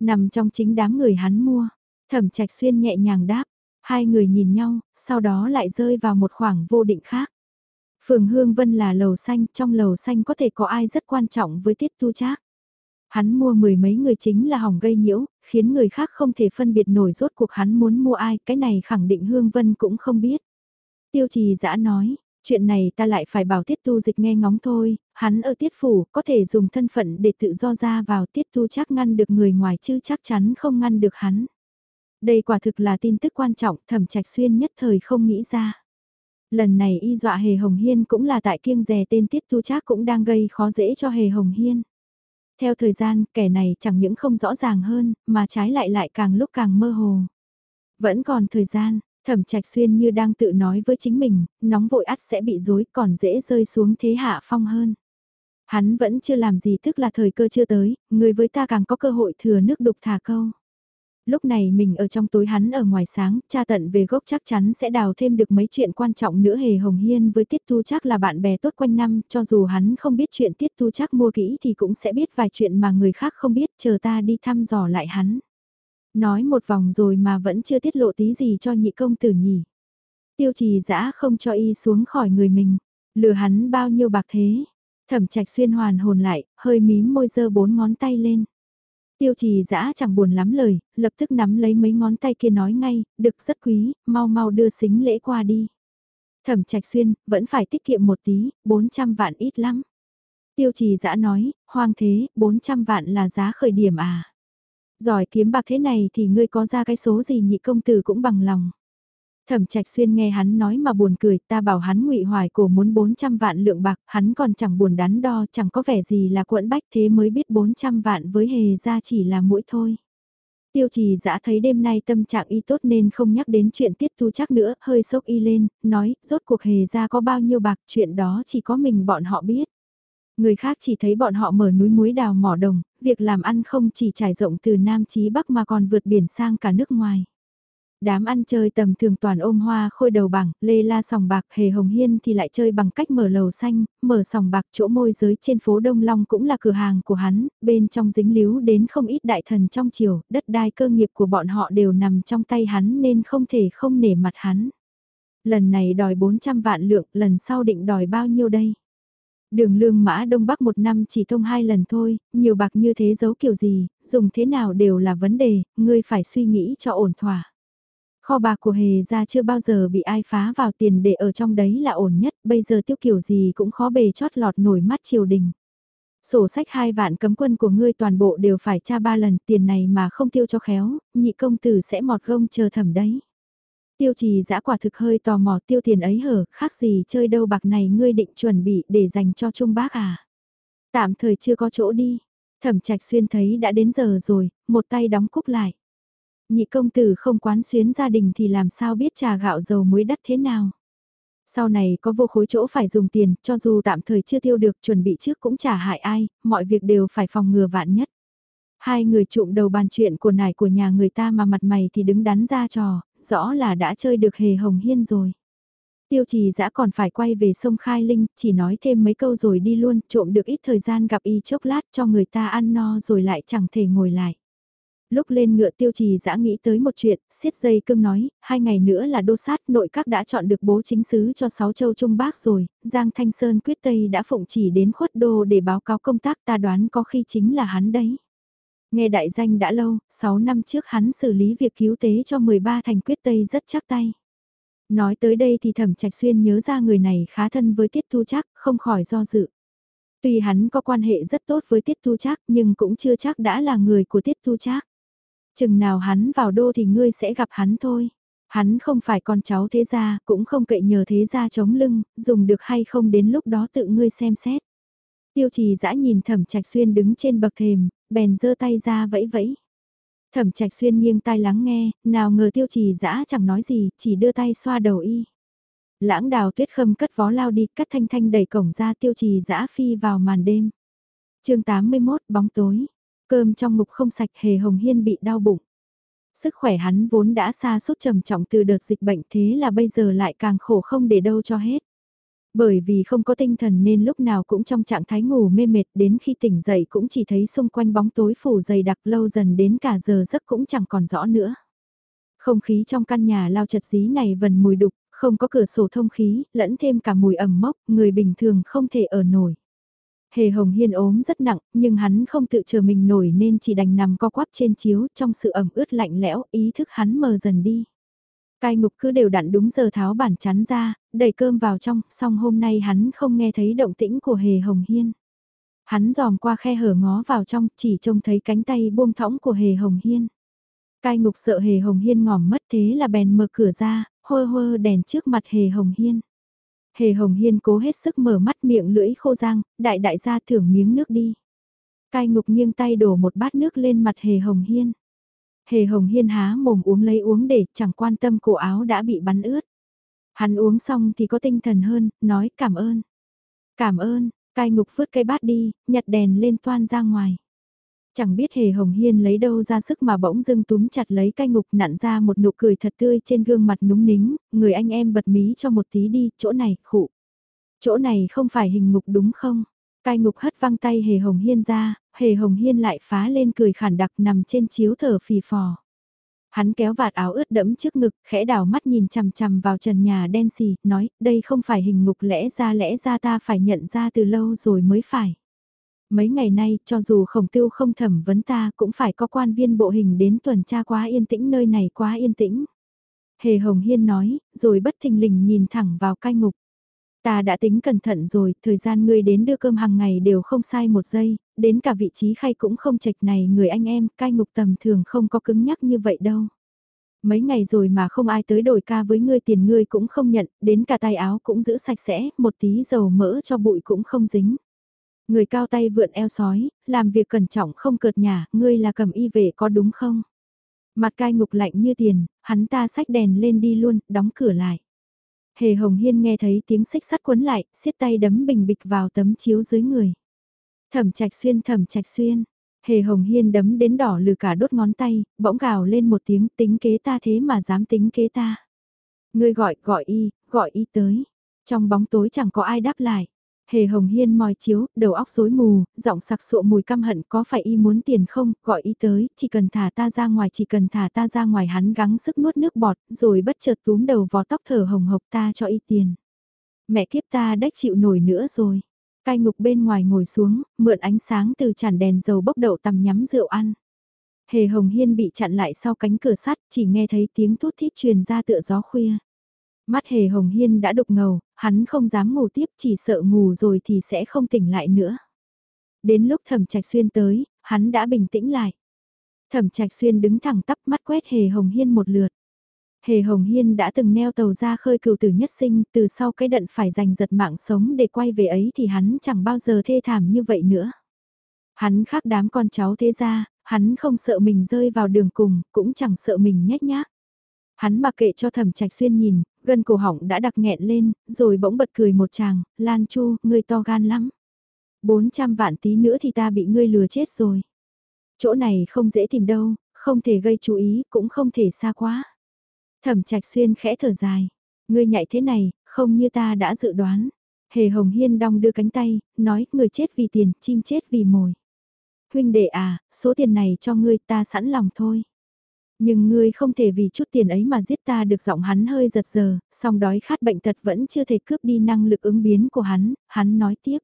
Nằm trong chính đám người hắn mua, thẩm trạch xuyên nhẹ nhàng đáp, Hai người nhìn nhau, sau đó lại rơi vào một khoảng vô định khác. Phường Hương Vân là lầu xanh, trong lầu xanh có thể có ai rất quan trọng với tiết tu trác. Hắn mua mười mấy người chính là hỏng gây nhiễu, khiến người khác không thể phân biệt nổi rốt cuộc hắn muốn mua ai, cái này khẳng định Hương Vân cũng không biết. Tiêu trì dã nói, Chuyện này ta lại phải bảo tiết tu dịch nghe ngóng thôi, hắn ở tiết phủ có thể dùng thân phận để tự do ra vào tiết tu chắc ngăn được người ngoài chứ chắc chắn không ngăn được hắn. Đây quả thực là tin tức quan trọng thẩm trạch xuyên nhất thời không nghĩ ra. Lần này y dọa Hề Hồng Hiên cũng là tại kiêng rè tên tiết tu chắc cũng đang gây khó dễ cho Hề Hồng Hiên. Theo thời gian, kẻ này chẳng những không rõ ràng hơn, mà trái lại lại càng lúc càng mơ hồ. Vẫn còn thời gian, thẩm trạch xuyên như đang tự nói với chính mình, nóng vội ắt sẽ bị dối còn dễ rơi xuống thế hạ phong hơn. Hắn vẫn chưa làm gì tức là thời cơ chưa tới, người với ta càng có cơ hội thừa nước đục thả câu. Lúc này mình ở trong tối hắn ở ngoài sáng, cha tận về gốc chắc chắn sẽ đào thêm được mấy chuyện quan trọng nữa hề hồng hiên với tiết tu chắc là bạn bè tốt quanh năm, cho dù hắn không biết chuyện tiết tu chắc mua kỹ thì cũng sẽ biết vài chuyện mà người khác không biết, chờ ta đi thăm dò lại hắn. Nói một vòng rồi mà vẫn chưa tiết lộ tí gì cho nhị công tử nhỉ. Tiêu trì dã không cho y xuống khỏi người mình, lừa hắn bao nhiêu bạc thế. Thẩm trạch xuyên hoàn hồn lại, hơi mím môi dơ bốn ngón tay lên. Tiêu trì dã chẳng buồn lắm lời, lập tức nắm lấy mấy ngón tay kia nói ngay, được rất quý, mau mau đưa xính lễ qua đi. Thẩm trạch xuyên, vẫn phải tiết kiệm một tí, 400 vạn ít lắm. Tiêu trì dã nói, hoang thế, 400 vạn là giá khởi điểm à. Giỏi kiếm bạc thế này thì ngươi có ra cái số gì nhị công tử cũng bằng lòng. Thẩm Trạch Xuyên nghe hắn nói mà buồn cười, ta bảo hắn ngụy hoài cổ muốn 400 vạn lượng bạc, hắn còn chẳng buồn đắn đo, chẳng có vẻ gì là quẫn bách thế mới biết 400 vạn với hề ra chỉ là mũi thôi. Tiêu trì dã thấy đêm nay tâm trạng y tốt nên không nhắc đến chuyện tiết thu chắc nữa, hơi sốc y lên, nói, rốt cuộc hề ra có bao nhiêu bạc, chuyện đó chỉ có mình bọn họ biết. Người khác chỉ thấy bọn họ mở núi muối đào mỏ đồng, việc làm ăn không chỉ trải rộng từ Nam chí Bắc mà còn vượt biển sang cả nước ngoài. Đám ăn chơi tầm thường toàn ôm hoa khôi đầu bảng, lê la sòng bạc, hề hồng hiên thì lại chơi bằng cách mở lầu xanh, mở sòng bạc chỗ môi giới trên phố Đông Long cũng là cửa hàng của hắn, bên trong dính líu đến không ít đại thần trong triều, đất đai cơ nghiệp của bọn họ đều nằm trong tay hắn nên không thể không nể mặt hắn. Lần này đòi 400 vạn lượng, lần sau định đòi bao nhiêu đây? Đường lương mã Đông Bắc một năm chỉ thông hai lần thôi, nhiều bạc như thế giấu kiểu gì, dùng thế nào đều là vấn đề, ngươi phải suy nghĩ cho ổn thỏa. Kho bạc của hề ra chưa bao giờ bị ai phá vào tiền để ở trong đấy là ổn nhất, bây giờ tiêu kiểu gì cũng khó bề chót lọt nổi mắt triều đình. Sổ sách hai vạn cấm quân của ngươi toàn bộ đều phải tra ba lần tiền này mà không tiêu cho khéo, nhị công tử sẽ mọt gông chờ thẩm đấy. Tiêu trì giã quả thực hơi tò mò tiêu tiền ấy hở, khác gì chơi đâu bạc này ngươi định chuẩn bị để dành cho trung bác à. Tạm thời chưa có chỗ đi, thẩm trạch xuyên thấy đã đến giờ rồi, một tay đóng cúc lại. Nhị công tử không quán xuyến gia đình thì làm sao biết trà gạo dầu muối đắt thế nào. Sau này có vô khối chỗ phải dùng tiền, cho dù tạm thời chưa tiêu được chuẩn bị trước cũng chả hại ai, mọi việc đều phải phòng ngừa vạn nhất. Hai người trụm đầu bàn chuyện của nải của nhà người ta mà mặt mày thì đứng đắn ra trò, rõ là đã chơi được hề hồng hiên rồi. Tiêu trì dã còn phải quay về sông Khai Linh, chỉ nói thêm mấy câu rồi đi luôn, trộm được ít thời gian gặp y chốc lát cho người ta ăn no rồi lại chẳng thể ngồi lại. Lúc lên ngựa tiêu trì giã nghĩ tới một chuyện, siết dây cương nói, hai ngày nữa là đô sát nội các đã chọn được bố chính sứ cho sáu châu Trung Bắc rồi, Giang Thanh Sơn quyết Tây đã phụng chỉ đến khuất đô để báo cáo công tác ta đoán có khi chính là hắn đấy. Nghe đại danh đã lâu, 6 năm trước hắn xử lý việc cứu tế cho 13 thành quyết Tây rất chắc tay. Nói tới đây thì thẩm trạch xuyên nhớ ra người này khá thân với Tiết Thu Chắc, không khỏi do dự. Tuy hắn có quan hệ rất tốt với Tiết Thu Chắc nhưng cũng chưa chắc đã là người của Tiết Thu Chắc. Chừng nào hắn vào đô thì ngươi sẽ gặp hắn thôi. Hắn không phải con cháu thế gia, cũng không cậy nhờ thế gia chống lưng, dùng được hay không đến lúc đó tự ngươi xem xét. Tiêu trì dã nhìn thẩm trạch xuyên đứng trên bậc thềm, bèn giơ tay ra vẫy vẫy. Thẩm trạch xuyên nghiêng tai lắng nghe, nào ngờ tiêu trì dã chẳng nói gì, chỉ đưa tay xoa đầu y. Lãng đào tuyết khâm cất vó lao đi, cắt thanh thanh đẩy cổng ra tiêu trì dã phi vào màn đêm. chương 81 bóng tối, cơm trong ngục không sạch hề hồng hiên bị đau bụng. Sức khỏe hắn vốn đã xa suốt trầm trọng từ đợt dịch bệnh thế là bây giờ lại càng khổ không để đâu cho hết. Bởi vì không có tinh thần nên lúc nào cũng trong trạng thái ngủ mê mệt đến khi tỉnh dậy cũng chỉ thấy xung quanh bóng tối phủ dày đặc lâu dần đến cả giờ giấc cũng chẳng còn rõ nữa. Không khí trong căn nhà lao chật dí này vần mùi đục, không có cửa sổ thông khí, lẫn thêm cả mùi ẩm mốc, người bình thường không thể ở nổi. Hề Hồng Hiên ốm rất nặng, nhưng hắn không tự chờ mình nổi nên chỉ đành nằm co quắp trên chiếu trong sự ẩm ướt lạnh lẽo, ý thức hắn mờ dần đi. Cai ngục cứ đều đặn đúng giờ tháo bản chắn ra, đẩy cơm vào trong, xong hôm nay hắn không nghe thấy động tĩnh của hề hồng hiên. Hắn dòm qua khe hở ngó vào trong, chỉ trông thấy cánh tay buông thõng của hề hồng hiên. Cai ngục sợ hề hồng hiên ngỏm mất thế là bèn mở cửa ra, hơ hơ đèn trước mặt hề hồng hiên. Hề hồng hiên cố hết sức mở mắt miệng lưỡi khô răng, đại đại gia thưởng miếng nước đi. Cai ngục nghiêng tay đổ một bát nước lên mặt hề hồng hiên. Hề hồng hiên há mồm uống lấy uống để chẳng quan tâm cổ áo đã bị bắn ướt. Hắn uống xong thì có tinh thần hơn, nói cảm ơn. Cảm ơn, cai ngục vứt cây bát đi, nhặt đèn lên toan ra ngoài. Chẳng biết hề hồng hiên lấy đâu ra sức mà bỗng dưng túm chặt lấy cai ngục nặn ra một nụ cười thật tươi trên gương mặt núng nính, người anh em bật mí cho một tí đi, chỗ này, khụ. Chỗ này không phải hình ngục đúng không? Cai ngục hất văng tay hề hồng hiên ra, hề hồng hiên lại phá lên cười khản đặc nằm trên chiếu thở phì phò. Hắn kéo vạt áo ướt đẫm trước ngực, khẽ đảo mắt nhìn chằm chằm vào trần nhà đen xì, nói, đây không phải hình ngục lẽ ra lẽ ra ta phải nhận ra từ lâu rồi mới phải. Mấy ngày nay, cho dù khổng tiêu không thẩm vấn ta cũng phải có quan viên bộ hình đến tuần tra quá yên tĩnh nơi này quá yên tĩnh. Hề Hồng Hiên nói, rồi bất thình lình nhìn thẳng vào cai ngục. Ta đã tính cẩn thận rồi, thời gian ngươi đến đưa cơm hàng ngày đều không sai một giây, đến cả vị trí khay cũng không chạch này người anh em, cai ngục tầm thường không có cứng nhắc như vậy đâu. Mấy ngày rồi mà không ai tới đổi ca với ngươi tiền ngươi cũng không nhận, đến cả tay áo cũng giữ sạch sẽ, một tí dầu mỡ cho bụi cũng không dính. Người cao tay vượn eo sói, làm việc cẩn trọng không cợt nhà, ngươi là cầm y vệ có đúng không? Mặt cai ngục lạnh như tiền, hắn ta xách đèn lên đi luôn, đóng cửa lại. Hề Hồng Hiên nghe thấy tiếng xích sắt quấn lại, xiết tay đấm bình bịch vào tấm chiếu dưới người. Thẩm trạch xuyên thẩm trạch xuyên. Hề Hồng Hiên đấm đến đỏ lừ cả đốt ngón tay, bỗng gào lên một tiếng tính kế ta thế mà dám tính kế ta. Ngươi gọi, gọi y, gọi y tới. Trong bóng tối chẳng có ai đáp lại. Hề Hồng Hiên moi chiếu, đầu óc rối mù, giọng sặc sụa mùi căm hận có phải y muốn tiền không, gọi y tới, chỉ cần thả ta ra ngoài chỉ cần thả ta ra ngoài hắn gắng sức nuốt nước bọt, rồi bất chợt túm đầu vò tóc thở hồng hộc ta cho y tiền. Mẹ kiếp ta đách chịu nổi nữa rồi. Cai ngục bên ngoài ngồi xuống, mượn ánh sáng từ chản đèn dầu bốc đậu tầm nhắm rượu ăn. Hề Hồng Hiên bị chặn lại sau cánh cửa sắt, chỉ nghe thấy tiếng thút thít truyền ra tựa gió khuya. Mắt hề hồng hiên đã đục ngầu, hắn không dám ngủ tiếp chỉ sợ ngủ rồi thì sẽ không tỉnh lại nữa. Đến lúc thẩm trạch xuyên tới, hắn đã bình tĩnh lại. Thẩm trạch xuyên đứng thẳng tắp mắt quét hề hồng hiên một lượt. Hề Hồng Hiên đã từng neo tàu ra khơi cựu tử nhất sinh, từ sau cái đận phải giành giật mạng sống để quay về ấy thì hắn chẳng bao giờ thê thảm như vậy nữa. Hắn khác đám con cháu thế ra, hắn không sợ mình rơi vào đường cùng, cũng chẳng sợ mình nhét nhác. Hắn mặc kệ cho thẩm trạch xuyên nhìn, gần cổ họng đã đặc nghẹn lên, rồi bỗng bật cười một chàng, Lan Chu, ngươi to gan lắm. 400 vạn tí nữa thì ta bị ngươi lừa chết rồi. Chỗ này không dễ tìm đâu, không thể gây chú ý, cũng không thể xa quá. Thẩm trạch xuyên khẽ thở dài, ngươi nhạy thế này, không như ta đã dự đoán. Hề Hồng Hiên đong đưa cánh tay, nói, người chết vì tiền, chim chết vì mồi. Huynh đệ à, số tiền này cho ngươi ta sẵn lòng thôi. Nhưng ngươi không thể vì chút tiền ấy mà giết ta được giọng hắn hơi giật giờ, song đói khát bệnh tật vẫn chưa thể cướp đi năng lực ứng biến của hắn, hắn nói tiếp.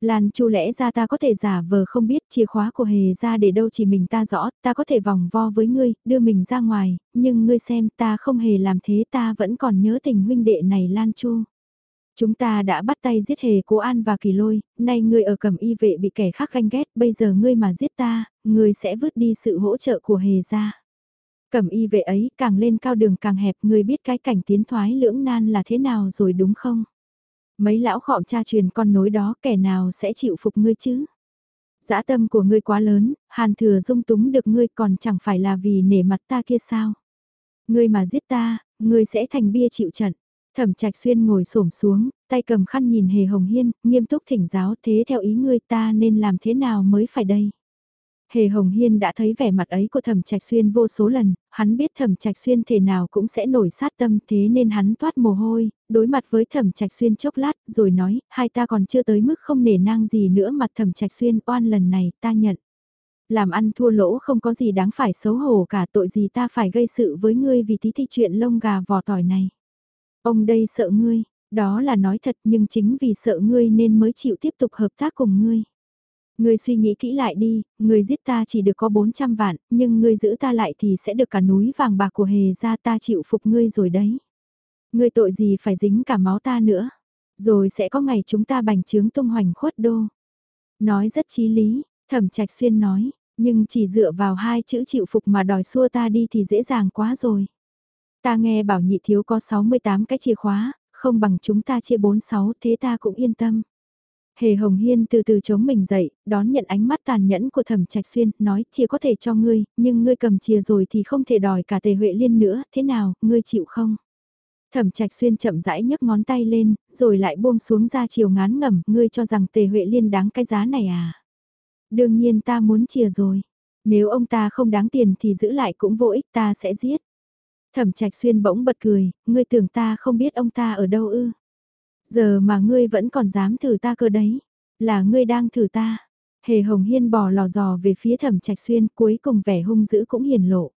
Lan Chu lẽ ra ta có thể giả vờ không biết chìa khóa của hề ra để đâu chỉ mình ta rõ, ta có thể vòng vo với ngươi, đưa mình ra ngoài, nhưng ngươi xem ta không hề làm thế ta vẫn còn nhớ tình huynh đệ này Lan Chu. Chúng ta đã bắt tay giết hề cố an và kỳ lôi, nay ngươi ở cầm y vệ bị kẻ khác ganh ghét, bây giờ ngươi mà giết ta, ngươi sẽ vứt đi sự hỗ trợ của hề ra. Cẩm y vệ ấy càng lên cao đường càng hẹp người biết cái cảnh tiến thoái lưỡng nan là thế nào rồi đúng không? Mấy lão khọm cha truyền con nối đó kẻ nào sẽ chịu phục ngươi chứ? Dã tâm của ngươi quá lớn, hàn thừa dung túng được ngươi còn chẳng phải là vì nể mặt ta kia sao? Ngươi mà giết ta, ngươi sẽ thành bia chịu trận. Thẩm trạch xuyên ngồi xổm xuống, tay cầm khăn nhìn hề hồng hiên, nghiêm túc thỉnh giáo thế theo ý ngươi ta nên làm thế nào mới phải đây? Hề Hồng Hiên đã thấy vẻ mặt ấy của Thẩm Trạch Xuyên vô số lần, hắn biết Thẩm Trạch Xuyên thể nào cũng sẽ nổi sát tâm thế nên hắn toát mồ hôi, đối mặt với Thẩm Trạch Xuyên chốc lát rồi nói, hai ta còn chưa tới mức không nể nang gì nữa mặt Thẩm Trạch Xuyên oan lần này ta nhận. Làm ăn thua lỗ không có gì đáng phải xấu hổ cả tội gì ta phải gây sự với ngươi vì tí thị chuyện lông gà vò tỏi này. Ông đây sợ ngươi, đó là nói thật nhưng chính vì sợ ngươi nên mới chịu tiếp tục hợp tác cùng ngươi. Ngươi suy nghĩ kỹ lại đi, ngươi giết ta chỉ được có 400 vạn, nhưng ngươi giữ ta lại thì sẽ được cả núi vàng bạc của hề ra ta chịu phục ngươi rồi đấy. Ngươi tội gì phải dính cả máu ta nữa. Rồi sẽ có ngày chúng ta bành trướng tung hoành khuất đô. Nói rất chí lý, thẩm trạch xuyên nói, nhưng chỉ dựa vào hai chữ chịu phục mà đòi xua ta đi thì dễ dàng quá rồi. Ta nghe bảo nhị thiếu có 68 cái chìa khóa, không bằng chúng ta chia 46 thế ta cũng yên tâm. Hề Hồng Hiên từ từ chống mình dậy, đón nhận ánh mắt tàn nhẫn của Thẩm Trạch Xuyên, nói chia có thể cho ngươi, nhưng ngươi cầm chia rồi thì không thể đòi cả Tề Huệ Liên nữa, thế nào, ngươi chịu không? Thẩm Trạch Xuyên chậm rãi nhấc ngón tay lên, rồi lại buông xuống ra chiều ngán ngẩm, ngươi cho rằng Tề Huệ Liên đáng cái giá này à? Đương nhiên ta muốn chia rồi. Nếu ông ta không đáng tiền thì giữ lại cũng vô ích ta sẽ giết. Thẩm Trạch Xuyên bỗng bật cười, ngươi tưởng ta không biết ông ta ở đâu ư? Giờ mà ngươi vẫn còn dám thử ta cơ đấy. Là ngươi đang thử ta. Hề Hồng Hiên bò lò dò về phía Thẩm Trạch Xuyên cuối cùng vẻ hung dữ cũng hiền lộ.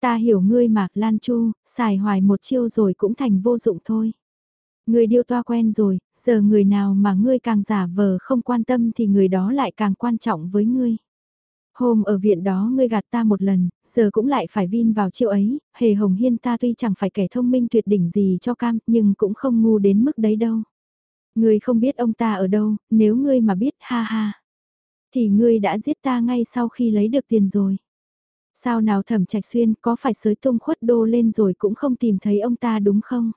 Ta hiểu ngươi mà, Lan Chu, xài hoài một chiêu rồi cũng thành vô dụng thôi. Ngươi điêu toa quen rồi, giờ người nào mà ngươi càng giả vờ không quan tâm thì người đó lại càng quan trọng với ngươi. Hôm ở viện đó ngươi gạt ta một lần, giờ cũng lại phải vin vào chiêu ấy, hề hồng hiên ta tuy chẳng phải kẻ thông minh tuyệt đỉnh gì cho cam, nhưng cũng không ngu đến mức đấy đâu. Ngươi không biết ông ta ở đâu, nếu ngươi mà biết ha ha. Thì ngươi đã giết ta ngay sau khi lấy được tiền rồi. Sao nào thẩm trạch xuyên có phải sới tung khuất đô lên rồi cũng không tìm thấy ông ta đúng không?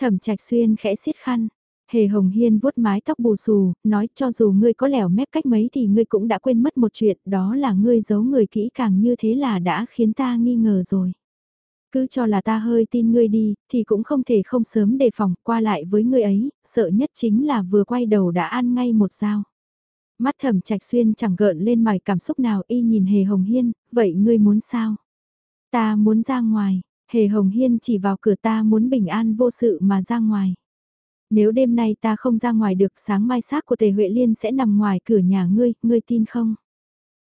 Thẩm trạch xuyên khẽ xiết khăn. Hề Hồng Hiên vuốt mái tóc bù xù, nói cho dù ngươi có lẻo mép cách mấy thì ngươi cũng đã quên mất một chuyện, đó là ngươi giấu người kỹ càng như thế là đã khiến ta nghi ngờ rồi. Cứ cho là ta hơi tin ngươi đi, thì cũng không thể không sớm đề phòng qua lại với ngươi ấy, sợ nhất chính là vừa quay đầu đã ăn ngay một dao. Mắt thầm trạch xuyên chẳng gợn lên mài cảm xúc nào y nhìn Hề Hồng Hiên, vậy ngươi muốn sao? Ta muốn ra ngoài, Hề Hồng Hiên chỉ vào cửa ta muốn bình an vô sự mà ra ngoài. Nếu đêm nay ta không ra ngoài được sáng mai xác của Tề Huệ Liên sẽ nằm ngoài cửa nhà ngươi, ngươi tin không?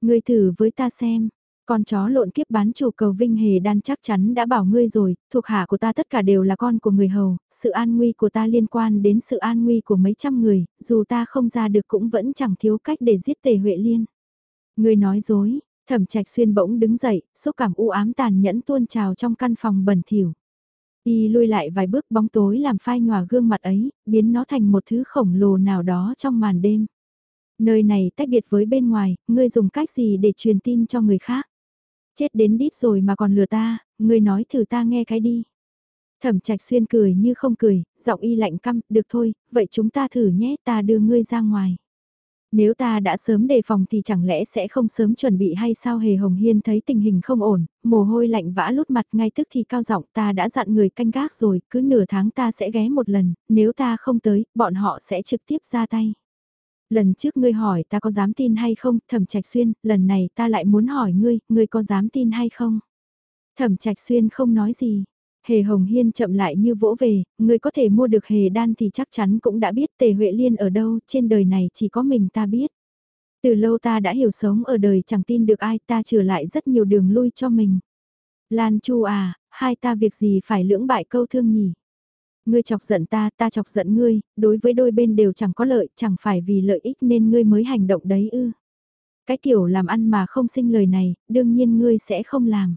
Ngươi thử với ta xem, con chó lộn kiếp bán chủ cầu Vinh Hề đan chắc chắn đã bảo ngươi rồi, thuộc hạ của ta tất cả đều là con của người hầu, sự an nguy của ta liên quan đến sự an nguy của mấy trăm người, dù ta không ra được cũng vẫn chẳng thiếu cách để giết Tề Huệ Liên. Ngươi nói dối, thẩm trạch xuyên bỗng đứng dậy, xúc cảm u ám tàn nhẫn tuôn trào trong căn phòng bẩn thỉu. Y lui lại vài bước bóng tối làm phai nhòa gương mặt ấy, biến nó thành một thứ khổng lồ nào đó trong màn đêm. Nơi này tách biệt với bên ngoài, ngươi dùng cách gì để truyền tin cho người khác? Chết đến đít rồi mà còn lừa ta, ngươi nói thử ta nghe cái đi. Thẩm trạch xuyên cười như không cười, giọng y lạnh căm, được thôi, vậy chúng ta thử nhé, ta đưa ngươi ra ngoài. Nếu ta đã sớm đề phòng thì chẳng lẽ sẽ không sớm chuẩn bị hay sao hề Hồng Hiên thấy tình hình không ổn, mồ hôi lạnh vã lút mặt ngay tức thì cao giọng ta đã dặn người canh gác rồi, cứ nửa tháng ta sẽ ghé một lần, nếu ta không tới, bọn họ sẽ trực tiếp ra tay. Lần trước ngươi hỏi ta có dám tin hay không, thẩm trạch xuyên, lần này ta lại muốn hỏi ngươi, ngươi có dám tin hay không? Thẩm trạch xuyên không nói gì, Hề Hồng Hiên chậm lại như vỗ về, người có thể mua được hề đan thì chắc chắn cũng đã biết Tề Huệ Liên ở đâu, trên đời này chỉ có mình ta biết. Từ lâu ta đã hiểu sống ở đời chẳng tin được ai ta trừ lại rất nhiều đường lui cho mình. Lan Chu à, hai ta việc gì phải lưỡng bại câu thương nhỉ? Ngươi chọc giận ta, ta chọc giận ngươi, đối với đôi bên đều chẳng có lợi, chẳng phải vì lợi ích nên ngươi mới hành động đấy ư. Cái kiểu làm ăn mà không sinh lời này, đương nhiên ngươi sẽ không làm.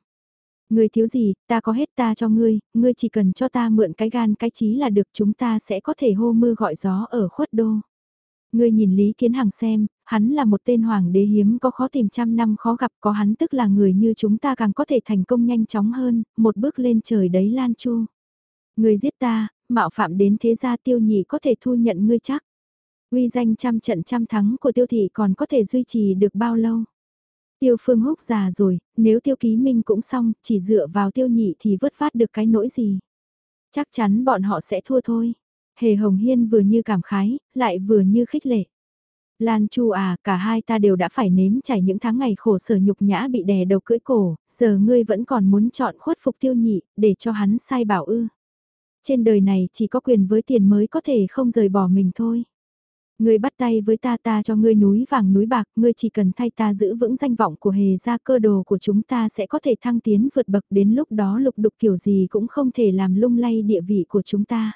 Ngươi thiếu gì, ta có hết ta cho ngươi, ngươi chỉ cần cho ta mượn cái gan cái trí là được chúng ta sẽ có thể hô mưa gọi gió ở khuất đô. Ngươi nhìn Lý Kiến Hằng xem, hắn là một tên hoàng đế hiếm có khó tìm trăm năm khó gặp có hắn tức là người như chúng ta càng có thể thành công nhanh chóng hơn, một bước lên trời đấy Lan Chu. Ngươi giết ta, mạo phạm đến thế gia tiêu nhị có thể thu nhận ngươi chắc. Uy danh trăm trận trăm thắng của tiêu thị còn có thể duy trì được bao lâu? Tiêu phương húc già rồi, nếu tiêu ký minh cũng xong, chỉ dựa vào tiêu nhị thì vớt phát được cái nỗi gì. Chắc chắn bọn họ sẽ thua thôi. Hề Hồng Hiên vừa như cảm khái, lại vừa như khích lệ. Lan Chu à, cả hai ta đều đã phải nếm trải những tháng ngày khổ sở nhục nhã bị đè đầu cưỡi cổ, giờ ngươi vẫn còn muốn chọn khuất phục tiêu nhị, để cho hắn sai bảo ư. Trên đời này chỉ có quyền với tiền mới có thể không rời bỏ mình thôi. Ngươi bắt tay với ta ta cho ngươi núi vàng núi bạc, ngươi chỉ cần thay ta giữ vững danh vọng của hề gia cơ đồ của chúng ta sẽ có thể thăng tiến vượt bậc đến lúc đó lục đục kiểu gì cũng không thể làm lung lay địa vị của chúng ta.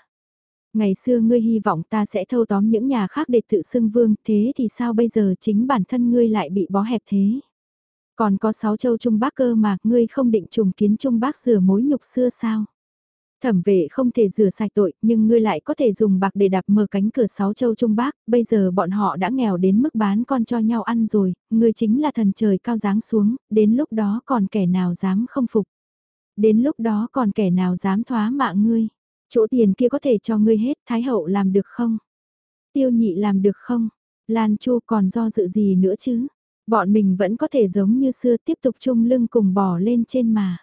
Ngày xưa ngươi hy vọng ta sẽ thâu tóm những nhà khác để tự xưng vương, thế thì sao bây giờ chính bản thân ngươi lại bị bó hẹp thế? Còn có sáu châu Trung Bắc cơ mà, ngươi không định trùng kiến Trung Bắc rửa mối nhục xưa sao? Thẩm vệ không thể rửa sạch tội, nhưng ngươi lại có thể dùng bạc để đạp mở cánh cửa sáu châu Trung Bắc, bây giờ bọn họ đã nghèo đến mức bán con cho nhau ăn rồi, ngươi chính là thần trời cao giáng xuống, đến lúc đó còn kẻ nào dám không phục. Đến lúc đó còn kẻ nào dám thoá mạ ngươi. Chỗ tiền kia có thể cho ngươi hết, Thái Hậu làm được không? Tiêu nhị làm được không? Lan Chu còn do dự gì nữa chứ? Bọn mình vẫn có thể giống như xưa tiếp tục chung lưng cùng bò lên trên mà.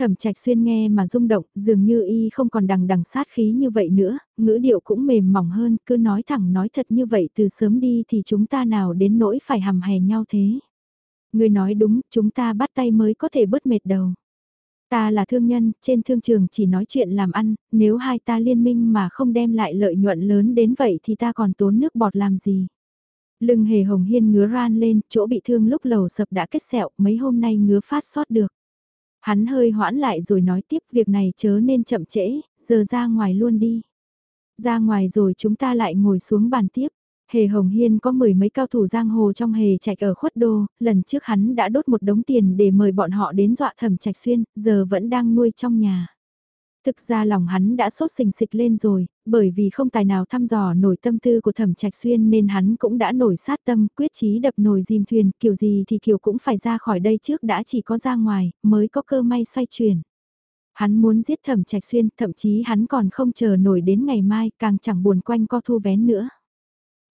Thẩm trạch xuyên nghe mà rung động, dường như y không còn đằng đằng sát khí như vậy nữa, ngữ điệu cũng mềm mỏng hơn, cứ nói thẳng nói thật như vậy từ sớm đi thì chúng ta nào đến nỗi phải hầm hè nhau thế. Người nói đúng, chúng ta bắt tay mới có thể bớt mệt đầu. Ta là thương nhân, trên thương trường chỉ nói chuyện làm ăn, nếu hai ta liên minh mà không đem lại lợi nhuận lớn đến vậy thì ta còn tốn nước bọt làm gì. Lưng hề hồng hiên ngứa ran lên, chỗ bị thương lúc lầu sập đã kết sẹo, mấy hôm nay ngứa phát sót được. Hắn hơi hoãn lại rồi nói tiếp việc này chớ nên chậm trễ, giờ ra ngoài luôn đi. Ra ngoài rồi chúng ta lại ngồi xuống bàn tiếp. Hề Hồng Hiên có mười mấy cao thủ giang hồ trong hề trạch ở khuất đô, lần trước hắn đã đốt một đống tiền để mời bọn họ đến dọa thẩm trạch xuyên, giờ vẫn đang nuôi trong nhà. Thực ra lòng hắn đã sốt sình sịch lên rồi, bởi vì không tài nào thăm dò nổi tâm tư của thẩm trạch xuyên nên hắn cũng đã nổi sát tâm quyết chí đập nồi dìm thuyền, kiểu gì thì kiểu cũng phải ra khỏi đây trước đã chỉ có ra ngoài, mới có cơ may xoay chuyển. Hắn muốn giết thẩm trạch xuyên, thậm chí hắn còn không chờ nổi đến ngày mai, càng chẳng buồn quanh co thu vén nữa.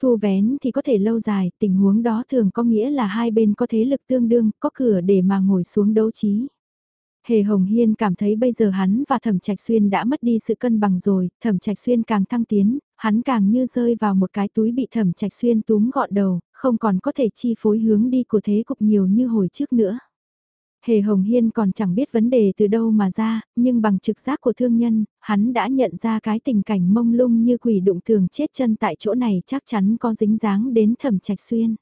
Thu vén thì có thể lâu dài, tình huống đó thường có nghĩa là hai bên có thế lực tương đương, có cửa để mà ngồi xuống đấu trí. Hề Hồng Hiên cảm thấy bây giờ hắn và Thẩm Trạch Xuyên đã mất đi sự cân bằng rồi, Thẩm Trạch Xuyên càng thăng tiến, hắn càng như rơi vào một cái túi bị Thẩm Trạch Xuyên túm gọn đầu, không còn có thể chi phối hướng đi của thế cục nhiều như hồi trước nữa. Hề Hồng Hiên còn chẳng biết vấn đề từ đâu mà ra, nhưng bằng trực giác của thương nhân, hắn đã nhận ra cái tình cảnh mông lung như quỷ đụng thường chết chân tại chỗ này chắc chắn có dính dáng đến thẩm trạch xuyên.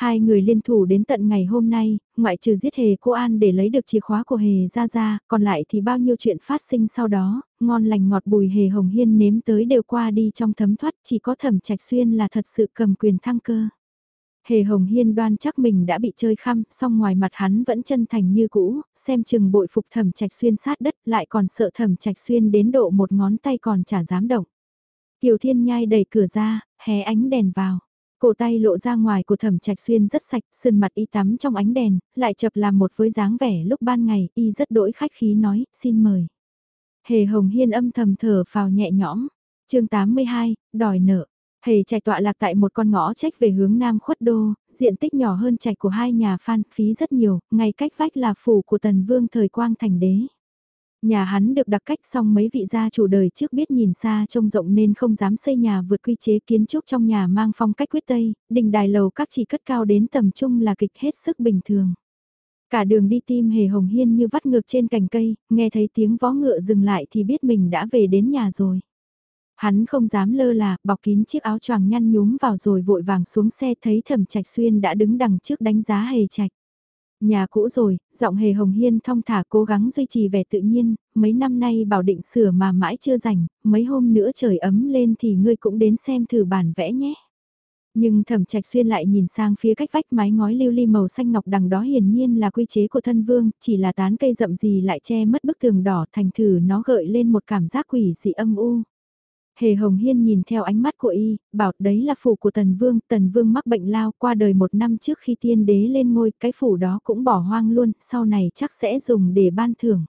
Hai người liên thủ đến tận ngày hôm nay, ngoại trừ giết hề cô An để lấy được chìa khóa của hề ra ra, còn lại thì bao nhiêu chuyện phát sinh sau đó, ngon lành ngọt bùi hề hồng hiên nếm tới đều qua đi trong thấm thoát, chỉ có thẩm trạch xuyên là thật sự cầm quyền thăng cơ. Hề Hồng Hiên đoan chắc mình đã bị chơi khăm, song ngoài mặt hắn vẫn chân thành như cũ, xem chừng bội phục thẩm trạch xuyên sát đất lại còn sợ thẩm trạch xuyên đến độ một ngón tay còn chả dám động. Kiều Thiên Nhai đẩy cửa ra, hé ánh đèn vào. Cổ tay lộ ra ngoài của thẩm trạch xuyên rất sạch, sườn mặt y tắm trong ánh đèn, lại chập làm một với dáng vẻ lúc ban ngày, y rất đỗi khách khí nói, xin mời. Hề Hồng Hiên âm thầm thở phào nhẹ nhõm. chương 82, đòi nợ. Hề trạch tọa lạc tại một con ngõ trách về hướng nam khuất đô, diện tích nhỏ hơn trạch của hai nhà phan, phí rất nhiều, ngay cách vách là phủ của tần vương thời quang thành đế. Nhà hắn được đặc cách xong mấy vị gia chủ đời trước biết nhìn xa trông rộng nên không dám xây nhà vượt quy chế kiến trúc trong nhà mang phong cách quyết tây, đình đài lầu các chỉ cất cao đến tầm trung là kịch hết sức bình thường. Cả đường đi tim hề hồng hiên như vắt ngược trên cành cây, nghe thấy tiếng vó ngựa dừng lại thì biết mình đã về đến nhà rồi. Hắn không dám lơ là, bọc kín chiếc áo choàng nhăn nhúm vào rồi vội vàng xuống xe thấy thẩm trạch xuyên đã đứng đằng trước đánh giá hề trạch. Nhà cũ rồi, giọng hề hồng hiên thong thả cố gắng duy trì vẻ tự nhiên, mấy năm nay bảo định sửa mà mãi chưa rảnh, mấy hôm nữa trời ấm lên thì ngươi cũng đến xem thử bản vẽ nhé. Nhưng thẩm trạch xuyên lại nhìn sang phía cách vách mái ngói lưu ly màu xanh ngọc đằng đó hiển nhiên là quy chế của thân vương, chỉ là tán cây rậm gì lại che mất bức tường đỏ thành thử nó gợi lên một cảm giác quỷ dị âm u. Hề Hồng Hiên nhìn theo ánh mắt của y, bảo đấy là phủ của Tần Vương, Tần Vương mắc bệnh lao qua đời một năm trước khi tiên đế lên ngôi, cái phủ đó cũng bỏ hoang luôn, sau này chắc sẽ dùng để ban thưởng.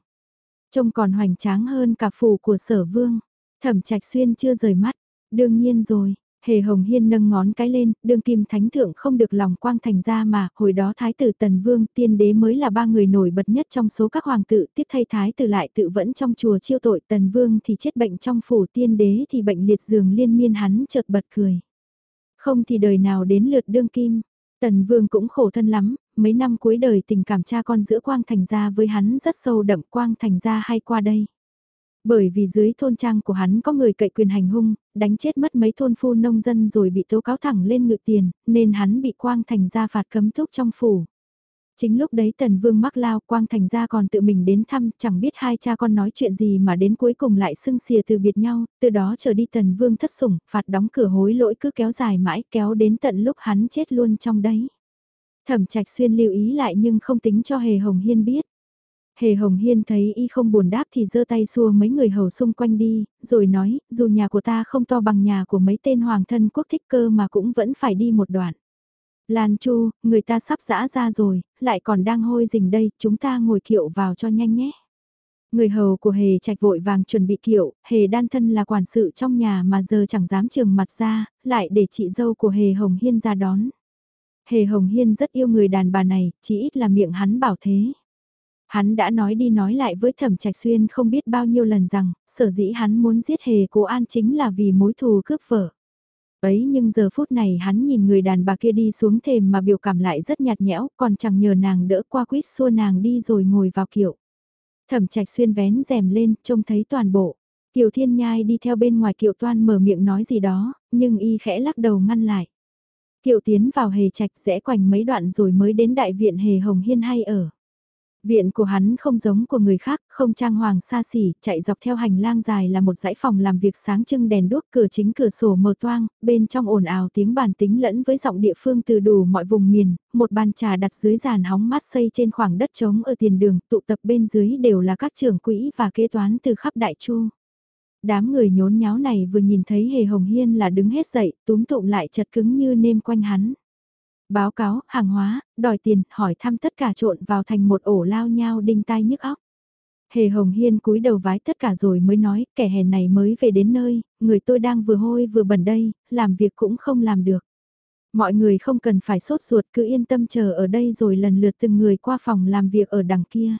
Trông còn hoành tráng hơn cả phủ của sở vương. Thẩm trạch xuyên chưa rời mắt, đương nhiên rồi, Hề Hồng Hiên nâng ngón cái lên, đương kim thánh thượng không được lòng quang thành ra mà, hồi đó thái tử Tần Vương tiên đế mới là ba người nổi bật nhất trong số các hoàng tử, tiếp thay thái tử lại tự vẫn trong chùa chiêu tội Tần Vương thì chết bệnh trong phủ tiên đế thì bệnh liệt giường liên miên hắn chợt bật cười. Không thì đời nào đến lượt đương kim, Tần Vương cũng khổ thân lắm, mấy năm cuối đời tình cảm cha con giữa quang thành ra với hắn rất sâu đậm quang thành ra hay qua đây. Bởi vì dưới thôn trang của hắn có người cậy quyền hành hung, đánh chết mất mấy thôn phu nông dân rồi bị tố cáo thẳng lên ngự tiền, nên hắn bị quang thành ra phạt cấm thúc trong phủ. Chính lúc đấy Tần Vương mắc lao Quang Thành ra còn tự mình đến thăm, chẳng biết hai cha con nói chuyện gì mà đến cuối cùng lại xưng xìa từ biệt nhau, từ đó trở đi Tần Vương thất sủng, phạt đóng cửa hối lỗi cứ kéo dài mãi, kéo đến tận lúc hắn chết luôn trong đấy. Thẩm Trạch Xuyên lưu ý lại nhưng không tính cho Hề Hồng Hiên biết. Hề Hồng Hiên thấy y không buồn đáp thì giơ tay xua mấy người hầu xung quanh đi, rồi nói, dù nhà của ta không to bằng nhà của mấy tên hoàng thân quốc thích cơ mà cũng vẫn phải đi một đoạn. Lan Chu, người ta sắp dã ra rồi, lại còn đang hôi rình đây, chúng ta ngồi kiệu vào cho nhanh nhé. Người hầu của Hề Trạch vội vàng chuẩn bị kiệu, Hề đan thân là quản sự trong nhà mà giờ chẳng dám trường mặt ra, lại để chị dâu của Hề Hồng Hiên ra đón. Hề Hồng Hiên rất yêu người đàn bà này, chỉ ít là miệng hắn bảo thế. Hắn đã nói đi nói lại với Thẩm Trạch Xuyên không biết bao nhiêu lần rằng, sở dĩ hắn muốn giết Hề Cố An chính là vì mối thù cướp vợ. Ấy nhưng giờ phút này hắn nhìn người đàn bà kia đi xuống thềm mà biểu cảm lại rất nhạt nhẽo, còn chẳng nhờ nàng đỡ qua quýt xua nàng đi rồi ngồi vào kiệu. Thẩm trạch xuyên vén rèm lên, trông thấy toàn bộ. Kiều Thiên Nhai đi theo bên ngoài kiệu toan mở miệng nói gì đó, nhưng y khẽ lắc đầu ngăn lại. Kiệu tiến vào hề trạch rẽ quanh mấy đoạn rồi mới đến đại viện hề hồng hiên hay ở. Viện của hắn không giống của người khác, không trang hoàng xa xỉ, chạy dọc theo hành lang dài là một dãy phòng làm việc sáng trưng đèn đuốc cửa chính cửa sổ mờ toang, bên trong ồn ào tiếng bàn tính lẫn với giọng địa phương từ đủ mọi vùng miền, một bàn trà đặt dưới giàn hóng mát xây trên khoảng đất trống ở tiền đường, tụ tập bên dưới đều là các trưởng quỹ và kế toán từ khắp đại chu. Đám người nhốn nháo này vừa nhìn thấy Hề Hồng Hiên là đứng hết dậy, túm tụm lại chật cứng như nêm quanh hắn. Báo cáo, hàng hóa, đòi tiền, hỏi thăm tất cả trộn vào thành một ổ lao nhau đinh tai nhức óc. Hề Hồng Hiên cúi đầu vái tất cả rồi mới nói, kẻ hèn này mới về đến nơi, người tôi đang vừa hôi vừa bẩn đây, làm việc cũng không làm được. Mọi người không cần phải sốt ruột cứ yên tâm chờ ở đây rồi lần lượt từng người qua phòng làm việc ở đằng kia.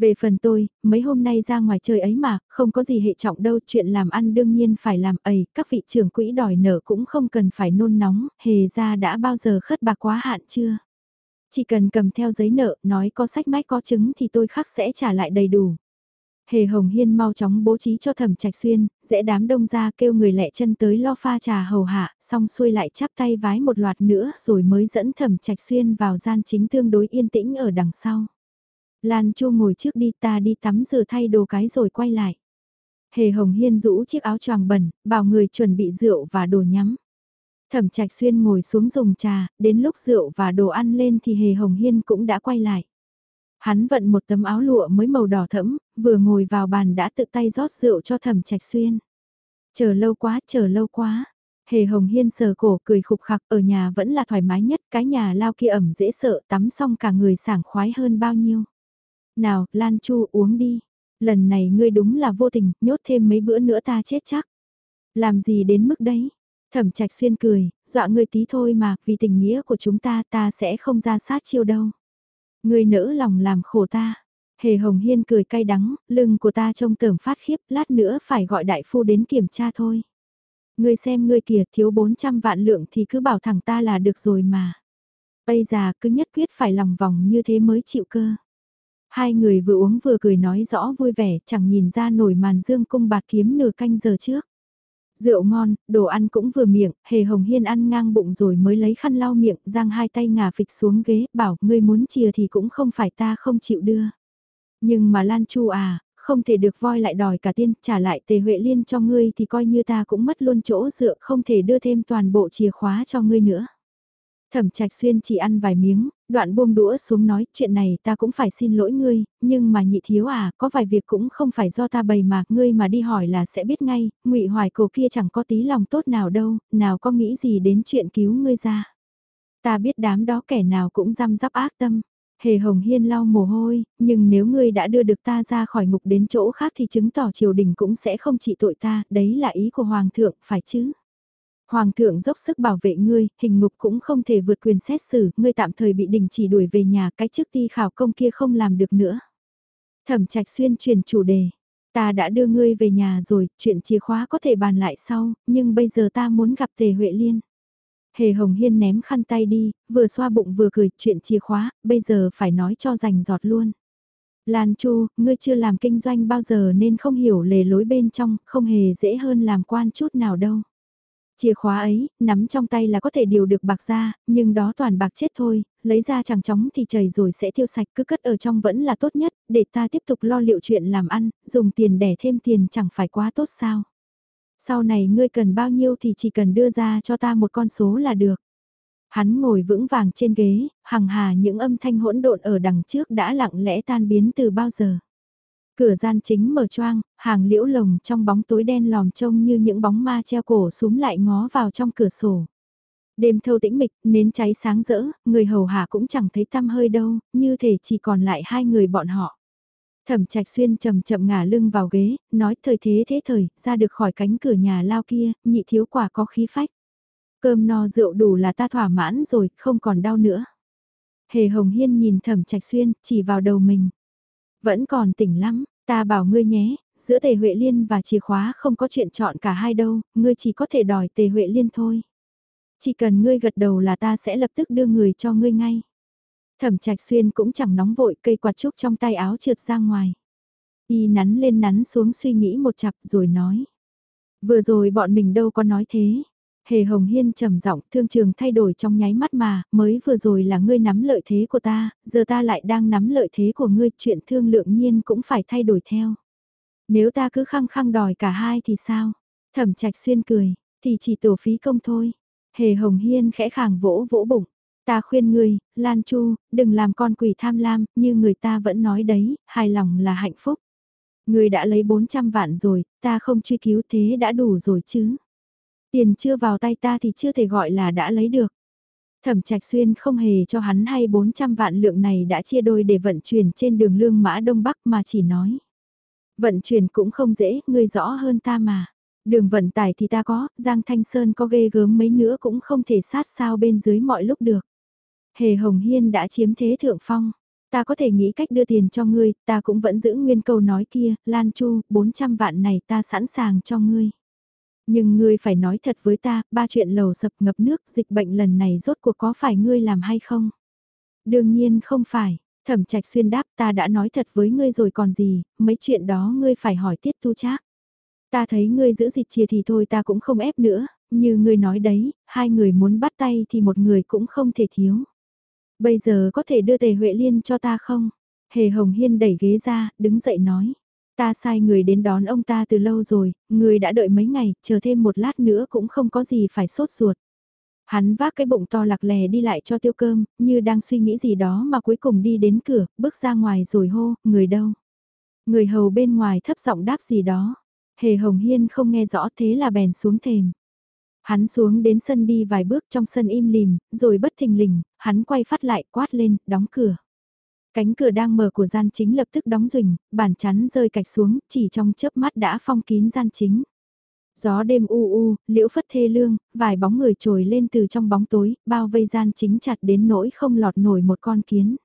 Về phần tôi, mấy hôm nay ra ngoài chơi ấy mà, không có gì hệ trọng đâu, chuyện làm ăn đương nhiên phải làm ấy, các vị trưởng quỹ đòi nợ cũng không cần phải nôn nóng, hề ra đã bao giờ khất bạc quá hạn chưa? Chỉ cần cầm theo giấy nợ, nói có sách mách có chứng thì tôi khắc sẽ trả lại đầy đủ. Hề Hồng Hiên mau chóng bố trí cho thẩm trạch xuyên, dễ đám đông ra kêu người lẹ chân tới lo pha trà hầu hạ, xong xuôi lại chắp tay vái một loạt nữa rồi mới dẫn thẩm trạch xuyên vào gian chính tương đối yên tĩnh ở đằng sau. Lan Chu ngồi trước đi ta đi tắm rửa thay đồ cái rồi quay lại. Hề Hồng Hiên rũ chiếc áo choàng bẩn, bảo người chuẩn bị rượu và đồ nhắm. Thẩm Trạch Xuyên ngồi xuống dùng trà, đến lúc rượu và đồ ăn lên thì Hề Hồng Hiên cũng đã quay lại. Hắn vận một tấm áo lụa mới màu đỏ thẫm, vừa ngồi vào bàn đã tự tay rót rượu cho Thẩm Trạch Xuyên. Chờ lâu quá, chờ lâu quá. Hề Hồng Hiên sờ cổ cười khục khặc ở nhà vẫn là thoải mái nhất, cái nhà lao kia ẩm dễ sợ tắm xong cả người sảng khoái hơn bao nhiêu. Nào, Lan Chu uống đi. Lần này ngươi đúng là vô tình, nhốt thêm mấy bữa nữa ta chết chắc. Làm gì đến mức đấy? Thẩm trạch xuyên cười, dọa ngươi tí thôi mà, vì tình nghĩa của chúng ta ta sẽ không ra sát chiêu đâu. Ngươi nỡ lòng làm khổ ta. Hề Hồng Hiên cười cay đắng, lưng của ta trông tởm phát khiếp, lát nữa phải gọi đại phu đến kiểm tra thôi. Ngươi xem ngươi kìa thiếu 400 vạn lượng thì cứ bảo thẳng ta là được rồi mà. Bây giờ cứ nhất quyết phải lòng vòng như thế mới chịu cơ. Hai người vừa uống vừa cười nói rõ vui vẻ, chẳng nhìn ra nổi màn dương cung bạc kiếm nửa canh giờ trước. Rượu ngon, đồ ăn cũng vừa miệng, hề hồng hiên ăn ngang bụng rồi mới lấy khăn lau miệng, giang hai tay ngả phịch xuống ghế, bảo ngươi muốn chia thì cũng không phải ta không chịu đưa. Nhưng mà Lan Chu à, không thể được voi lại đòi cả tiên, trả lại tề huệ liên cho ngươi thì coi như ta cũng mất luôn chỗ dựa, không thể đưa thêm toàn bộ chìa khóa cho ngươi nữa. Thẩm Trạch Xuyên chỉ ăn vài miếng, đoạn buông đũa xuống nói chuyện này ta cũng phải xin lỗi ngươi, nhưng mà nhị thiếu à, có vài việc cũng không phải do ta bày mà, ngươi mà đi hỏi là sẽ biết ngay, ngụy hoài cổ kia chẳng có tí lòng tốt nào đâu, nào có nghĩ gì đến chuyện cứu ngươi ra. Ta biết đám đó kẻ nào cũng răm rắp ác tâm. Hề Hồng Hiên lau mồ hôi, nhưng nếu ngươi đã đưa được ta ra khỏi ngục đến chỗ khác thì chứng tỏ triều đình cũng sẽ không trị tội ta, đấy là ý của Hoàng thượng, phải chứ? Hoàng thượng dốc sức bảo vệ ngươi, hình ngục cũng không thể vượt quyền xét xử, ngươi tạm thời bị đình chỉ đuổi về nhà, cái chức ti khảo công kia không làm được nữa. Thẩm trạch xuyên truyền chủ đề. Ta đã đưa ngươi về nhà rồi, chuyện chìa khóa có thể bàn lại sau, nhưng bây giờ ta muốn gặp Tề Huệ Liên. Hề Hồng Hiên ném khăn tay đi, vừa xoa bụng vừa cười, chuyện chìa khóa, bây giờ phải nói cho rành giọt luôn. Lan Chu, ngươi chưa làm kinh doanh bao giờ nên không hiểu lề lối bên trong, không hề dễ hơn làm quan chút nào đâu. Chìa khóa ấy, nắm trong tay là có thể điều được bạc ra, nhưng đó toàn bạc chết thôi, lấy ra chẳng chóng thì chảy rồi sẽ tiêu sạch cứ cất ở trong vẫn là tốt nhất, để ta tiếp tục lo liệu chuyện làm ăn, dùng tiền đẻ thêm tiền chẳng phải quá tốt sao. Sau này ngươi cần bao nhiêu thì chỉ cần đưa ra cho ta một con số là được. Hắn ngồi vững vàng trên ghế, hằng hà những âm thanh hỗn độn ở đằng trước đã lặng lẽ tan biến từ bao giờ. Cửa gian chính mở choang, hàng liễu lồng trong bóng tối đen lòm trông như những bóng ma treo cổ súm lại ngó vào trong cửa sổ. Đêm thâu tĩnh mịch, nến cháy sáng rỡ, người hầu hạ cũng chẳng thấy tăm hơi đâu, như thể chỉ còn lại hai người bọn họ. Thẩm trạch xuyên chậm chậm ngả lưng vào ghế, nói thời thế thế thời, ra được khỏi cánh cửa nhà lao kia, nhị thiếu quả có khí phách. Cơm no rượu đủ là ta thỏa mãn rồi, không còn đau nữa. Hề Hồng Hiên nhìn thẩm trạch xuyên, chỉ vào đầu mình. Vẫn còn tỉnh lắm, ta bảo ngươi nhé, giữa Tề Huệ Liên và chìa khóa không có chuyện chọn cả hai đâu, ngươi chỉ có thể đòi Tề Huệ Liên thôi. Chỉ cần ngươi gật đầu là ta sẽ lập tức đưa người cho ngươi ngay. Thẩm trạch xuyên cũng chẳng nóng vội cây quạt trúc trong tay áo trượt ra ngoài. Y nắn lên nắn xuống suy nghĩ một chặp rồi nói. Vừa rồi bọn mình đâu có nói thế. Hề Hồng Hiên trầm giọng, thương trường thay đổi trong nháy mắt mà, mới vừa rồi là ngươi nắm lợi thế của ta, giờ ta lại đang nắm lợi thế của ngươi, chuyện thương lượng nhiên cũng phải thay đổi theo. Nếu ta cứ khăng khăng đòi cả hai thì sao? Thẩm Trạch xuyên cười, thì chỉ tổ phí công thôi. Hề Hồng Hiên khẽ khàng vỗ vỗ bụng. Ta khuyên ngươi, Lan Chu, đừng làm con quỷ tham lam, như người ta vẫn nói đấy, hài lòng là hạnh phúc. Ngươi đã lấy 400 vạn rồi, ta không truy cứu thế đã đủ rồi chứ. Tiền chưa vào tay ta thì chưa thể gọi là đã lấy được. Thẩm Trạch Xuyên không hề cho hắn hay 400 vạn lượng này đã chia đôi để vận chuyển trên đường lương mã Đông Bắc mà chỉ nói. Vận chuyển cũng không dễ, ngươi rõ hơn ta mà. Đường vận tải thì ta có, Giang Thanh Sơn có ghê gớm mấy nữa cũng không thể sát sao bên dưới mọi lúc được. Hề Hồng Hiên đã chiếm thế thượng phong. Ta có thể nghĩ cách đưa tiền cho ngươi, ta cũng vẫn giữ nguyên câu nói kia, Lan Chu, 400 vạn này ta sẵn sàng cho ngươi. Nhưng ngươi phải nói thật với ta, ba chuyện lầu sập ngập nước dịch bệnh lần này rốt cuộc có phải ngươi làm hay không? Đương nhiên không phải, thẩm trạch xuyên đáp ta đã nói thật với ngươi rồi còn gì, mấy chuyện đó ngươi phải hỏi tiết tu trác. Ta thấy ngươi giữ dịch chia thì thôi ta cũng không ép nữa, như ngươi nói đấy, hai người muốn bắt tay thì một người cũng không thể thiếu. Bây giờ có thể đưa tề Huệ Liên cho ta không? Hề Hồng Hiên đẩy ghế ra, đứng dậy nói. Ta sai người đến đón ông ta từ lâu rồi, người đã đợi mấy ngày, chờ thêm một lát nữa cũng không có gì phải sốt ruột. Hắn vác cái bụng to lạc lè đi lại cho tiêu cơm, như đang suy nghĩ gì đó mà cuối cùng đi đến cửa, bước ra ngoài rồi hô, người đâu? Người hầu bên ngoài thấp giọng đáp gì đó. Hề Hồng Hiên không nghe rõ thế là bèn xuống thềm. Hắn xuống đến sân đi vài bước trong sân im lìm, rồi bất thình lình, hắn quay phát lại quát lên, đóng cửa. Cánh cửa đang mở của gian chính lập tức đóng rình, bàn chắn rơi cạch xuống, chỉ trong chớp mắt đã phong kín gian chính. Gió đêm u u, liễu phất thê lương, vài bóng người trồi lên từ trong bóng tối, bao vây gian chính chặt đến nỗi không lọt nổi một con kiến.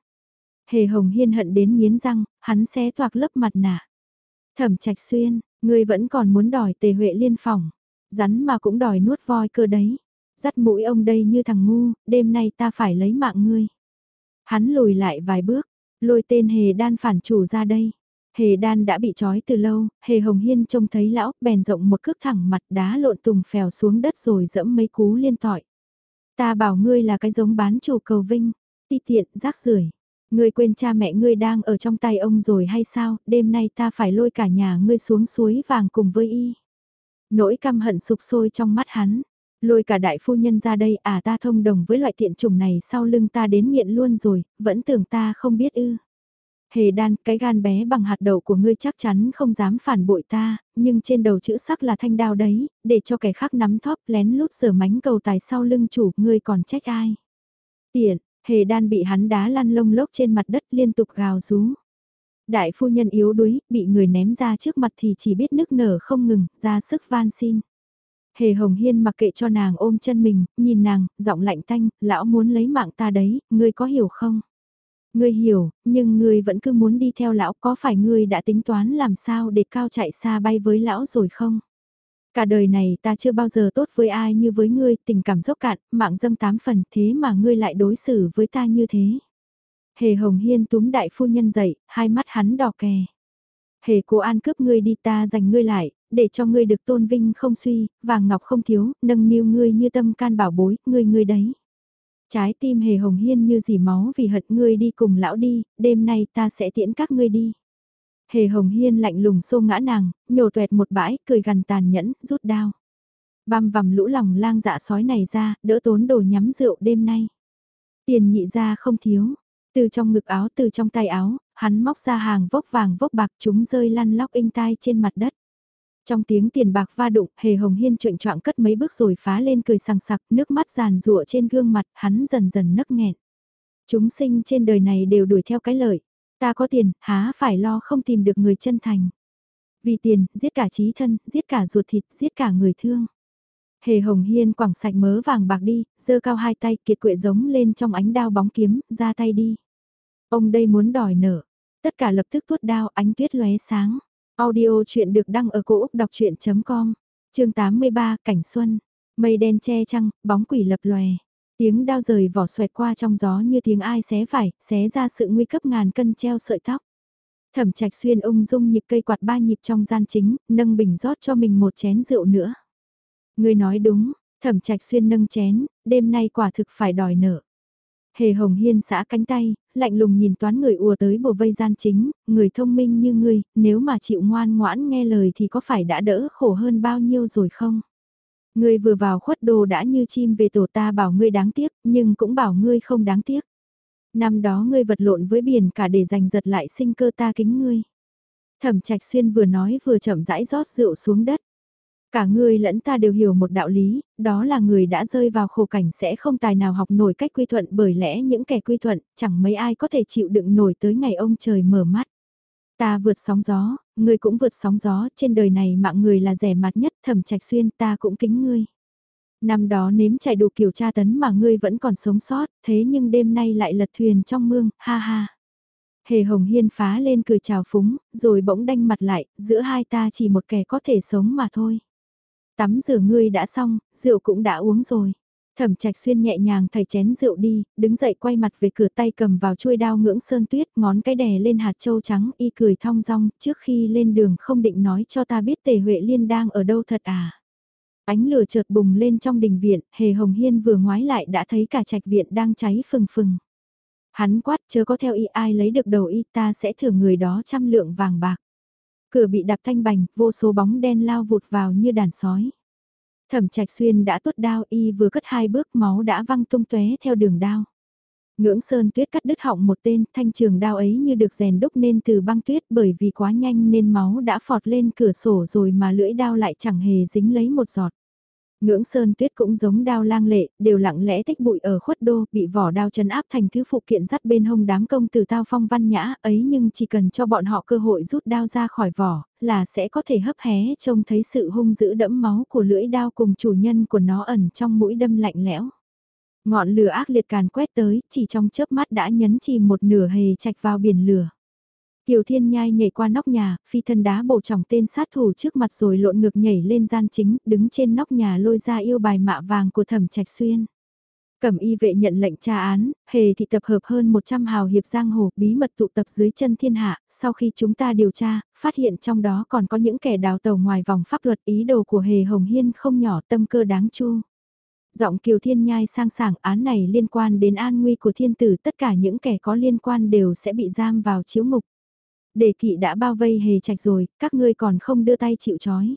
Hề hồng hiên hận đến nghiến răng, hắn xé toạc lớp mặt nạ. Thẩm trạch xuyên, ngươi vẫn còn muốn đòi tề huệ liên phòng. Rắn mà cũng đòi nuốt voi cơ đấy. Dắt mũi ông đây như thằng ngu, đêm nay ta phải lấy mạng ngươi. Hắn lùi lại vài bước, lôi tên hề đan phản chủ ra đây. Hề đan đã bị trói từ lâu, hề hồng hiên trông thấy lão bèn rộng một cước thẳng mặt đá lộn tùng phèo xuống đất rồi dẫm mấy cú liên tỏi. Ta bảo ngươi là cái giống bán chủ cầu vinh, ti tiện, rác rưởi Ngươi quên cha mẹ ngươi đang ở trong tay ông rồi hay sao, đêm nay ta phải lôi cả nhà ngươi xuống suối vàng cùng với y. Nỗi căm hận sụp sôi trong mắt hắn, lôi cả đại phu nhân ra đây à ta thông đồng với loại tiện trùng này sau lưng ta đến nghiện luôn rồi, vẫn tưởng ta không biết ư. Hề đan, cái gan bé bằng hạt đậu của ngươi chắc chắn không dám phản bội ta, nhưng trên đầu chữ sắc là thanh đao đấy, để cho kẻ khác nắm thóp lén lút sửa mánh cầu tài sau lưng chủ, ngươi còn trách ai. Tiện, hề đan bị hắn đá lăn lông lốc trên mặt đất liên tục gào rú. Đại phu nhân yếu đuối, bị người ném ra trước mặt thì chỉ biết nức nở không ngừng, ra sức van xin. Hề Hồng Hiên mặc kệ cho nàng ôm chân mình, nhìn nàng, giọng lạnh tanh, lão muốn lấy mạng ta đấy, ngươi có hiểu không? Ngươi hiểu, nhưng ngươi vẫn cứ muốn đi theo lão, có phải ngươi đã tính toán làm sao để cao chạy xa bay với lão rồi không? Cả đời này ta chưa bao giờ tốt với ai như với ngươi, tình cảm dốc cạn, mạng dâm tám phần, thế mà ngươi lại đối xử với ta như thế. Hề Hồng Hiên túm đại phu nhân dậy, hai mắt hắn đỏ kè. Hề cố an cướp ngươi đi ta giành ngươi lại, để cho ngươi được tôn vinh không suy, vàng ngọc không thiếu, nâng niu ngươi như tâm can bảo bối, ngươi ngươi đấy. Trái tim hề hồng hiên như dì máu vì hận ngươi đi cùng lão đi, đêm nay ta sẽ tiễn các ngươi đi. Hề hồng hiên lạnh lùng xô ngã nàng, nhổ tuẹt một bãi, cười gần tàn nhẫn, rút đao. Băm vằm lũ lòng lang dạ sói này ra, đỡ tốn đồ nhắm rượu đêm nay. Tiền nhị ra không thiếu, từ trong ngực áo từ trong tay áo, hắn móc ra hàng vốc vàng vốc bạc chúng rơi lăn lóc inh tai trên mặt đất. Trong tiếng tiền bạc va đụng, hề hồng hiên truyện trọng cất mấy bước rồi phá lên cười sằng sặc, nước mắt giàn rụa trên gương mặt, hắn dần dần nấc nghẹn. Chúng sinh trên đời này đều đuổi theo cái lợi. Ta có tiền, há phải lo không tìm được người chân thành. Vì tiền, giết cả trí thân, giết cả ruột thịt, giết cả người thương. Hề hồng hiên quẳng sạch mớ vàng bạc đi, giơ cao hai tay kiệt quệ giống lên trong ánh đao bóng kiếm, ra tay đi. Ông đây muốn đòi nợ. Tất cả lập tức tuốt đao ánh tuyết lóe sáng. Audio chuyện được đăng ở cổ Úc đọc chuyện.com, chương 83 Cảnh Xuân, mây đen che trăng, bóng quỷ lập lòe. Tiếng đao rời vỏ xoẹt qua trong gió như tiếng ai xé phải, xé ra sự nguy cấp ngàn cân treo sợi tóc. Thẩm trạch xuyên ung dung nhịp cây quạt ba nhịp trong gian chính, nâng bình rót cho mình một chén rượu nữa. Người nói đúng, thẩm trạch xuyên nâng chén, đêm nay quả thực phải đòi nợ. Hề hồng hiên xã cánh tay, lạnh lùng nhìn toán người ùa tới bồ vây gian chính, người thông minh như ngươi, nếu mà chịu ngoan ngoãn nghe lời thì có phải đã đỡ khổ hơn bao nhiêu rồi không? Ngươi vừa vào khuất đồ đã như chim về tổ ta bảo ngươi đáng tiếc, nhưng cũng bảo ngươi không đáng tiếc. Năm đó ngươi vật lộn với biển cả để giành giật lại sinh cơ ta kính ngươi. Thẩm trạch xuyên vừa nói vừa chậm rãi rót rượu xuống đất. Cả ngươi lẫn ta đều hiểu một đạo lý, đó là người đã rơi vào khổ cảnh sẽ không tài nào học nổi cách quy thuận bởi lẽ những kẻ quy thuận chẳng mấy ai có thể chịu đựng nổi tới ngày ông trời mở mắt. Ta vượt sóng gió, ngươi cũng vượt sóng gió, trên đời này mạng người là rẻ mặt nhất thẩm trạch xuyên ta cũng kính ngươi. Năm đó nếm chạy đủ kiểu tra tấn mà ngươi vẫn còn sống sót, thế nhưng đêm nay lại lật thuyền trong mương, ha ha. Hề hồng hiên phá lên cười chào phúng, rồi bỗng đanh mặt lại, giữa hai ta chỉ một kẻ có thể sống mà thôi. Tắm rửa ngươi đã xong, rượu cũng đã uống rồi. Thẩm trạch xuyên nhẹ nhàng thầy chén rượu đi, đứng dậy quay mặt về cửa tay cầm vào chuôi đao ngưỡng sơn tuyết, ngón cái đè lên hạt châu trắng, y cười thong dong, trước khi lên đường không định nói cho ta biết tề Huệ Liên đang ở đâu thật à. Ánh lửa chợt bùng lên trong đình viện, hề hồng hiên vừa ngoái lại đã thấy cả trạch viện đang cháy phừng phừng. Hắn quát chớ có theo y ai lấy được đầu y ta sẽ thưởng người đó trăm lượng vàng bạc. Cửa bị đạp thanh bành, vô số bóng đen lao vụt vào như đàn sói. Thẩm trạch xuyên đã tuốt đao y vừa cất hai bước máu đã văng tung tóe theo đường đao. Ngưỡng sơn tuyết cắt đứt họng một tên, thanh trường đao ấy như được rèn đúc nên từ băng tuyết bởi vì quá nhanh nên máu đã phọt lên cửa sổ rồi mà lưỡi đao lại chẳng hề dính lấy một giọt. Ngưỡng sơn tuyết cũng giống đao lang lệ, đều lặng lẽ tích bụi ở khuất đô, bị vỏ đao chấn áp thành thứ phụ kiện dắt bên hông đám công từ tao phong văn nhã ấy nhưng chỉ cần cho bọn họ cơ hội rút đao ra khỏi vỏ, là sẽ có thể hấp hé trông thấy sự hung dữ đẫm máu của lưỡi đao cùng chủ nhân của nó ẩn trong mũi đâm lạnh lẽo. Ngọn lửa ác liệt càn quét tới, chỉ trong chớp mắt đã nhấn chìm một nửa hề chạch vào biển lửa. Kiều Thiên Nhai nhảy qua nóc nhà, phi thân đá bổ trọng tên sát thủ trước mặt rồi lộn ngược nhảy lên gian chính, đứng trên nóc nhà lôi ra yêu bài mạ vàng của thẩm trạch xuyên. Cẩm y vệ nhận lệnh tra án, hề thị tập hợp hơn 100 hào hiệp giang hồ bí mật tụ tập dưới chân thiên hạ, sau khi chúng ta điều tra, phát hiện trong đó còn có những kẻ đào tàu ngoài vòng pháp luật ý đồ của hề hồng hiên không nhỏ tâm cơ đáng chu. Giọng kiều thiên nhai sang sảng án này liên quan đến an nguy của thiên tử tất cả những kẻ có liên quan đều sẽ bị giam vào chiếu ngục. Đề kỵ đã bao vây hề trạch rồi, các ngươi còn không đưa tay chịu chói.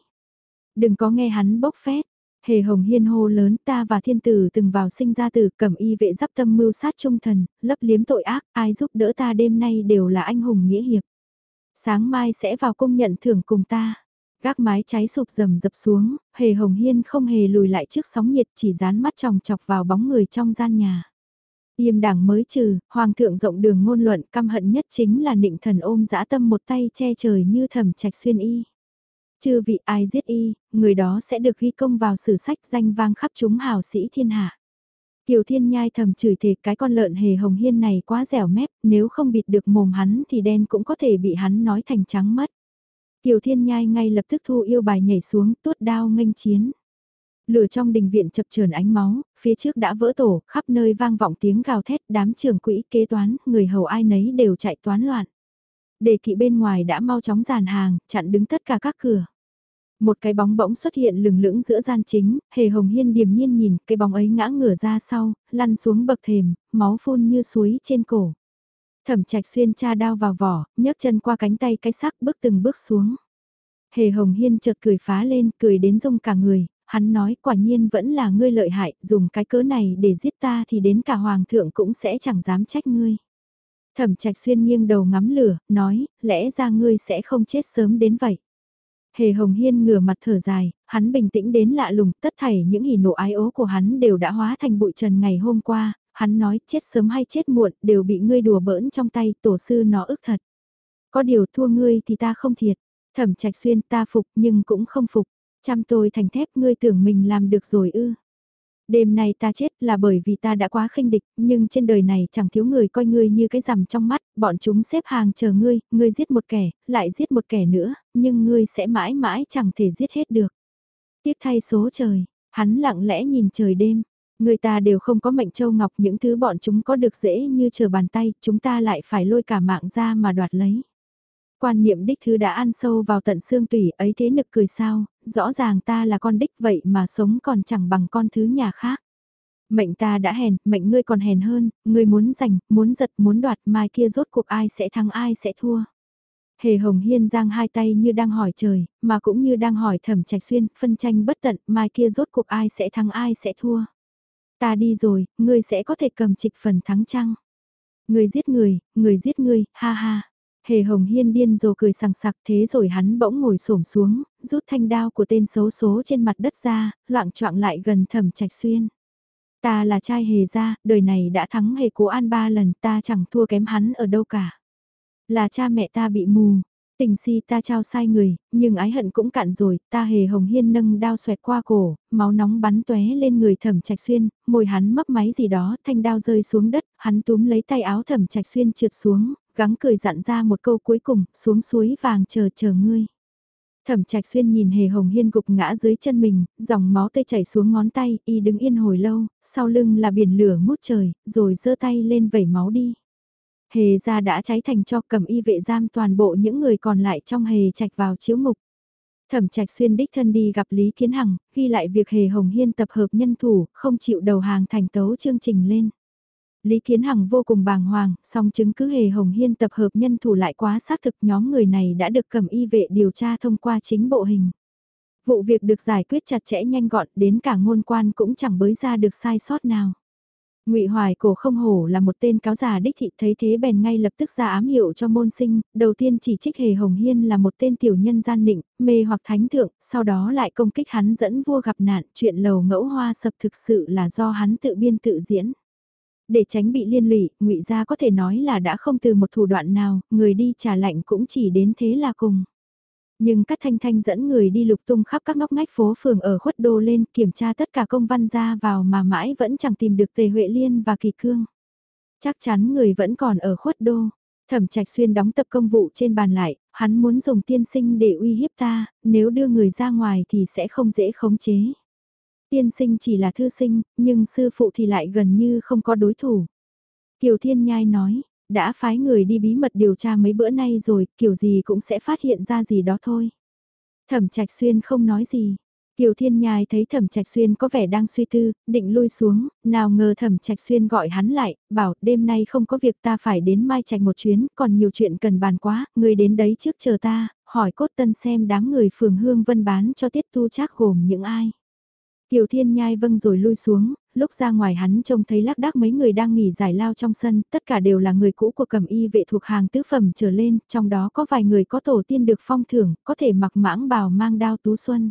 Đừng có nghe hắn bốc phét. Hề hồng hiên hô lớn ta và thiên tử từng vào sinh ra từ cầm y vệ giáp tâm mưu sát trung thần, lấp liếm tội ác, ai giúp đỡ ta đêm nay đều là anh hùng nghĩa hiệp. Sáng mai sẽ vào cung nhận thưởng cùng ta. Gác mái cháy sụp rầm dập xuống, hề hồng hiên không hề lùi lại trước sóng nhiệt chỉ dán mắt tròng chọc vào bóng người trong gian nhà. Yêm đảng mới trừ, hoàng thượng rộng đường ngôn luận căm hận nhất chính là nịnh thần ôm dã tâm một tay che trời như thầm trạch xuyên y. Chư vị ai giết y, người đó sẽ được ghi công vào sử sách danh vang khắp chúng hào sĩ thiên hạ. Kiều Thiên Nhai thầm chửi thề cái con lợn hề hồng hiên này quá dẻo mép, nếu không bịt được mồm hắn thì đen cũng có thể bị hắn nói thành trắng mất. Kiều Thiên Nhai ngay lập tức thu yêu bài nhảy xuống tuốt đao nghênh chiến. Lửa trong đình viện chập chờn ánh máu, phía trước đã vỡ tổ, khắp nơi vang vọng tiếng gào thét, đám trưởng quỹ kế toán, người hầu ai nấy đều chạy toán loạn. Đề kỵ bên ngoài đã mau chóng dàn hàng, chặn đứng tất cả các cửa. Một cái bóng bỗng xuất hiện lừng lững giữa gian chính, hề hồng hiên điềm nhiên nhìn, cái bóng ấy ngã ngửa ra sau, lăn xuống bậc thềm, máu phun như suối trên cổ. Thẩm trạch xuyên cha đao vào vỏ, nhấc chân qua cánh tay cái xác bước từng bước xuống. Hề hồng hiên chợt cười phá lên, cười đến rung cả người, hắn nói quả nhiên vẫn là ngươi lợi hại, dùng cái cớ này để giết ta thì đến cả hoàng thượng cũng sẽ chẳng dám trách ngươi. Thẩm trạch xuyên nghiêng đầu ngắm lửa, nói, lẽ ra ngươi sẽ không chết sớm đến vậy. Hề Hồng Hiên ngửa mặt thở dài, hắn bình tĩnh đến lạ lùng, tất thảy những hỉ nộ ái ố của hắn đều đã hóa thành bụi trần ngày hôm qua, hắn nói chết sớm hay chết muộn đều bị ngươi đùa bỡn trong tay, tổ sư nó ức thật. Có điều thua ngươi thì ta không thiệt, thẩm trạch xuyên ta phục nhưng cũng không phục, chăm tôi thành thép ngươi tưởng mình làm được rồi ư. Đêm nay ta chết là bởi vì ta đã quá khinh địch, nhưng trên đời này chẳng thiếu người coi ngươi như cái rằm trong mắt, bọn chúng xếp hàng chờ ngươi, ngươi giết một kẻ, lại giết một kẻ nữa, nhưng ngươi sẽ mãi mãi chẳng thể giết hết được. Tiếc thay số trời, hắn lặng lẽ nhìn trời đêm, người ta đều không có mệnh châu ngọc những thứ bọn chúng có được dễ như chờ bàn tay, chúng ta lại phải lôi cả mạng ra mà đoạt lấy. Quan niệm đích thứ đã ăn sâu vào tận xương tủy ấy thế nực cười sao, rõ ràng ta là con đích vậy mà sống còn chẳng bằng con thứ nhà khác. Mệnh ta đã hèn, mệnh ngươi còn hèn hơn, ngươi muốn giành, muốn giật, muốn đoạt, mai kia rốt cuộc ai sẽ thắng ai sẽ thua. Hề Hồng Hiên giang hai tay như đang hỏi trời, mà cũng như đang hỏi thẩm trạch xuyên, phân tranh bất tận, mai kia rốt cuộc ai sẽ thắng ai sẽ thua. Ta đi rồi, ngươi sẽ có thể cầm trịch phần thắng chăng? ngươi giết người, người giết ngươi, ha ha. Hề Hồng Hiên điên rồ cười sằng sặc thế rồi hắn bỗng ngồi xổm xuống, rút thanh đao của tên xấu số trên mặt đất ra, loạn choạng lại gần thẩm trạch xuyên. Ta là trai hề gia, đời này đã thắng hề cố an ba lần ta chẳng thua kém hắn ở đâu cả. Là cha mẹ ta bị mù, tình si ta trao sai người, nhưng ái hận cũng cạn rồi, ta hề hồng hiên nâng đao xoẹt qua cổ, máu nóng bắn tóe lên người thẩm trạch xuyên, môi hắn mấp máy gì đó, thanh đao rơi xuống đất, hắn túm lấy tay áo thẩm trạch xuyên trượt xuống, gắng cười dặn ra một câu cuối cùng, xuống suối vàng chờ chờ ngươi. Thẩm trạch xuyên nhìn hề hồng hiên gục ngã dưới chân mình, dòng máu tê chảy xuống ngón tay, y đứng yên hồi lâu, sau lưng là biển lửa ngút trời, rồi giơ tay lên vẩy máu đi. Hề ra đã cháy thành cho cầm y vệ giam toàn bộ những người còn lại trong hề trạch vào chiếu ngục. Thẩm trạch xuyên đích thân đi gặp Lý Kiến Hằng, ghi lại việc hề hồng hiên tập hợp nhân thủ, không chịu đầu hàng thành tấu chương trình lên. Lý Kiến Hằng vô cùng bàng hoàng, song chứng cứ hề Hồng Hiên tập hợp nhân thủ lại quá xác thực nhóm người này đã được cầm y vệ điều tra thông qua chính bộ hình. Vụ việc được giải quyết chặt chẽ nhanh gọn đến cả ngôn quan cũng chẳng bới ra được sai sót nào. Ngụy Hoài cổ không hổ là một tên cáo già đích thị thấy thế bèn ngay lập tức ra ám hiệu cho môn sinh, đầu tiên chỉ trích hề Hồng Hiên là một tên tiểu nhân gian nịnh, mê hoặc thánh thượng, sau đó lại công kích hắn dẫn vua gặp nạn, chuyện lầu ngẫu hoa sập thực sự là do hắn tự biên tự diễn. Để tránh bị liên lụy, ngụy gia có thể nói là đã không từ một thủ đoạn nào, người đi trả lạnh cũng chỉ đến thế là cùng. Nhưng các thanh thanh dẫn người đi lục tung khắp các ngóc ngách phố phường ở khuất đô lên kiểm tra tất cả công văn ra vào mà mãi vẫn chẳng tìm được Tề Huệ Liên và Kỳ Cương. Chắc chắn người vẫn còn ở khuất đô. Thẩm Trạch Xuyên đóng tập công vụ trên bàn lại, hắn muốn dùng tiên sinh để uy hiếp ta, nếu đưa người ra ngoài thì sẽ không dễ khống chế. Tiên sinh chỉ là thư sinh, nhưng sư phụ thì lại gần như không có đối thủ. Kiều Thiên Nhai nói, đã phái người đi bí mật điều tra mấy bữa nay rồi, kiểu gì cũng sẽ phát hiện ra gì đó thôi. Thẩm Trạch Xuyên không nói gì. Kiều Thiên Nhai thấy Thẩm Trạch Xuyên có vẻ đang suy tư, định lui xuống, nào ngờ Thẩm Trạch Xuyên gọi hắn lại, bảo đêm nay không có việc ta phải đến Mai Trạch một chuyến, còn nhiều chuyện cần bàn quá, người đến đấy trước chờ ta, hỏi cốt tân xem đám người phường Hương Vân bán cho tiết tu chắc gồm những ai. Kiều Thiên Nhai vâng rồi lui xuống, lúc ra ngoài hắn trông thấy lác đác mấy người đang nghỉ giải lao trong sân, tất cả đều là người cũ của cầm y vệ thuộc hàng tứ phẩm trở lên, trong đó có vài người có tổ tiên được phong thưởng, có thể mặc mãng bào mang đao tú xuân.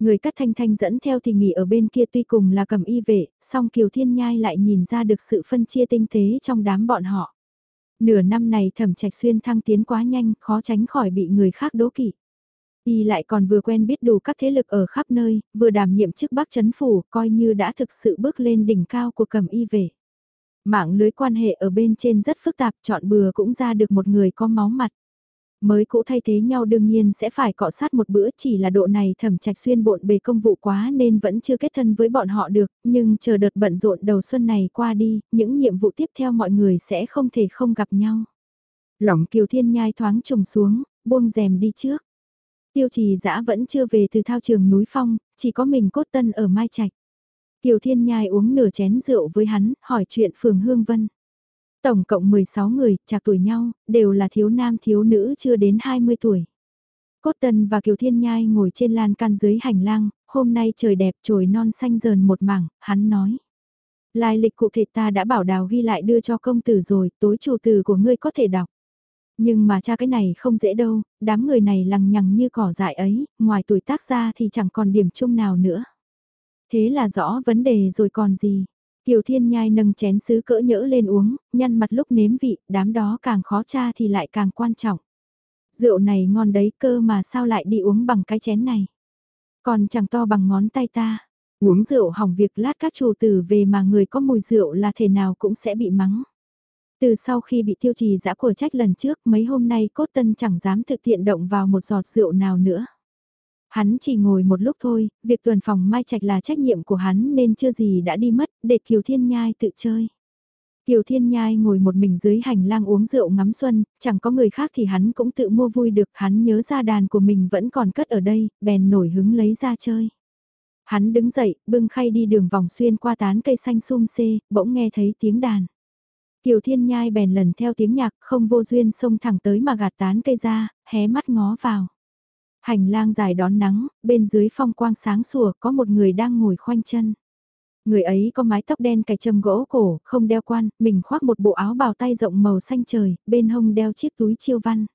Người cắt thanh thanh dẫn theo thì nghỉ ở bên kia tuy cùng là cầm y vệ, song Kiều Thiên Nhai lại nhìn ra được sự phân chia tinh tế trong đám bọn họ. Nửa năm này thẩm trạch xuyên thăng tiến quá nhanh, khó tránh khỏi bị người khác đố kỵ. Y lại còn vừa quen biết đủ các thế lực ở khắp nơi, vừa đảm nhiệm chức bắc chấn phủ, coi như đã thực sự bước lên đỉnh cao của cầm y về. Mạng lưới quan hệ ở bên trên rất phức tạp, chọn bừa cũng ra được một người có máu mặt. Mới cũ thay thế nhau đương nhiên sẽ phải cọ sát một bữa chỉ là độ này thẩm trạch xuyên bộn bề công vụ quá nên vẫn chưa kết thân với bọn họ được, nhưng chờ đợt bận rộn đầu xuân này qua đi, những nhiệm vụ tiếp theo mọi người sẽ không thể không gặp nhau. Lỏng kiều thiên nhai thoáng trùng xuống, buông rèm đi trước. Tiêu trì dã vẫn chưa về từ thao trường núi phong, chỉ có mình cốt tân ở Mai Trạch. Kiều Thiên Nhai uống nửa chén rượu với hắn, hỏi chuyện phường Hương Vân. Tổng cộng 16 người, chạc tuổi nhau, đều là thiếu nam thiếu nữ chưa đến 20 tuổi. Cốt Tân và Kiều Thiên Nhai ngồi trên lan can dưới hành lang, hôm nay trời đẹp trồi non xanh dờn một mảng, hắn nói. Lai lịch cụ thể ta đã bảo đào ghi lại đưa cho công tử rồi, tối chủ tử của ngươi có thể đọc. Nhưng mà cha cái này không dễ đâu, đám người này lằng nhằng như cỏ dại ấy, ngoài tuổi tác ra thì chẳng còn điểm chung nào nữa. Thế là rõ vấn đề rồi còn gì. Kiều Thiên Nhai nâng chén sứ cỡ nhỡ lên uống, nhăn mặt lúc nếm vị, đám đó càng khó cha thì lại càng quan trọng. Rượu này ngon đấy cơ mà sao lại đi uống bằng cái chén này. Còn chẳng to bằng ngón tay ta. Uống rượu hỏng việc lát các chủ tử về mà người có mùi rượu là thể nào cũng sẽ bị mắng. Từ sau khi bị tiêu trì giã của trách lần trước mấy hôm nay cốt tân chẳng dám thực hiện động vào một giọt rượu nào nữa. Hắn chỉ ngồi một lúc thôi, việc tuần phòng mai trạch là trách nhiệm của hắn nên chưa gì đã đi mất, để Kiều Thiên Nhai tự chơi. Kiều Thiên Nhai ngồi một mình dưới hành lang uống rượu ngắm xuân, chẳng có người khác thì hắn cũng tự mua vui được, hắn nhớ ra đàn của mình vẫn còn cất ở đây, bèn nổi hứng lấy ra chơi. Hắn đứng dậy, bưng khay đi đường vòng xuyên qua tán cây xanh sum xê, bỗng nghe thấy tiếng đàn. Kiều Thiên Nhai bèn lần theo tiếng nhạc, không vô duyên xông thẳng tới mà gạt tán cây ra, hé mắt ngó vào. Hành lang dài đón nắng, bên dưới phong quang sáng sủa có một người đang ngồi khoanh chân. Người ấy có mái tóc đen cài châm gỗ cổ, không đeo quan, mình khoác một bộ áo bào tay rộng màu xanh trời, bên hông đeo chiếc túi chiêu văn.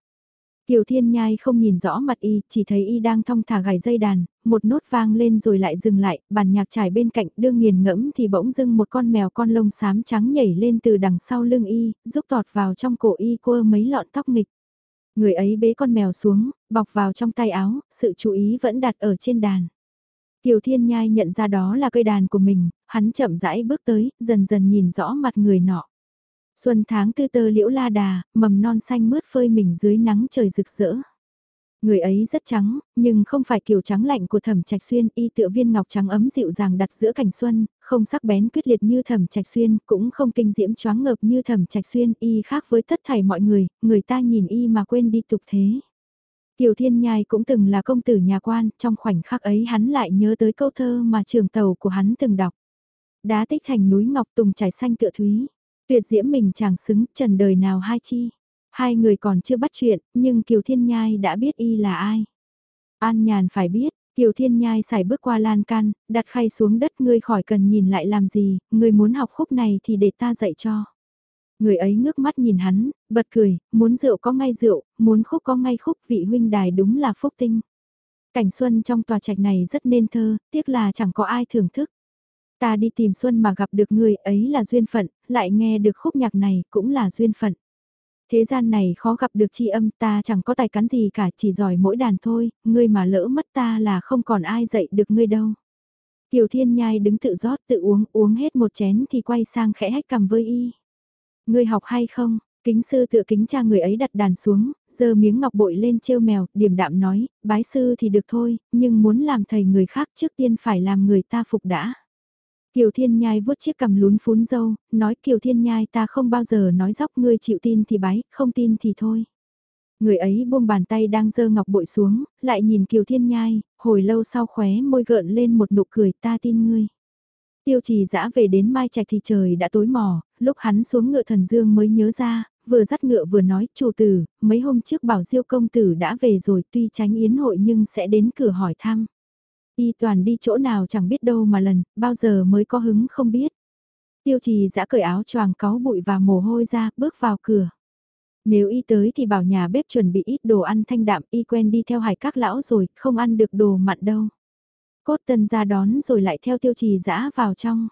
Kiều Thiên Nhai không nhìn rõ mặt y, chỉ thấy y đang thong thả gảy dây đàn, một nốt vang lên rồi lại dừng lại, bàn nhạc trải bên cạnh đương nghiền ngẫm thì bỗng dưng một con mèo con lông xám trắng nhảy lên từ đằng sau lưng y, giúp tọt vào trong cổ y quơ mấy lọn tóc nghịch. Người ấy bế con mèo xuống, bọc vào trong tay áo, sự chú ý vẫn đặt ở trên đàn. Kiều Thiên Nhai nhận ra đó là cây đàn của mình, hắn chậm rãi bước tới, dần dần nhìn rõ mặt người nọ. Xuân tháng tư tơ liễu la đà, mầm non xanh mướt phơi mình dưới nắng trời rực rỡ. Người ấy rất trắng, nhưng không phải kiểu trắng lạnh của thẩm trạch xuyên, y tựa viên ngọc trắng ấm dịu dàng đặt giữa cảnh xuân, không sắc bén quyết liệt như thẩm trạch xuyên, cũng không kinh diễm choáng ngợp như thẩm trạch xuyên, y khác với tất thảy mọi người, người ta nhìn y mà quên đi tục thế. Kiều Thiên Nhai cũng từng là công tử nhà quan, trong khoảnh khắc ấy hắn lại nhớ tới câu thơ mà trường tàu của hắn từng đọc. Đá tích thành núi ngọc tùng trải xanh tựa thúy, tuyệt diễm mình chàng xứng, trần đời nào hai chi. Hai người còn chưa bắt chuyện, nhưng Kiều Thiên Nhai đã biết y là ai. An Nhàn phải biết, Kiều Thiên Nhai xài bước qua lan can, đặt khay xuống đất ngươi khỏi cần nhìn lại làm gì, ngươi muốn học khúc này thì để ta dạy cho. Người ấy ngước mắt nhìn hắn, bật cười, muốn rượu có ngay rượu, muốn khúc có ngay khúc vị huynh đài đúng là phúc tinh. Cảnh xuân trong tòa trạch này rất nên thơ, tiếc là chẳng có ai thưởng thức. Ta đi tìm xuân mà gặp được người ấy là duyên phận, lại nghe được khúc nhạc này cũng là duyên phận. Thế gian này khó gặp được chi âm ta chẳng có tài cán gì cả chỉ giỏi mỗi đàn thôi, ngươi mà lỡ mất ta là không còn ai dạy được ngươi đâu. Kiều Thiên Nhai đứng tự rót tự uống, uống hết một chén thì quay sang khẽ hách cầm với y. Ngươi học hay không? Kính sư tự kính cha người ấy đặt đàn xuống, giơ miếng ngọc bội lên trêu mèo, điềm đạm nói, bái sư thì được thôi, nhưng muốn làm thầy người khác trước tiên phải làm người ta phục đã. Kiều Thiên Nhai vuốt chiếc cằm lún phún dâu, nói Kiều Thiên Nhai ta không bao giờ nói dóc ngươi chịu tin thì bái, không tin thì thôi. Người ấy buông bàn tay đang dơ ngọc bội xuống, lại nhìn Kiều Thiên Nhai, hồi lâu sau khóe môi gợn lên một nụ cười ta tin ngươi. Tiêu trì dã về đến Mai Trạch thì trời đã tối mò, lúc hắn xuống ngựa thần dương mới nhớ ra, vừa dắt ngựa vừa nói, chủ tử, mấy hôm trước bảo diêu công tử đã về rồi tuy tránh yến hội nhưng sẽ đến cửa hỏi thăm. Y toàn đi chỗ nào chẳng biết đâu mà lần, bao giờ mới có hứng không biết. Tiêu trì giã cởi áo choàng cáu bụi và mồ hôi ra, bước vào cửa. Nếu y tới thì bảo nhà bếp chuẩn bị ít đồ ăn thanh đạm, y quen đi theo hải các lão rồi, không ăn được đồ mặn đâu. Cốt tân ra đón rồi lại theo tiêu trì giã vào trong.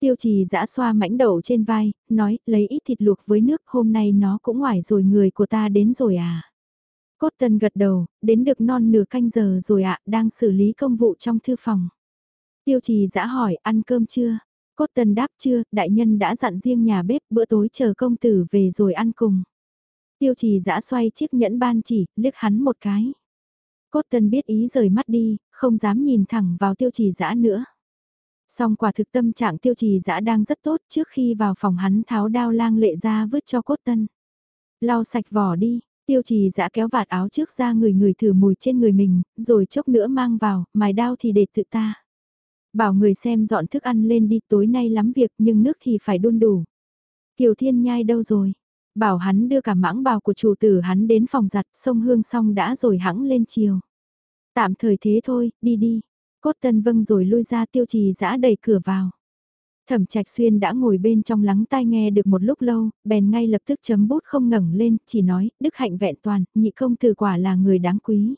Tiêu trì giã xoa mảnh đậu trên vai, nói, lấy ít thịt luộc với nước, hôm nay nó cũng ngoài rồi người của ta đến rồi à. Cốt tân gật đầu, đến được non nửa canh giờ rồi ạ, đang xử lý công vụ trong thư phòng. Tiêu trì dã hỏi, ăn cơm chưa? Cốt tân đáp chưa, đại nhân đã dặn riêng nhà bếp, bữa tối chờ công tử về rồi ăn cùng. Tiêu trì dã xoay chiếc nhẫn ban chỉ, liếc hắn một cái. Cốt tân biết ý rời mắt đi, không dám nhìn thẳng vào tiêu trì dã nữa. Song quả thực tâm trạng tiêu trì dã đang rất tốt trước khi vào phòng hắn tháo đao lang lệ ra vứt cho cốt tân. Lau sạch vỏ đi, Tiêu trì dã kéo vạt áo trước ra người người thử mùi trên người mình, rồi chốc nữa mang vào, mài đao thì để tự ta. Bảo người xem dọn thức ăn lên đi tối nay lắm việc nhưng nước thì phải đun đủ. Kiều Thiên Nhai đâu rồi? Bảo hắn đưa cả mãng bào của chủ tử hắn đến phòng giặt sông hương xong đã rồi hãng lên chiều. Tạm thời thế thôi, đi đi. Cốt tân vâng rồi lui ra tiêu trì giã đẩy cửa vào. Thẩm Trạch Xuyên đã ngồi bên trong lắng tai nghe được một lúc lâu, bèn ngay lập tức chấm bút không ngẩng lên, chỉ nói, đức hạnh vẹn toàn, nhị công tử quả là người đáng quý.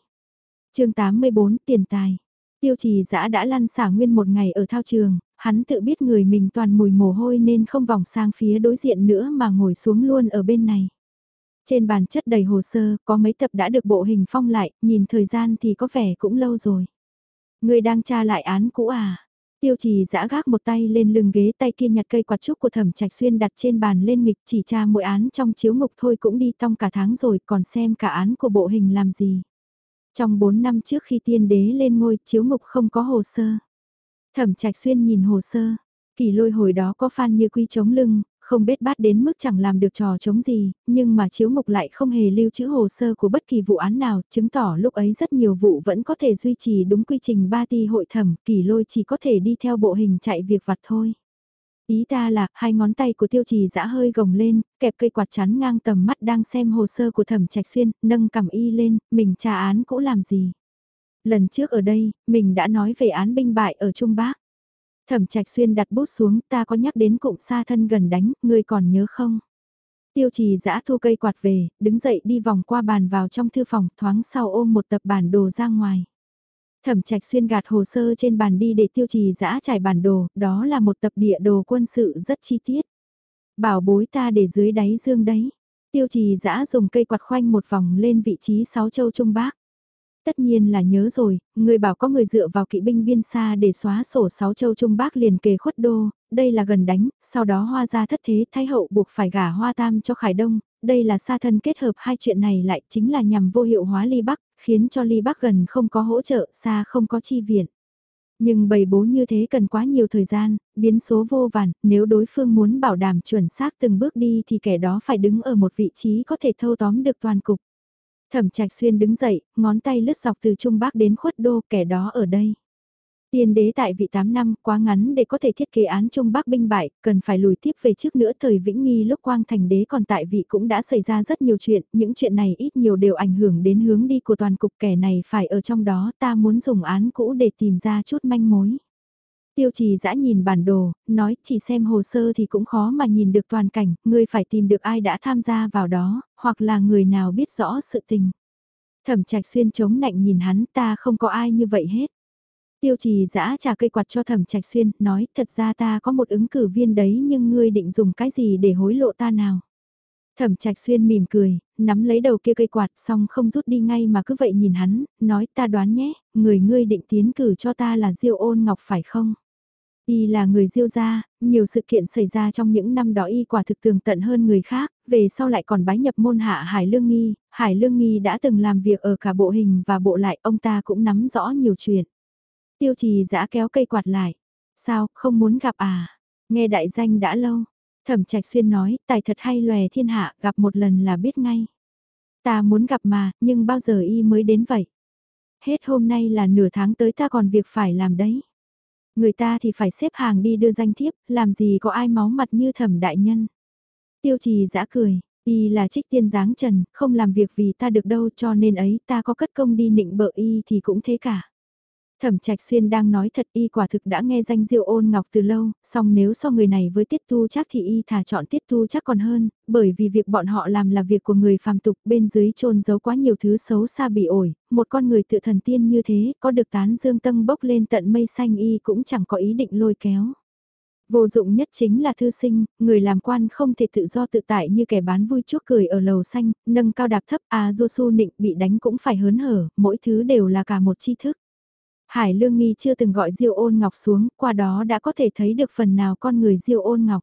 chương 84, tiền tài. Tiêu trì giã đã lăn xả nguyên một ngày ở thao trường, hắn tự biết người mình toàn mùi mồ hôi nên không vòng sang phía đối diện nữa mà ngồi xuống luôn ở bên này. Trên bàn chất đầy hồ sơ, có mấy tập đã được bộ hình phong lại, nhìn thời gian thì có vẻ cũng lâu rồi. Người đang tra lại án cũ à? Tiêu trì giã gác một tay lên lưng ghế tay kia nhặt cây quạt trúc của thẩm trạch xuyên đặt trên bàn lên nghịch chỉ tra mỗi án trong chiếu ngục thôi cũng đi tong cả tháng rồi còn xem cả án của bộ hình làm gì. Trong 4 năm trước khi tiên đế lên ngôi chiếu ngục không có hồ sơ. Thẩm trạch xuyên nhìn hồ sơ, kỳ lôi hồi đó có phan như quy chống lưng, không biết bát đến mức chẳng làm được trò chống gì, nhưng mà chiếu mục lại không hề lưu trữ hồ sơ của bất kỳ vụ án nào, chứng tỏ lúc ấy rất nhiều vụ vẫn có thể duy trì đúng quy trình ba ti hội thẩm, kỳ lôi chỉ có thể đi theo bộ hình chạy việc vặt thôi. Ý ta là, hai ngón tay của tiêu trì dã hơi gồng lên, kẹp cây quạt chắn ngang tầm mắt đang xem hồ sơ của thẩm trạch xuyên, nâng cầm y lên, mình tra án cũ làm gì. Lần trước ở đây, mình đã nói về án binh bại ở Trung Bắc. Thẩm trạch xuyên đặt bút xuống, ta có nhắc đến cụm xa thân gần đánh, ngươi còn nhớ không? Tiêu trì giã thu cây quạt về, đứng dậy đi vòng qua bàn vào trong thư phòng, thoáng sau ôm một tập bản đồ ra ngoài. Thẩm trạch xuyên gạt hồ sơ trên bàn đi để tiêu trì giã trải bản đồ, đó là một tập địa đồ quân sự rất chi tiết. Bảo bối ta để dưới đáy dương đấy. Tiêu trì giã dùng cây quạt khoanh một vòng lên vị trí sáu châu Trung Bắc tất nhiên là nhớ rồi, người bảo có người dựa vào kỵ binh biên xa để xóa sổ sáu châu Trung Bắc liền kề khuất đô, đây là gần đánh, sau đó hoa ra thất thế thái hậu buộc phải gả hoa tam cho Khải Đông, đây là xa thân kết hợp hai chuyện này lại chính là nhằm vô hiệu hóa ly Bắc, khiến cho ly Bắc gần không có hỗ trợ, xa không có chi viện. Nhưng bầy bố như thế cần quá nhiều thời gian, biến số vô vàn, nếu đối phương muốn bảo đảm chuẩn xác từng bước đi thì kẻ đó phải đứng ở một vị trí có thể thâu tóm được toàn cục. Thẩm Trạch Xuyên đứng dậy, ngón tay lướt dọc từ Trung Bắc đến khuất đô kẻ đó ở đây. Tiên đế tại vị 8 năm quá ngắn để có thể thiết kế án Trung Bắc binh bại, cần phải lùi tiếp về trước nữa thời Vĩnh Nghi lúc Quang Thành đế còn tại vị cũng đã xảy ra rất nhiều chuyện, những chuyện này ít nhiều đều ảnh hưởng đến hướng đi của toàn cục kẻ này phải ở trong đó ta muốn dùng án cũ để tìm ra chút manh mối. Tiêu trì dã nhìn bản đồ, nói chỉ xem hồ sơ thì cũng khó mà nhìn được toàn cảnh, ngươi phải tìm được ai đã tham gia vào đó, hoặc là người nào biết rõ sự tình. Thẩm trạch xuyên chống nạnh nhìn hắn ta không có ai như vậy hết. Tiêu trì dã trả cây quạt cho thẩm trạch xuyên, nói thật ra ta có một ứng cử viên đấy nhưng ngươi định dùng cái gì để hối lộ ta nào. Thẩm trạch xuyên mỉm cười, nắm lấy đầu kia cây quạt xong không rút đi ngay mà cứ vậy nhìn hắn, nói ta đoán nhé, người ngươi định tiến cử cho ta là Diêu ôn ngọc phải không? Y là người diêu gia, nhiều sự kiện xảy ra trong những năm đó y quả thực tường tận hơn người khác, về sau lại còn bái nhập môn hạ Hải Lương Nghi, Hải Lương Nghi đã từng làm việc ở cả bộ hình và bộ lại, ông ta cũng nắm rõ nhiều chuyện. Tiêu trì giã kéo cây quạt lại. Sao, không muốn gặp à? Nghe đại danh đã lâu. Thẩm trạch xuyên nói, tài thật hay lòe thiên hạ, gặp một lần là biết ngay. Ta muốn gặp mà, nhưng bao giờ y mới đến vậy? Hết hôm nay là nửa tháng tới ta còn việc phải làm đấy. Người ta thì phải xếp hàng đi đưa danh thiếp, làm gì có ai máu mặt như thẩm đại nhân. Tiêu trì giã cười, y là trích tiên dáng trần, không làm việc vì ta được đâu cho nên ấy ta có cất công đi nịnh bợ y thì cũng thế cả. Thẩm Trạch Xuyên đang nói thật y quả thực đã nghe danh Diêu Ôn Ngọc từ lâu, song nếu so người này với Tiết Tu chắc thì y thả chọn Tiết Tu chắc còn hơn, bởi vì việc bọn họ làm là việc của người phàm tục, bên dưới trôn giấu quá nhiều thứ xấu xa bị ổi, một con người tự thần tiên như thế, có được tán dương tâm bốc lên tận mây xanh y cũng chẳng có ý định lôi kéo. Vô dụng nhất chính là thư sinh, người làm quan không thể tự do tự tại như kẻ bán vui chuốc cười ở lầu xanh, nâng cao đạp thấp à du su nịnh bị đánh cũng phải hớn hở, mỗi thứ đều là cả một tri thức. Hải Lương Nghi chưa từng gọi Diêu ôn ngọc xuống, qua đó đã có thể thấy được phần nào con người Diêu ôn ngọc.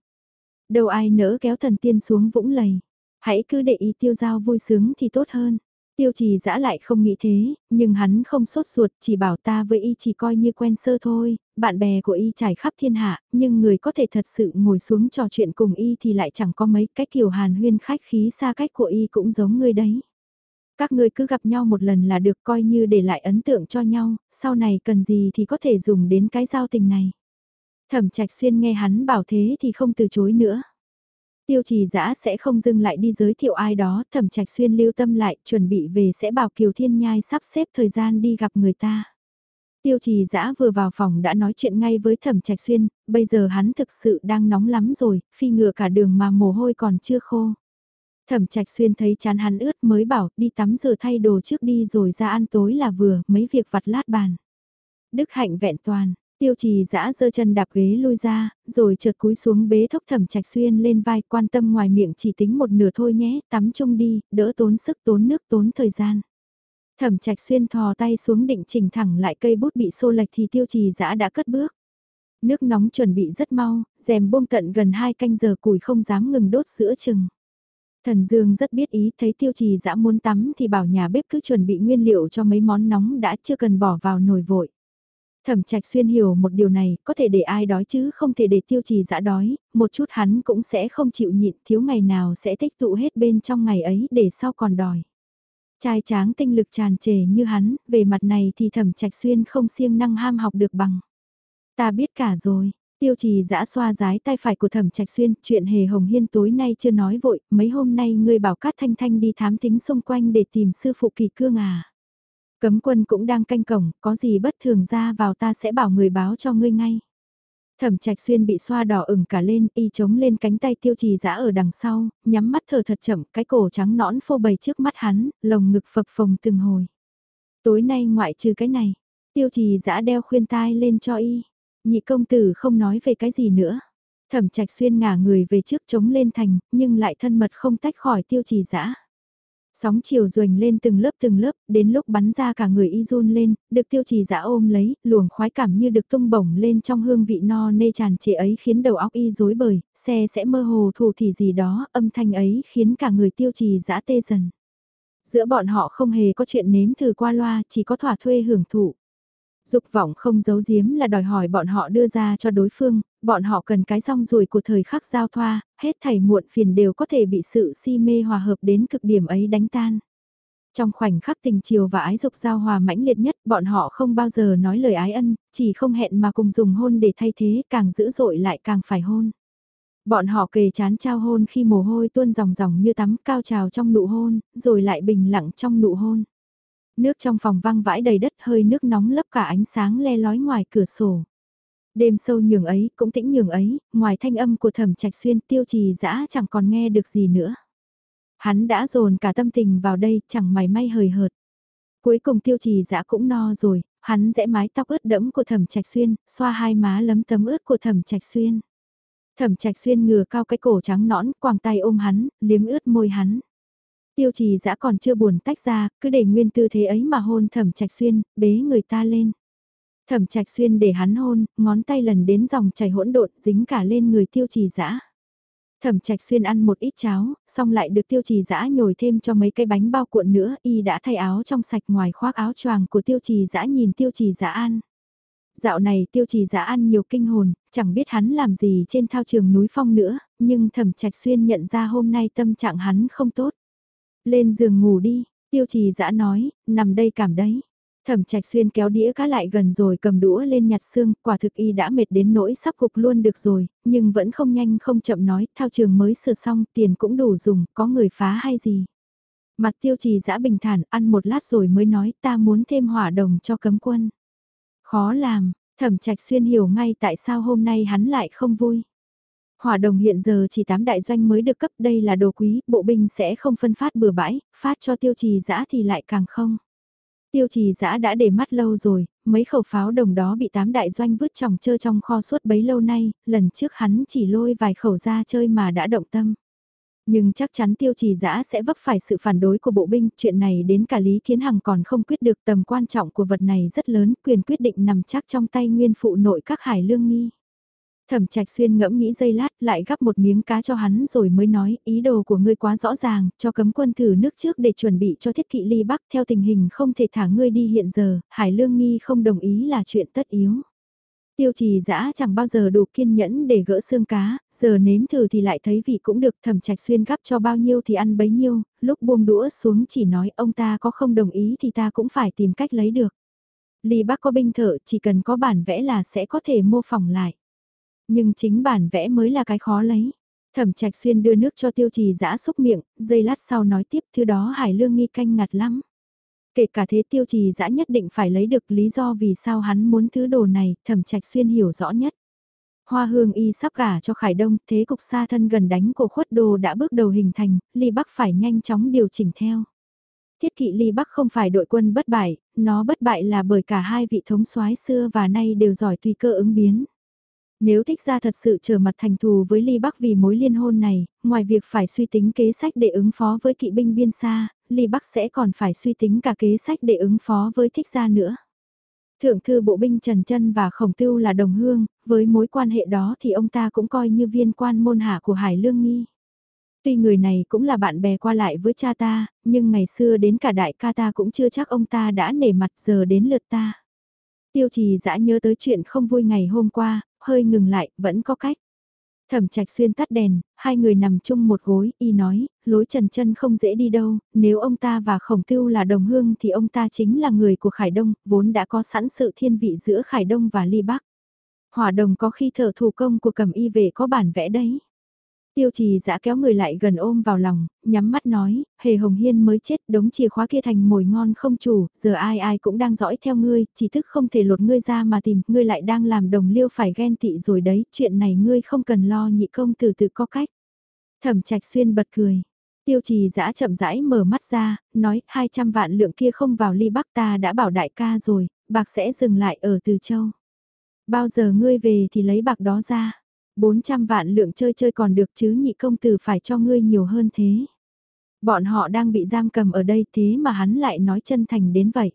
Đâu ai nỡ kéo thần tiên xuống vũng lầy. Hãy cứ để ý tiêu giao vui sướng thì tốt hơn. Tiêu trì dã lại không nghĩ thế, nhưng hắn không sốt ruột, chỉ bảo ta với y chỉ coi như quen sơ thôi, bạn bè của y trải khắp thiên hạ, nhưng người có thể thật sự ngồi xuống trò chuyện cùng y thì lại chẳng có mấy cách kiểu hàn huyên khách khí xa cách của y cũng giống người đấy. Các ngươi cứ gặp nhau một lần là được coi như để lại ấn tượng cho nhau, sau này cần gì thì có thể dùng đến cái giao tình này. Thẩm trạch xuyên nghe hắn bảo thế thì không từ chối nữa. Tiêu trì giã sẽ không dừng lại đi giới thiệu ai đó, thẩm trạch xuyên lưu tâm lại, chuẩn bị về sẽ bảo Kiều Thiên Nhai sắp xếp thời gian đi gặp người ta. Tiêu trì giã vừa vào phòng đã nói chuyện ngay với thẩm trạch xuyên, bây giờ hắn thực sự đang nóng lắm rồi, phi ngựa cả đường mà mồ hôi còn chưa khô. Thẩm trạch xuyên thấy chán hắn ướt mới bảo đi tắm rửa thay đồ trước đi rồi ra ăn tối là vừa, mấy việc vặt lát bàn. Đức hạnh vẹn toàn, tiêu trì dã giơ chân đạp ghế lui ra, rồi chợt cúi xuống bế thốc thẩm trạch xuyên lên vai quan tâm ngoài miệng chỉ tính một nửa thôi nhé, tắm chung đi, đỡ tốn sức tốn nước tốn thời gian. Thẩm trạch xuyên thò tay xuống định chỉnh thẳng lại cây bút bị xô lệch thì tiêu trì dã đã cất bước. Nước nóng chuẩn bị rất mau, rèm buông tận gần hai canh giờ củi không dám ngừng đốt giữa chừng. Thần Dương rất biết ý thấy tiêu trì dã muốn tắm thì bảo nhà bếp cứ chuẩn bị nguyên liệu cho mấy món nóng đã chưa cần bỏ vào nồi vội. Thẩm trạch xuyên hiểu một điều này, có thể để ai đói chứ không thể để tiêu trì dã đói, một chút hắn cũng sẽ không chịu nhịn thiếu ngày nào sẽ tích tụ hết bên trong ngày ấy để sau còn đòi. Trai tráng tinh lực tràn trề như hắn, về mặt này thì thẩm trạch xuyên không siêng năng ham học được bằng. Ta biết cả rồi, tiêu trì giã xoa rái tay phải của thẩm trạch xuyên, chuyện hề hồng hiên tối nay chưa nói vội, mấy hôm nay ngươi bảo Cát Thanh Thanh đi thám tính xung quanh để tìm sư phụ kỳ cương à. Cấm quân cũng đang canh cổng, có gì bất thường ra vào ta sẽ bảo người báo cho ngươi ngay. Thẩm trạch xuyên bị xoa đỏ ửng cả lên, y chống lên cánh tay tiêu trì giã ở đằng sau, nhắm mắt thở thật chậm, cái cổ trắng nõn phô bày trước mắt hắn, lồng ngực phập phồng từng hồi. Tối nay ngoại trừ cái này, tiêu trì giã đeo khuyên tai lên cho y. Nhị công tử không nói về cái gì nữa. Thẩm trạch xuyên ngả người về trước chống lên thành, nhưng lại thân mật không tách khỏi tiêu trì dã Sóng chiều ruềnh lên từng lớp từng lớp, đến lúc bắn ra cả người y run lên, được tiêu trì dã ôm lấy, luồng khoái cảm như được tung bổng lên trong hương vị no nê tràn trề ấy khiến đầu óc y rối bời, xe sẽ mơ hồ thù thì gì đó, âm thanh ấy khiến cả người tiêu trì dã tê dần. Giữa bọn họ không hề có chuyện nếm thử qua loa, chỉ có thỏa thuê hưởng thụ. Dục vọng không giấu giếm là đòi hỏi bọn họ đưa ra cho đối phương, bọn họ cần cái rong ruồi của thời khắc giao thoa, hết thảy muộn phiền đều có thể bị sự si mê hòa hợp đến cực điểm ấy đánh tan. Trong khoảnh khắc tình chiều và ái dục giao hòa mãnh liệt nhất, bọn họ không bao giờ nói lời ái ân, chỉ không hẹn mà cùng dùng hôn để thay thế, càng dữ dội lại càng phải hôn. Bọn họ kề chán trao hôn khi mồ hôi tuôn ròng ròng như tắm cao trào trong nụ hôn, rồi lại bình lặng trong nụ hôn. Nước trong phòng văng vãi đầy đất hơi nước nóng lấp cả ánh sáng le lói ngoài cửa sổ. Đêm sâu nhường ấy, cũng tĩnh nhường ấy, ngoài thanh âm của thẩm trạch xuyên tiêu trì dã chẳng còn nghe được gì nữa. Hắn đã dồn cả tâm tình vào đây, chẳng mày may hời hợt. Cuối cùng tiêu trì dã cũng no rồi, hắn rẽ mái tóc ướt đẫm của thẩm trạch xuyên, xoa hai má lấm tấm ướt của thẩm trạch xuyên. Thẩm trạch xuyên ngừa cao cái cổ trắng nõn, quàng tay ôm hắn, liếm ướt môi hắn. Tiêu trì dã còn chưa buồn tách ra, cứ để nguyên tư thế ấy mà hôn thẩm trạch xuyên, bế người ta lên. Thẩm trạch xuyên để hắn hôn, ngón tay lần đến dòng chảy hỗn độn dính cả lên người tiêu trì dã Thẩm trạch xuyên ăn một ít cháo, xong lại được tiêu trì dã nhồi thêm cho mấy cái bánh bao cuộn nữa, y đã thay áo trong sạch ngoài khoác áo choàng của tiêu trì dã nhìn tiêu trì dã ăn. Dạo này tiêu trì dã ăn nhiều kinh hồn, chẳng biết hắn làm gì trên thao trường núi phong nữa, nhưng thẩm trạch xuyên nhận ra hôm nay tâm trạng hắn không tốt. Lên giường ngủ đi, tiêu trì dã nói, nằm đây cảm đấy. Thẩm trạch xuyên kéo đĩa cá lại gần rồi cầm đũa lên nhặt xương, quả thực y đã mệt đến nỗi sắp gục luôn được rồi, nhưng vẫn không nhanh không chậm nói, thao trường mới sửa xong, tiền cũng đủ dùng, có người phá hay gì. Mặt tiêu trì dã bình thản, ăn một lát rồi mới nói ta muốn thêm hỏa đồng cho cấm quân. Khó làm, thẩm trạch xuyên hiểu ngay tại sao hôm nay hắn lại không vui. Hỏa đồng hiện giờ chỉ 8 đại doanh mới được cấp đây là đồ quý, bộ binh sẽ không phân phát bừa bãi, phát cho tiêu trì dã thì lại càng không. Tiêu trì dã đã để mắt lâu rồi, mấy khẩu pháo đồng đó bị 8 đại doanh vứt tròng chơi trong kho suốt bấy lâu nay, lần trước hắn chỉ lôi vài khẩu ra chơi mà đã động tâm. Nhưng chắc chắn tiêu trì giã sẽ vấp phải sự phản đối của bộ binh, chuyện này đến cả Lý Kiến Hằng còn không quyết được tầm quan trọng của vật này rất lớn, quyền quyết định nằm chắc trong tay nguyên phụ nội các hải lương nghi. Thẩm trạch xuyên ngẫm nghĩ giây lát lại gắp một miếng cá cho hắn rồi mới nói ý đồ của ngươi quá rõ ràng, cho cấm quân thử nước trước để chuẩn bị cho thiết kỵ ly bắc theo tình hình không thể thả ngươi đi hiện giờ, Hải Lương Nghi không đồng ý là chuyện tất yếu. Tiêu trì dã chẳng bao giờ đủ kiên nhẫn để gỡ xương cá, giờ nếm thử thì lại thấy vị cũng được thẩm trạch xuyên gắp cho bao nhiêu thì ăn bấy nhiêu, lúc buông đũa xuống chỉ nói ông ta có không đồng ý thì ta cũng phải tìm cách lấy được. Ly bác có binh thợ chỉ cần có bản vẽ là sẽ có thể mô phỏng lại. Nhưng chính bản vẽ mới là cái khó lấy. Thẩm trạch xuyên đưa nước cho tiêu trì giã xúc miệng, giây lát sau nói tiếp thứ đó hải lương nghi canh ngặt lắm. Kể cả thế tiêu trì giã nhất định phải lấy được lý do vì sao hắn muốn thứ đồ này, thẩm trạch xuyên hiểu rõ nhất. Hoa hương y sắp gả cho Khải Đông, thế cục xa thân gần đánh của khuất đồ đã bước đầu hình thành, Ly Bắc phải nhanh chóng điều chỉnh theo. Thiết kỵ Ly Bắc không phải đội quân bất bại, nó bất bại là bởi cả hai vị thống soái xưa và nay đều giỏi tùy cơ ứng biến. Nếu thích ra thật sự trở mặt thành thù với Ly Bắc vì mối liên hôn này, ngoài việc phải suy tính kế sách để ứng phó với kỵ binh biên xa, Ly Bắc sẽ còn phải suy tính cả kế sách để ứng phó với thích gia nữa. Thượng thư bộ binh Trần Trân và Khổng Tưu là đồng hương, với mối quan hệ đó thì ông ta cũng coi như viên quan môn hạ của Hải Lương Nghi. Tuy người này cũng là bạn bè qua lại với cha ta, nhưng ngày xưa đến cả đại ca ta cũng chưa chắc ông ta đã nể mặt giờ đến lượt ta. Tiêu trì dã nhớ tới chuyện không vui ngày hôm qua, hơi ngừng lại, vẫn có cách. Thẩm trạch xuyên tắt đèn, hai người nằm chung một gối, y nói, lối trần chân không dễ đi đâu, nếu ông ta và khổng tưu là đồng hương thì ông ta chính là người của Khải Đông, vốn đã có sẵn sự thiên vị giữa Khải Đông và Ly Bắc. Hỏa đồng có khi thợ thủ công của cầm y về có bản vẽ đấy. Tiêu trì dã kéo người lại gần ôm vào lòng, nhắm mắt nói, hề hồng hiên mới chết đống chìa khóa kia thành mồi ngon không chủ, giờ ai ai cũng đang dõi theo ngươi, chỉ thức không thể lột ngươi ra mà tìm, ngươi lại đang làm đồng liêu phải ghen tị rồi đấy, chuyện này ngươi không cần lo nhị công từ từ có cách. Thẩm trạch xuyên bật cười. Tiêu trì dã chậm rãi mở mắt ra, nói 200 vạn lượng kia không vào ly bắc ta đã bảo đại ca rồi, bạc sẽ dừng lại ở Từ Châu. Bao giờ ngươi về thì lấy bạc đó ra. 400 vạn lượng chơi chơi còn được chứ nhị công tử phải cho ngươi nhiều hơn thế. Bọn họ đang bị giam cầm ở đây thế mà hắn lại nói chân thành đến vậy.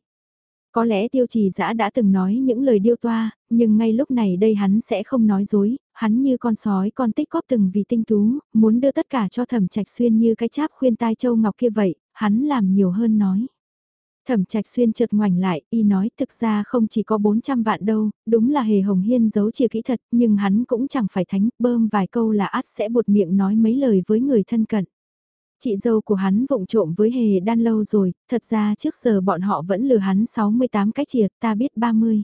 Có lẽ tiêu trì giã đã từng nói những lời điêu toa, nhưng ngay lúc này đây hắn sẽ không nói dối, hắn như con sói con tích góp từng vì tinh tú, muốn đưa tất cả cho thẩm trạch xuyên như cái cháp khuyên tai châu ngọc kia vậy, hắn làm nhiều hơn nói. Thẩm trạch xuyên chợt ngoảnh lại, y nói thực ra không chỉ có 400 vạn đâu, đúng là hề hồng hiên giấu chia kỹ thật, nhưng hắn cũng chẳng phải thánh, bơm vài câu là át sẽ buột miệng nói mấy lời với người thân cận. Chị dâu của hắn vụng trộm với hề đan lâu rồi, thật ra trước giờ bọn họ vẫn lừa hắn 68 cái chìa, ta biết 30.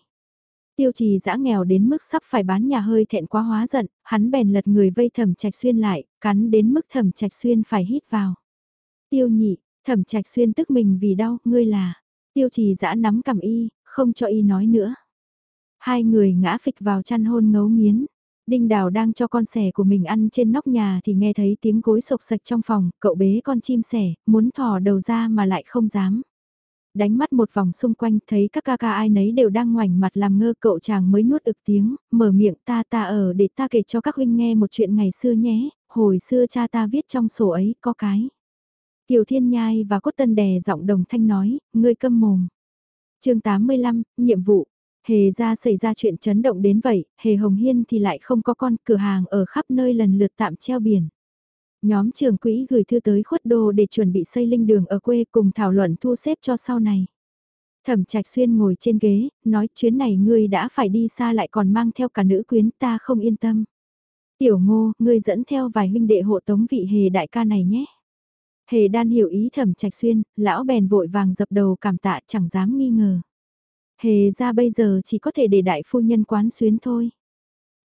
Tiêu trì dã nghèo đến mức sắp phải bán nhà hơi thẹn quá hóa giận, hắn bèn lật người vây thẩm trạch xuyên lại, cắn đến mức thẩm trạch xuyên phải hít vào. Tiêu nhị, Thẩm trạch xuyên tức mình vì đau, ngươi là, tiêu trì dã nắm cầm y, không cho y nói nữa. Hai người ngã phịch vào chăn hôn ngấu nghiến. Đinh Đào đang cho con sẻ của mình ăn trên nóc nhà thì nghe thấy tiếng gối sộc sạch trong phòng, cậu bế con chim sẻ, muốn thò đầu ra mà lại không dám. Đánh mắt một vòng xung quanh thấy các ca ca ai nấy đều đang ngoảnh mặt làm ngơ cậu chàng mới nuốt ực tiếng, mở miệng ta ta ở để ta kể cho các huynh nghe một chuyện ngày xưa nhé, hồi xưa cha ta viết trong sổ ấy có cái. Kiều Thiên Nhai và Cốt Tân đè giọng đồng thanh nói, ngươi câm mồm. chương 85, nhiệm vụ. Hề ra xảy ra chuyện chấn động đến vậy, Hề Hồng Hiên thì lại không có con cửa hàng ở khắp nơi lần lượt tạm treo biển. Nhóm trường quỹ gửi thư tới khuất đô để chuẩn bị xây linh đường ở quê cùng thảo luận thu xếp cho sau này. Thẩm Trạch Xuyên ngồi trên ghế, nói chuyến này ngươi đã phải đi xa lại còn mang theo cả nữ quyến ta không yên tâm. Tiểu ngô, ngươi dẫn theo vài huynh đệ hộ tống vị hề đại ca này nhé. Hề đan hiểu ý thẩm trạch xuyên, lão bèn vội vàng dập đầu cảm tạ chẳng dám nghi ngờ. Hề ra bây giờ chỉ có thể để đại phu nhân quán xuyến thôi.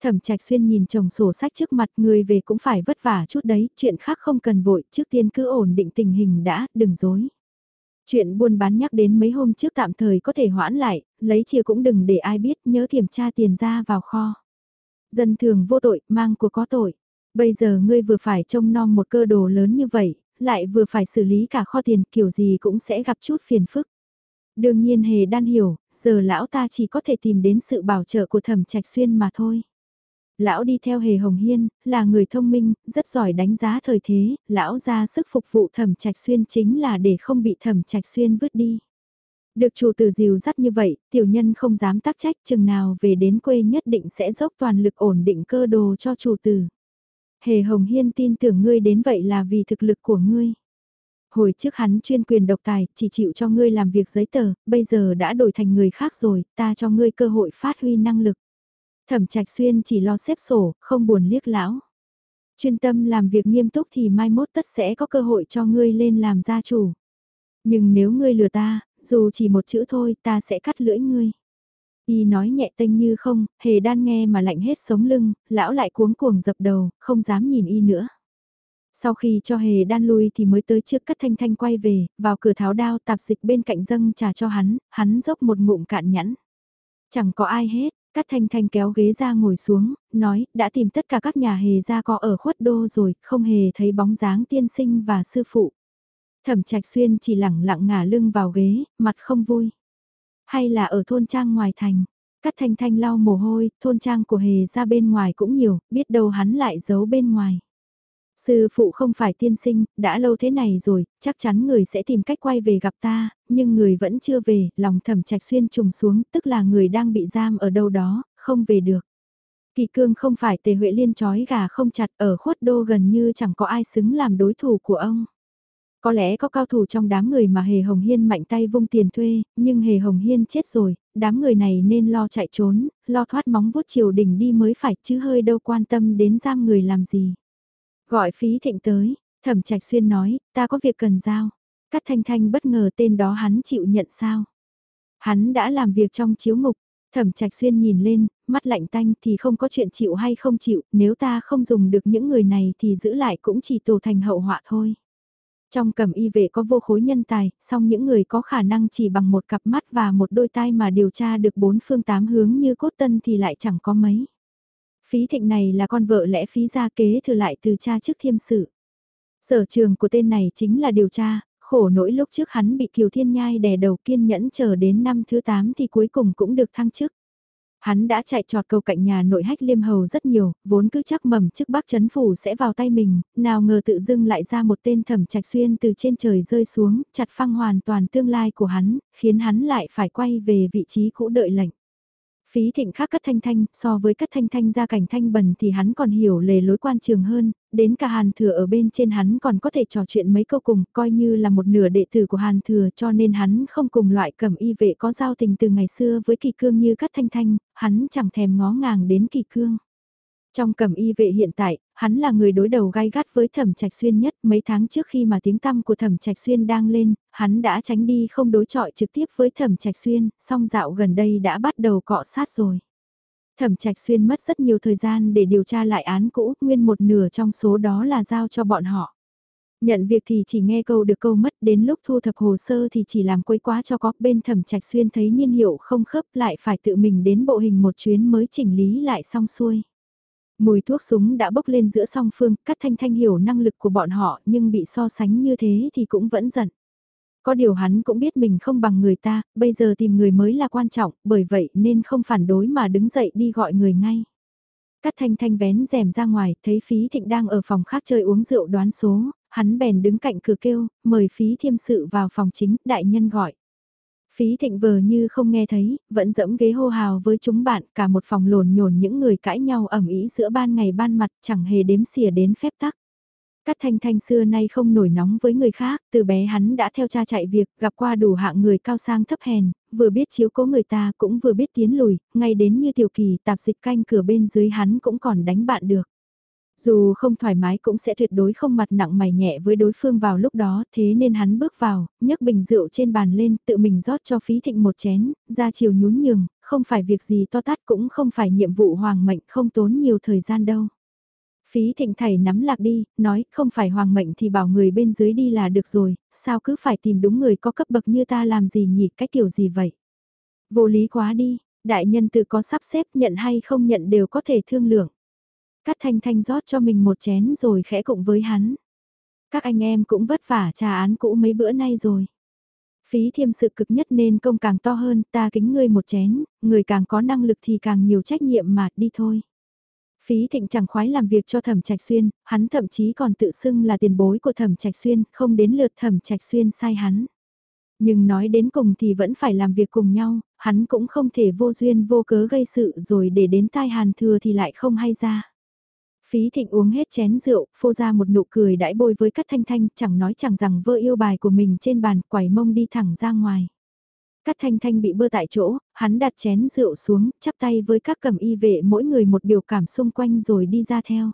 Thẩm trạch xuyên nhìn chồng sổ sách trước mặt người về cũng phải vất vả chút đấy, chuyện khác không cần vội, trước tiên cứ ổn định tình hình đã, đừng dối. Chuyện buôn bán nhắc đến mấy hôm trước tạm thời có thể hoãn lại, lấy chia cũng đừng để ai biết, nhớ kiểm tra tiền ra vào kho. Dân thường vô tội, mang của có tội. Bây giờ ngươi vừa phải trông nom một cơ đồ lớn như vậy, lại vừa phải xử lý cả kho tiền kiểu gì cũng sẽ gặp chút phiền phức. Đương nhiên hề đan hiểu, giờ lão ta chỉ có thể tìm đến sự bảo trợ của thẩm trạch xuyên mà thôi. Lão đi theo hề hồng hiên, là người thông minh, rất giỏi đánh giá thời thế, lão ra sức phục vụ thẩm trạch xuyên chính là để không bị thẩm trạch xuyên vứt đi. Được chủ tử dìu dắt như vậy, tiểu nhân không dám tác trách chừng nào về đến quê nhất định sẽ dốc toàn lực ổn định cơ đồ cho chủ tử. Hề Hồng Hiên tin tưởng ngươi đến vậy là vì thực lực của ngươi. Hồi trước hắn chuyên quyền độc tài, chỉ chịu cho ngươi làm việc giấy tờ, bây giờ đã đổi thành người khác rồi, ta cho ngươi cơ hội phát huy năng lực. Thẩm Trạch Xuyên chỉ lo xếp sổ, không buồn liếc lão. Chuyên tâm làm việc nghiêm túc thì mai mốt tất sẽ có cơ hội cho ngươi lên làm gia chủ. Nhưng nếu ngươi lừa ta, dù chỉ một chữ thôi ta sẽ cắt lưỡi ngươi. Y nói nhẹ tênh như không, hề đan nghe mà lạnh hết sống lưng, lão lại cuống cuồng dập đầu, không dám nhìn y nữa. Sau khi cho hề đan lui thì mới tới trước cắt thanh thanh quay về, vào cửa tháo đao tạp dịch bên cạnh dâng trà cho hắn, hắn dốc một ngụm cạn nhẫn. Chẳng có ai hết, cắt thanh thanh kéo ghế ra ngồi xuống, nói, đã tìm tất cả các nhà hề ra có ở khuất đô rồi, không hề thấy bóng dáng tiên sinh và sư phụ. Thẩm trạch xuyên chỉ lẳng lặng ngả lưng vào ghế, mặt không vui. Hay là ở thôn trang ngoài thành, cát thanh thanh lau mồ hôi, thôn trang của hề ra bên ngoài cũng nhiều, biết đâu hắn lại giấu bên ngoài. Sư phụ không phải tiên sinh, đã lâu thế này rồi, chắc chắn người sẽ tìm cách quay về gặp ta, nhưng người vẫn chưa về, lòng thẩm trạch xuyên trùng xuống, tức là người đang bị giam ở đâu đó, không về được. Kỳ cương không phải tề huệ liên chói gà không chặt ở khuất đô gần như chẳng có ai xứng làm đối thủ của ông. Có lẽ có cao thủ trong đám người mà Hề Hồng Hiên mạnh tay vung tiền thuê, nhưng Hề Hồng Hiên chết rồi, đám người này nên lo chạy trốn, lo thoát móng vuốt triều đình đi mới phải chứ hơi đâu quan tâm đến giam người làm gì. Gọi phí thịnh tới, thẩm trạch xuyên nói, ta có việc cần giao. Cát thanh thanh bất ngờ tên đó hắn chịu nhận sao. Hắn đã làm việc trong chiếu ngục, thẩm trạch xuyên nhìn lên, mắt lạnh tanh thì không có chuyện chịu hay không chịu, nếu ta không dùng được những người này thì giữ lại cũng chỉ tổ thành hậu họa thôi. Trong cầm y vệ có vô khối nhân tài, song những người có khả năng chỉ bằng một cặp mắt và một đôi tai mà điều tra được bốn phương tám hướng như cốt tân thì lại chẳng có mấy. Phí thịnh này là con vợ lẽ phí gia kế thừa lại từ cha trước thiêm sự. Sở trường của tên này chính là điều tra, khổ nỗi lúc trước hắn bị Kiều Thiên Nhai đè đầu kiên nhẫn chờ đến năm thứ 8 thì cuối cùng cũng được thăng chức. Hắn đã chạy trọt cầu cạnh nhà nội hách liêm hầu rất nhiều, vốn cứ chắc mầm chức bắc chấn phủ sẽ vào tay mình, nào ngờ tự dưng lại ra một tên thẩm trạch xuyên từ trên trời rơi xuống, chặt phăng hoàn toàn tương lai của hắn, khiến hắn lại phải quay về vị trí cũ đợi lệnh. Phí thịnh khác cất thanh thanh, so với cất thanh thanh ra cảnh thanh bần thì hắn còn hiểu lề lối quan trường hơn, đến cả hàn thừa ở bên trên hắn còn có thể trò chuyện mấy câu cùng, coi như là một nửa đệ tử của hàn thừa cho nên hắn không cùng loại cầm y vệ có giao tình từ ngày xưa với kỳ cương như các thanh thanh, hắn chẳng thèm ngó ngàng đến kỳ cương. Trong cầm y vệ hiện tại, hắn là người đối đầu gai gắt với thẩm trạch xuyên nhất mấy tháng trước khi mà tiếng tăm của thẩm trạch xuyên đang lên, hắn đã tránh đi không đối chọi trực tiếp với thẩm trạch xuyên, song dạo gần đây đã bắt đầu cọ sát rồi. Thẩm trạch xuyên mất rất nhiều thời gian để điều tra lại án cũ, nguyên một nửa trong số đó là giao cho bọn họ. Nhận việc thì chỉ nghe câu được câu mất, đến lúc thu thập hồ sơ thì chỉ làm quấy quá cho có bên thẩm trạch xuyên thấy niên hiệu không khớp lại phải tự mình đến bộ hình một chuyến mới chỉnh lý lại xong xuôi. Mùi thuốc súng đã bốc lên giữa song phương, cắt thanh thanh hiểu năng lực của bọn họ nhưng bị so sánh như thế thì cũng vẫn giận. Có điều hắn cũng biết mình không bằng người ta, bây giờ tìm người mới là quan trọng, bởi vậy nên không phản đối mà đứng dậy đi gọi người ngay. Cát thanh thanh vén rèm ra ngoài, thấy phí thịnh đang ở phòng khác chơi uống rượu đoán số, hắn bèn đứng cạnh cửa kêu, mời phí thiêm sự vào phòng chính, đại nhân gọi. Phí thịnh vờ như không nghe thấy, vẫn dẫm ghế hô hào với chúng bạn, cả một phòng lồn nhồn những người cãi nhau ẩm ý giữa ban ngày ban mặt chẳng hề đếm xỉa đến phép tắc. Cát thanh thanh xưa nay không nổi nóng với người khác, từ bé hắn đã theo cha chạy việc, gặp qua đủ hạng người cao sang thấp hèn, vừa biết chiếu cố người ta cũng vừa biết tiến lùi, ngay đến như tiểu kỳ tạp dịch canh cửa bên dưới hắn cũng còn đánh bạn được. Dù không thoải mái cũng sẽ tuyệt đối không mặt nặng mày nhẹ với đối phương vào lúc đó, thế nên hắn bước vào, nhấc bình rượu trên bàn lên, tự mình rót cho phí thịnh một chén, ra chiều nhún nhường, không phải việc gì to tát cũng không phải nhiệm vụ hoàng mệnh, không tốn nhiều thời gian đâu. Phí thịnh thầy nắm lạc đi, nói không phải hoàng mệnh thì bảo người bên dưới đi là được rồi, sao cứ phải tìm đúng người có cấp bậc như ta làm gì nhỉ, cách kiểu gì vậy? Vô lý quá đi, đại nhân tự có sắp xếp nhận hay không nhận đều có thể thương lượng. Cát Thanh Thanh rót cho mình một chén rồi khẽ cùng với hắn. Các anh em cũng vất vả trà án cũ mấy bữa nay rồi. Phí thiêm sự cực nhất nên công càng to hơn, ta kính ngươi một chén, người càng có năng lực thì càng nhiều trách nhiệm mà, đi thôi. Phí thịnh chẳng khoái làm việc cho thẩm trạch xuyên, hắn thậm chí còn tự xưng là tiền bối của thẩm trạch xuyên, không đến lượt thẩm trạch xuyên sai hắn. Nhưng nói đến cùng thì vẫn phải làm việc cùng nhau, hắn cũng không thể vô duyên vô cớ gây sự rồi để đến tai hàn thừa thì lại không hay ra. Phí thịnh uống hết chén rượu, phô ra một nụ cười đãi bôi với các thanh thanh, chẳng nói chẳng rằng vơ yêu bài của mình trên bàn, quải mông đi thẳng ra ngoài. Cát Thanh Thanh bị bơ tại chỗ, hắn đặt chén rượu xuống, chắp tay với các cầm y vệ mỗi người một biểu cảm xung quanh rồi đi ra theo.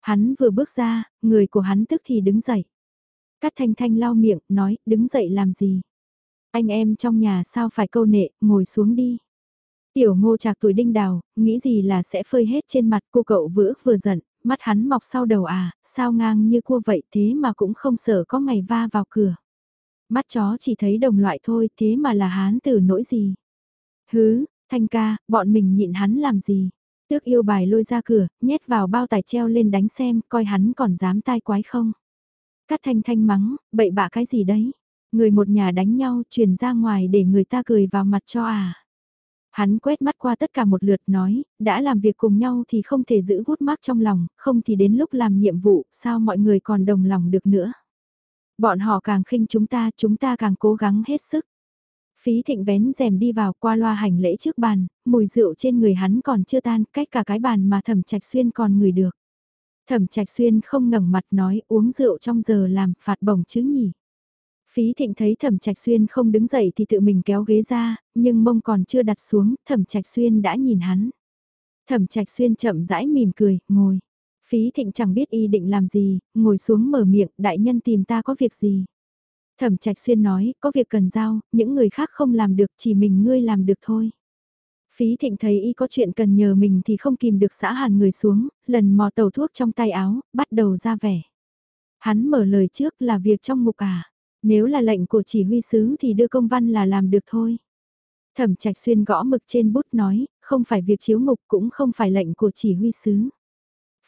Hắn vừa bước ra, người của hắn tức thì đứng dậy. Cát Thanh Thanh lau miệng, nói, đứng dậy làm gì? Anh em trong nhà sao phải câu nệ, ngồi xuống đi. Tiểu ngô trạc tuổi đinh đào, nghĩ gì là sẽ phơi hết trên mặt cô cậu vừa ức vừa giận, mắt hắn mọc sau đầu à, sao ngang như cua vậy thế mà cũng không sợ có ngày va vào cửa. Mắt chó chỉ thấy đồng loại thôi thế mà là hán tử nỗi gì. Hứ, thanh ca, bọn mình nhịn hắn làm gì. Tước yêu bài lôi ra cửa, nhét vào bao tải treo lên đánh xem, coi hắn còn dám tai quái không. Cát thanh thanh mắng, bậy bạ cái gì đấy. Người một nhà đánh nhau truyền ra ngoài để người ta cười vào mặt cho à. Hắn quét mắt qua tất cả một lượt nói, đã làm việc cùng nhau thì không thể giữ hút mắc trong lòng, không thì đến lúc làm nhiệm vụ, sao mọi người còn đồng lòng được nữa. Bọn họ càng khinh chúng ta, chúng ta càng cố gắng hết sức. Phí thịnh vén rèm đi vào qua loa hành lễ trước bàn, mùi rượu trên người hắn còn chưa tan, cách cả cái bàn mà thẩm trạch xuyên còn người được. Thẩm trạch xuyên không ngẩng mặt nói uống rượu trong giờ làm, phạt bổng chứ nhỉ. Phí thịnh thấy thẩm trạch xuyên không đứng dậy thì tự mình kéo ghế ra, nhưng mông còn chưa đặt xuống, thẩm trạch xuyên đã nhìn hắn. Thẩm trạch xuyên chậm rãi mỉm cười, ngồi. Phí thịnh chẳng biết y định làm gì, ngồi xuống mở miệng, đại nhân tìm ta có việc gì. Thẩm trạch xuyên nói, có việc cần giao, những người khác không làm được, chỉ mình ngươi làm được thôi. Phí thịnh thấy y có chuyện cần nhờ mình thì không kìm được xã hàn người xuống, lần mò tàu thuốc trong tay áo, bắt đầu ra vẻ. Hắn mở lời trước là việc trong ngục à. Nếu là lệnh của chỉ huy sứ thì đưa công văn là làm được thôi. Thẩm trạch xuyên gõ mực trên bút nói, không phải việc chiếu ngục cũng không phải lệnh của chỉ huy sứ.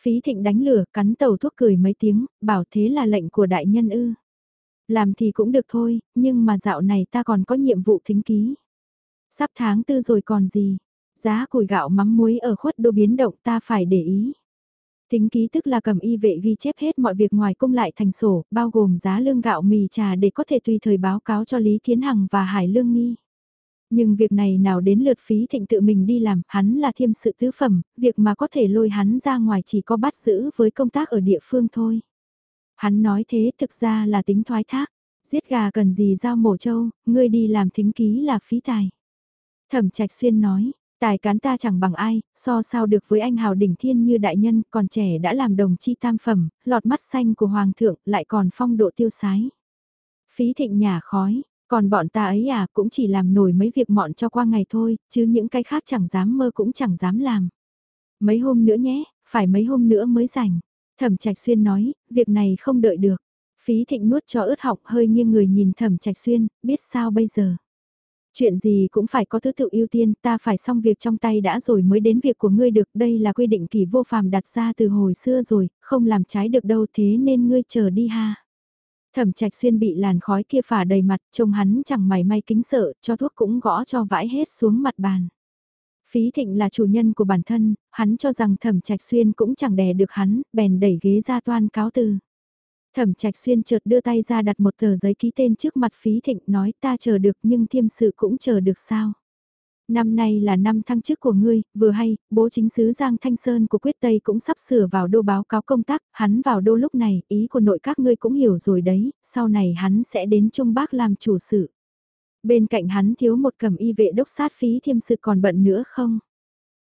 Phí thịnh đánh lửa, cắn tàu thuốc cười mấy tiếng, bảo thế là lệnh của đại nhân ư. Làm thì cũng được thôi, nhưng mà dạo này ta còn có nhiệm vụ thính ký. Sắp tháng tư rồi còn gì, giá củi gạo mắm muối ở khuất đô biến động ta phải để ý. Tính ký tức là cầm y vệ ghi chép hết mọi việc ngoài cung lại thành sổ, bao gồm giá lương gạo mì trà để có thể tùy thời báo cáo cho Lý Kiến Hằng và Hải Lương Nghi. Nhưng việc này nào đến lượt phí thịnh tự mình đi làm, hắn là thiêm sự tứ phẩm, việc mà có thể lôi hắn ra ngoài chỉ có bắt giữ với công tác ở địa phương thôi. Hắn nói thế thực ra là tính thoái thác, giết gà cần gì giao mổ trâu, ngươi đi làm thính ký là phí tài. Thẩm trạch xuyên nói, Tài cán ta chẳng bằng ai, so sao được với anh hào đỉnh thiên như đại nhân, còn trẻ đã làm đồng chi tam phẩm, lọt mắt xanh của hoàng thượng, lại còn phong độ tiêu sái. Phí thịnh nhà khói, còn bọn ta ấy à cũng chỉ làm nổi mấy việc mọn cho qua ngày thôi, chứ những cái khác chẳng dám mơ cũng chẳng dám làm. Mấy hôm nữa nhé, phải mấy hôm nữa mới rảnh. Thẩm Trạch Xuyên nói, việc này không đợi được. Phí thịnh nuốt cho ướt học hơi nghiêng người nhìn Thẩm Trạch Xuyên, biết sao bây giờ. Chuyện gì cũng phải có thứ tự ưu tiên, ta phải xong việc trong tay đã rồi mới đến việc của ngươi được, đây là quy định kỳ vô phàm đặt ra từ hồi xưa rồi, không làm trái được đâu thế nên ngươi chờ đi ha. Thẩm trạch xuyên bị làn khói kia phả đầy mặt, trông hắn chẳng mày may kính sợ, cho thuốc cũng gõ cho vãi hết xuống mặt bàn. Phí thịnh là chủ nhân của bản thân, hắn cho rằng thẩm trạch xuyên cũng chẳng đè được hắn, bèn đẩy ghế ra toan cáo từ. Thẩm trạch xuyên chợt đưa tay ra đặt một tờ giấy ký tên trước mặt phí thịnh nói ta chờ được nhưng thiêm sự cũng chờ được sao. Năm nay là năm thăng chức của ngươi, vừa hay, bố chính sứ Giang Thanh Sơn của Quyết Tây cũng sắp sửa vào đô báo cáo công tác, hắn vào đô lúc này, ý của nội các ngươi cũng hiểu rồi đấy, sau này hắn sẽ đến Trung Bắc làm chủ sự. Bên cạnh hắn thiếu một cầm y vệ đốc sát phí thiêm sự còn bận nữa không?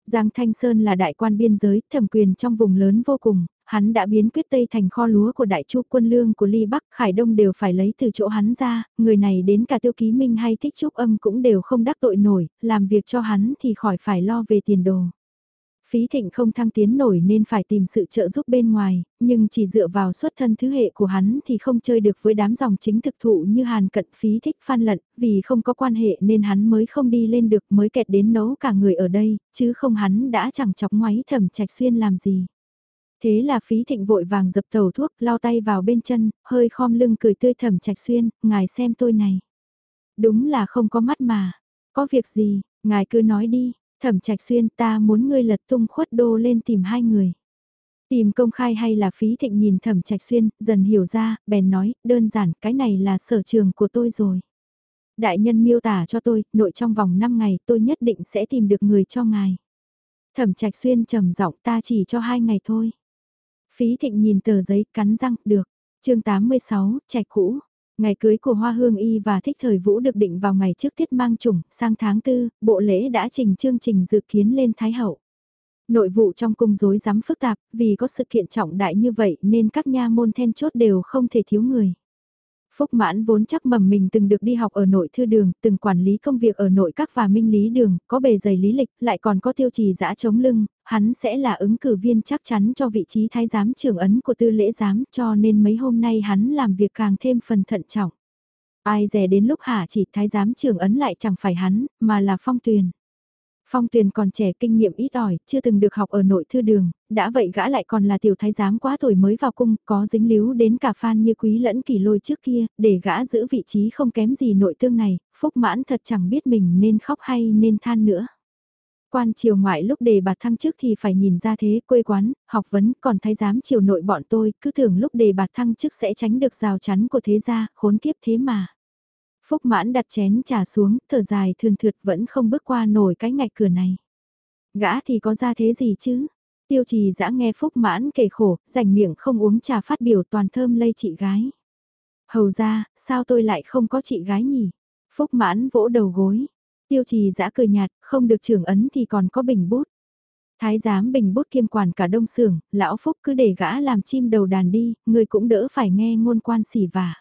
Giang Thanh Sơn là đại quan biên giới, thẩm quyền trong vùng lớn vô cùng, hắn đã biến quyết Tây thành kho lúa của đại chu quân lương của Ly Bắc, Khải Đông đều phải lấy từ chỗ hắn ra, người này đến cả tiêu ký minh hay thích trúc âm cũng đều không đắc tội nổi, làm việc cho hắn thì khỏi phải lo về tiền đồ. Phí thịnh không thăng tiến nổi nên phải tìm sự trợ giúp bên ngoài, nhưng chỉ dựa vào xuất thân thứ hệ của hắn thì không chơi được với đám dòng chính thực thụ như Hàn Cận Phí thích phan lận, vì không có quan hệ nên hắn mới không đi lên được mới kẹt đến nấu cả người ở đây, chứ không hắn đã chẳng chọc ngoáy thầm trạch xuyên làm gì. Thế là phí thịnh vội vàng dập tàu thuốc, lao tay vào bên chân, hơi khom lưng cười tươi thầm trạch xuyên, ngài xem tôi này. Đúng là không có mắt mà. Có việc gì, ngài cứ nói đi, thẩm trạch xuyên ta muốn ngươi lật tung khuất đô lên tìm hai người. Tìm công khai hay là phí thịnh nhìn thẩm trạch xuyên, dần hiểu ra, bèn nói, đơn giản, cái này là sở trường của tôi rồi. Đại nhân miêu tả cho tôi, nội trong vòng 5 ngày tôi nhất định sẽ tìm được người cho ngài. Thẩm trạch xuyên trầm giọng ta chỉ cho hai ngày thôi. Phí thịnh nhìn tờ giấy cắn răng, được. chương 86, trạch cũ. Ngày cưới của Hoa Hương Y và Thích Thời Vũ được định vào ngày trước tiết mang trùng, sang tháng 4, bộ lễ đã trình chương trình dự kiến lên Thái Hậu. Nội vụ trong cung rối rắm phức tạp, vì có sự kiện trọng đại như vậy nên các nha môn then chốt đều không thể thiếu người. Phúc mãn vốn chắc mầm mình từng được đi học ở nội thư đường, từng quản lý công việc ở nội các và minh lý đường, có bề dày lý lịch, lại còn có tiêu trì giã chống lưng, hắn sẽ là ứng cử viên chắc chắn cho vị trí thái giám trưởng ấn của tư lễ giám cho nên mấy hôm nay hắn làm việc càng thêm phần thận trọng. Ai dè đến lúc hạ chỉ thái giám trưởng ấn lại chẳng phải hắn, mà là phong tuyền. Phong Tuyền còn trẻ kinh nghiệm ít ỏi, chưa từng được học ở nội thư đường, đã vậy gã lại còn là tiểu thái giám quá tuổi mới vào cung, có dính líu đến cả phan như quý lẫn kỳ lôi trước kia, để gã giữ vị trí không kém gì nội tương này, phúc mãn thật chẳng biết mình nên khóc hay nên than nữa. Quan triều ngoại lúc đề bạt thăng chức thì phải nhìn ra thế quê quán, học vấn, còn thái giám triều nội bọn tôi, cứ tưởng lúc đề bạt thăng chức sẽ tránh được rào chắn của thế gia, khốn kiếp thế mà. Phúc mãn đặt chén trà xuống, thở dài thường thượt vẫn không bước qua nổi cái ngạch cửa này. Gã thì có ra thế gì chứ? Tiêu trì dã nghe Phúc mãn kể khổ, rảnh miệng không uống trà phát biểu toàn thơm lây chị gái. Hầu ra, sao tôi lại không có chị gái nhỉ? Phúc mãn vỗ đầu gối. Tiêu trì dã cười nhạt, không được trưởng ấn thì còn có bình bút. Thái giám bình bút kiêm quản cả đông sưởng, lão Phúc cứ để gã làm chim đầu đàn đi, người cũng đỡ phải nghe ngôn quan xỉ vả.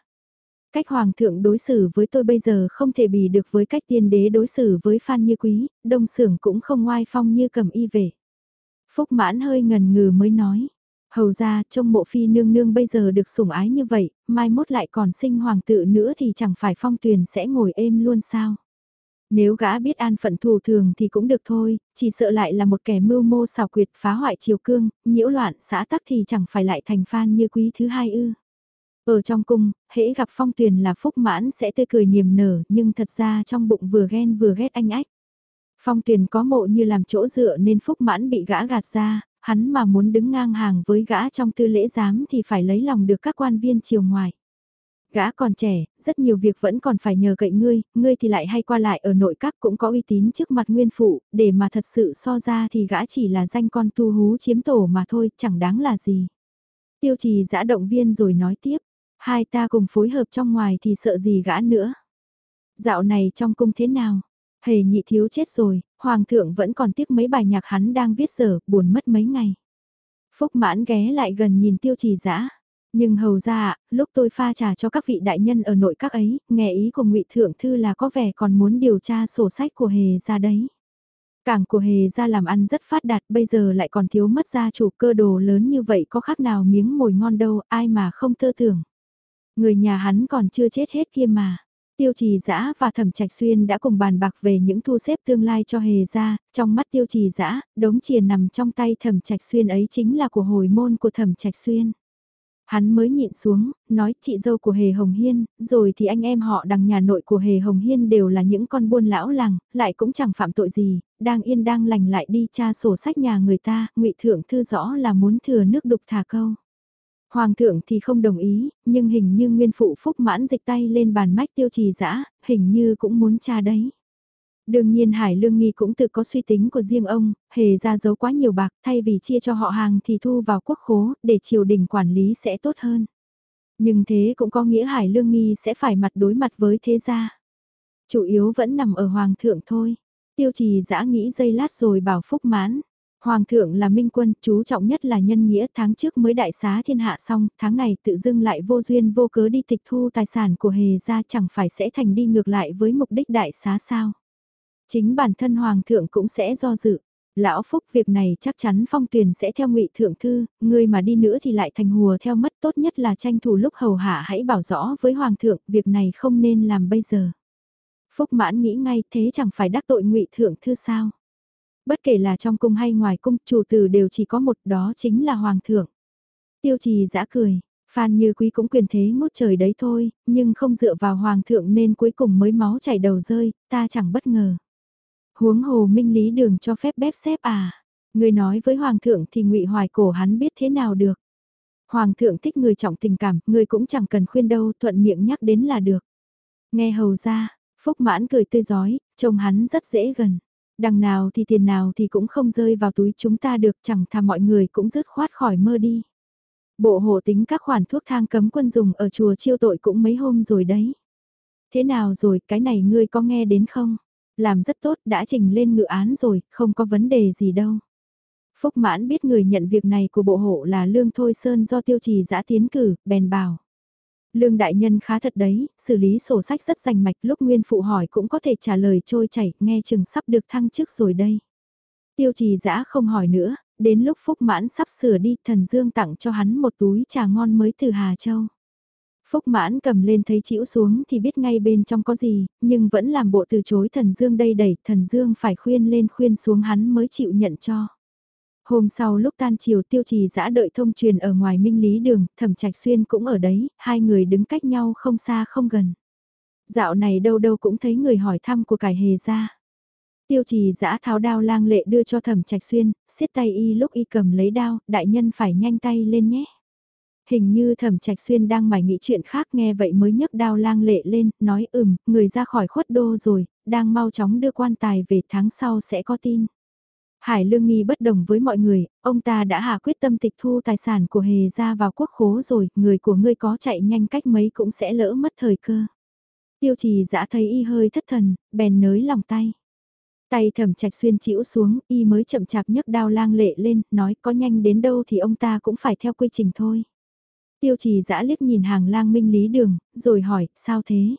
Cách hoàng thượng đối xử với tôi bây giờ không thể bì được với cách tiên đế đối xử với Phan Như Quý, đông sưởng cũng không ngoai phong như cầm y về. Phúc mãn hơi ngần ngừ mới nói. Hầu ra, trông mộ phi nương nương bây giờ được sủng ái như vậy, mai mốt lại còn sinh hoàng tự nữa thì chẳng phải phong tuyền sẽ ngồi êm luôn sao. Nếu gã biết an phận thù thường thì cũng được thôi, chỉ sợ lại là một kẻ mưu mô xào quyệt phá hoại triều cương, nhiễu loạn xã tắc thì chẳng phải lại thành phan như quý thứ hai ư. Ở trong cung, hễ gặp phong tuyền là phúc mãn sẽ tươi cười niềm nở nhưng thật ra trong bụng vừa ghen vừa ghét anh ách. Phong tuyền có mộ như làm chỗ dựa nên phúc mãn bị gã gạt ra, hắn mà muốn đứng ngang hàng với gã trong tư lễ giám thì phải lấy lòng được các quan viên triều ngoài. Gã còn trẻ, rất nhiều việc vẫn còn phải nhờ cậy ngươi, ngươi thì lại hay qua lại ở nội các cũng có uy tín trước mặt nguyên phụ, để mà thật sự so ra thì gã chỉ là danh con tu hú chiếm tổ mà thôi, chẳng đáng là gì. Tiêu trì giã động viên rồi nói tiếp, Hai ta cùng phối hợp trong ngoài thì sợ gì gã nữa. Dạo này trong cung thế nào? Hề nhị thiếu chết rồi, hoàng thượng vẫn còn tiếc mấy bài nhạc hắn đang viết dở, buồn mất mấy ngày. Phúc mãn ghé lại gần nhìn tiêu trì giã. Nhưng hầu ra, lúc tôi pha trà cho các vị đại nhân ở nội các ấy, nghe ý của ngụy Thượng Thư là có vẻ còn muốn điều tra sổ sách của hề ra đấy. Cảng của hề ra làm ăn rất phát đạt bây giờ lại còn thiếu mất gia chủ cơ đồ lớn như vậy có khác nào miếng mồi ngon đâu ai mà không tơ tưởng. Người nhà hắn còn chưa chết hết kia mà. Tiêu trì dã và thẩm trạch xuyên đã cùng bàn bạc về những thu xếp tương lai cho hề ra, trong mắt tiêu trì dã đống chìa nằm trong tay thẩm trạch xuyên ấy chính là của hồi môn của thẩm trạch xuyên. Hắn mới nhịn xuống, nói chị dâu của Hề Hồng Hiên, rồi thì anh em họ đằng nhà nội của Hề Hồng Hiên đều là những con buôn lão làng, lại cũng chẳng phạm tội gì, đang yên đang lành lại đi tra sổ sách nhà người ta, ngụy Thượng Thư rõ là muốn thừa nước đục thả câu. Hoàng thượng thì không đồng ý, nhưng hình như nguyên phụ phúc mãn dịch tay lên bàn mách tiêu trì dã hình như cũng muốn tra đấy. Đương nhiên Hải Lương Nghi cũng tự có suy tính của riêng ông, hề ra giấu quá nhiều bạc thay vì chia cho họ hàng thì thu vào quốc khố để triều đình quản lý sẽ tốt hơn. Nhưng thế cũng có nghĩa Hải Lương Nghi sẽ phải mặt đối mặt với thế gia. Chủ yếu vẫn nằm ở Hoàng thượng thôi. Tiêu trì dã nghĩ giây lát rồi bảo phúc mãn. Hoàng thượng là minh quân, chú trọng nhất là nhân nghĩa tháng trước mới đại xá thiên hạ xong, tháng này tự dưng lại vô duyên vô cớ đi tịch thu tài sản của hề ra chẳng phải sẽ thành đi ngược lại với mục đích đại xá sao. Chính bản thân Hoàng thượng cũng sẽ do dự. Lão Phúc việc này chắc chắn phong tuyển sẽ theo ngụy thượng thư, người mà đi nữa thì lại thành hùa theo mất tốt nhất là tranh thủ lúc hầu hạ hãy bảo rõ với Hoàng thượng việc này không nên làm bây giờ. Phúc mãn nghĩ ngay thế chẳng phải đắc tội ngụy thượng thư sao. Bất kể là trong cung hay ngoài cung, chủ tử đều chỉ có một đó chính là hoàng thượng. Tiêu trì giã cười, Phan Như Quý cũng quyền thế ngút trời đấy thôi, nhưng không dựa vào hoàng thượng nên cuối cùng mới máu chảy đầu rơi, ta chẳng bất ngờ. Huống hồ minh lý đường cho phép bếp xếp à, người nói với hoàng thượng thì ngụy hoài cổ hắn biết thế nào được. Hoàng thượng thích người trọng tình cảm, người cũng chẳng cần khuyên đâu, thuận miệng nhắc đến là được. Nghe hầu ra, Phúc mãn cười tươi giói, trông hắn rất dễ gần. Đằng nào thì tiền nào thì cũng không rơi vào túi chúng ta được chẳng thà mọi người cũng dứt khoát khỏi mơ đi. Bộ hộ tính các khoản thuốc thang cấm quân dùng ở chùa chiêu tội cũng mấy hôm rồi đấy. Thế nào rồi, cái này ngươi có nghe đến không? Làm rất tốt, đã trình lên ngự án rồi, không có vấn đề gì đâu. Phúc mãn biết người nhận việc này của bộ hộ là Lương Thôi Sơn do tiêu trì giã tiến cử, bèn bảo. Lương đại nhân khá thật đấy, xử lý sổ sách rất rành mạch lúc nguyên phụ hỏi cũng có thể trả lời trôi chảy, nghe chừng sắp được thăng chức rồi đây. Tiêu trì giã không hỏi nữa, đến lúc Phúc mãn sắp sửa đi thần dương tặng cho hắn một túi trà ngon mới từ Hà Châu. Phúc mãn cầm lên thấy chĩu xuống thì biết ngay bên trong có gì, nhưng vẫn làm bộ từ chối thần dương đây đẩy, thần dương phải khuyên lên khuyên xuống hắn mới chịu nhận cho. Hôm sau lúc tan chiều tiêu trì giã đợi thông truyền ở ngoài minh lý đường, thẩm trạch xuyên cũng ở đấy, hai người đứng cách nhau không xa không gần. Dạo này đâu đâu cũng thấy người hỏi thăm của cải hề ra. Tiêu trì giã tháo đao lang lệ đưa cho thẩm trạch xuyên, xiết tay y lúc y cầm lấy đao, đại nhân phải nhanh tay lên nhé. Hình như thẩm trạch xuyên đang mải nghĩ chuyện khác nghe vậy mới nhấc đao lang lệ lên, nói ừm, người ra khỏi khuất đô rồi, đang mau chóng đưa quan tài về tháng sau sẽ có tin. Hải Lương Nghi bất đồng với mọi người, ông ta đã hạ quyết tâm tịch thu tài sản của hề ra vào quốc khố rồi, người của ngươi có chạy nhanh cách mấy cũng sẽ lỡ mất thời cơ. Tiêu trì dã thấy y hơi thất thần, bèn nới lòng tay. Tay thẩm trạch xuyên chĩu xuống, y mới chậm chạp nhấc đao lang lệ lên, nói có nhanh đến đâu thì ông ta cũng phải theo quy trình thôi. Tiêu trì dã liếc nhìn hàng lang minh lý đường, rồi hỏi, sao thế?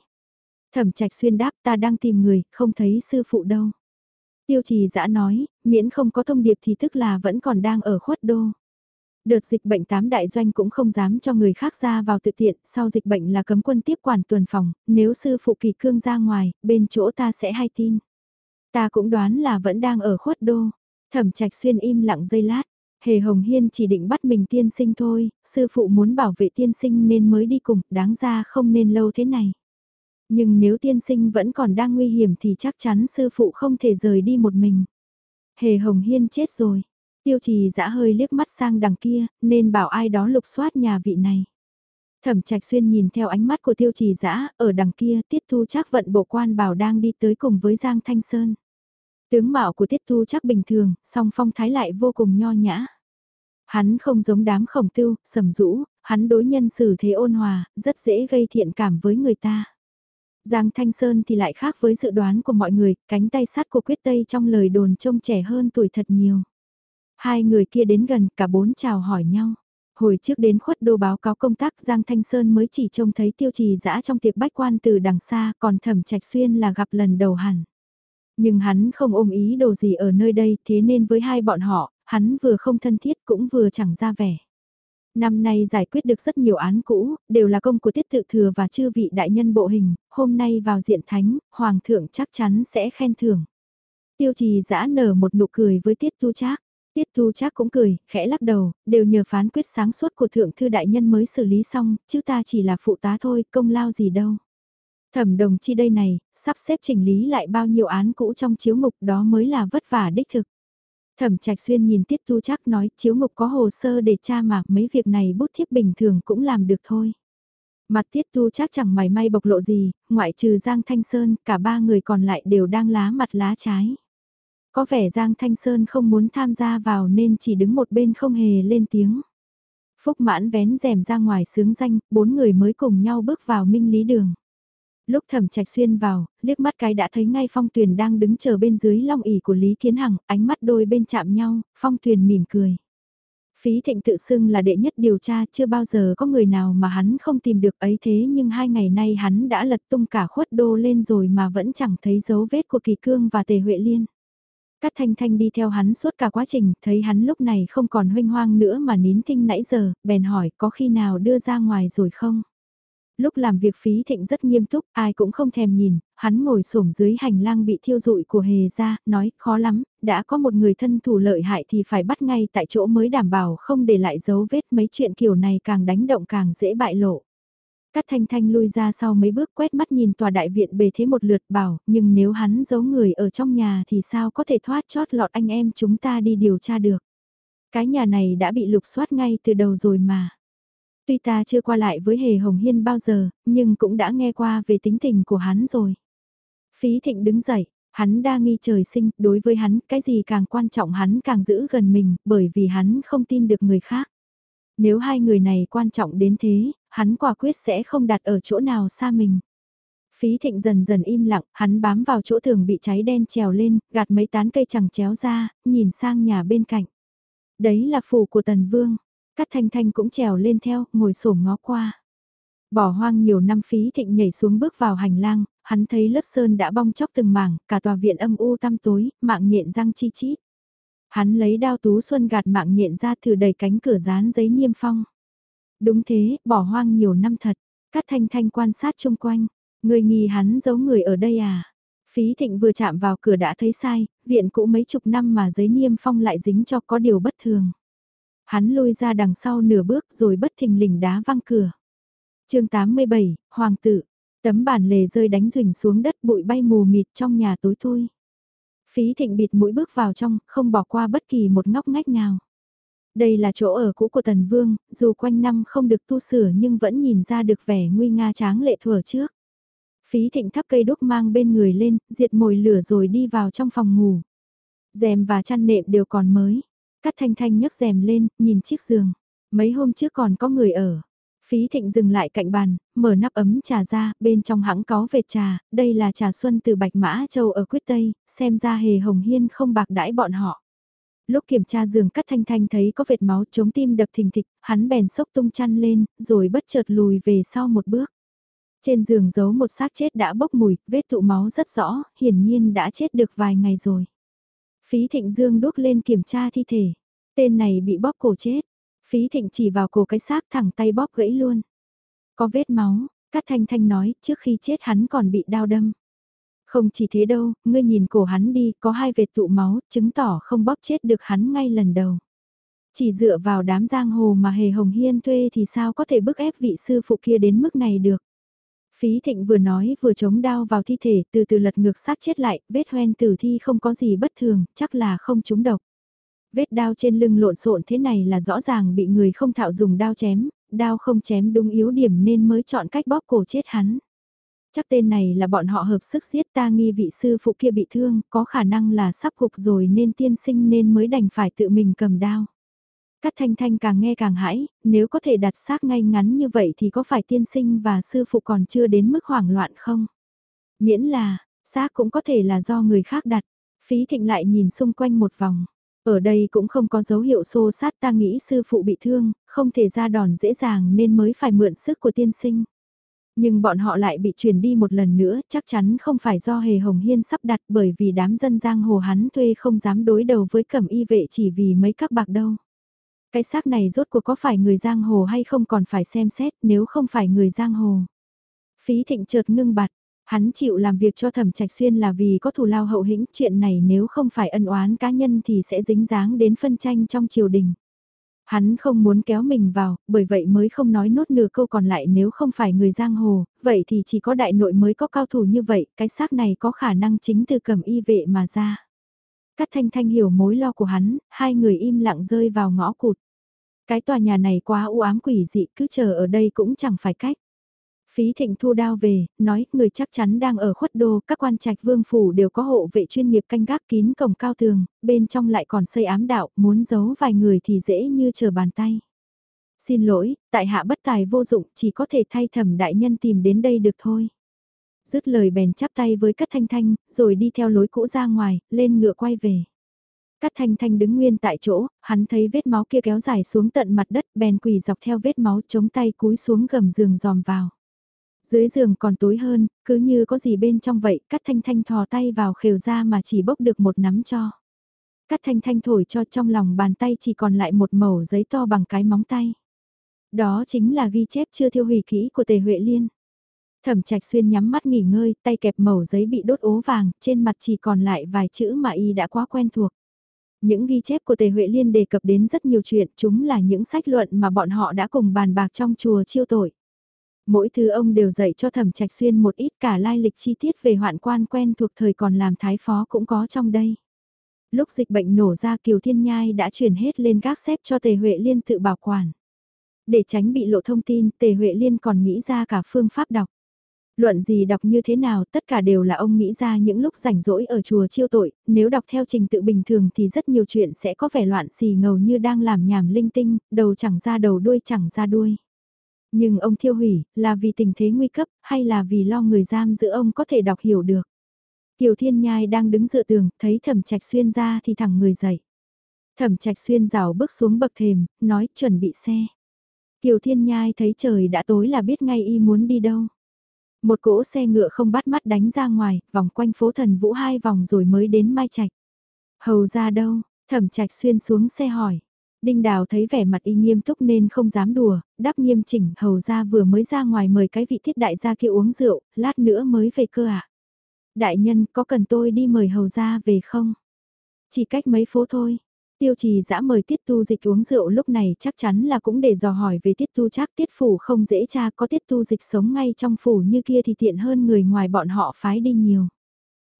Thẩm trạch xuyên đáp ta đang tìm người, không thấy sư phụ đâu. Tiêu trì dã nói, miễn không có thông điệp thì tức là vẫn còn đang ở khuất đô. Đợt dịch bệnh tám đại doanh cũng không dám cho người khác ra vào tự tiện, sau dịch bệnh là cấm quân tiếp quản tuần phòng, nếu sư phụ kỳ cương ra ngoài, bên chỗ ta sẽ hay tin. Ta cũng đoán là vẫn đang ở khuất đô. Thẩm trạch xuyên im lặng giây lát. Hề Hồng Hiên chỉ định bắt mình tiên sinh thôi, sư phụ muốn bảo vệ tiên sinh nên mới đi cùng, đáng ra không nên lâu thế này. Nhưng nếu tiên sinh vẫn còn đang nguy hiểm thì chắc chắn sư phụ không thể rời đi một mình. Hề Hồng Hiên chết rồi. Tiêu trì dã hơi liếc mắt sang đằng kia, nên bảo ai đó lục soát nhà vị này. Thẩm Trạch Xuyên nhìn theo ánh mắt của Tiêu Trì Dã, ở đằng kia Tiết Thu chắc vận bộ quan bảo đang đi tới cùng với Giang Thanh Sơn. Tướng mạo của Tiết Thu chắc bình thường, song phong thái lại vô cùng nho nhã. Hắn không giống đám khổng tiêu, sầm rũ, hắn đối nhân xử thế ôn hòa, rất dễ gây thiện cảm với người ta. Giang Thanh Sơn thì lại khác với dự đoán của mọi người, cánh tay sắt của Quyết Tây trong lời đồn trông trẻ hơn tuổi thật nhiều. Hai người kia đến gần, cả bốn chào hỏi nhau. Hồi trước đến khuất đô báo cáo công tác Giang Thanh Sơn mới chỉ trông thấy tiêu trì dã trong tiệc bách quan từ đằng xa, còn thẩm trạch xuyên là gặp lần đầu hẳn. Nhưng hắn không ôm ý đồ gì ở nơi đây, thế nên với hai bọn họ, hắn vừa không thân thiết cũng vừa chẳng ra vẻ. Năm nay giải quyết được rất nhiều án cũ, đều là công của tiết tự thừa và chư vị đại nhân bộ hình, hôm nay vào diện thánh, hoàng thượng chắc chắn sẽ khen thưởng. Tiêu trì giã nở một nụ cười với tiết tu trác. Tiết thu trác cũng cười, khẽ lắc đầu, đều nhờ phán quyết sáng suốt của thượng thư đại nhân mới xử lý xong, chứ ta chỉ là phụ tá thôi, công lao gì đâu. Thẩm đồng chi đây này, sắp xếp chỉnh lý lại bao nhiêu án cũ trong chiếu mục đó mới là vất vả đích thực. Thẩm Trạch Xuyên nhìn Tiết Tu Trác nói, chiếu ngục có hồ sơ để tra mà mấy việc này bút thiếp bình thường cũng làm được thôi. Mặt Tiết Tu Trác chẳng mày may bộc lộ gì, ngoại trừ Giang Thanh Sơn, cả ba người còn lại đều đang lá mặt lá trái. Có vẻ Giang Thanh Sơn không muốn tham gia vào nên chỉ đứng một bên không hề lên tiếng. Phúc mãn vén rèm ra ngoài sướng danh, bốn người mới cùng nhau bước vào minh lý đường lúc thẩm trạch xuyên vào, liếc mắt cái đã thấy ngay phong tuyền đang đứng chờ bên dưới long ỉ của Lý Kiến Hằng, ánh mắt đôi bên chạm nhau, phong tuyền mỉm cười. Phí thịnh tự xưng là đệ nhất điều tra chưa bao giờ có người nào mà hắn không tìm được ấy thế nhưng hai ngày nay hắn đã lật tung cả khuất đô lên rồi mà vẫn chẳng thấy dấu vết của kỳ cương và tề huệ liên. Cát thanh thanh đi theo hắn suốt cả quá trình, thấy hắn lúc này không còn huynh hoang nữa mà nín thinh nãy giờ, bèn hỏi có khi nào đưa ra ngoài rồi không? Lúc làm việc phí thịnh rất nghiêm túc, ai cũng không thèm nhìn, hắn ngồi xổm dưới hành lang bị thiêu rụi của hề ra, nói khó lắm, đã có một người thân thủ lợi hại thì phải bắt ngay tại chỗ mới đảm bảo không để lại dấu vết mấy chuyện kiểu này càng đánh động càng dễ bại lộ. Cát thanh thanh lui ra sau mấy bước quét mắt nhìn tòa đại viện bề thế một lượt bảo, nhưng nếu hắn giấu người ở trong nhà thì sao có thể thoát chót lọt anh em chúng ta đi điều tra được. Cái nhà này đã bị lục soát ngay từ đầu rồi mà. Tuy ta chưa qua lại với Hề Hồng Hiên bao giờ, nhưng cũng đã nghe qua về tính tình của hắn rồi. Phí Thịnh đứng dậy, hắn đa nghi trời sinh, đối với hắn, cái gì càng quan trọng hắn càng giữ gần mình, bởi vì hắn không tin được người khác. Nếu hai người này quan trọng đến thế, hắn quả quyết sẽ không đặt ở chỗ nào xa mình. Phí thịnh dần dần im lặng, hắn bám vào chỗ tường bị cháy đen trèo lên, gạt mấy tán cây chẳng chéo ra, nhìn sang nhà bên cạnh. Đấy là phủ của Tần Vương. Cát Thanh Thanh cũng trèo lên theo, ngồi sổm ngó qua. Bỏ hoang nhiều năm phí thịnh nhảy xuống bước vào hành lang, hắn thấy lớp sơn đã bong chóc từng mảng, cả tòa viện âm u tăm tối, mạng nhện răng chi chít. Hắn lấy đao tú xuân gạt mạng nhện ra thử đẩy cánh cửa dán giấy niêm phong. Đúng thế, bỏ hoang nhiều năm thật. Cát Thanh Thanh quan sát chung quanh. Người nghi hắn giấu người ở đây à? Phí thịnh vừa chạm vào cửa đã thấy sai, viện cũ mấy chục năm mà giấy niêm phong lại dính cho có điều bất thường. Hắn lôi ra đằng sau nửa bước rồi bất thình lình đá văng cửa. chương 87, Hoàng tử, tấm bản lề rơi đánh rình xuống đất bụi bay mù mịt trong nhà tối thui. Phí thịnh bịt mũi bước vào trong, không bỏ qua bất kỳ một ngóc ngách nào. Đây là chỗ ở cũ của Tần Vương, dù quanh năm không được tu sửa nhưng vẫn nhìn ra được vẻ nguy nga tráng lệ thuở trước. Phí thịnh thắp cây đốt mang bên người lên, diệt mồi lửa rồi đi vào trong phòng ngủ. rèm và chăn nệm đều còn mới. Cắt thanh thanh nhấc rèm lên, nhìn chiếc giường. Mấy hôm trước còn có người ở. Phí thịnh dừng lại cạnh bàn, mở nắp ấm trà ra, bên trong hãng có vệt trà, đây là trà xuân từ Bạch Mã Châu ở Quyết Tây, xem ra hề hồng hiên không bạc đãi bọn họ. Lúc kiểm tra giường cắt thanh thanh thấy có vệt máu chống tim đập thình thịch, hắn bèn sốc tung chăn lên, rồi bất chợt lùi về sau một bước. Trên giường giấu một xác chết đã bốc mùi, vết tụ máu rất rõ, hiển nhiên đã chết được vài ngày rồi. Phí Thịnh Dương đốt lên kiểm tra thi thể. Tên này bị bóp cổ chết. Phí Thịnh chỉ vào cổ cái xác thẳng tay bóp gãy luôn. Có vết máu, Cát Thanh Thanh nói, trước khi chết hắn còn bị đau đâm. Không chỉ thế đâu, ngươi nhìn cổ hắn đi, có hai vệt tụ máu, chứng tỏ không bóp chết được hắn ngay lần đầu. Chỉ dựa vào đám giang hồ mà Hề Hồng Hiên thuê thì sao có thể bức ép vị sư phụ kia đến mức này được. Phí thịnh vừa nói vừa chống đao vào thi thể từ từ lật ngược xác chết lại, vết hoen tử thi không có gì bất thường, chắc là không trúng độc. Vết đao trên lưng lộn xộn thế này là rõ ràng bị người không thạo dùng đao chém, đao không chém đúng yếu điểm nên mới chọn cách bóp cổ chết hắn. Chắc tên này là bọn họ hợp sức giết ta nghi vị sư phụ kia bị thương, có khả năng là sắp gục rồi nên tiên sinh nên mới đành phải tự mình cầm đao. Cát Thanh Thanh càng nghe càng hãi, nếu có thể đặt xác ngay ngắn như vậy thì có phải tiên sinh và sư phụ còn chưa đến mức hoảng loạn không? Miễn là, xác cũng có thể là do người khác đặt. Phí thịnh lại nhìn xung quanh một vòng. Ở đây cũng không có dấu hiệu xô sát ta nghĩ sư phụ bị thương, không thể ra đòn dễ dàng nên mới phải mượn sức của tiên sinh. Nhưng bọn họ lại bị chuyển đi một lần nữa, chắc chắn không phải do hề hồng hiên sắp đặt bởi vì đám dân giang hồ hắn thuê không dám đối đầu với cẩm y vệ chỉ vì mấy các bạc đâu. Cái xác này rốt cuộc có phải người giang hồ hay không còn phải xem xét nếu không phải người giang hồ. Phí thịnh chợt ngưng bặt, hắn chịu làm việc cho thẩm trạch xuyên là vì có thù lao hậu hĩnh chuyện này nếu không phải ân oán cá nhân thì sẽ dính dáng đến phân tranh trong triều đình. Hắn không muốn kéo mình vào, bởi vậy mới không nói nốt nửa câu còn lại nếu không phải người giang hồ, vậy thì chỉ có đại nội mới có cao thủ như vậy, cái xác này có khả năng chính từ cầm y vệ mà ra. Cát Thanh Thanh hiểu mối lo của hắn, hai người im lặng rơi vào ngõ cụt. Cái tòa nhà này quá u ám quỷ dị, cứ chờ ở đây cũng chẳng phải cách. Phí thịnh thu đao về, nói người chắc chắn đang ở khuất đô, các quan trạch vương phủ đều có hộ vệ chuyên nghiệp canh gác kín cổng cao tường, bên trong lại còn xây ám đạo, muốn giấu vài người thì dễ như chờ bàn tay. Xin lỗi, tại hạ bất tài vô dụng, chỉ có thể thay thẩm đại nhân tìm đến đây được thôi. Dứt lời bèn chắp tay với Cát Thanh Thanh, rồi đi theo lối cũ ra ngoài, lên ngựa quay về. Cát Thanh Thanh đứng nguyên tại chỗ, hắn thấy vết máu kia kéo dài xuống tận mặt đất, bèn quỳ dọc theo vết máu chống tay cúi xuống gầm giường dòm vào. Dưới giường còn tối hơn, cứ như có gì bên trong vậy, Cát Thanh Thanh thò tay vào khều ra mà chỉ bốc được một nắm cho. Cát Thanh Thanh thổi cho trong lòng bàn tay chỉ còn lại một mẩu giấy to bằng cái móng tay. Đó chính là ghi chép chưa thiêu hủy kỹ của Tề Huệ Liên. Thẩm Trạch Xuyên nhắm mắt nghỉ ngơi, tay kẹp mẩu giấy bị đốt ố vàng, trên mặt chỉ còn lại vài chữ mà y đã quá quen thuộc. Những ghi chép của Tề Huệ Liên đề cập đến rất nhiều chuyện, chúng là những sách luận mà bọn họ đã cùng bàn bạc trong chùa chiêu tội. Mỗi thứ ông đều dạy cho Thẩm Trạch Xuyên một ít cả lai lịch chi tiết về hoạn quan quen thuộc thời còn làm thái phó cũng có trong đây. Lúc dịch bệnh nổ ra Kiều Thiên Nhai đã chuyển hết lên gác xếp cho Tề Huệ Liên tự bảo quản. Để tránh bị lộ thông tin, Tề Huệ Liên còn nghĩ ra cả phương pháp đọc. Luận gì đọc như thế nào tất cả đều là ông nghĩ ra những lúc rảnh rỗi ở chùa chiêu tội, nếu đọc theo trình tự bình thường thì rất nhiều chuyện sẽ có vẻ loạn xì ngầu như đang làm nhảm linh tinh, đầu chẳng ra đầu đuôi chẳng ra đuôi. Nhưng ông thiêu hủy, là vì tình thế nguy cấp, hay là vì lo người giam giữ ông có thể đọc hiểu được. Kiều Thiên Nhai đang đứng dựa tường, thấy thẩm trạch xuyên ra thì thẳng người dậy. Thẩm trạch xuyên rào bước xuống bậc thềm, nói chuẩn bị xe. Kiều Thiên Nhai thấy trời đã tối là biết ngay y muốn đi đâu. Một cỗ xe ngựa không bắt mắt đánh ra ngoài, vòng quanh phố thần vũ hai vòng rồi mới đến Mai Trạch. Hầu ra đâu, thẩm trạch xuyên xuống xe hỏi. Đinh Đào thấy vẻ mặt y nghiêm túc nên không dám đùa, đáp nghiêm chỉnh hầu ra vừa mới ra ngoài mời cái vị thiết đại gia kia uống rượu, lát nữa mới về cơ ạ. À? Đại nhân có cần tôi đi mời hầu ra về không? Chỉ cách mấy phố thôi. Tiêu trì dã mời tiết tu dịch uống rượu lúc này chắc chắn là cũng để dò hỏi về tiết tu chắc tiết phủ không dễ cha có tiết tu dịch sống ngay trong phủ như kia thì tiện hơn người ngoài bọn họ phái đi nhiều.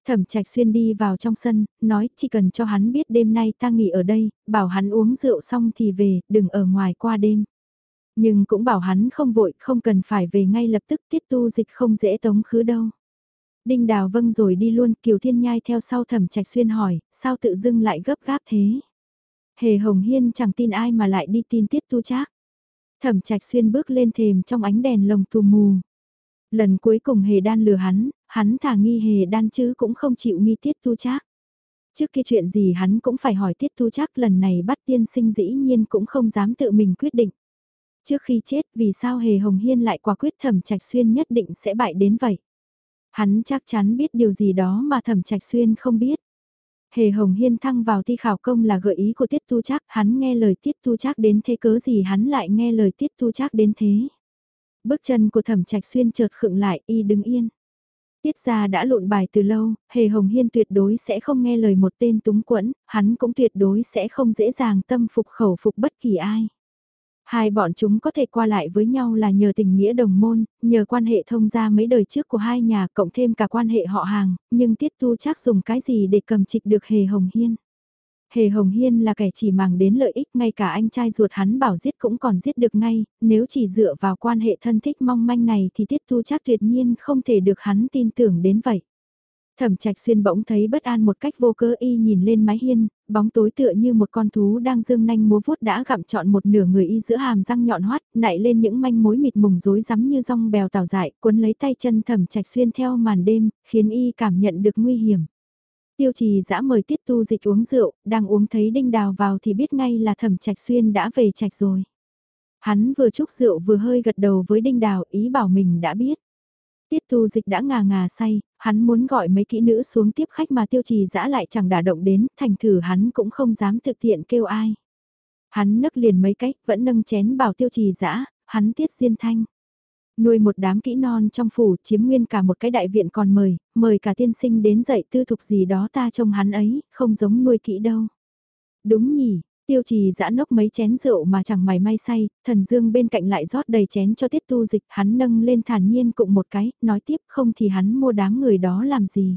Thẩm trạch xuyên đi vào trong sân, nói chỉ cần cho hắn biết đêm nay ta nghỉ ở đây, bảo hắn uống rượu xong thì về, đừng ở ngoài qua đêm. Nhưng cũng bảo hắn không vội, không cần phải về ngay lập tức tiết tu dịch không dễ tống khứ đâu. Đinh đào vâng rồi đi luôn, Kiều Thiên Nhai theo sau thẩm trạch xuyên hỏi, sao tự dưng lại gấp gáp thế? Hề Hồng Hiên chẳng tin ai mà lại đi tin tiết tu trác. Thẩm trạch xuyên bước lên thềm trong ánh đèn lồng tù mù. Lần cuối cùng Hề đan lừa hắn, hắn thả nghi Hề đan chứ cũng không chịu nghi tiết tu trác. Trước kia chuyện gì hắn cũng phải hỏi tiết tu trác lần này bắt tiên sinh dĩ nhiên cũng không dám tự mình quyết định. Trước khi chết vì sao Hề Hồng Hiên lại quả quyết thẩm trạch xuyên nhất định sẽ bại đến vậy. Hắn chắc chắn biết điều gì đó mà thẩm trạch xuyên không biết. Hề Hồng Hiên thăng vào thi khảo công là gợi ý của Tiết Tu Trác, hắn nghe lời Tiết Tu Trác đến thế cớ gì hắn lại nghe lời Tiết Tu Trác đến thế. Bước chân của Thẩm Trạch Xuyên chợt khựng lại, y đứng yên. Tiết gia đã lộn bài từ lâu, Hề Hồng Hiên tuyệt đối sẽ không nghe lời một tên túng quẫn, hắn cũng tuyệt đối sẽ không dễ dàng tâm phục khẩu phục bất kỳ ai. Hai bọn chúng có thể qua lại với nhau là nhờ tình nghĩa đồng môn, nhờ quan hệ thông gia mấy đời trước của hai nhà cộng thêm cả quan hệ họ hàng, nhưng Tiết Tu chắc dùng cái gì để cầm trịch được Hề Hồng Hiên. Hề Hồng Hiên là kẻ chỉ màng đến lợi ích ngay cả anh trai ruột hắn bảo giết cũng còn giết được ngay, nếu chỉ dựa vào quan hệ thân thích mong manh này thì Tiết Tu chắc tuyệt nhiên không thể được hắn tin tưởng đến vậy. Thẩm trạch xuyên bỗng thấy bất an một cách vô cơ y nhìn lên mái hiên, bóng tối tựa như một con thú đang dương nanh múa vuốt đã gặm trọn một nửa người y giữa hàm răng nhọn hoắt, nảy lên những manh mối mịt mùng rối rắm như rong bèo tào dại, cuốn lấy tay chân thẩm trạch xuyên theo màn đêm, khiến y cảm nhận được nguy hiểm. Tiêu trì dã mời tiết tu dịch uống rượu, đang uống thấy đinh đào vào thì biết ngay là thẩm trạch xuyên đã về trạch rồi. Hắn vừa chúc rượu vừa hơi gật đầu với đinh đào ý bảo mình đã biết. Tiết tu dịch đã ngà ngà say, hắn muốn gọi mấy kỹ nữ xuống tiếp khách mà tiêu trì dã lại chẳng đả động đến, thành thử hắn cũng không dám thực hiện kêu ai. Hắn nấc liền mấy cách, vẫn nâng chén bảo tiêu trì dã hắn tiết diên thanh. Nuôi một đám kỹ non trong phủ chiếm nguyên cả một cái đại viện còn mời, mời cả tiên sinh đến dạy tư thục gì đó ta trông hắn ấy, không giống nuôi kỹ đâu. Đúng nhỉ, Tiêu trì giã nốc mấy chén rượu mà chẳng mày may say, thần dương bên cạnh lại rót đầy chén cho tiết tu dịch, hắn nâng lên thản nhiên cụng một cái, nói tiếp không thì hắn mua đám người đó làm gì.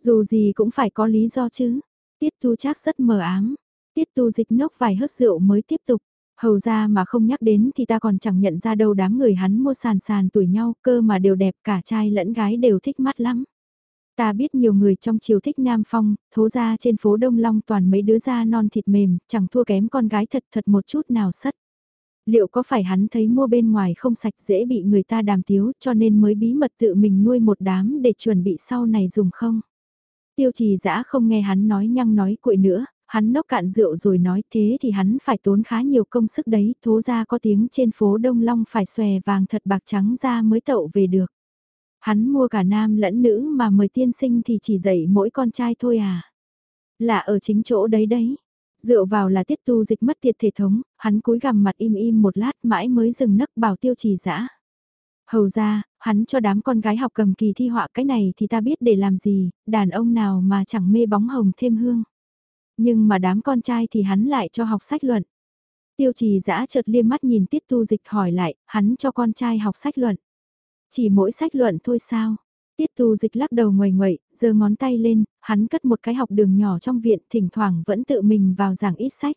Dù gì cũng phải có lý do chứ, tiết tu chắc rất mờ ám, tiết tu dịch nốc vài hớt rượu mới tiếp tục. Hầu ra mà không nhắc đến thì ta còn chẳng nhận ra đâu đám người hắn mua sàn sàn tuổi nhau cơ mà đều đẹp cả trai lẫn gái đều thích mắt lắm. Ta biết nhiều người trong triều thích Nam Phong, thố ra trên phố Đông Long toàn mấy đứa da non thịt mềm, chẳng thua kém con gái thật thật một chút nào sất. Liệu có phải hắn thấy mua bên ngoài không sạch dễ bị người ta đàm tiếu cho nên mới bí mật tự mình nuôi một đám để chuẩn bị sau này dùng không? Tiêu trì dã không nghe hắn nói nhăng nói cuội nữa, hắn nốc cạn rượu rồi nói thế thì hắn phải tốn khá nhiều công sức đấy, thố ra có tiếng trên phố Đông Long phải xòe vàng thật bạc trắng ra mới tậu về được. Hắn mua cả nam lẫn nữ mà mời tiên sinh thì chỉ dạy mỗi con trai thôi à. Là ở chính chỗ đấy đấy. Dựa vào là tiết tu dịch mất tiệt thể thống, hắn cúi gằm mặt im im một lát mãi mới dừng nấc bảo tiêu trì dã Hầu ra, hắn cho đám con gái học cầm kỳ thi họa cái này thì ta biết để làm gì, đàn ông nào mà chẳng mê bóng hồng thêm hương. Nhưng mà đám con trai thì hắn lại cho học sách luận. Tiêu trì dã chợt liêm mắt nhìn tiết tu dịch hỏi lại, hắn cho con trai học sách luận. Chỉ mỗi sách luận thôi sao? Tiết tu dịch lắc đầu ngoài ngoậy, giơ ngón tay lên, hắn cất một cái học đường nhỏ trong viện, thỉnh thoảng vẫn tự mình vào giảng ít sách.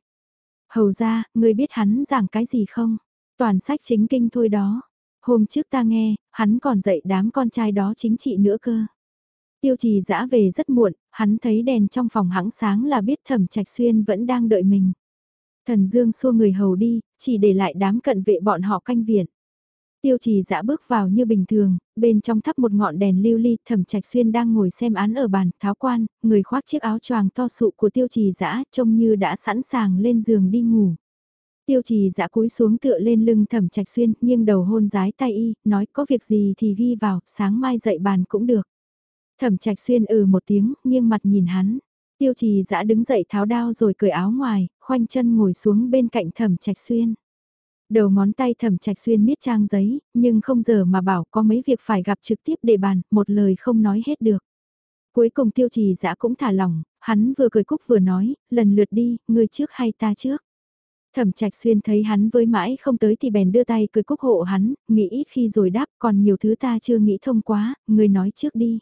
Hầu ra, ngươi biết hắn giảng cái gì không? Toàn sách chính kinh thôi đó. Hôm trước ta nghe, hắn còn dạy đám con trai đó chính trị nữa cơ. Tiêu trì dã về rất muộn, hắn thấy đèn trong phòng hãng sáng là biết thẩm trạch xuyên vẫn đang đợi mình. Thần Dương xua người hầu đi, chỉ để lại đám cận vệ bọn họ canh viện. Tiêu trì dã bước vào như bình thường, bên trong thắp một ngọn đèn lưu ly, thẩm trạch xuyên đang ngồi xem án ở bàn, tháo quan, người khoác chiếc áo choàng to sụ của tiêu trì dã trông như đã sẵn sàng lên giường đi ngủ. Tiêu trì dã cúi xuống tựa lên lưng thẩm trạch xuyên, nghiêng đầu hôn giái tay y, nói có việc gì thì ghi vào, sáng mai dậy bàn cũng được. Thẩm trạch xuyên ừ một tiếng, nghiêng mặt nhìn hắn. Tiêu trì dã đứng dậy tháo đao rồi cởi áo ngoài, khoanh chân ngồi xuống bên cạnh thẩm trạch xuyên. Đầu ngón tay thẩm trạch xuyên miết trang giấy, nhưng không giờ mà bảo có mấy việc phải gặp trực tiếp để bàn, một lời không nói hết được. Cuối cùng tiêu trì dã cũng thả lỏng, hắn vừa cười cúc vừa nói, lần lượt đi, ngươi trước hay ta trước. Thẩm trạch xuyên thấy hắn với mãi không tới thì bèn đưa tay cười cúc hộ hắn, nghĩ ít khi rồi đáp còn nhiều thứ ta chưa nghĩ thông quá, ngươi nói trước đi.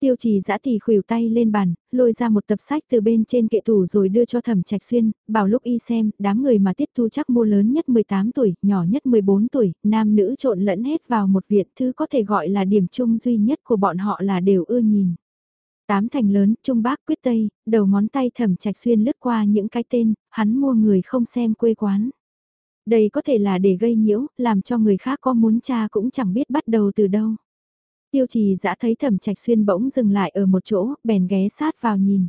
Tiêu trì giã thì khuỷu tay lên bàn, lôi ra một tập sách từ bên trên kệ tủ rồi đưa cho thẩm trạch xuyên, bảo lúc y xem, đám người mà tiết thu chắc mua lớn nhất 18 tuổi, nhỏ nhất 14 tuổi, nam nữ trộn lẫn hết vào một viện thứ có thể gọi là điểm chung duy nhất của bọn họ là đều ưa nhìn. Tám thành lớn, trung bác quyết tây, đầu ngón tay thẩm trạch xuyên lướt qua những cái tên, hắn mua người không xem quê quán. Đây có thể là để gây nhiễu, làm cho người khác có muốn cha cũng chẳng biết bắt đầu từ đâu. Tiêu trì dã thấy thẩm trạch xuyên bỗng dừng lại ở một chỗ, bèn ghé sát vào nhìn.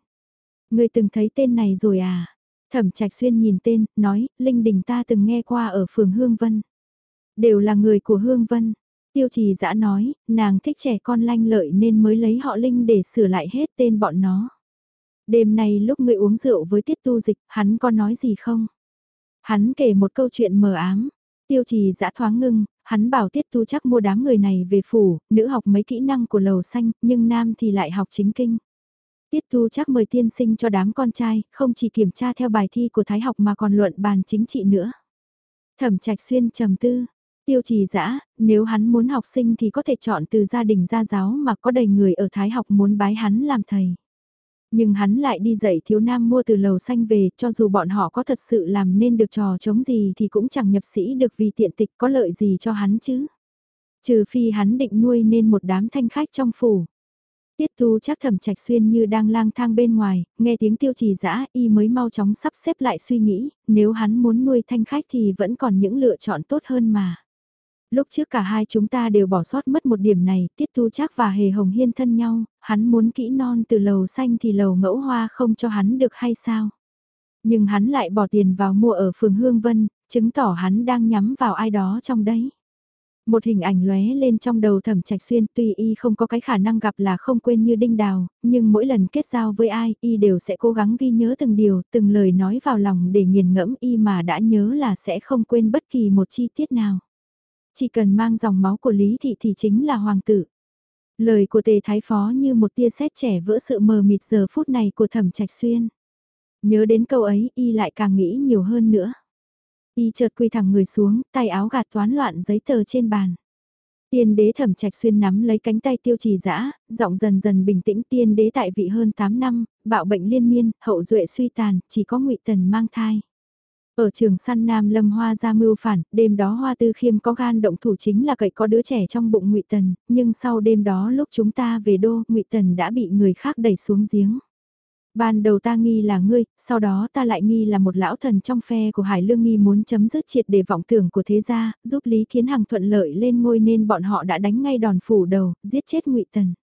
Người từng thấy tên này rồi à? Thẩm trạch xuyên nhìn tên, nói, Linh Đình ta từng nghe qua ở phường Hương Vân. Đều là người của Hương Vân. Tiêu trì dã nói, nàng thích trẻ con lanh lợi nên mới lấy họ Linh để sửa lại hết tên bọn nó. Đêm nay lúc người uống rượu với tiết tu dịch, hắn có nói gì không? Hắn kể một câu chuyện mờ ám. Tiêu trì dã thoáng ngưng, Hắn bảo Tiết Tu chắc mua đám người này về phủ, nữ học mấy kỹ năng của lầu xanh, nhưng nam thì lại học chính kinh. Tiết Tu chắc mời tiên sinh cho đám con trai, không chỉ kiểm tra theo bài thi của Thái học mà còn luận bàn chính trị nữa. Thẩm Trạch Xuyên trầm tư, tiêu trì dã nếu hắn muốn học sinh thì có thể chọn từ gia đình gia giáo mà có đầy người ở Thái học muốn bái hắn làm thầy. Nhưng hắn lại đi dạy thiếu nam mua từ lầu xanh về, cho dù bọn họ có thật sự làm nên được trò chống gì thì cũng chẳng nhập sĩ được vì tiện tịch có lợi gì cho hắn chứ. Trừ phi hắn định nuôi nên một đám thanh khách trong phủ. Tiết tu chắc thẩm trạch xuyên như đang lang thang bên ngoài, nghe tiếng tiêu trì dã y mới mau chóng sắp xếp lại suy nghĩ, nếu hắn muốn nuôi thanh khách thì vẫn còn những lựa chọn tốt hơn mà. Lúc trước cả hai chúng ta đều bỏ sót mất một điểm này, Tiết thu Trác và Hề Hồng Hiên thân nhau, hắn muốn kỹ non từ lầu xanh thì lầu ngẫu hoa không cho hắn được hay sao? Nhưng hắn lại bỏ tiền vào mua ở phường Hương Vân, chứng tỏ hắn đang nhắm vào ai đó trong đấy. Một hình ảnh lóe lên trong đầu thẩm trạch xuyên tuy y không có cái khả năng gặp là không quên như đinh đào, nhưng mỗi lần kết giao với ai y đều sẽ cố gắng ghi nhớ từng điều, từng lời nói vào lòng để nghiền ngẫm y mà đã nhớ là sẽ không quên bất kỳ một chi tiết nào. Chỉ cần mang dòng máu của Lý Thị thì chính là hoàng tử. Lời của tề thái phó như một tia sét trẻ vỡ sự mờ mịt giờ phút này của thẩm trạch xuyên. Nhớ đến câu ấy y lại càng nghĩ nhiều hơn nữa. Y chợt quy thẳng người xuống, tay áo gạt toán loạn giấy tờ trên bàn. Tiên đế thẩm trạch xuyên nắm lấy cánh tay tiêu trì dã giọng dần dần bình tĩnh tiên đế tại vị hơn 8 năm, bạo bệnh liên miên, hậu duệ suy tàn, chỉ có ngụy Tần mang thai. Ở trường săn Nam Lâm Hoa ra mưu phản, đêm đó Hoa Tư Khiêm có gan động thủ chính là cậy có đứa trẻ trong bụng ngụy Tần, nhưng sau đêm đó lúc chúng ta về đô, ngụy Tần đã bị người khác đẩy xuống giếng. Ban đầu ta nghi là ngươi, sau đó ta lại nghi là một lão thần trong phe của Hải Lương nghi muốn chấm dứt triệt để vọng tưởng của thế gia, giúp Lý Kiến Hằng thuận lợi lên ngôi nên bọn họ đã đánh ngay đòn phủ đầu, giết chết ngụy Tần.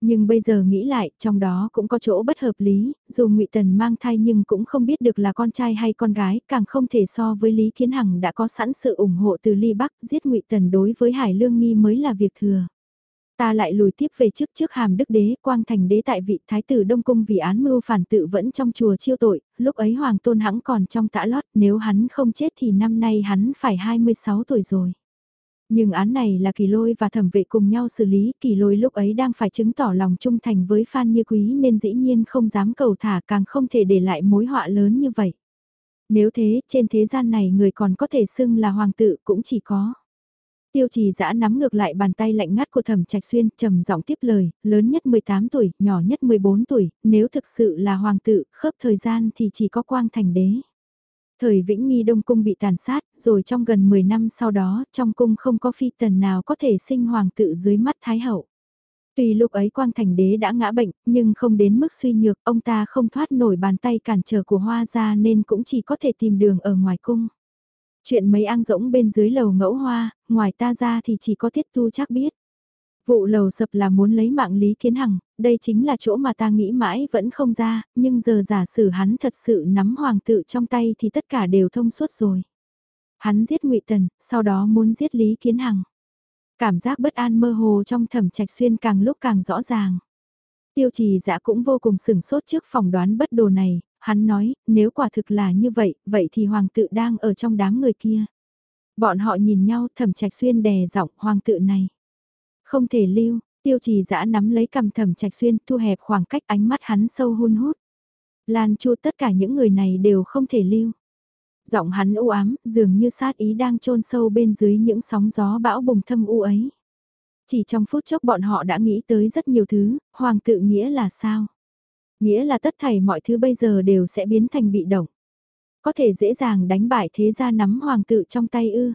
Nhưng bây giờ nghĩ lại, trong đó cũng có chỗ bất hợp lý, dù ngụy Tần mang thai nhưng cũng không biết được là con trai hay con gái, càng không thể so với Lý Kiến Hằng đã có sẵn sự ủng hộ từ Ly Bắc, giết ngụy Tần đối với Hải Lương Nghi mới là việc thừa. Ta lại lùi tiếp về trước trước hàm đức đế, quang thành đế tại vị thái tử Đông Cung vì án mưu phản tự vẫn trong chùa chiêu tội, lúc ấy Hoàng Tôn hãng còn trong tã lót, nếu hắn không chết thì năm nay hắn phải 26 tuổi rồi. Nhưng án này là kỳ lôi và thẩm vệ cùng nhau xử lý, kỳ lôi lúc ấy đang phải chứng tỏ lòng trung thành với Phan Như Quý nên dĩ nhiên không dám cầu thả càng không thể để lại mối họa lớn như vậy. Nếu thế, trên thế gian này người còn có thể xưng là hoàng tử cũng chỉ có. Tiêu trì giã nắm ngược lại bàn tay lạnh ngắt của thẩm trạch xuyên, trầm giọng tiếp lời, lớn nhất 18 tuổi, nhỏ nhất 14 tuổi, nếu thực sự là hoàng tử, khớp thời gian thì chỉ có quang thành đế. Thời Vĩnh Nghi Đông Cung bị tàn sát, rồi trong gần 10 năm sau đó, trong cung không có phi tần nào có thể sinh hoàng tự dưới mắt Thái Hậu. Tuy lúc ấy Quang Thành Đế đã ngã bệnh, nhưng không đến mức suy nhược, ông ta không thoát nổi bàn tay cản trở của hoa ra nên cũng chỉ có thể tìm đường ở ngoài cung. Chuyện mấy ang rỗng bên dưới lầu ngẫu hoa, ngoài ta ra thì chỉ có tiết tu chắc biết. Vụ lầu sập là muốn lấy mạng Lý Kiến Hằng, đây chính là chỗ mà ta nghĩ mãi vẫn không ra, nhưng giờ giả sử hắn thật sự nắm hoàng tự trong tay thì tất cả đều thông suốt rồi. Hắn giết ngụy Tần, sau đó muốn giết Lý Kiến Hằng. Cảm giác bất an mơ hồ trong thẩm trạch xuyên càng lúc càng rõ ràng. Tiêu trì dã cũng vô cùng sửng sốt trước phỏng đoán bất đồ này, hắn nói, nếu quả thực là như vậy, vậy thì hoàng tự đang ở trong đám người kia. Bọn họ nhìn nhau thẩm trạch xuyên đè giọng hoàng tự này. Không thể lưu, tiêu trì dã nắm lấy cầm thẩm trạch xuyên thu hẹp khoảng cách ánh mắt hắn sâu hun hút. Lan chu tất cả những người này đều không thể lưu. Giọng hắn u ám, dường như sát ý đang trôn sâu bên dưới những sóng gió bão bùng thâm u ấy. Chỉ trong phút chốc bọn họ đã nghĩ tới rất nhiều thứ, hoàng tự nghĩa là sao? Nghĩa là tất thảy mọi thứ bây giờ đều sẽ biến thành bị động. Có thể dễ dàng đánh bại thế gia nắm hoàng tự trong tay ư.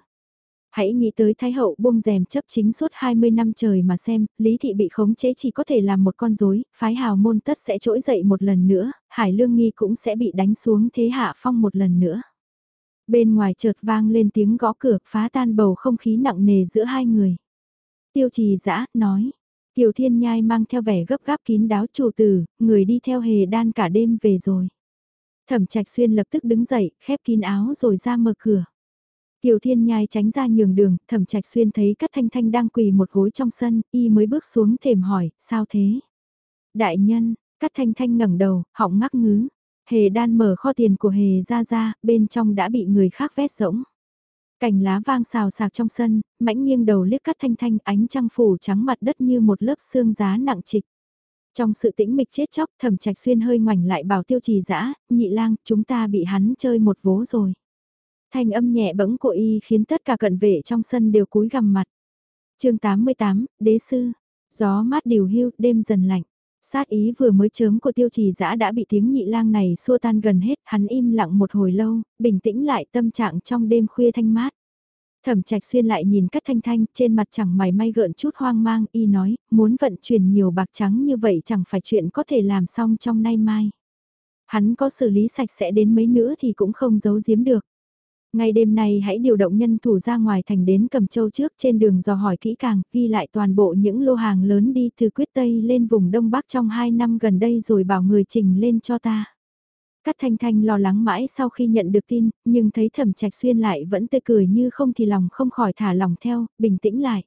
Hãy nghĩ tới Thái Hậu buông rèm chấp chính suốt 20 năm trời mà xem, Lý Thị bị khống chế chỉ có thể làm một con rối, phái hào môn tất sẽ trỗi dậy một lần nữa, Hải Lương Nghi cũng sẽ bị đánh xuống thế hạ phong một lần nữa. Bên ngoài chợt vang lên tiếng gõ cửa phá tan bầu không khí nặng nề giữa hai người. Tiêu trì dã nói. Kiều Thiên Nhai mang theo vẻ gấp gáp kín đáo chủ tử, người đi theo hề đan cả đêm về rồi. Thẩm trạch xuyên lập tức đứng dậy, khép kín áo rồi ra mở cửa. Kiều Thiên Nhai tránh ra nhường đường, thẩm trạch xuyên thấy Cát Thanh Thanh đang quỳ một gối trong sân, y mới bước xuống thềm hỏi, sao thế? Đại nhân, Cát Thanh Thanh ngẩng đầu, họng ngắc ngứ, Hề đan mở kho tiền của hề ra ra, bên trong đã bị người khác vét rỗng. Cành lá vang xào sạc trong sân, mãnh nghiêng đầu liếc cắt thanh thanh ánh trăng phủ trắng mặt đất như một lớp xương giá nặng trịch. Trong sự tĩnh mịch chết chóc thẩm trạch xuyên hơi ngoảnh lại bảo tiêu trì dã nhị lang, chúng ta bị hắn chơi một vố rồi. Thanh âm nhẹ bẫng của y khiến tất cả cận vệ trong sân đều cúi gằm mặt. chương 88, Đế Sư. Gió mát điều hưu, đêm dần lạnh. Sát ý vừa mới chớm của tiêu trì dã đã bị tiếng nhị lang này xua tan gần hết, hắn im lặng một hồi lâu, bình tĩnh lại tâm trạng trong đêm khuya thanh mát. Thẩm trạch xuyên lại nhìn cắt thanh thanh, trên mặt chẳng mày may gợn chút hoang mang, y nói, muốn vận chuyển nhiều bạc trắng như vậy chẳng phải chuyện có thể làm xong trong nay mai. Hắn có xử lý sạch sẽ đến mấy nữa thì cũng không giấu giếm được ngay đêm nay hãy điều động nhân thủ ra ngoài thành đến cầm châu trước trên đường dò hỏi kỹ càng, ghi lại toàn bộ những lô hàng lớn đi từ quyết Tây lên vùng Đông Bắc trong 2 năm gần đây rồi bảo người trình lên cho ta. Cát Thanh Thanh lo lắng mãi sau khi nhận được tin, nhưng thấy thẩm trạch xuyên lại vẫn tươi cười như không thì lòng không khỏi thả lòng theo, bình tĩnh lại.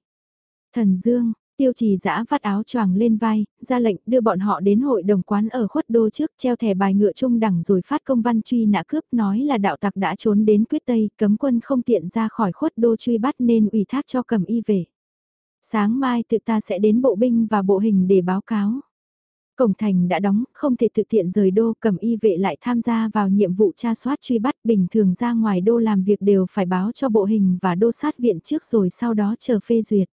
Thần Dương, Tiêu trì giã vắt áo choàng lên vai, ra lệnh đưa bọn họ đến hội đồng quán ở khuất đô trước treo thẻ bài ngựa trung đẳng rồi phát công văn truy nã cướp nói là đạo tặc đã trốn đến quyết tây, cấm quân không tiện ra khỏi khuất đô truy bắt nên ủy thác cho cầm y về. Sáng mai tự ta sẽ đến bộ binh và bộ hình để báo cáo. Cổng thành đã đóng, không thể tự tiện rời đô, cầm y vệ lại tham gia vào nhiệm vụ tra soát truy bắt bình thường ra ngoài đô làm việc đều phải báo cho bộ hình và đô sát viện trước rồi sau đó chờ phê duyệt.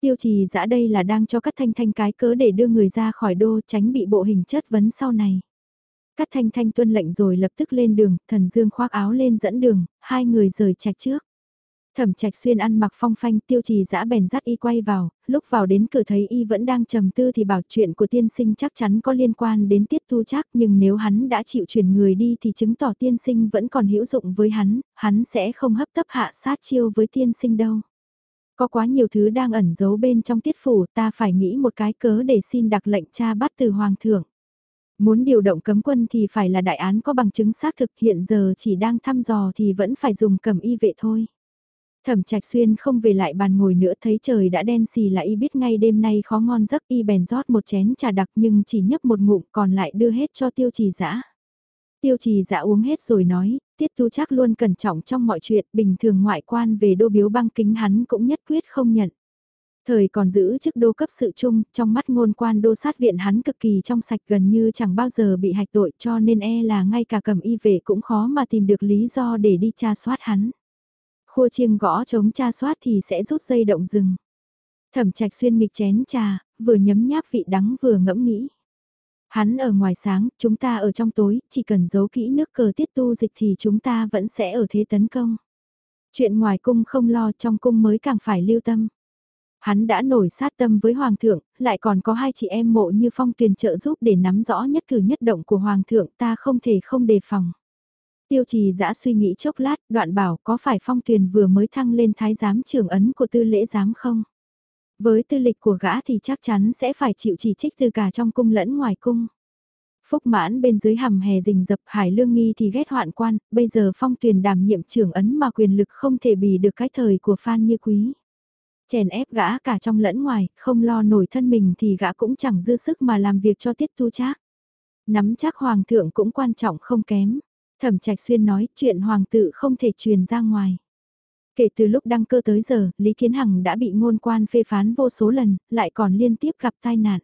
Tiêu trì dã đây là đang cho Cát Thanh Thanh cái cớ để đưa người ra khỏi đô tránh bị bộ hình chất vấn sau này. Cát Thanh Thanh tuân lệnh rồi lập tức lên đường, thần dương khoác áo lên dẫn đường, hai người rời trạch trước. Thẩm trạch xuyên ăn mặc phong phanh tiêu trì dã bèn dắt y quay vào, lúc vào đến cửa thấy y vẫn đang trầm tư thì bảo chuyện của tiên sinh chắc chắn có liên quan đến tiết tu chắc nhưng nếu hắn đã chịu chuyển người đi thì chứng tỏ tiên sinh vẫn còn hữu dụng với hắn, hắn sẽ không hấp tấp hạ sát chiêu với tiên sinh đâu. Có quá nhiều thứ đang ẩn giấu bên trong tiết phủ, ta phải nghĩ một cái cớ để xin đặc lệnh cha bắt từ hoàng thượng. Muốn điều động cấm quân thì phải là đại án có bằng chứng xác thực, hiện giờ chỉ đang thăm dò thì vẫn phải dùng cầm y vệ thôi. Thẩm trạch xuyên không về lại bàn ngồi nữa, thấy trời đã đen xì là y biết ngay đêm nay khó ngon giấc, y bèn rót một chén trà đặc nhưng chỉ nhấp một ngụm, còn lại đưa hết cho tiêu trì dã Tiêu trì dạ uống hết rồi nói, tiết tu chắc luôn cẩn trọng trong mọi chuyện, bình thường ngoại quan về đô biếu băng kính hắn cũng nhất quyết không nhận. Thời còn giữ chức đô cấp sự chung, trong mắt ngôn quan đô sát viện hắn cực kỳ trong sạch gần như chẳng bao giờ bị hạch tội cho nên e là ngay cả cầm y về cũng khó mà tìm được lý do để đi tra soát hắn. Khua chiêng gõ chống tra soát thì sẽ rút dây động rừng. Thẩm trạch xuyên nghịch chén trà, vừa nhấm nháp vị đắng vừa ngẫm nghĩ. Hắn ở ngoài sáng, chúng ta ở trong tối, chỉ cần giấu kỹ nước cờ tiết tu dịch thì chúng ta vẫn sẽ ở thế tấn công. Chuyện ngoài cung không lo trong cung mới càng phải lưu tâm. Hắn đã nổi sát tâm với Hoàng thượng, lại còn có hai chị em mộ như phong tuyền trợ giúp để nắm rõ nhất cử nhất động của Hoàng thượng ta không thể không đề phòng. Tiêu trì giã suy nghĩ chốc lát, đoạn bảo có phải phong tuyền vừa mới thăng lên thái giám trưởng ấn của tư lễ giám không? Với tư lịch của gã thì chắc chắn sẽ phải chịu chỉ trích từ cả trong cung lẫn ngoài cung. Phúc mãn bên dưới hầm hè rình dập hải lương nghi thì ghét hoạn quan, bây giờ phong tuyền đảm nhiệm trưởng ấn mà quyền lực không thể bì được cái thời của Phan Như Quý. Chèn ép gã cả trong lẫn ngoài, không lo nổi thân mình thì gã cũng chẳng dư sức mà làm việc cho tiết tu trác. Nắm chắc hoàng thượng cũng quan trọng không kém. Thẩm trạch xuyên nói chuyện hoàng tự không thể truyền ra ngoài. Kể từ lúc đăng cơ tới giờ, Lý Kiến Hằng đã bị ngôn quan phê phán vô số lần, lại còn liên tiếp gặp tai nạn.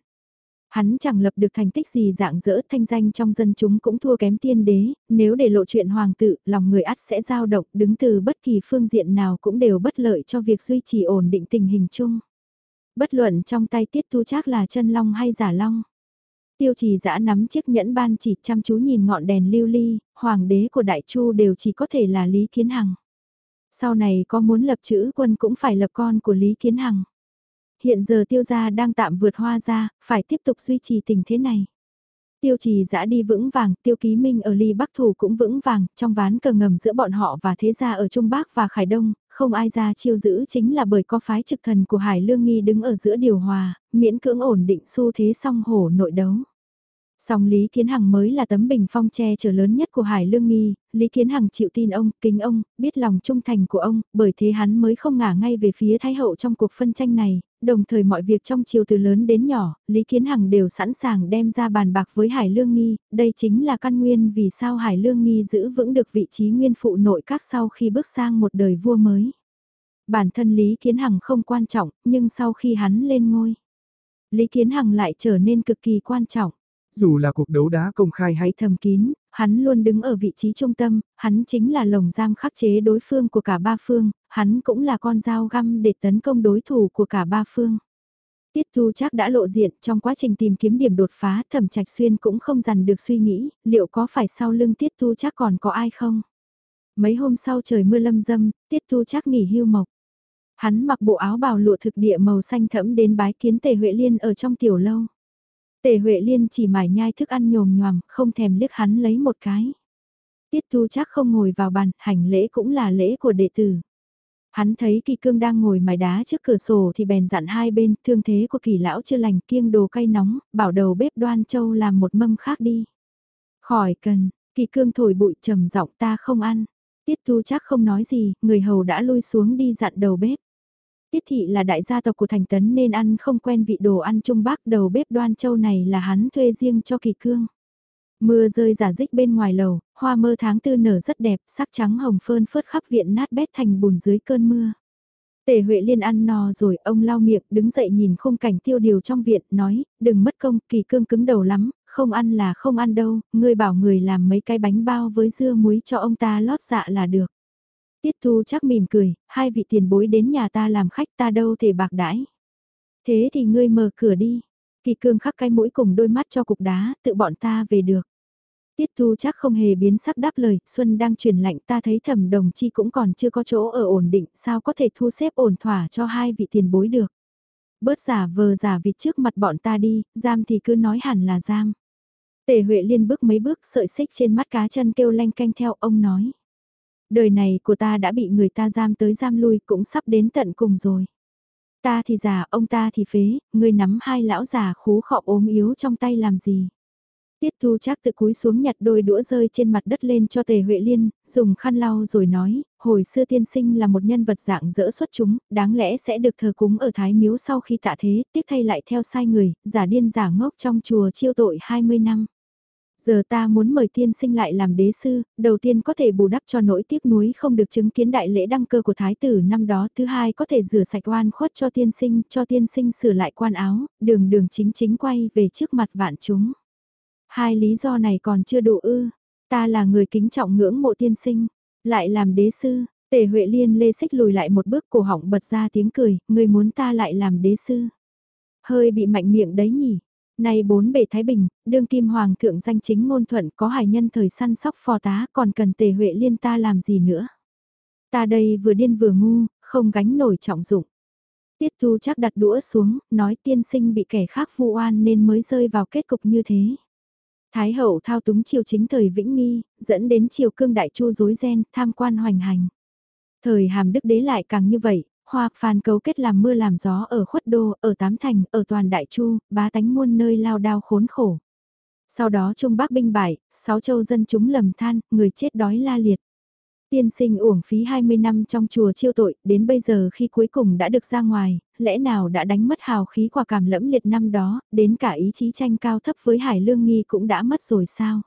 Hắn chẳng lập được thành tích gì dạng dỡ thanh danh trong dân chúng cũng thua kém tiên đế, nếu để lộ chuyện hoàng tự, lòng người ắt sẽ dao động đứng từ bất kỳ phương diện nào cũng đều bất lợi cho việc duy trì ổn định tình hình chung. Bất luận trong tay tiết tu chắc là chân long hay giả long. Tiêu trì giã nắm chiếc nhẫn ban chỉ chăm chú nhìn ngọn đèn lưu ly, hoàng đế của đại chu đều chỉ có thể là Lý Kiến Hằng. Sau này có muốn lập chữ quân cũng phải lập con của Lý Kiến Hằng. Hiện giờ tiêu gia đang tạm vượt hoa ra, phải tiếp tục duy trì tình thế này. Tiêu trì giã đi vững vàng, tiêu ký minh ở ly bắc thủ cũng vững vàng, trong ván cờ ngầm giữa bọn họ và thế gia ở Trung Bắc và Khải Đông, không ai ra chiêu giữ chính là bởi có phái trực thần của Hải Lương Nghi đứng ở giữa điều hòa, miễn cưỡng ổn định xu thế song hổ nội đấu. Song Lý Kiến Hằng mới là tấm bình phong che chở lớn nhất của Hải Lương Nghi, Lý Kiến Hằng chịu tin ông, kính ông, biết lòng trung thành của ông, bởi thế hắn mới không ngả ngay về phía Thái Hậu trong cuộc phân tranh này, đồng thời mọi việc trong chiều từ lớn đến nhỏ, Lý Kiến Hằng đều sẵn sàng đem ra bàn bạc với Hải Lương Nghi, đây chính là căn nguyên vì sao Hải Lương Nghi giữ vững được vị trí nguyên phụ nội các sau khi bước sang một đời vua mới. Bản thân Lý Kiến Hằng không quan trọng, nhưng sau khi hắn lên ngôi, Lý Kiến Hằng lại trở nên cực kỳ quan trọng. Dù là cuộc đấu đá công khai hay thầm kín, hắn luôn đứng ở vị trí trung tâm, hắn chính là lồng giam khắc chế đối phương của cả ba phương, hắn cũng là con dao găm để tấn công đối thủ của cả ba phương. Tiết Thu chắc đã lộ diện trong quá trình tìm kiếm điểm đột phá thẩm trạch xuyên cũng không dằn được suy nghĩ, liệu có phải sau lưng Tiết Thu chắc còn có ai không? Mấy hôm sau trời mưa lâm dâm, Tiết Thu chắc nghỉ hưu mộc. Hắn mặc bộ áo bào lụa thực địa màu xanh thẫm đến bái kiến Tề Huệ Liên ở trong tiểu lâu. Tề Huệ Liên chỉ mải nhai thức ăn nhồm nhòm, không thèm liếc hắn lấy một cái. Tiết Thu chắc không ngồi vào bàn, hành lễ cũng là lễ của đệ tử. Hắn thấy kỳ cương đang ngồi mài đá trước cửa sổ thì bèn dặn hai bên, thương thế của kỳ lão chưa lành kiêng đồ cay nóng, bảo đầu bếp đoan châu làm một mâm khác đi. Khỏi cần, kỳ cương thổi bụi trầm giọng ta không ăn. Tiết Thu chắc không nói gì, người hầu đã lui xuống đi dặn đầu bếp. Tiết thị là đại gia tộc của thành tấn nên ăn không quen vị đồ ăn trung bắc đầu bếp đoan châu này là hắn thuê riêng cho kỳ cương. Mưa rơi giả dích bên ngoài lầu, hoa mơ tháng tư nở rất đẹp, sắc trắng hồng phơn phớt khắp viện nát bét thành bùn dưới cơn mưa. Tề Huệ Liên ăn no rồi, ông lau miệng, đứng dậy nhìn khung cảnh tiêu điều trong viện, nói, đừng mất công, kỳ cương cứng đầu lắm, không ăn là không ăn đâu, ngươi bảo người làm mấy cái bánh bao với dưa muối cho ông ta lót dạ là được. Tiết Thu chắc mỉm cười, hai vị tiền bối đến nhà ta làm khách ta đâu thể bạc đãi. Thế thì ngươi mở cửa đi. Kỳ cương khắc cái mũi cùng đôi mắt cho cục đá, tự bọn ta về được. Tiết Thu chắc không hề biến sắc đáp lời, Xuân đang truyền lạnh ta thấy thẩm đồng chi cũng còn chưa có chỗ ở ổn định, sao có thể thu xếp ổn thỏa cho hai vị tiền bối được. Bớt giả vờ giả vịt trước mặt bọn ta đi, giam thì cứ nói hẳn là giam. Tề Huệ liên bước mấy bước sợi xích trên mắt cá chân kêu lanh canh theo ông nói. Đời này của ta đã bị người ta giam tới giam lui cũng sắp đến tận cùng rồi. Ta thì già, ông ta thì phế, người nắm hai lão già khú khọ ốm yếu trong tay làm gì. Tiết Thu chắc tự cúi xuống nhặt đôi đũa rơi trên mặt đất lên cho Tề Huệ Liên, dùng khăn lau rồi nói, hồi xưa tiên sinh là một nhân vật dạng dỡ xuất chúng, đáng lẽ sẽ được thờ cúng ở Thái Miếu sau khi tạ thế, tiếc thay lại theo sai người, giả điên giả ngốc trong chùa chiêu tội 20 năm. Giờ ta muốn mời tiên sinh lại làm đế sư, đầu tiên có thể bù đắp cho nỗi tiếc nuối không được chứng kiến đại lễ đăng cơ của thái tử năm đó, thứ hai có thể rửa sạch oan khuất cho tiên sinh, cho tiên sinh sửa lại quan áo, đường đường chính chính quay về trước mặt vạn chúng. Hai lý do này còn chưa đủ ư, ta là người kính trọng ngưỡng mộ tiên sinh, lại làm đế sư, tề huệ liên lê xích lùi lại một bước cổ họng bật ra tiếng cười, người muốn ta lại làm đế sư. Hơi bị mạnh miệng đấy nhỉ, Nay bốn bể Thái Bình, đương kim hoàng thượng danh chính ngôn thuận có hải nhân thời săn sóc phò tá còn cần tề huệ liên ta làm gì nữa. Ta đây vừa điên vừa ngu, không gánh nổi trọng dụng. Tiết Thu chắc đặt đũa xuống, nói tiên sinh bị kẻ khác vu oan nên mới rơi vào kết cục như thế. Thái hậu thao túng triều chính thời Vĩnh Nghi, dẫn đến triều cương đại chu rối ren, tham quan hoành hành. Thời hàm đức đế lại càng như vậy, hoa phàn cấu kết làm mưa làm gió ở khuất đô, ở tám thành, ở toàn đại chu, bá tánh muôn nơi lao đao khốn khổ. Sau đó Trung Bắc binh bại, sáu châu dân chúng lầm than, người chết đói la liệt. Tiên sinh uổng phí 20 năm trong chùa chiêu tội, đến bây giờ khi cuối cùng đã được ra ngoài, lẽ nào đã đánh mất hào khí quả cảm lẫm liệt năm đó, đến cả ý chí tranh cao thấp với Hải Lương Nghi cũng đã mất rồi sao?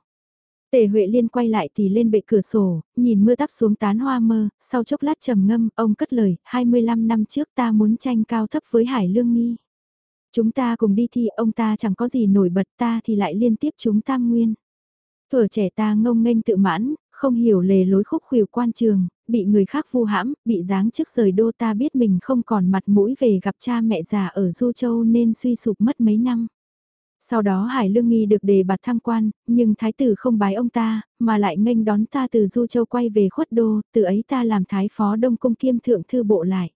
Tề Huệ Liên quay lại thì lên bệ cửa sổ, nhìn mưa tắp xuống tán hoa mơ, sau chốc lát trầm ngâm, ông cất lời, 25 năm trước ta muốn tranh cao thấp với Hải Lương Nghi. Chúng ta cùng đi thi ông ta chẳng có gì nổi bật ta thì lại liên tiếp chúng tam nguyên. Thuở trẻ ta ngông nghênh tự mãn, không hiểu lề lối khúc khuỷu quan trường, bị người khác vu hãm, bị giáng trước rời đô ta biết mình không còn mặt mũi về gặp cha mẹ già ở Du Châu nên suy sụp mất mấy năm. Sau đó Hải Lương Nghi được đề bạt thăng quan, nhưng thái tử không bái ông ta, mà lại nghênh đón ta từ Du Châu quay về khuất đô, từ ấy ta làm thái phó đông cung kiêm thượng thư bộ lại.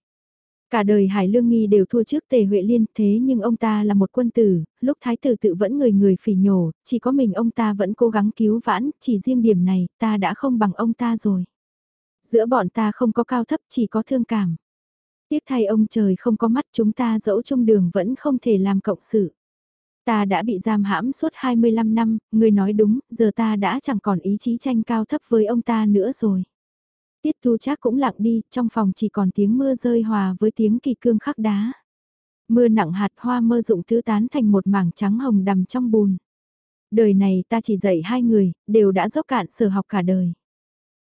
Cả đời Hải Lương Nghi đều thua trước Tề Huệ Liên thế nhưng ông ta là một quân tử, lúc thái tử tự vẫn người người phỉ nhổ, chỉ có mình ông ta vẫn cố gắng cứu vãn, chỉ riêng điểm này ta đã không bằng ông ta rồi. Giữa bọn ta không có cao thấp chỉ có thương cảm. Tiếc thay ông trời không có mắt chúng ta dẫu trong đường vẫn không thể làm cộng sự. Ta đã bị giam hãm suốt 25 năm, người nói đúng, giờ ta đã chẳng còn ý chí tranh cao thấp với ông ta nữa rồi. Tiết thu chắc cũng lặng đi, trong phòng chỉ còn tiếng mưa rơi hòa với tiếng kỳ cương khắc đá. Mưa nặng hạt hoa mơ dụng tứ tán thành một mảng trắng hồng đầm trong bùn. Đời này ta chỉ dạy hai người, đều đã dốc cạn sở học cả đời.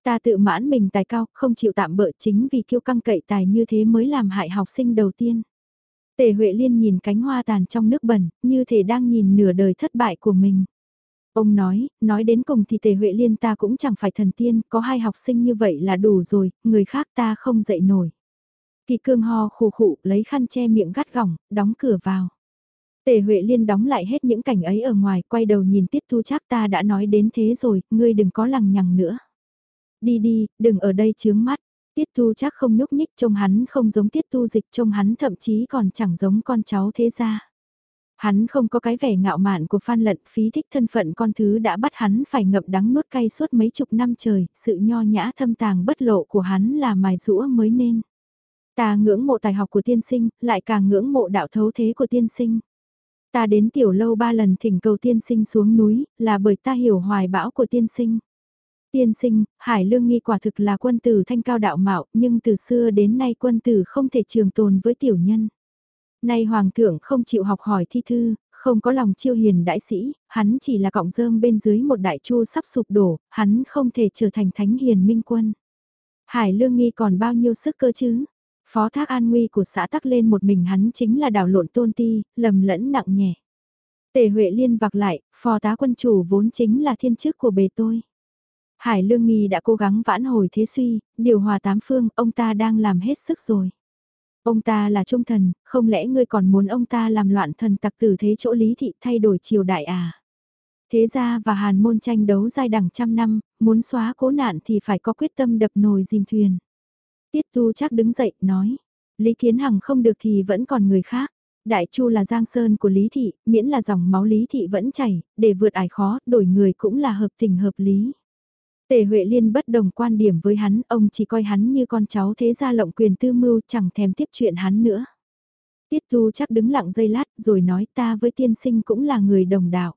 Ta tự mãn mình tài cao, không chịu tạm bỡ chính vì kiêu căng cậy tài như thế mới làm hại học sinh đầu tiên. Tề Huệ Liên nhìn cánh hoa tàn trong nước bẩn, như thể đang nhìn nửa đời thất bại của mình. Ông nói, nói đến cùng thì Tề Huệ Liên ta cũng chẳng phải thần tiên, có hai học sinh như vậy là đủ rồi, người khác ta không dạy nổi. Kỳ cương ho khù khụ, lấy khăn che miệng gắt gỏng, đóng cửa vào. Tề Huệ Liên đóng lại hết những cảnh ấy ở ngoài, quay đầu nhìn Tiết Thu Trác ta đã nói đến thế rồi, ngươi đừng có lằng nhằng nữa. Đi đi, đừng ở đây chướng mắt. Tiết Thu chắc không nhúc nhích trông hắn không giống Tiết Tu Dịch trông hắn thậm chí còn chẳng giống con cháu thế gia. Hắn không có cái vẻ ngạo mạn của Phan Lận phí thích thân phận con thứ đã bắt hắn phải ngậm đắng nuốt cay suốt mấy chục năm trời, sự nho nhã thâm tàng bất lộ của hắn là mài rũa mới nên. Ta ngưỡng mộ tài học của tiên sinh, lại càng ngưỡng mộ đạo thấu thế của tiên sinh. Ta đến tiểu lâu ba lần thỉnh cầu tiên sinh xuống núi, là bởi ta hiểu hoài bão của tiên sinh. Tiên sinh, Hải Lương Nghi quả thực là quân tử thanh cao đạo mạo, nhưng từ xưa đến nay quân tử không thể trường tồn với tiểu nhân. Nay Hoàng thượng không chịu học hỏi thi thư, không có lòng chiêu hiền đại sĩ, hắn chỉ là cọng rơm bên dưới một đại chu sắp sụp đổ, hắn không thể trở thành thánh hiền minh quân. Hải Lương Nghi còn bao nhiêu sức cơ chứ? Phó thác an nguy của xã tắc lên một mình hắn chính là đảo lộn tôn ti, lầm lẫn nặng nhẹ. Tề Huệ Liên vặc lại, phó tá quân chủ vốn chính là thiên chức của bề tôi. Hải Lương Nghi đã cố gắng vãn hồi thế suy, điều hòa tám phương, ông ta đang làm hết sức rồi. Ông ta là trung thần, không lẽ ngươi còn muốn ông ta làm loạn thần tặc tử thế chỗ lý thị thay đổi triều đại à? Thế gia và hàn môn tranh đấu dài đẳng trăm năm, muốn xóa cố nạn thì phải có quyết tâm đập nồi dìm thuyền. Tiết tu chắc đứng dậy, nói, Lý Kiến Hằng không được thì vẫn còn người khác. Đại Chu là giang sơn của Lý Thị, miễn là dòng máu Lý Thị vẫn chảy, để vượt ải khó, đổi người cũng là hợp tình hợp lý. Tề Huệ Liên bất đồng quan điểm với hắn, ông chỉ coi hắn như con cháu thế gia lộng quyền tư mưu chẳng thèm tiếp chuyện hắn nữa. Tiết Tu chắc đứng lặng giây lát rồi nói ta với tiên sinh cũng là người đồng đạo.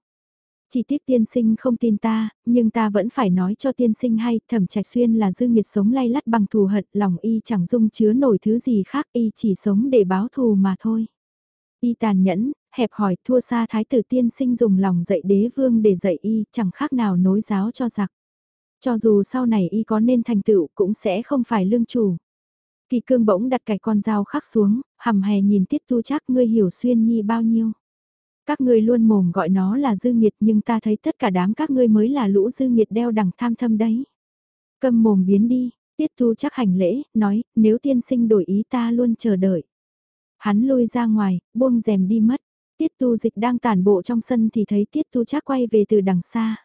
Chỉ tiếc tiên sinh không tin ta, nhưng ta vẫn phải nói cho tiên sinh hay, thẩm trạch xuyên là dư nghiệt sống lay lắt bằng thù hận, lòng y chẳng dung chứa nổi thứ gì khác, y chỉ sống để báo thù mà thôi. Y tàn nhẫn, hẹp hỏi thua xa thái tử tiên sinh dùng lòng dạy đế vương để dạy y, chẳng khác nào nối giáo cho giặc. Cho dù sau này y có nên thành tựu cũng sẽ không phải lương chủ. Kỳ cương bỗng đặt cái con dao khắc xuống, hầm hè nhìn tiết tu chắc ngươi hiểu xuyên nhi bao nhiêu. Các ngươi luôn mồm gọi nó là dư nghiệt nhưng ta thấy tất cả đám các ngươi mới là lũ dư nghiệt đeo đằng tham thâm đấy. Cầm mồm biến đi, tiết tu chắc hành lễ, nói, nếu tiên sinh đổi ý ta luôn chờ đợi. Hắn lui ra ngoài, buông rèm đi mất. Tiết tu dịch đang tản bộ trong sân thì thấy tiết tu chắc quay về từ đằng xa.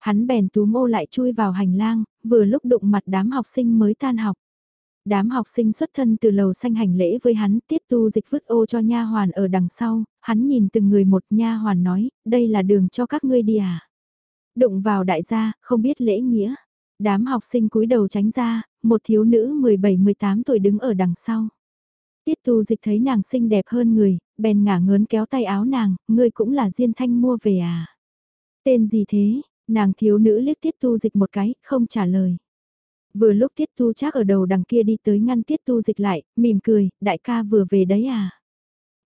Hắn bèn túm ô lại chui vào hành lang, vừa lúc đụng mặt đám học sinh mới tan học. Đám học sinh xuất thân từ lầu xanh hành lễ với hắn, tiết tu dịch vứt ô cho nha hoàn ở đằng sau, hắn nhìn từng người một nha hoàn nói, đây là đường cho các ngươi đi à. Đụng vào đại gia, không biết lễ nghĩa. Đám học sinh cúi đầu tránh ra, một thiếu nữ 17-18 tuổi đứng ở đằng sau. Tiết tu dịch thấy nàng xinh đẹp hơn người, bèn ngả ngớn kéo tay áo nàng, ngươi cũng là Diên Thanh mua về à? Tên gì thế? Nàng thiếu nữ liếc tiết tu dịch một cái, không trả lời. Vừa lúc tiết tu chắc ở đầu đằng kia đi tới ngăn tiết tu dịch lại, mỉm cười, đại ca vừa về đấy à?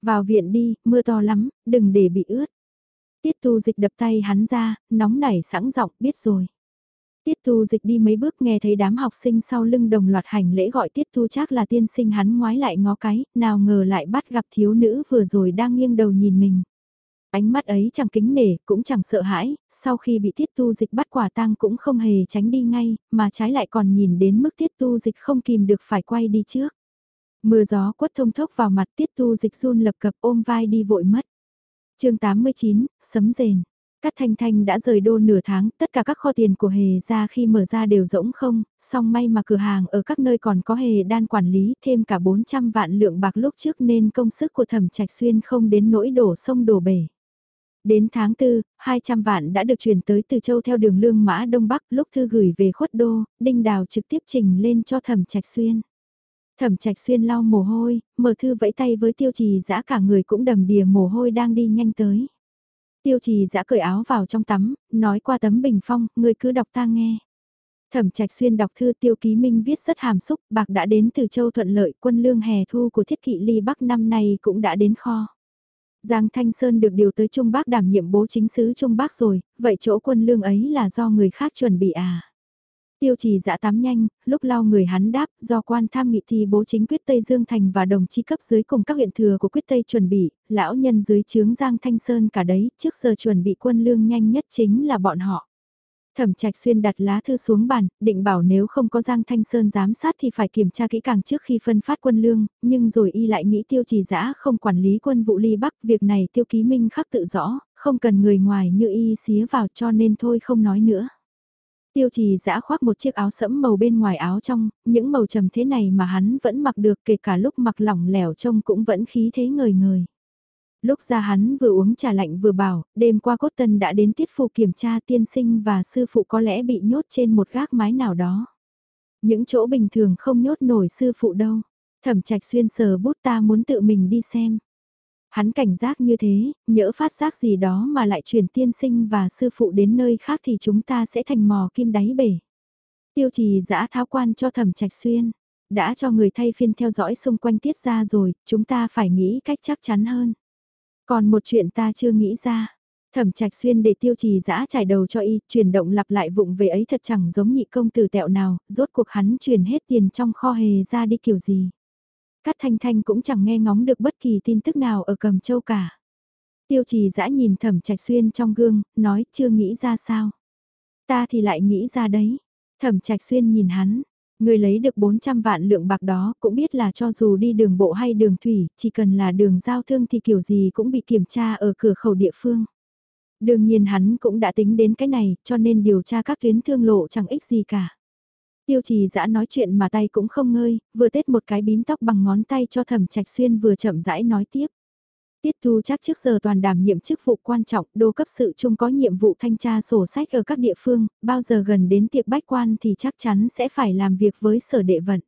Vào viện đi, mưa to lắm, đừng để bị ướt. Tiết tu dịch đập tay hắn ra, nóng nảy sẵn giọng biết rồi. Tiết tu dịch đi mấy bước nghe thấy đám học sinh sau lưng đồng loạt hành lễ gọi tiết tu chắc là tiên sinh hắn ngoái lại ngó cái, nào ngờ lại bắt gặp thiếu nữ vừa rồi đang nghiêng đầu nhìn mình. Ánh mắt ấy chẳng kính nể, cũng chẳng sợ hãi, sau khi bị tiết tu dịch bắt quả tang cũng không hề tránh đi ngay, mà trái lại còn nhìn đến mức tiết tu dịch không kìm được phải quay đi trước. Mưa gió quất thông thốc vào mặt tiết tu dịch run lập cập ôm vai đi vội mất. chương 89, sấm rền. Cát Thanh Thanh đã rời đô nửa tháng, tất cả các kho tiền của Hề ra khi mở ra đều rỗng không, song may mà cửa hàng ở các nơi còn có Hề đan quản lý thêm cả 400 vạn lượng bạc lúc trước nên công sức của thẩm trạch xuyên không đến nỗi đổ sông đổ bể. Đến tháng 4, 200 vạn đã được chuyển tới từ châu theo đường lương mã Đông Bắc lúc thư gửi về khuất đô, Đinh Đào trực tiếp trình lên cho thẩm trạch xuyên. Thẩm trạch xuyên lau mồ hôi, mở thư vẫy tay với tiêu trì giã cả người cũng đầm đìa mồ hôi đang đi nhanh tới. Tiêu trì giã cởi áo vào trong tắm, nói qua tấm bình phong, người cứ đọc ta nghe. Thẩm trạch xuyên đọc thư tiêu ký minh viết rất hàm xúc, bạc đã đến từ châu thuận lợi quân lương hè thu của thiết kỵ ly bắc năm nay cũng đã đến kho. Giang Thanh Sơn được điều tới Trung Bắc đảm nhiệm bố chính sứ Trung Bắc rồi, vậy chỗ quân lương ấy là do người khác chuẩn bị à? Tiêu trì dã tắm nhanh, lúc lau người hắn đáp, do quan tham nghị thi bố chính quyết Tây Dương Thành và đồng chí cấp dưới cùng các huyện thừa của quyết Tây chuẩn bị, lão nhân dưới chướng Giang Thanh Sơn cả đấy, trước giờ chuẩn bị quân lương nhanh nhất chính là bọn họ. Thẩm Trạch Xuyên đặt lá thư xuống bàn, định bảo nếu không có Giang Thanh Sơn giám sát thì phải kiểm tra kỹ càng trước khi phân phát quân lương, nhưng rồi y lại nghĩ tiêu trì dã không quản lý quân vụ ly bắc, việc này tiêu ký minh khắc tự rõ, không cần người ngoài như y xía vào cho nên thôi không nói nữa. Tiêu trì dã khoác một chiếc áo sẫm màu bên ngoài áo trong, những màu trầm thế này mà hắn vẫn mặc được kể cả lúc mặc lỏng lẻo trông cũng vẫn khí thế ngời ngời. Lúc ra hắn vừa uống trà lạnh vừa bảo, đêm qua cốt tân đã đến tiết phụ kiểm tra tiên sinh và sư phụ có lẽ bị nhốt trên một gác mái nào đó. Những chỗ bình thường không nhốt nổi sư phụ đâu. Thẩm trạch xuyên sờ bút ta muốn tự mình đi xem. Hắn cảnh giác như thế, nhỡ phát giác gì đó mà lại chuyển tiên sinh và sư phụ đến nơi khác thì chúng ta sẽ thành mò kim đáy bể. Tiêu trì giã tháo quan cho thẩm trạch xuyên. Đã cho người thay phiên theo dõi xung quanh tiết ra rồi, chúng ta phải nghĩ cách chắc chắn hơn. Còn một chuyện ta chưa nghĩ ra. Thẩm trạch xuyên để tiêu trì giã trải đầu cho y, chuyển động lặp lại vụng về ấy thật chẳng giống nhị công tử tẹo nào, rốt cuộc hắn truyền hết tiền trong kho hề ra đi kiểu gì. Cát Thanh Thanh cũng chẳng nghe ngóng được bất kỳ tin tức nào ở Cầm Châu cả. Tiêu trì giã nhìn thẩm trạch xuyên trong gương, nói chưa nghĩ ra sao. Ta thì lại nghĩ ra đấy. Thẩm trạch xuyên nhìn hắn, người lấy được 400 vạn lượng bạc đó cũng biết là cho dù đi đường bộ hay đường thủy, chỉ cần là đường giao thương thì kiểu gì cũng bị kiểm tra ở cửa khẩu địa phương. Đương nhiên hắn cũng đã tính đến cái này, cho nên điều tra các tuyến thương lộ chẳng ích gì cả. Tiêu trì dã nói chuyện mà tay cũng không ngơi, vừa tết một cái bím tóc bằng ngón tay cho thẩm trạch xuyên vừa chậm rãi nói tiếp. Tiết thu chắc trước giờ toàn đảm nhiệm chức vụ quan trọng, đô cấp sự chung có nhiệm vụ thanh tra sổ sách ở các địa phương, bao giờ gần đến tiệc bách quan thì chắc chắn sẽ phải làm việc với sở đệ vận.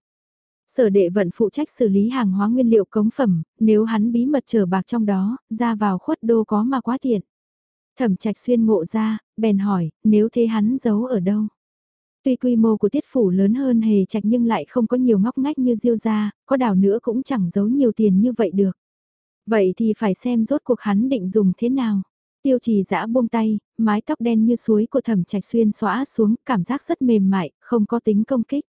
Sở đệ vận phụ trách xử lý hàng hóa nguyên liệu cống phẩm, nếu hắn bí mật trở bạc trong đó, ra vào khuất đô có mà quá tiện. Thẩm trạch xuyên ngộ ra, bèn hỏi, nếu thế hắn giấu ở đâu? Tuy quy mô của tiết phủ lớn hơn hề trạch nhưng lại không có nhiều ngóc ngách như diêu gia, có đảo nữa cũng chẳng giấu nhiều tiền như vậy được. Vậy thì phải xem rốt cuộc hắn định dùng thế nào. Tiêu trì giã buông tay, mái tóc đen như suối của thẩm trạch xuyên xóa xuống, cảm giác rất mềm mại, không có tính công kích.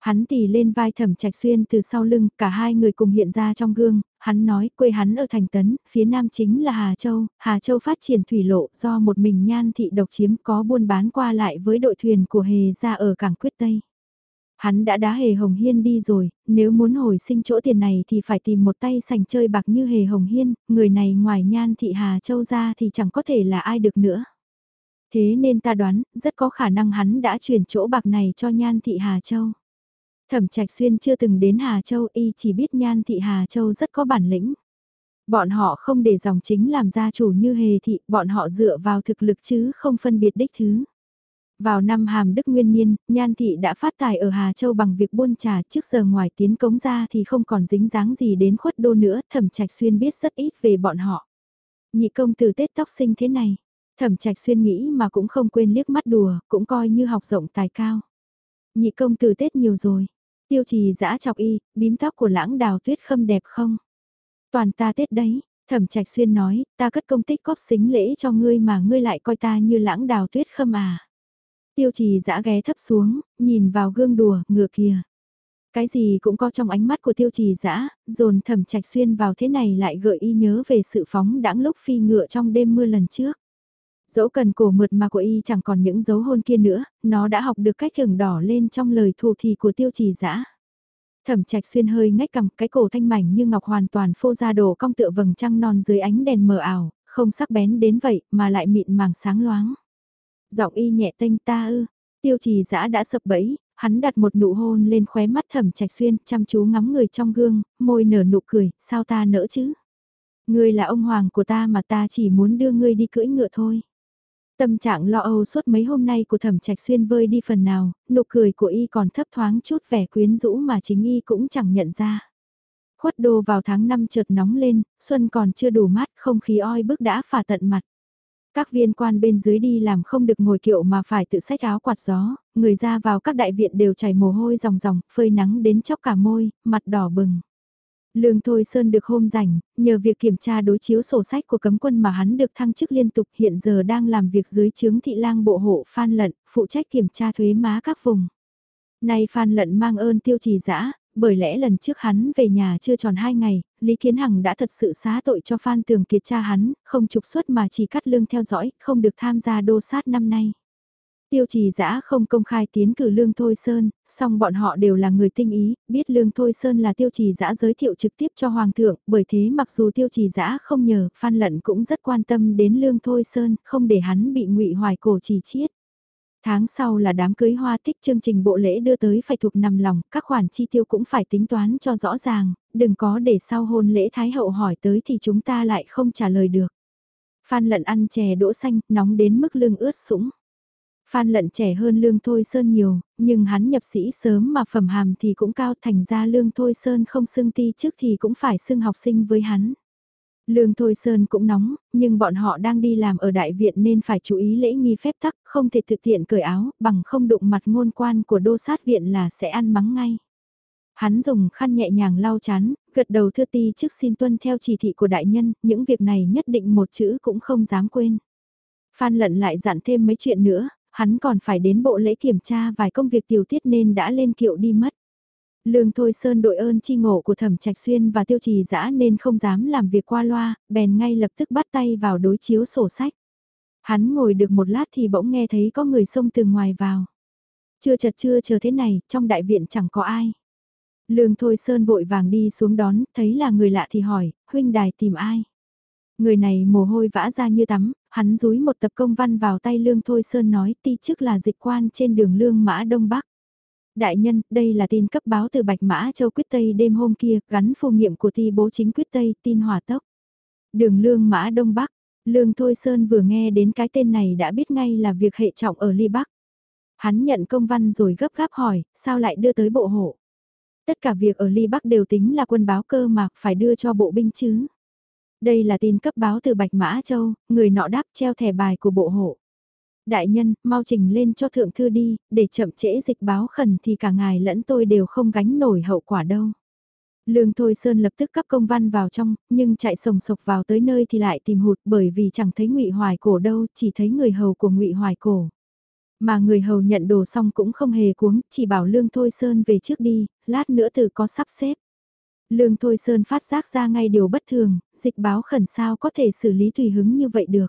Hắn tì lên vai thẩm trạch xuyên từ sau lưng, cả hai người cùng hiện ra trong gương, hắn nói quê hắn ở thành tấn, phía nam chính là Hà Châu, Hà Châu phát triển thủy lộ do một mình nhan thị độc chiếm có buôn bán qua lại với đội thuyền của hề ra ở cảng quyết Tây. Hắn đã đá hề hồng hiên đi rồi, nếu muốn hồi sinh chỗ tiền này thì phải tìm một tay sành chơi bạc như hề hồng hiên, người này ngoài nhan thị Hà Châu ra thì chẳng có thể là ai được nữa. Thế nên ta đoán, rất có khả năng hắn đã chuyển chỗ bạc này cho nhan thị Hà Châu. Thẩm Trạch Xuyên chưa từng đến Hà Châu y chỉ biết nhan thị Hà Châu rất có bản lĩnh. Bọn họ không để dòng chính làm gia chủ như hề thị, bọn họ dựa vào thực lực chứ không phân biệt đích thứ. Vào năm hàm đức nguyên niên, Nhan Thị đã phát tài ở Hà Châu bằng việc buôn trà trước giờ ngoài tiến cống ra thì không còn dính dáng gì đến khuất đô nữa, thẩm trạch xuyên biết rất ít về bọn họ. Nhị công từ Tết tóc sinh thế này, thẩm trạch xuyên nghĩ mà cũng không quên liếc mắt đùa, cũng coi như học rộng tài cao. Nhị công từ Tết nhiều rồi, tiêu trì dã chọc y, bím tóc của lãng đào tuyết khâm đẹp không? Toàn ta Tết đấy, thẩm trạch xuyên nói, ta cất công tích cóp xính lễ cho ngươi mà ngươi lại coi ta như lãng đào tuyết khâm à. Tiêu trì dã ghé thấp xuống, nhìn vào gương đùa, ngựa kia. Cái gì cũng có trong ánh mắt của tiêu trì dã dồn thẩm trạch xuyên vào thế này lại gợi y nhớ về sự phóng đãng lúc phi ngựa trong đêm mưa lần trước. Dẫu cần cổ mượt mà của y chẳng còn những dấu hôn kia nữa, nó đã học được cách thường đỏ lên trong lời thù thì của tiêu trì dã Thẩm trạch xuyên hơi ngách cầm cái cổ thanh mảnh như ngọc hoàn toàn phô ra đồ cong tựa vầng trăng non dưới ánh đèn mờ ảo, không sắc bén đến vậy mà lại mịn màng sáng loáng. Giọng y nhẹ tênh ta ư, tiêu trì dã đã sập bẫy, hắn đặt một nụ hôn lên khóe mắt thẩm trạch xuyên, chăm chú ngắm người trong gương, môi nở nụ cười, sao ta nỡ chứ? Ngươi là ông hoàng của ta mà ta chỉ muốn đưa ngươi đi cưỡi ngựa thôi. Tâm trạng lo âu suốt mấy hôm nay của thẩm trạch xuyên vơi đi phần nào, nụ cười của y còn thấp thoáng chút vẻ quyến rũ mà chính y cũng chẳng nhận ra. Khuất đô vào tháng 5 chợt nóng lên, xuân còn chưa đủ mát, không khí oi bức đã phả tận mặt. Các viên quan bên dưới đi làm không được ngồi kiệu mà phải tự xách áo quạt gió, người ra vào các đại viện đều chảy mồ hôi ròng ròng, phơi nắng đến chóc cả môi, mặt đỏ bừng. Lương Thôi Sơn được hôm rảnh, nhờ việc kiểm tra đối chiếu sổ sách của cấm quân mà hắn được thăng chức liên tục hiện giờ đang làm việc dưới chướng thị lang bộ hộ Phan Lận, phụ trách kiểm tra thuế má các vùng. Nay Phan Lận mang ơn tiêu trì dã bởi lẽ lần trước hắn về nhà chưa tròn 2 ngày, Lý Kiến Hằng đã thật sự xá tội cho Phan Tường Kiệt cha hắn, không trục xuất mà chỉ cắt lương theo dõi, không được tham gia đô sát năm nay. Tiêu trì giã không công khai tiến cử Lương Thôi Sơn, song bọn họ đều là người tinh ý, biết Lương Thôi Sơn là tiêu trì giã giới thiệu trực tiếp cho Hoàng thượng, bởi thế mặc dù tiêu trì giã không nhờ, Phan Lận cũng rất quan tâm đến Lương Thôi Sơn, không để hắn bị ngụy hoài cổ trì chiết. Tháng sau là đám cưới hoa tích chương trình bộ lễ đưa tới phải thuộc nằm lòng, các khoản chi tiêu cũng phải tính toán cho rõ ràng, đừng có để sau hôn lễ Thái Hậu hỏi tới thì chúng ta lại không trả lời được. Phan lận ăn chè đỗ xanh, nóng đến mức lưng ướt sũng. Phan lận trẻ hơn lương thôi sơn nhiều, nhưng hắn nhập sĩ sớm mà phẩm hàm thì cũng cao thành ra lương thôi sơn không xưng ti trước thì cũng phải xưng học sinh với hắn. Lương Thôi Sơn cũng nóng, nhưng bọn họ đang đi làm ở đại viện nên phải chú ý lễ nghi phép tắc, không thể thực tiện cởi áo, bằng không đụng mặt ngôn quan của đô sát viện là sẽ ăn mắng ngay. Hắn dùng khăn nhẹ nhàng lau chán, gật đầu thưa ti trước xin tuân theo chỉ thị của đại nhân, những việc này nhất định một chữ cũng không dám quên. Phan lận lại dặn thêm mấy chuyện nữa, hắn còn phải đến bộ lễ kiểm tra vài công việc tiểu tiết nên đã lên kiệu đi mất. Lương Thôi Sơn đội ơn chi ngộ của Thẩm Trạch Xuyên và Tiêu Trì Dã nên không dám làm việc qua loa, bèn ngay lập tức bắt tay vào đối chiếu sổ sách. Hắn ngồi được một lát thì bỗng nghe thấy có người xông từ ngoài vào. Chưa chật chưa chờ thế này, trong đại viện chẳng có ai. Lương Thôi Sơn vội vàng đi xuống đón, thấy là người lạ thì hỏi, huynh đài tìm ai? Người này mồ hôi vã ra như tắm, hắn rúi một tập công văn vào tay Lương Thôi Sơn nói ti chức là dịch quan trên đường Lương Mã Đông Bắc. Đại nhân, đây là tin cấp báo từ Bạch Mã Châu Quyết Tây đêm hôm kia, gắn phù nghiệm của ti bố chính Quyết Tây, tin hỏa tốc. Đường Lương Mã Đông Bắc, Lương Thôi Sơn vừa nghe đến cái tên này đã biết ngay là việc hệ trọng ở Ly Bắc. Hắn nhận công văn rồi gấp gáp hỏi, sao lại đưa tới bộ hộ? Tất cả việc ở Ly Bắc đều tính là quân báo cơ mà phải đưa cho bộ binh chứ. Đây là tin cấp báo từ Bạch Mã Châu, người nọ đáp treo thẻ bài của bộ hộ đại nhân, mau trình lên cho thượng thư đi, để chậm trễ dịch báo khẩn thì cả ngài lẫn tôi đều không gánh nổi hậu quả đâu. Lương Thôi Sơn lập tức cấp công văn vào trong, nhưng chạy sồng sộc vào tới nơi thì lại tìm hụt bởi vì chẳng thấy ngụy Hoài Cổ đâu, chỉ thấy người hầu của ngụy Hoài Cổ. Mà người hầu nhận đồ xong cũng không hề cuống, chỉ bảo Lương Thôi Sơn về trước đi, lát nữa từ có sắp xếp. Lương Thôi Sơn phát giác ra ngay điều bất thường, dịch báo khẩn sao có thể xử lý tùy hứng như vậy được.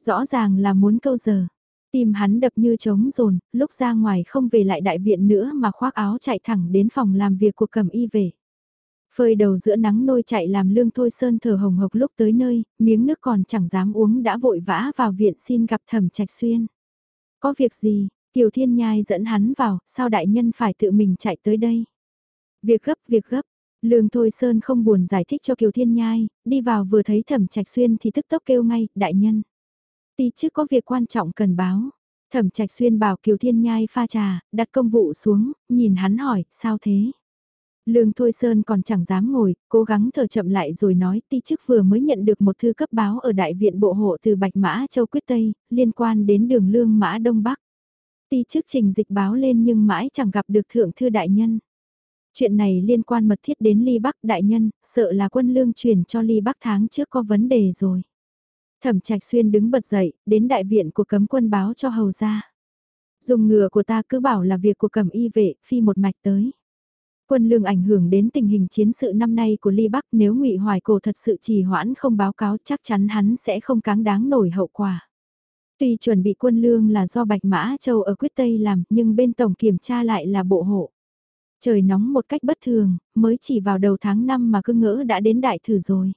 Rõ ràng là muốn câu giờ. Tim hắn đập như trống rồn, lúc ra ngoài không về lại đại viện nữa mà khoác áo chạy thẳng đến phòng làm việc của cầm y về. Phơi đầu giữa nắng nôi chạy làm lương thôi sơn thở hồng hộc lúc tới nơi, miếng nước còn chẳng dám uống đã vội vã vào viện xin gặp thẩm trạch xuyên. Có việc gì, Kiều Thiên Nhai dẫn hắn vào, sao đại nhân phải tự mình chạy tới đây? Việc gấp, việc gấp. Lương Thôi Sơn không buồn giải thích cho Kiều Thiên Nhai, đi vào vừa thấy thẩm trạch xuyên thì tức tốc kêu ngay, đại nhân. Tí trước có việc quan trọng cần báo. Thẩm trạch xuyên bảo Kiều Thiên Nhai pha trà, đặt công vụ xuống, nhìn hắn hỏi, sao thế? Lương Thôi Sơn còn chẳng dám ngồi, cố gắng thở chậm lại rồi nói ti chức vừa mới nhận được một thư cấp báo ở Đại viện Bộ Hộ từ Bạch Mã Châu Quyết Tây, liên quan đến đường lương Mã Đông Bắc. Ti chức trình dịch báo lên nhưng mãi chẳng gặp được thượng thư đại nhân. Chuyện này liên quan mật thiết đến Ly Bắc đại nhân, sợ là quân lương truyền cho Ly Bắc tháng trước có vấn đề rồi. Thẩm Trạch Xuyên đứng bật dậy, đến đại viện của cấm quân báo cho hầu ra. Dùng ngựa của ta cứ bảo là việc của cầm y vệ, phi một mạch tới. Quân lương ảnh hưởng đến tình hình chiến sự năm nay của Ly Bắc nếu ngụy Hoài Cổ thật sự trì hoãn không báo cáo chắc chắn hắn sẽ không cáng đáng nổi hậu quả. Tuy chuẩn bị quân lương là do Bạch Mã Châu ở Quyết Tây làm nhưng bên tổng kiểm tra lại là bộ hộ. Trời nóng một cách bất thường, mới chỉ vào đầu tháng 5 mà cứ ngỡ đã đến đại thử rồi.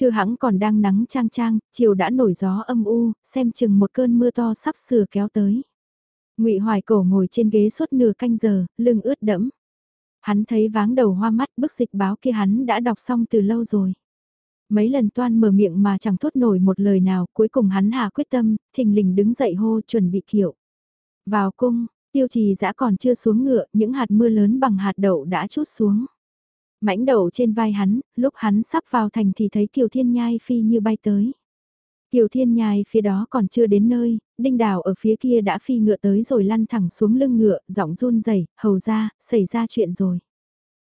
Chưa hẳn còn đang nắng trang trang, chiều đã nổi gió âm u, xem chừng một cơn mưa to sắp sửa kéo tới. Ngụy Hoài Cổ ngồi trên ghế suốt nửa canh giờ, lưng ướt đẫm. Hắn thấy váng đầu hoa mắt bức dịch báo kia hắn đã đọc xong từ lâu rồi. Mấy lần toan mở miệng mà chẳng thốt nổi một lời nào, cuối cùng hắn hạ quyết tâm, thình lình đứng dậy hô chuẩn bị kiệu. Vào cung, tiêu trì dã còn chưa xuống ngựa, những hạt mưa lớn bằng hạt đậu đã chút xuống. Mảnh đậu trên vai hắn, lúc hắn sắp vào thành thì thấy Kiều Thiên Nhai phi như bay tới. Kiều Thiên Nhai phía đó còn chưa đến nơi, Đinh Đào ở phía kia đã phi ngựa tới rồi lăn thẳng xuống lưng ngựa, giọng run rẩy, hầu ra, xảy ra chuyện rồi.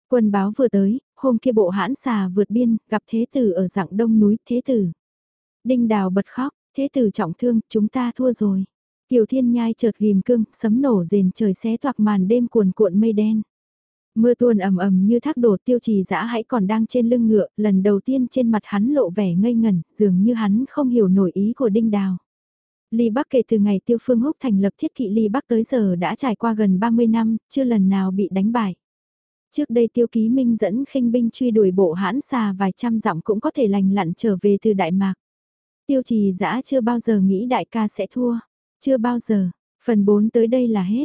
Quân báo vừa tới, hôm kia bộ hãn xà vượt biên, gặp thế tử ở dạng đông núi thế tử. Đinh Đào bật khóc, thế tử trọng thương, chúng ta thua rồi. Kiều Thiên Nhai chợt ghim cưng, sấm nổ rền trời xé toạc màn đêm cuồn cuộn mây đen. Mưa tuôn ầm ầm như thác đổ tiêu trì dã hãy còn đang trên lưng ngựa, lần đầu tiên trên mặt hắn lộ vẻ ngây ngẩn, dường như hắn không hiểu nổi ý của Đinh Đào. Ly Bắc kể từ ngày Tiêu Phương Húc thành lập thiết kỵ Ly Bắc tới giờ đã trải qua gần 30 năm, chưa lần nào bị đánh bại. Trước đây Tiêu Ký Minh dẫn khinh binh truy đuổi bộ hãn xà vài trăm dặm cũng có thể lành lặn trở về từ Đại Mạc. Tiêu trì dã chưa bao giờ nghĩ đại ca sẽ thua. Chưa bao giờ. Phần 4 tới đây là hết.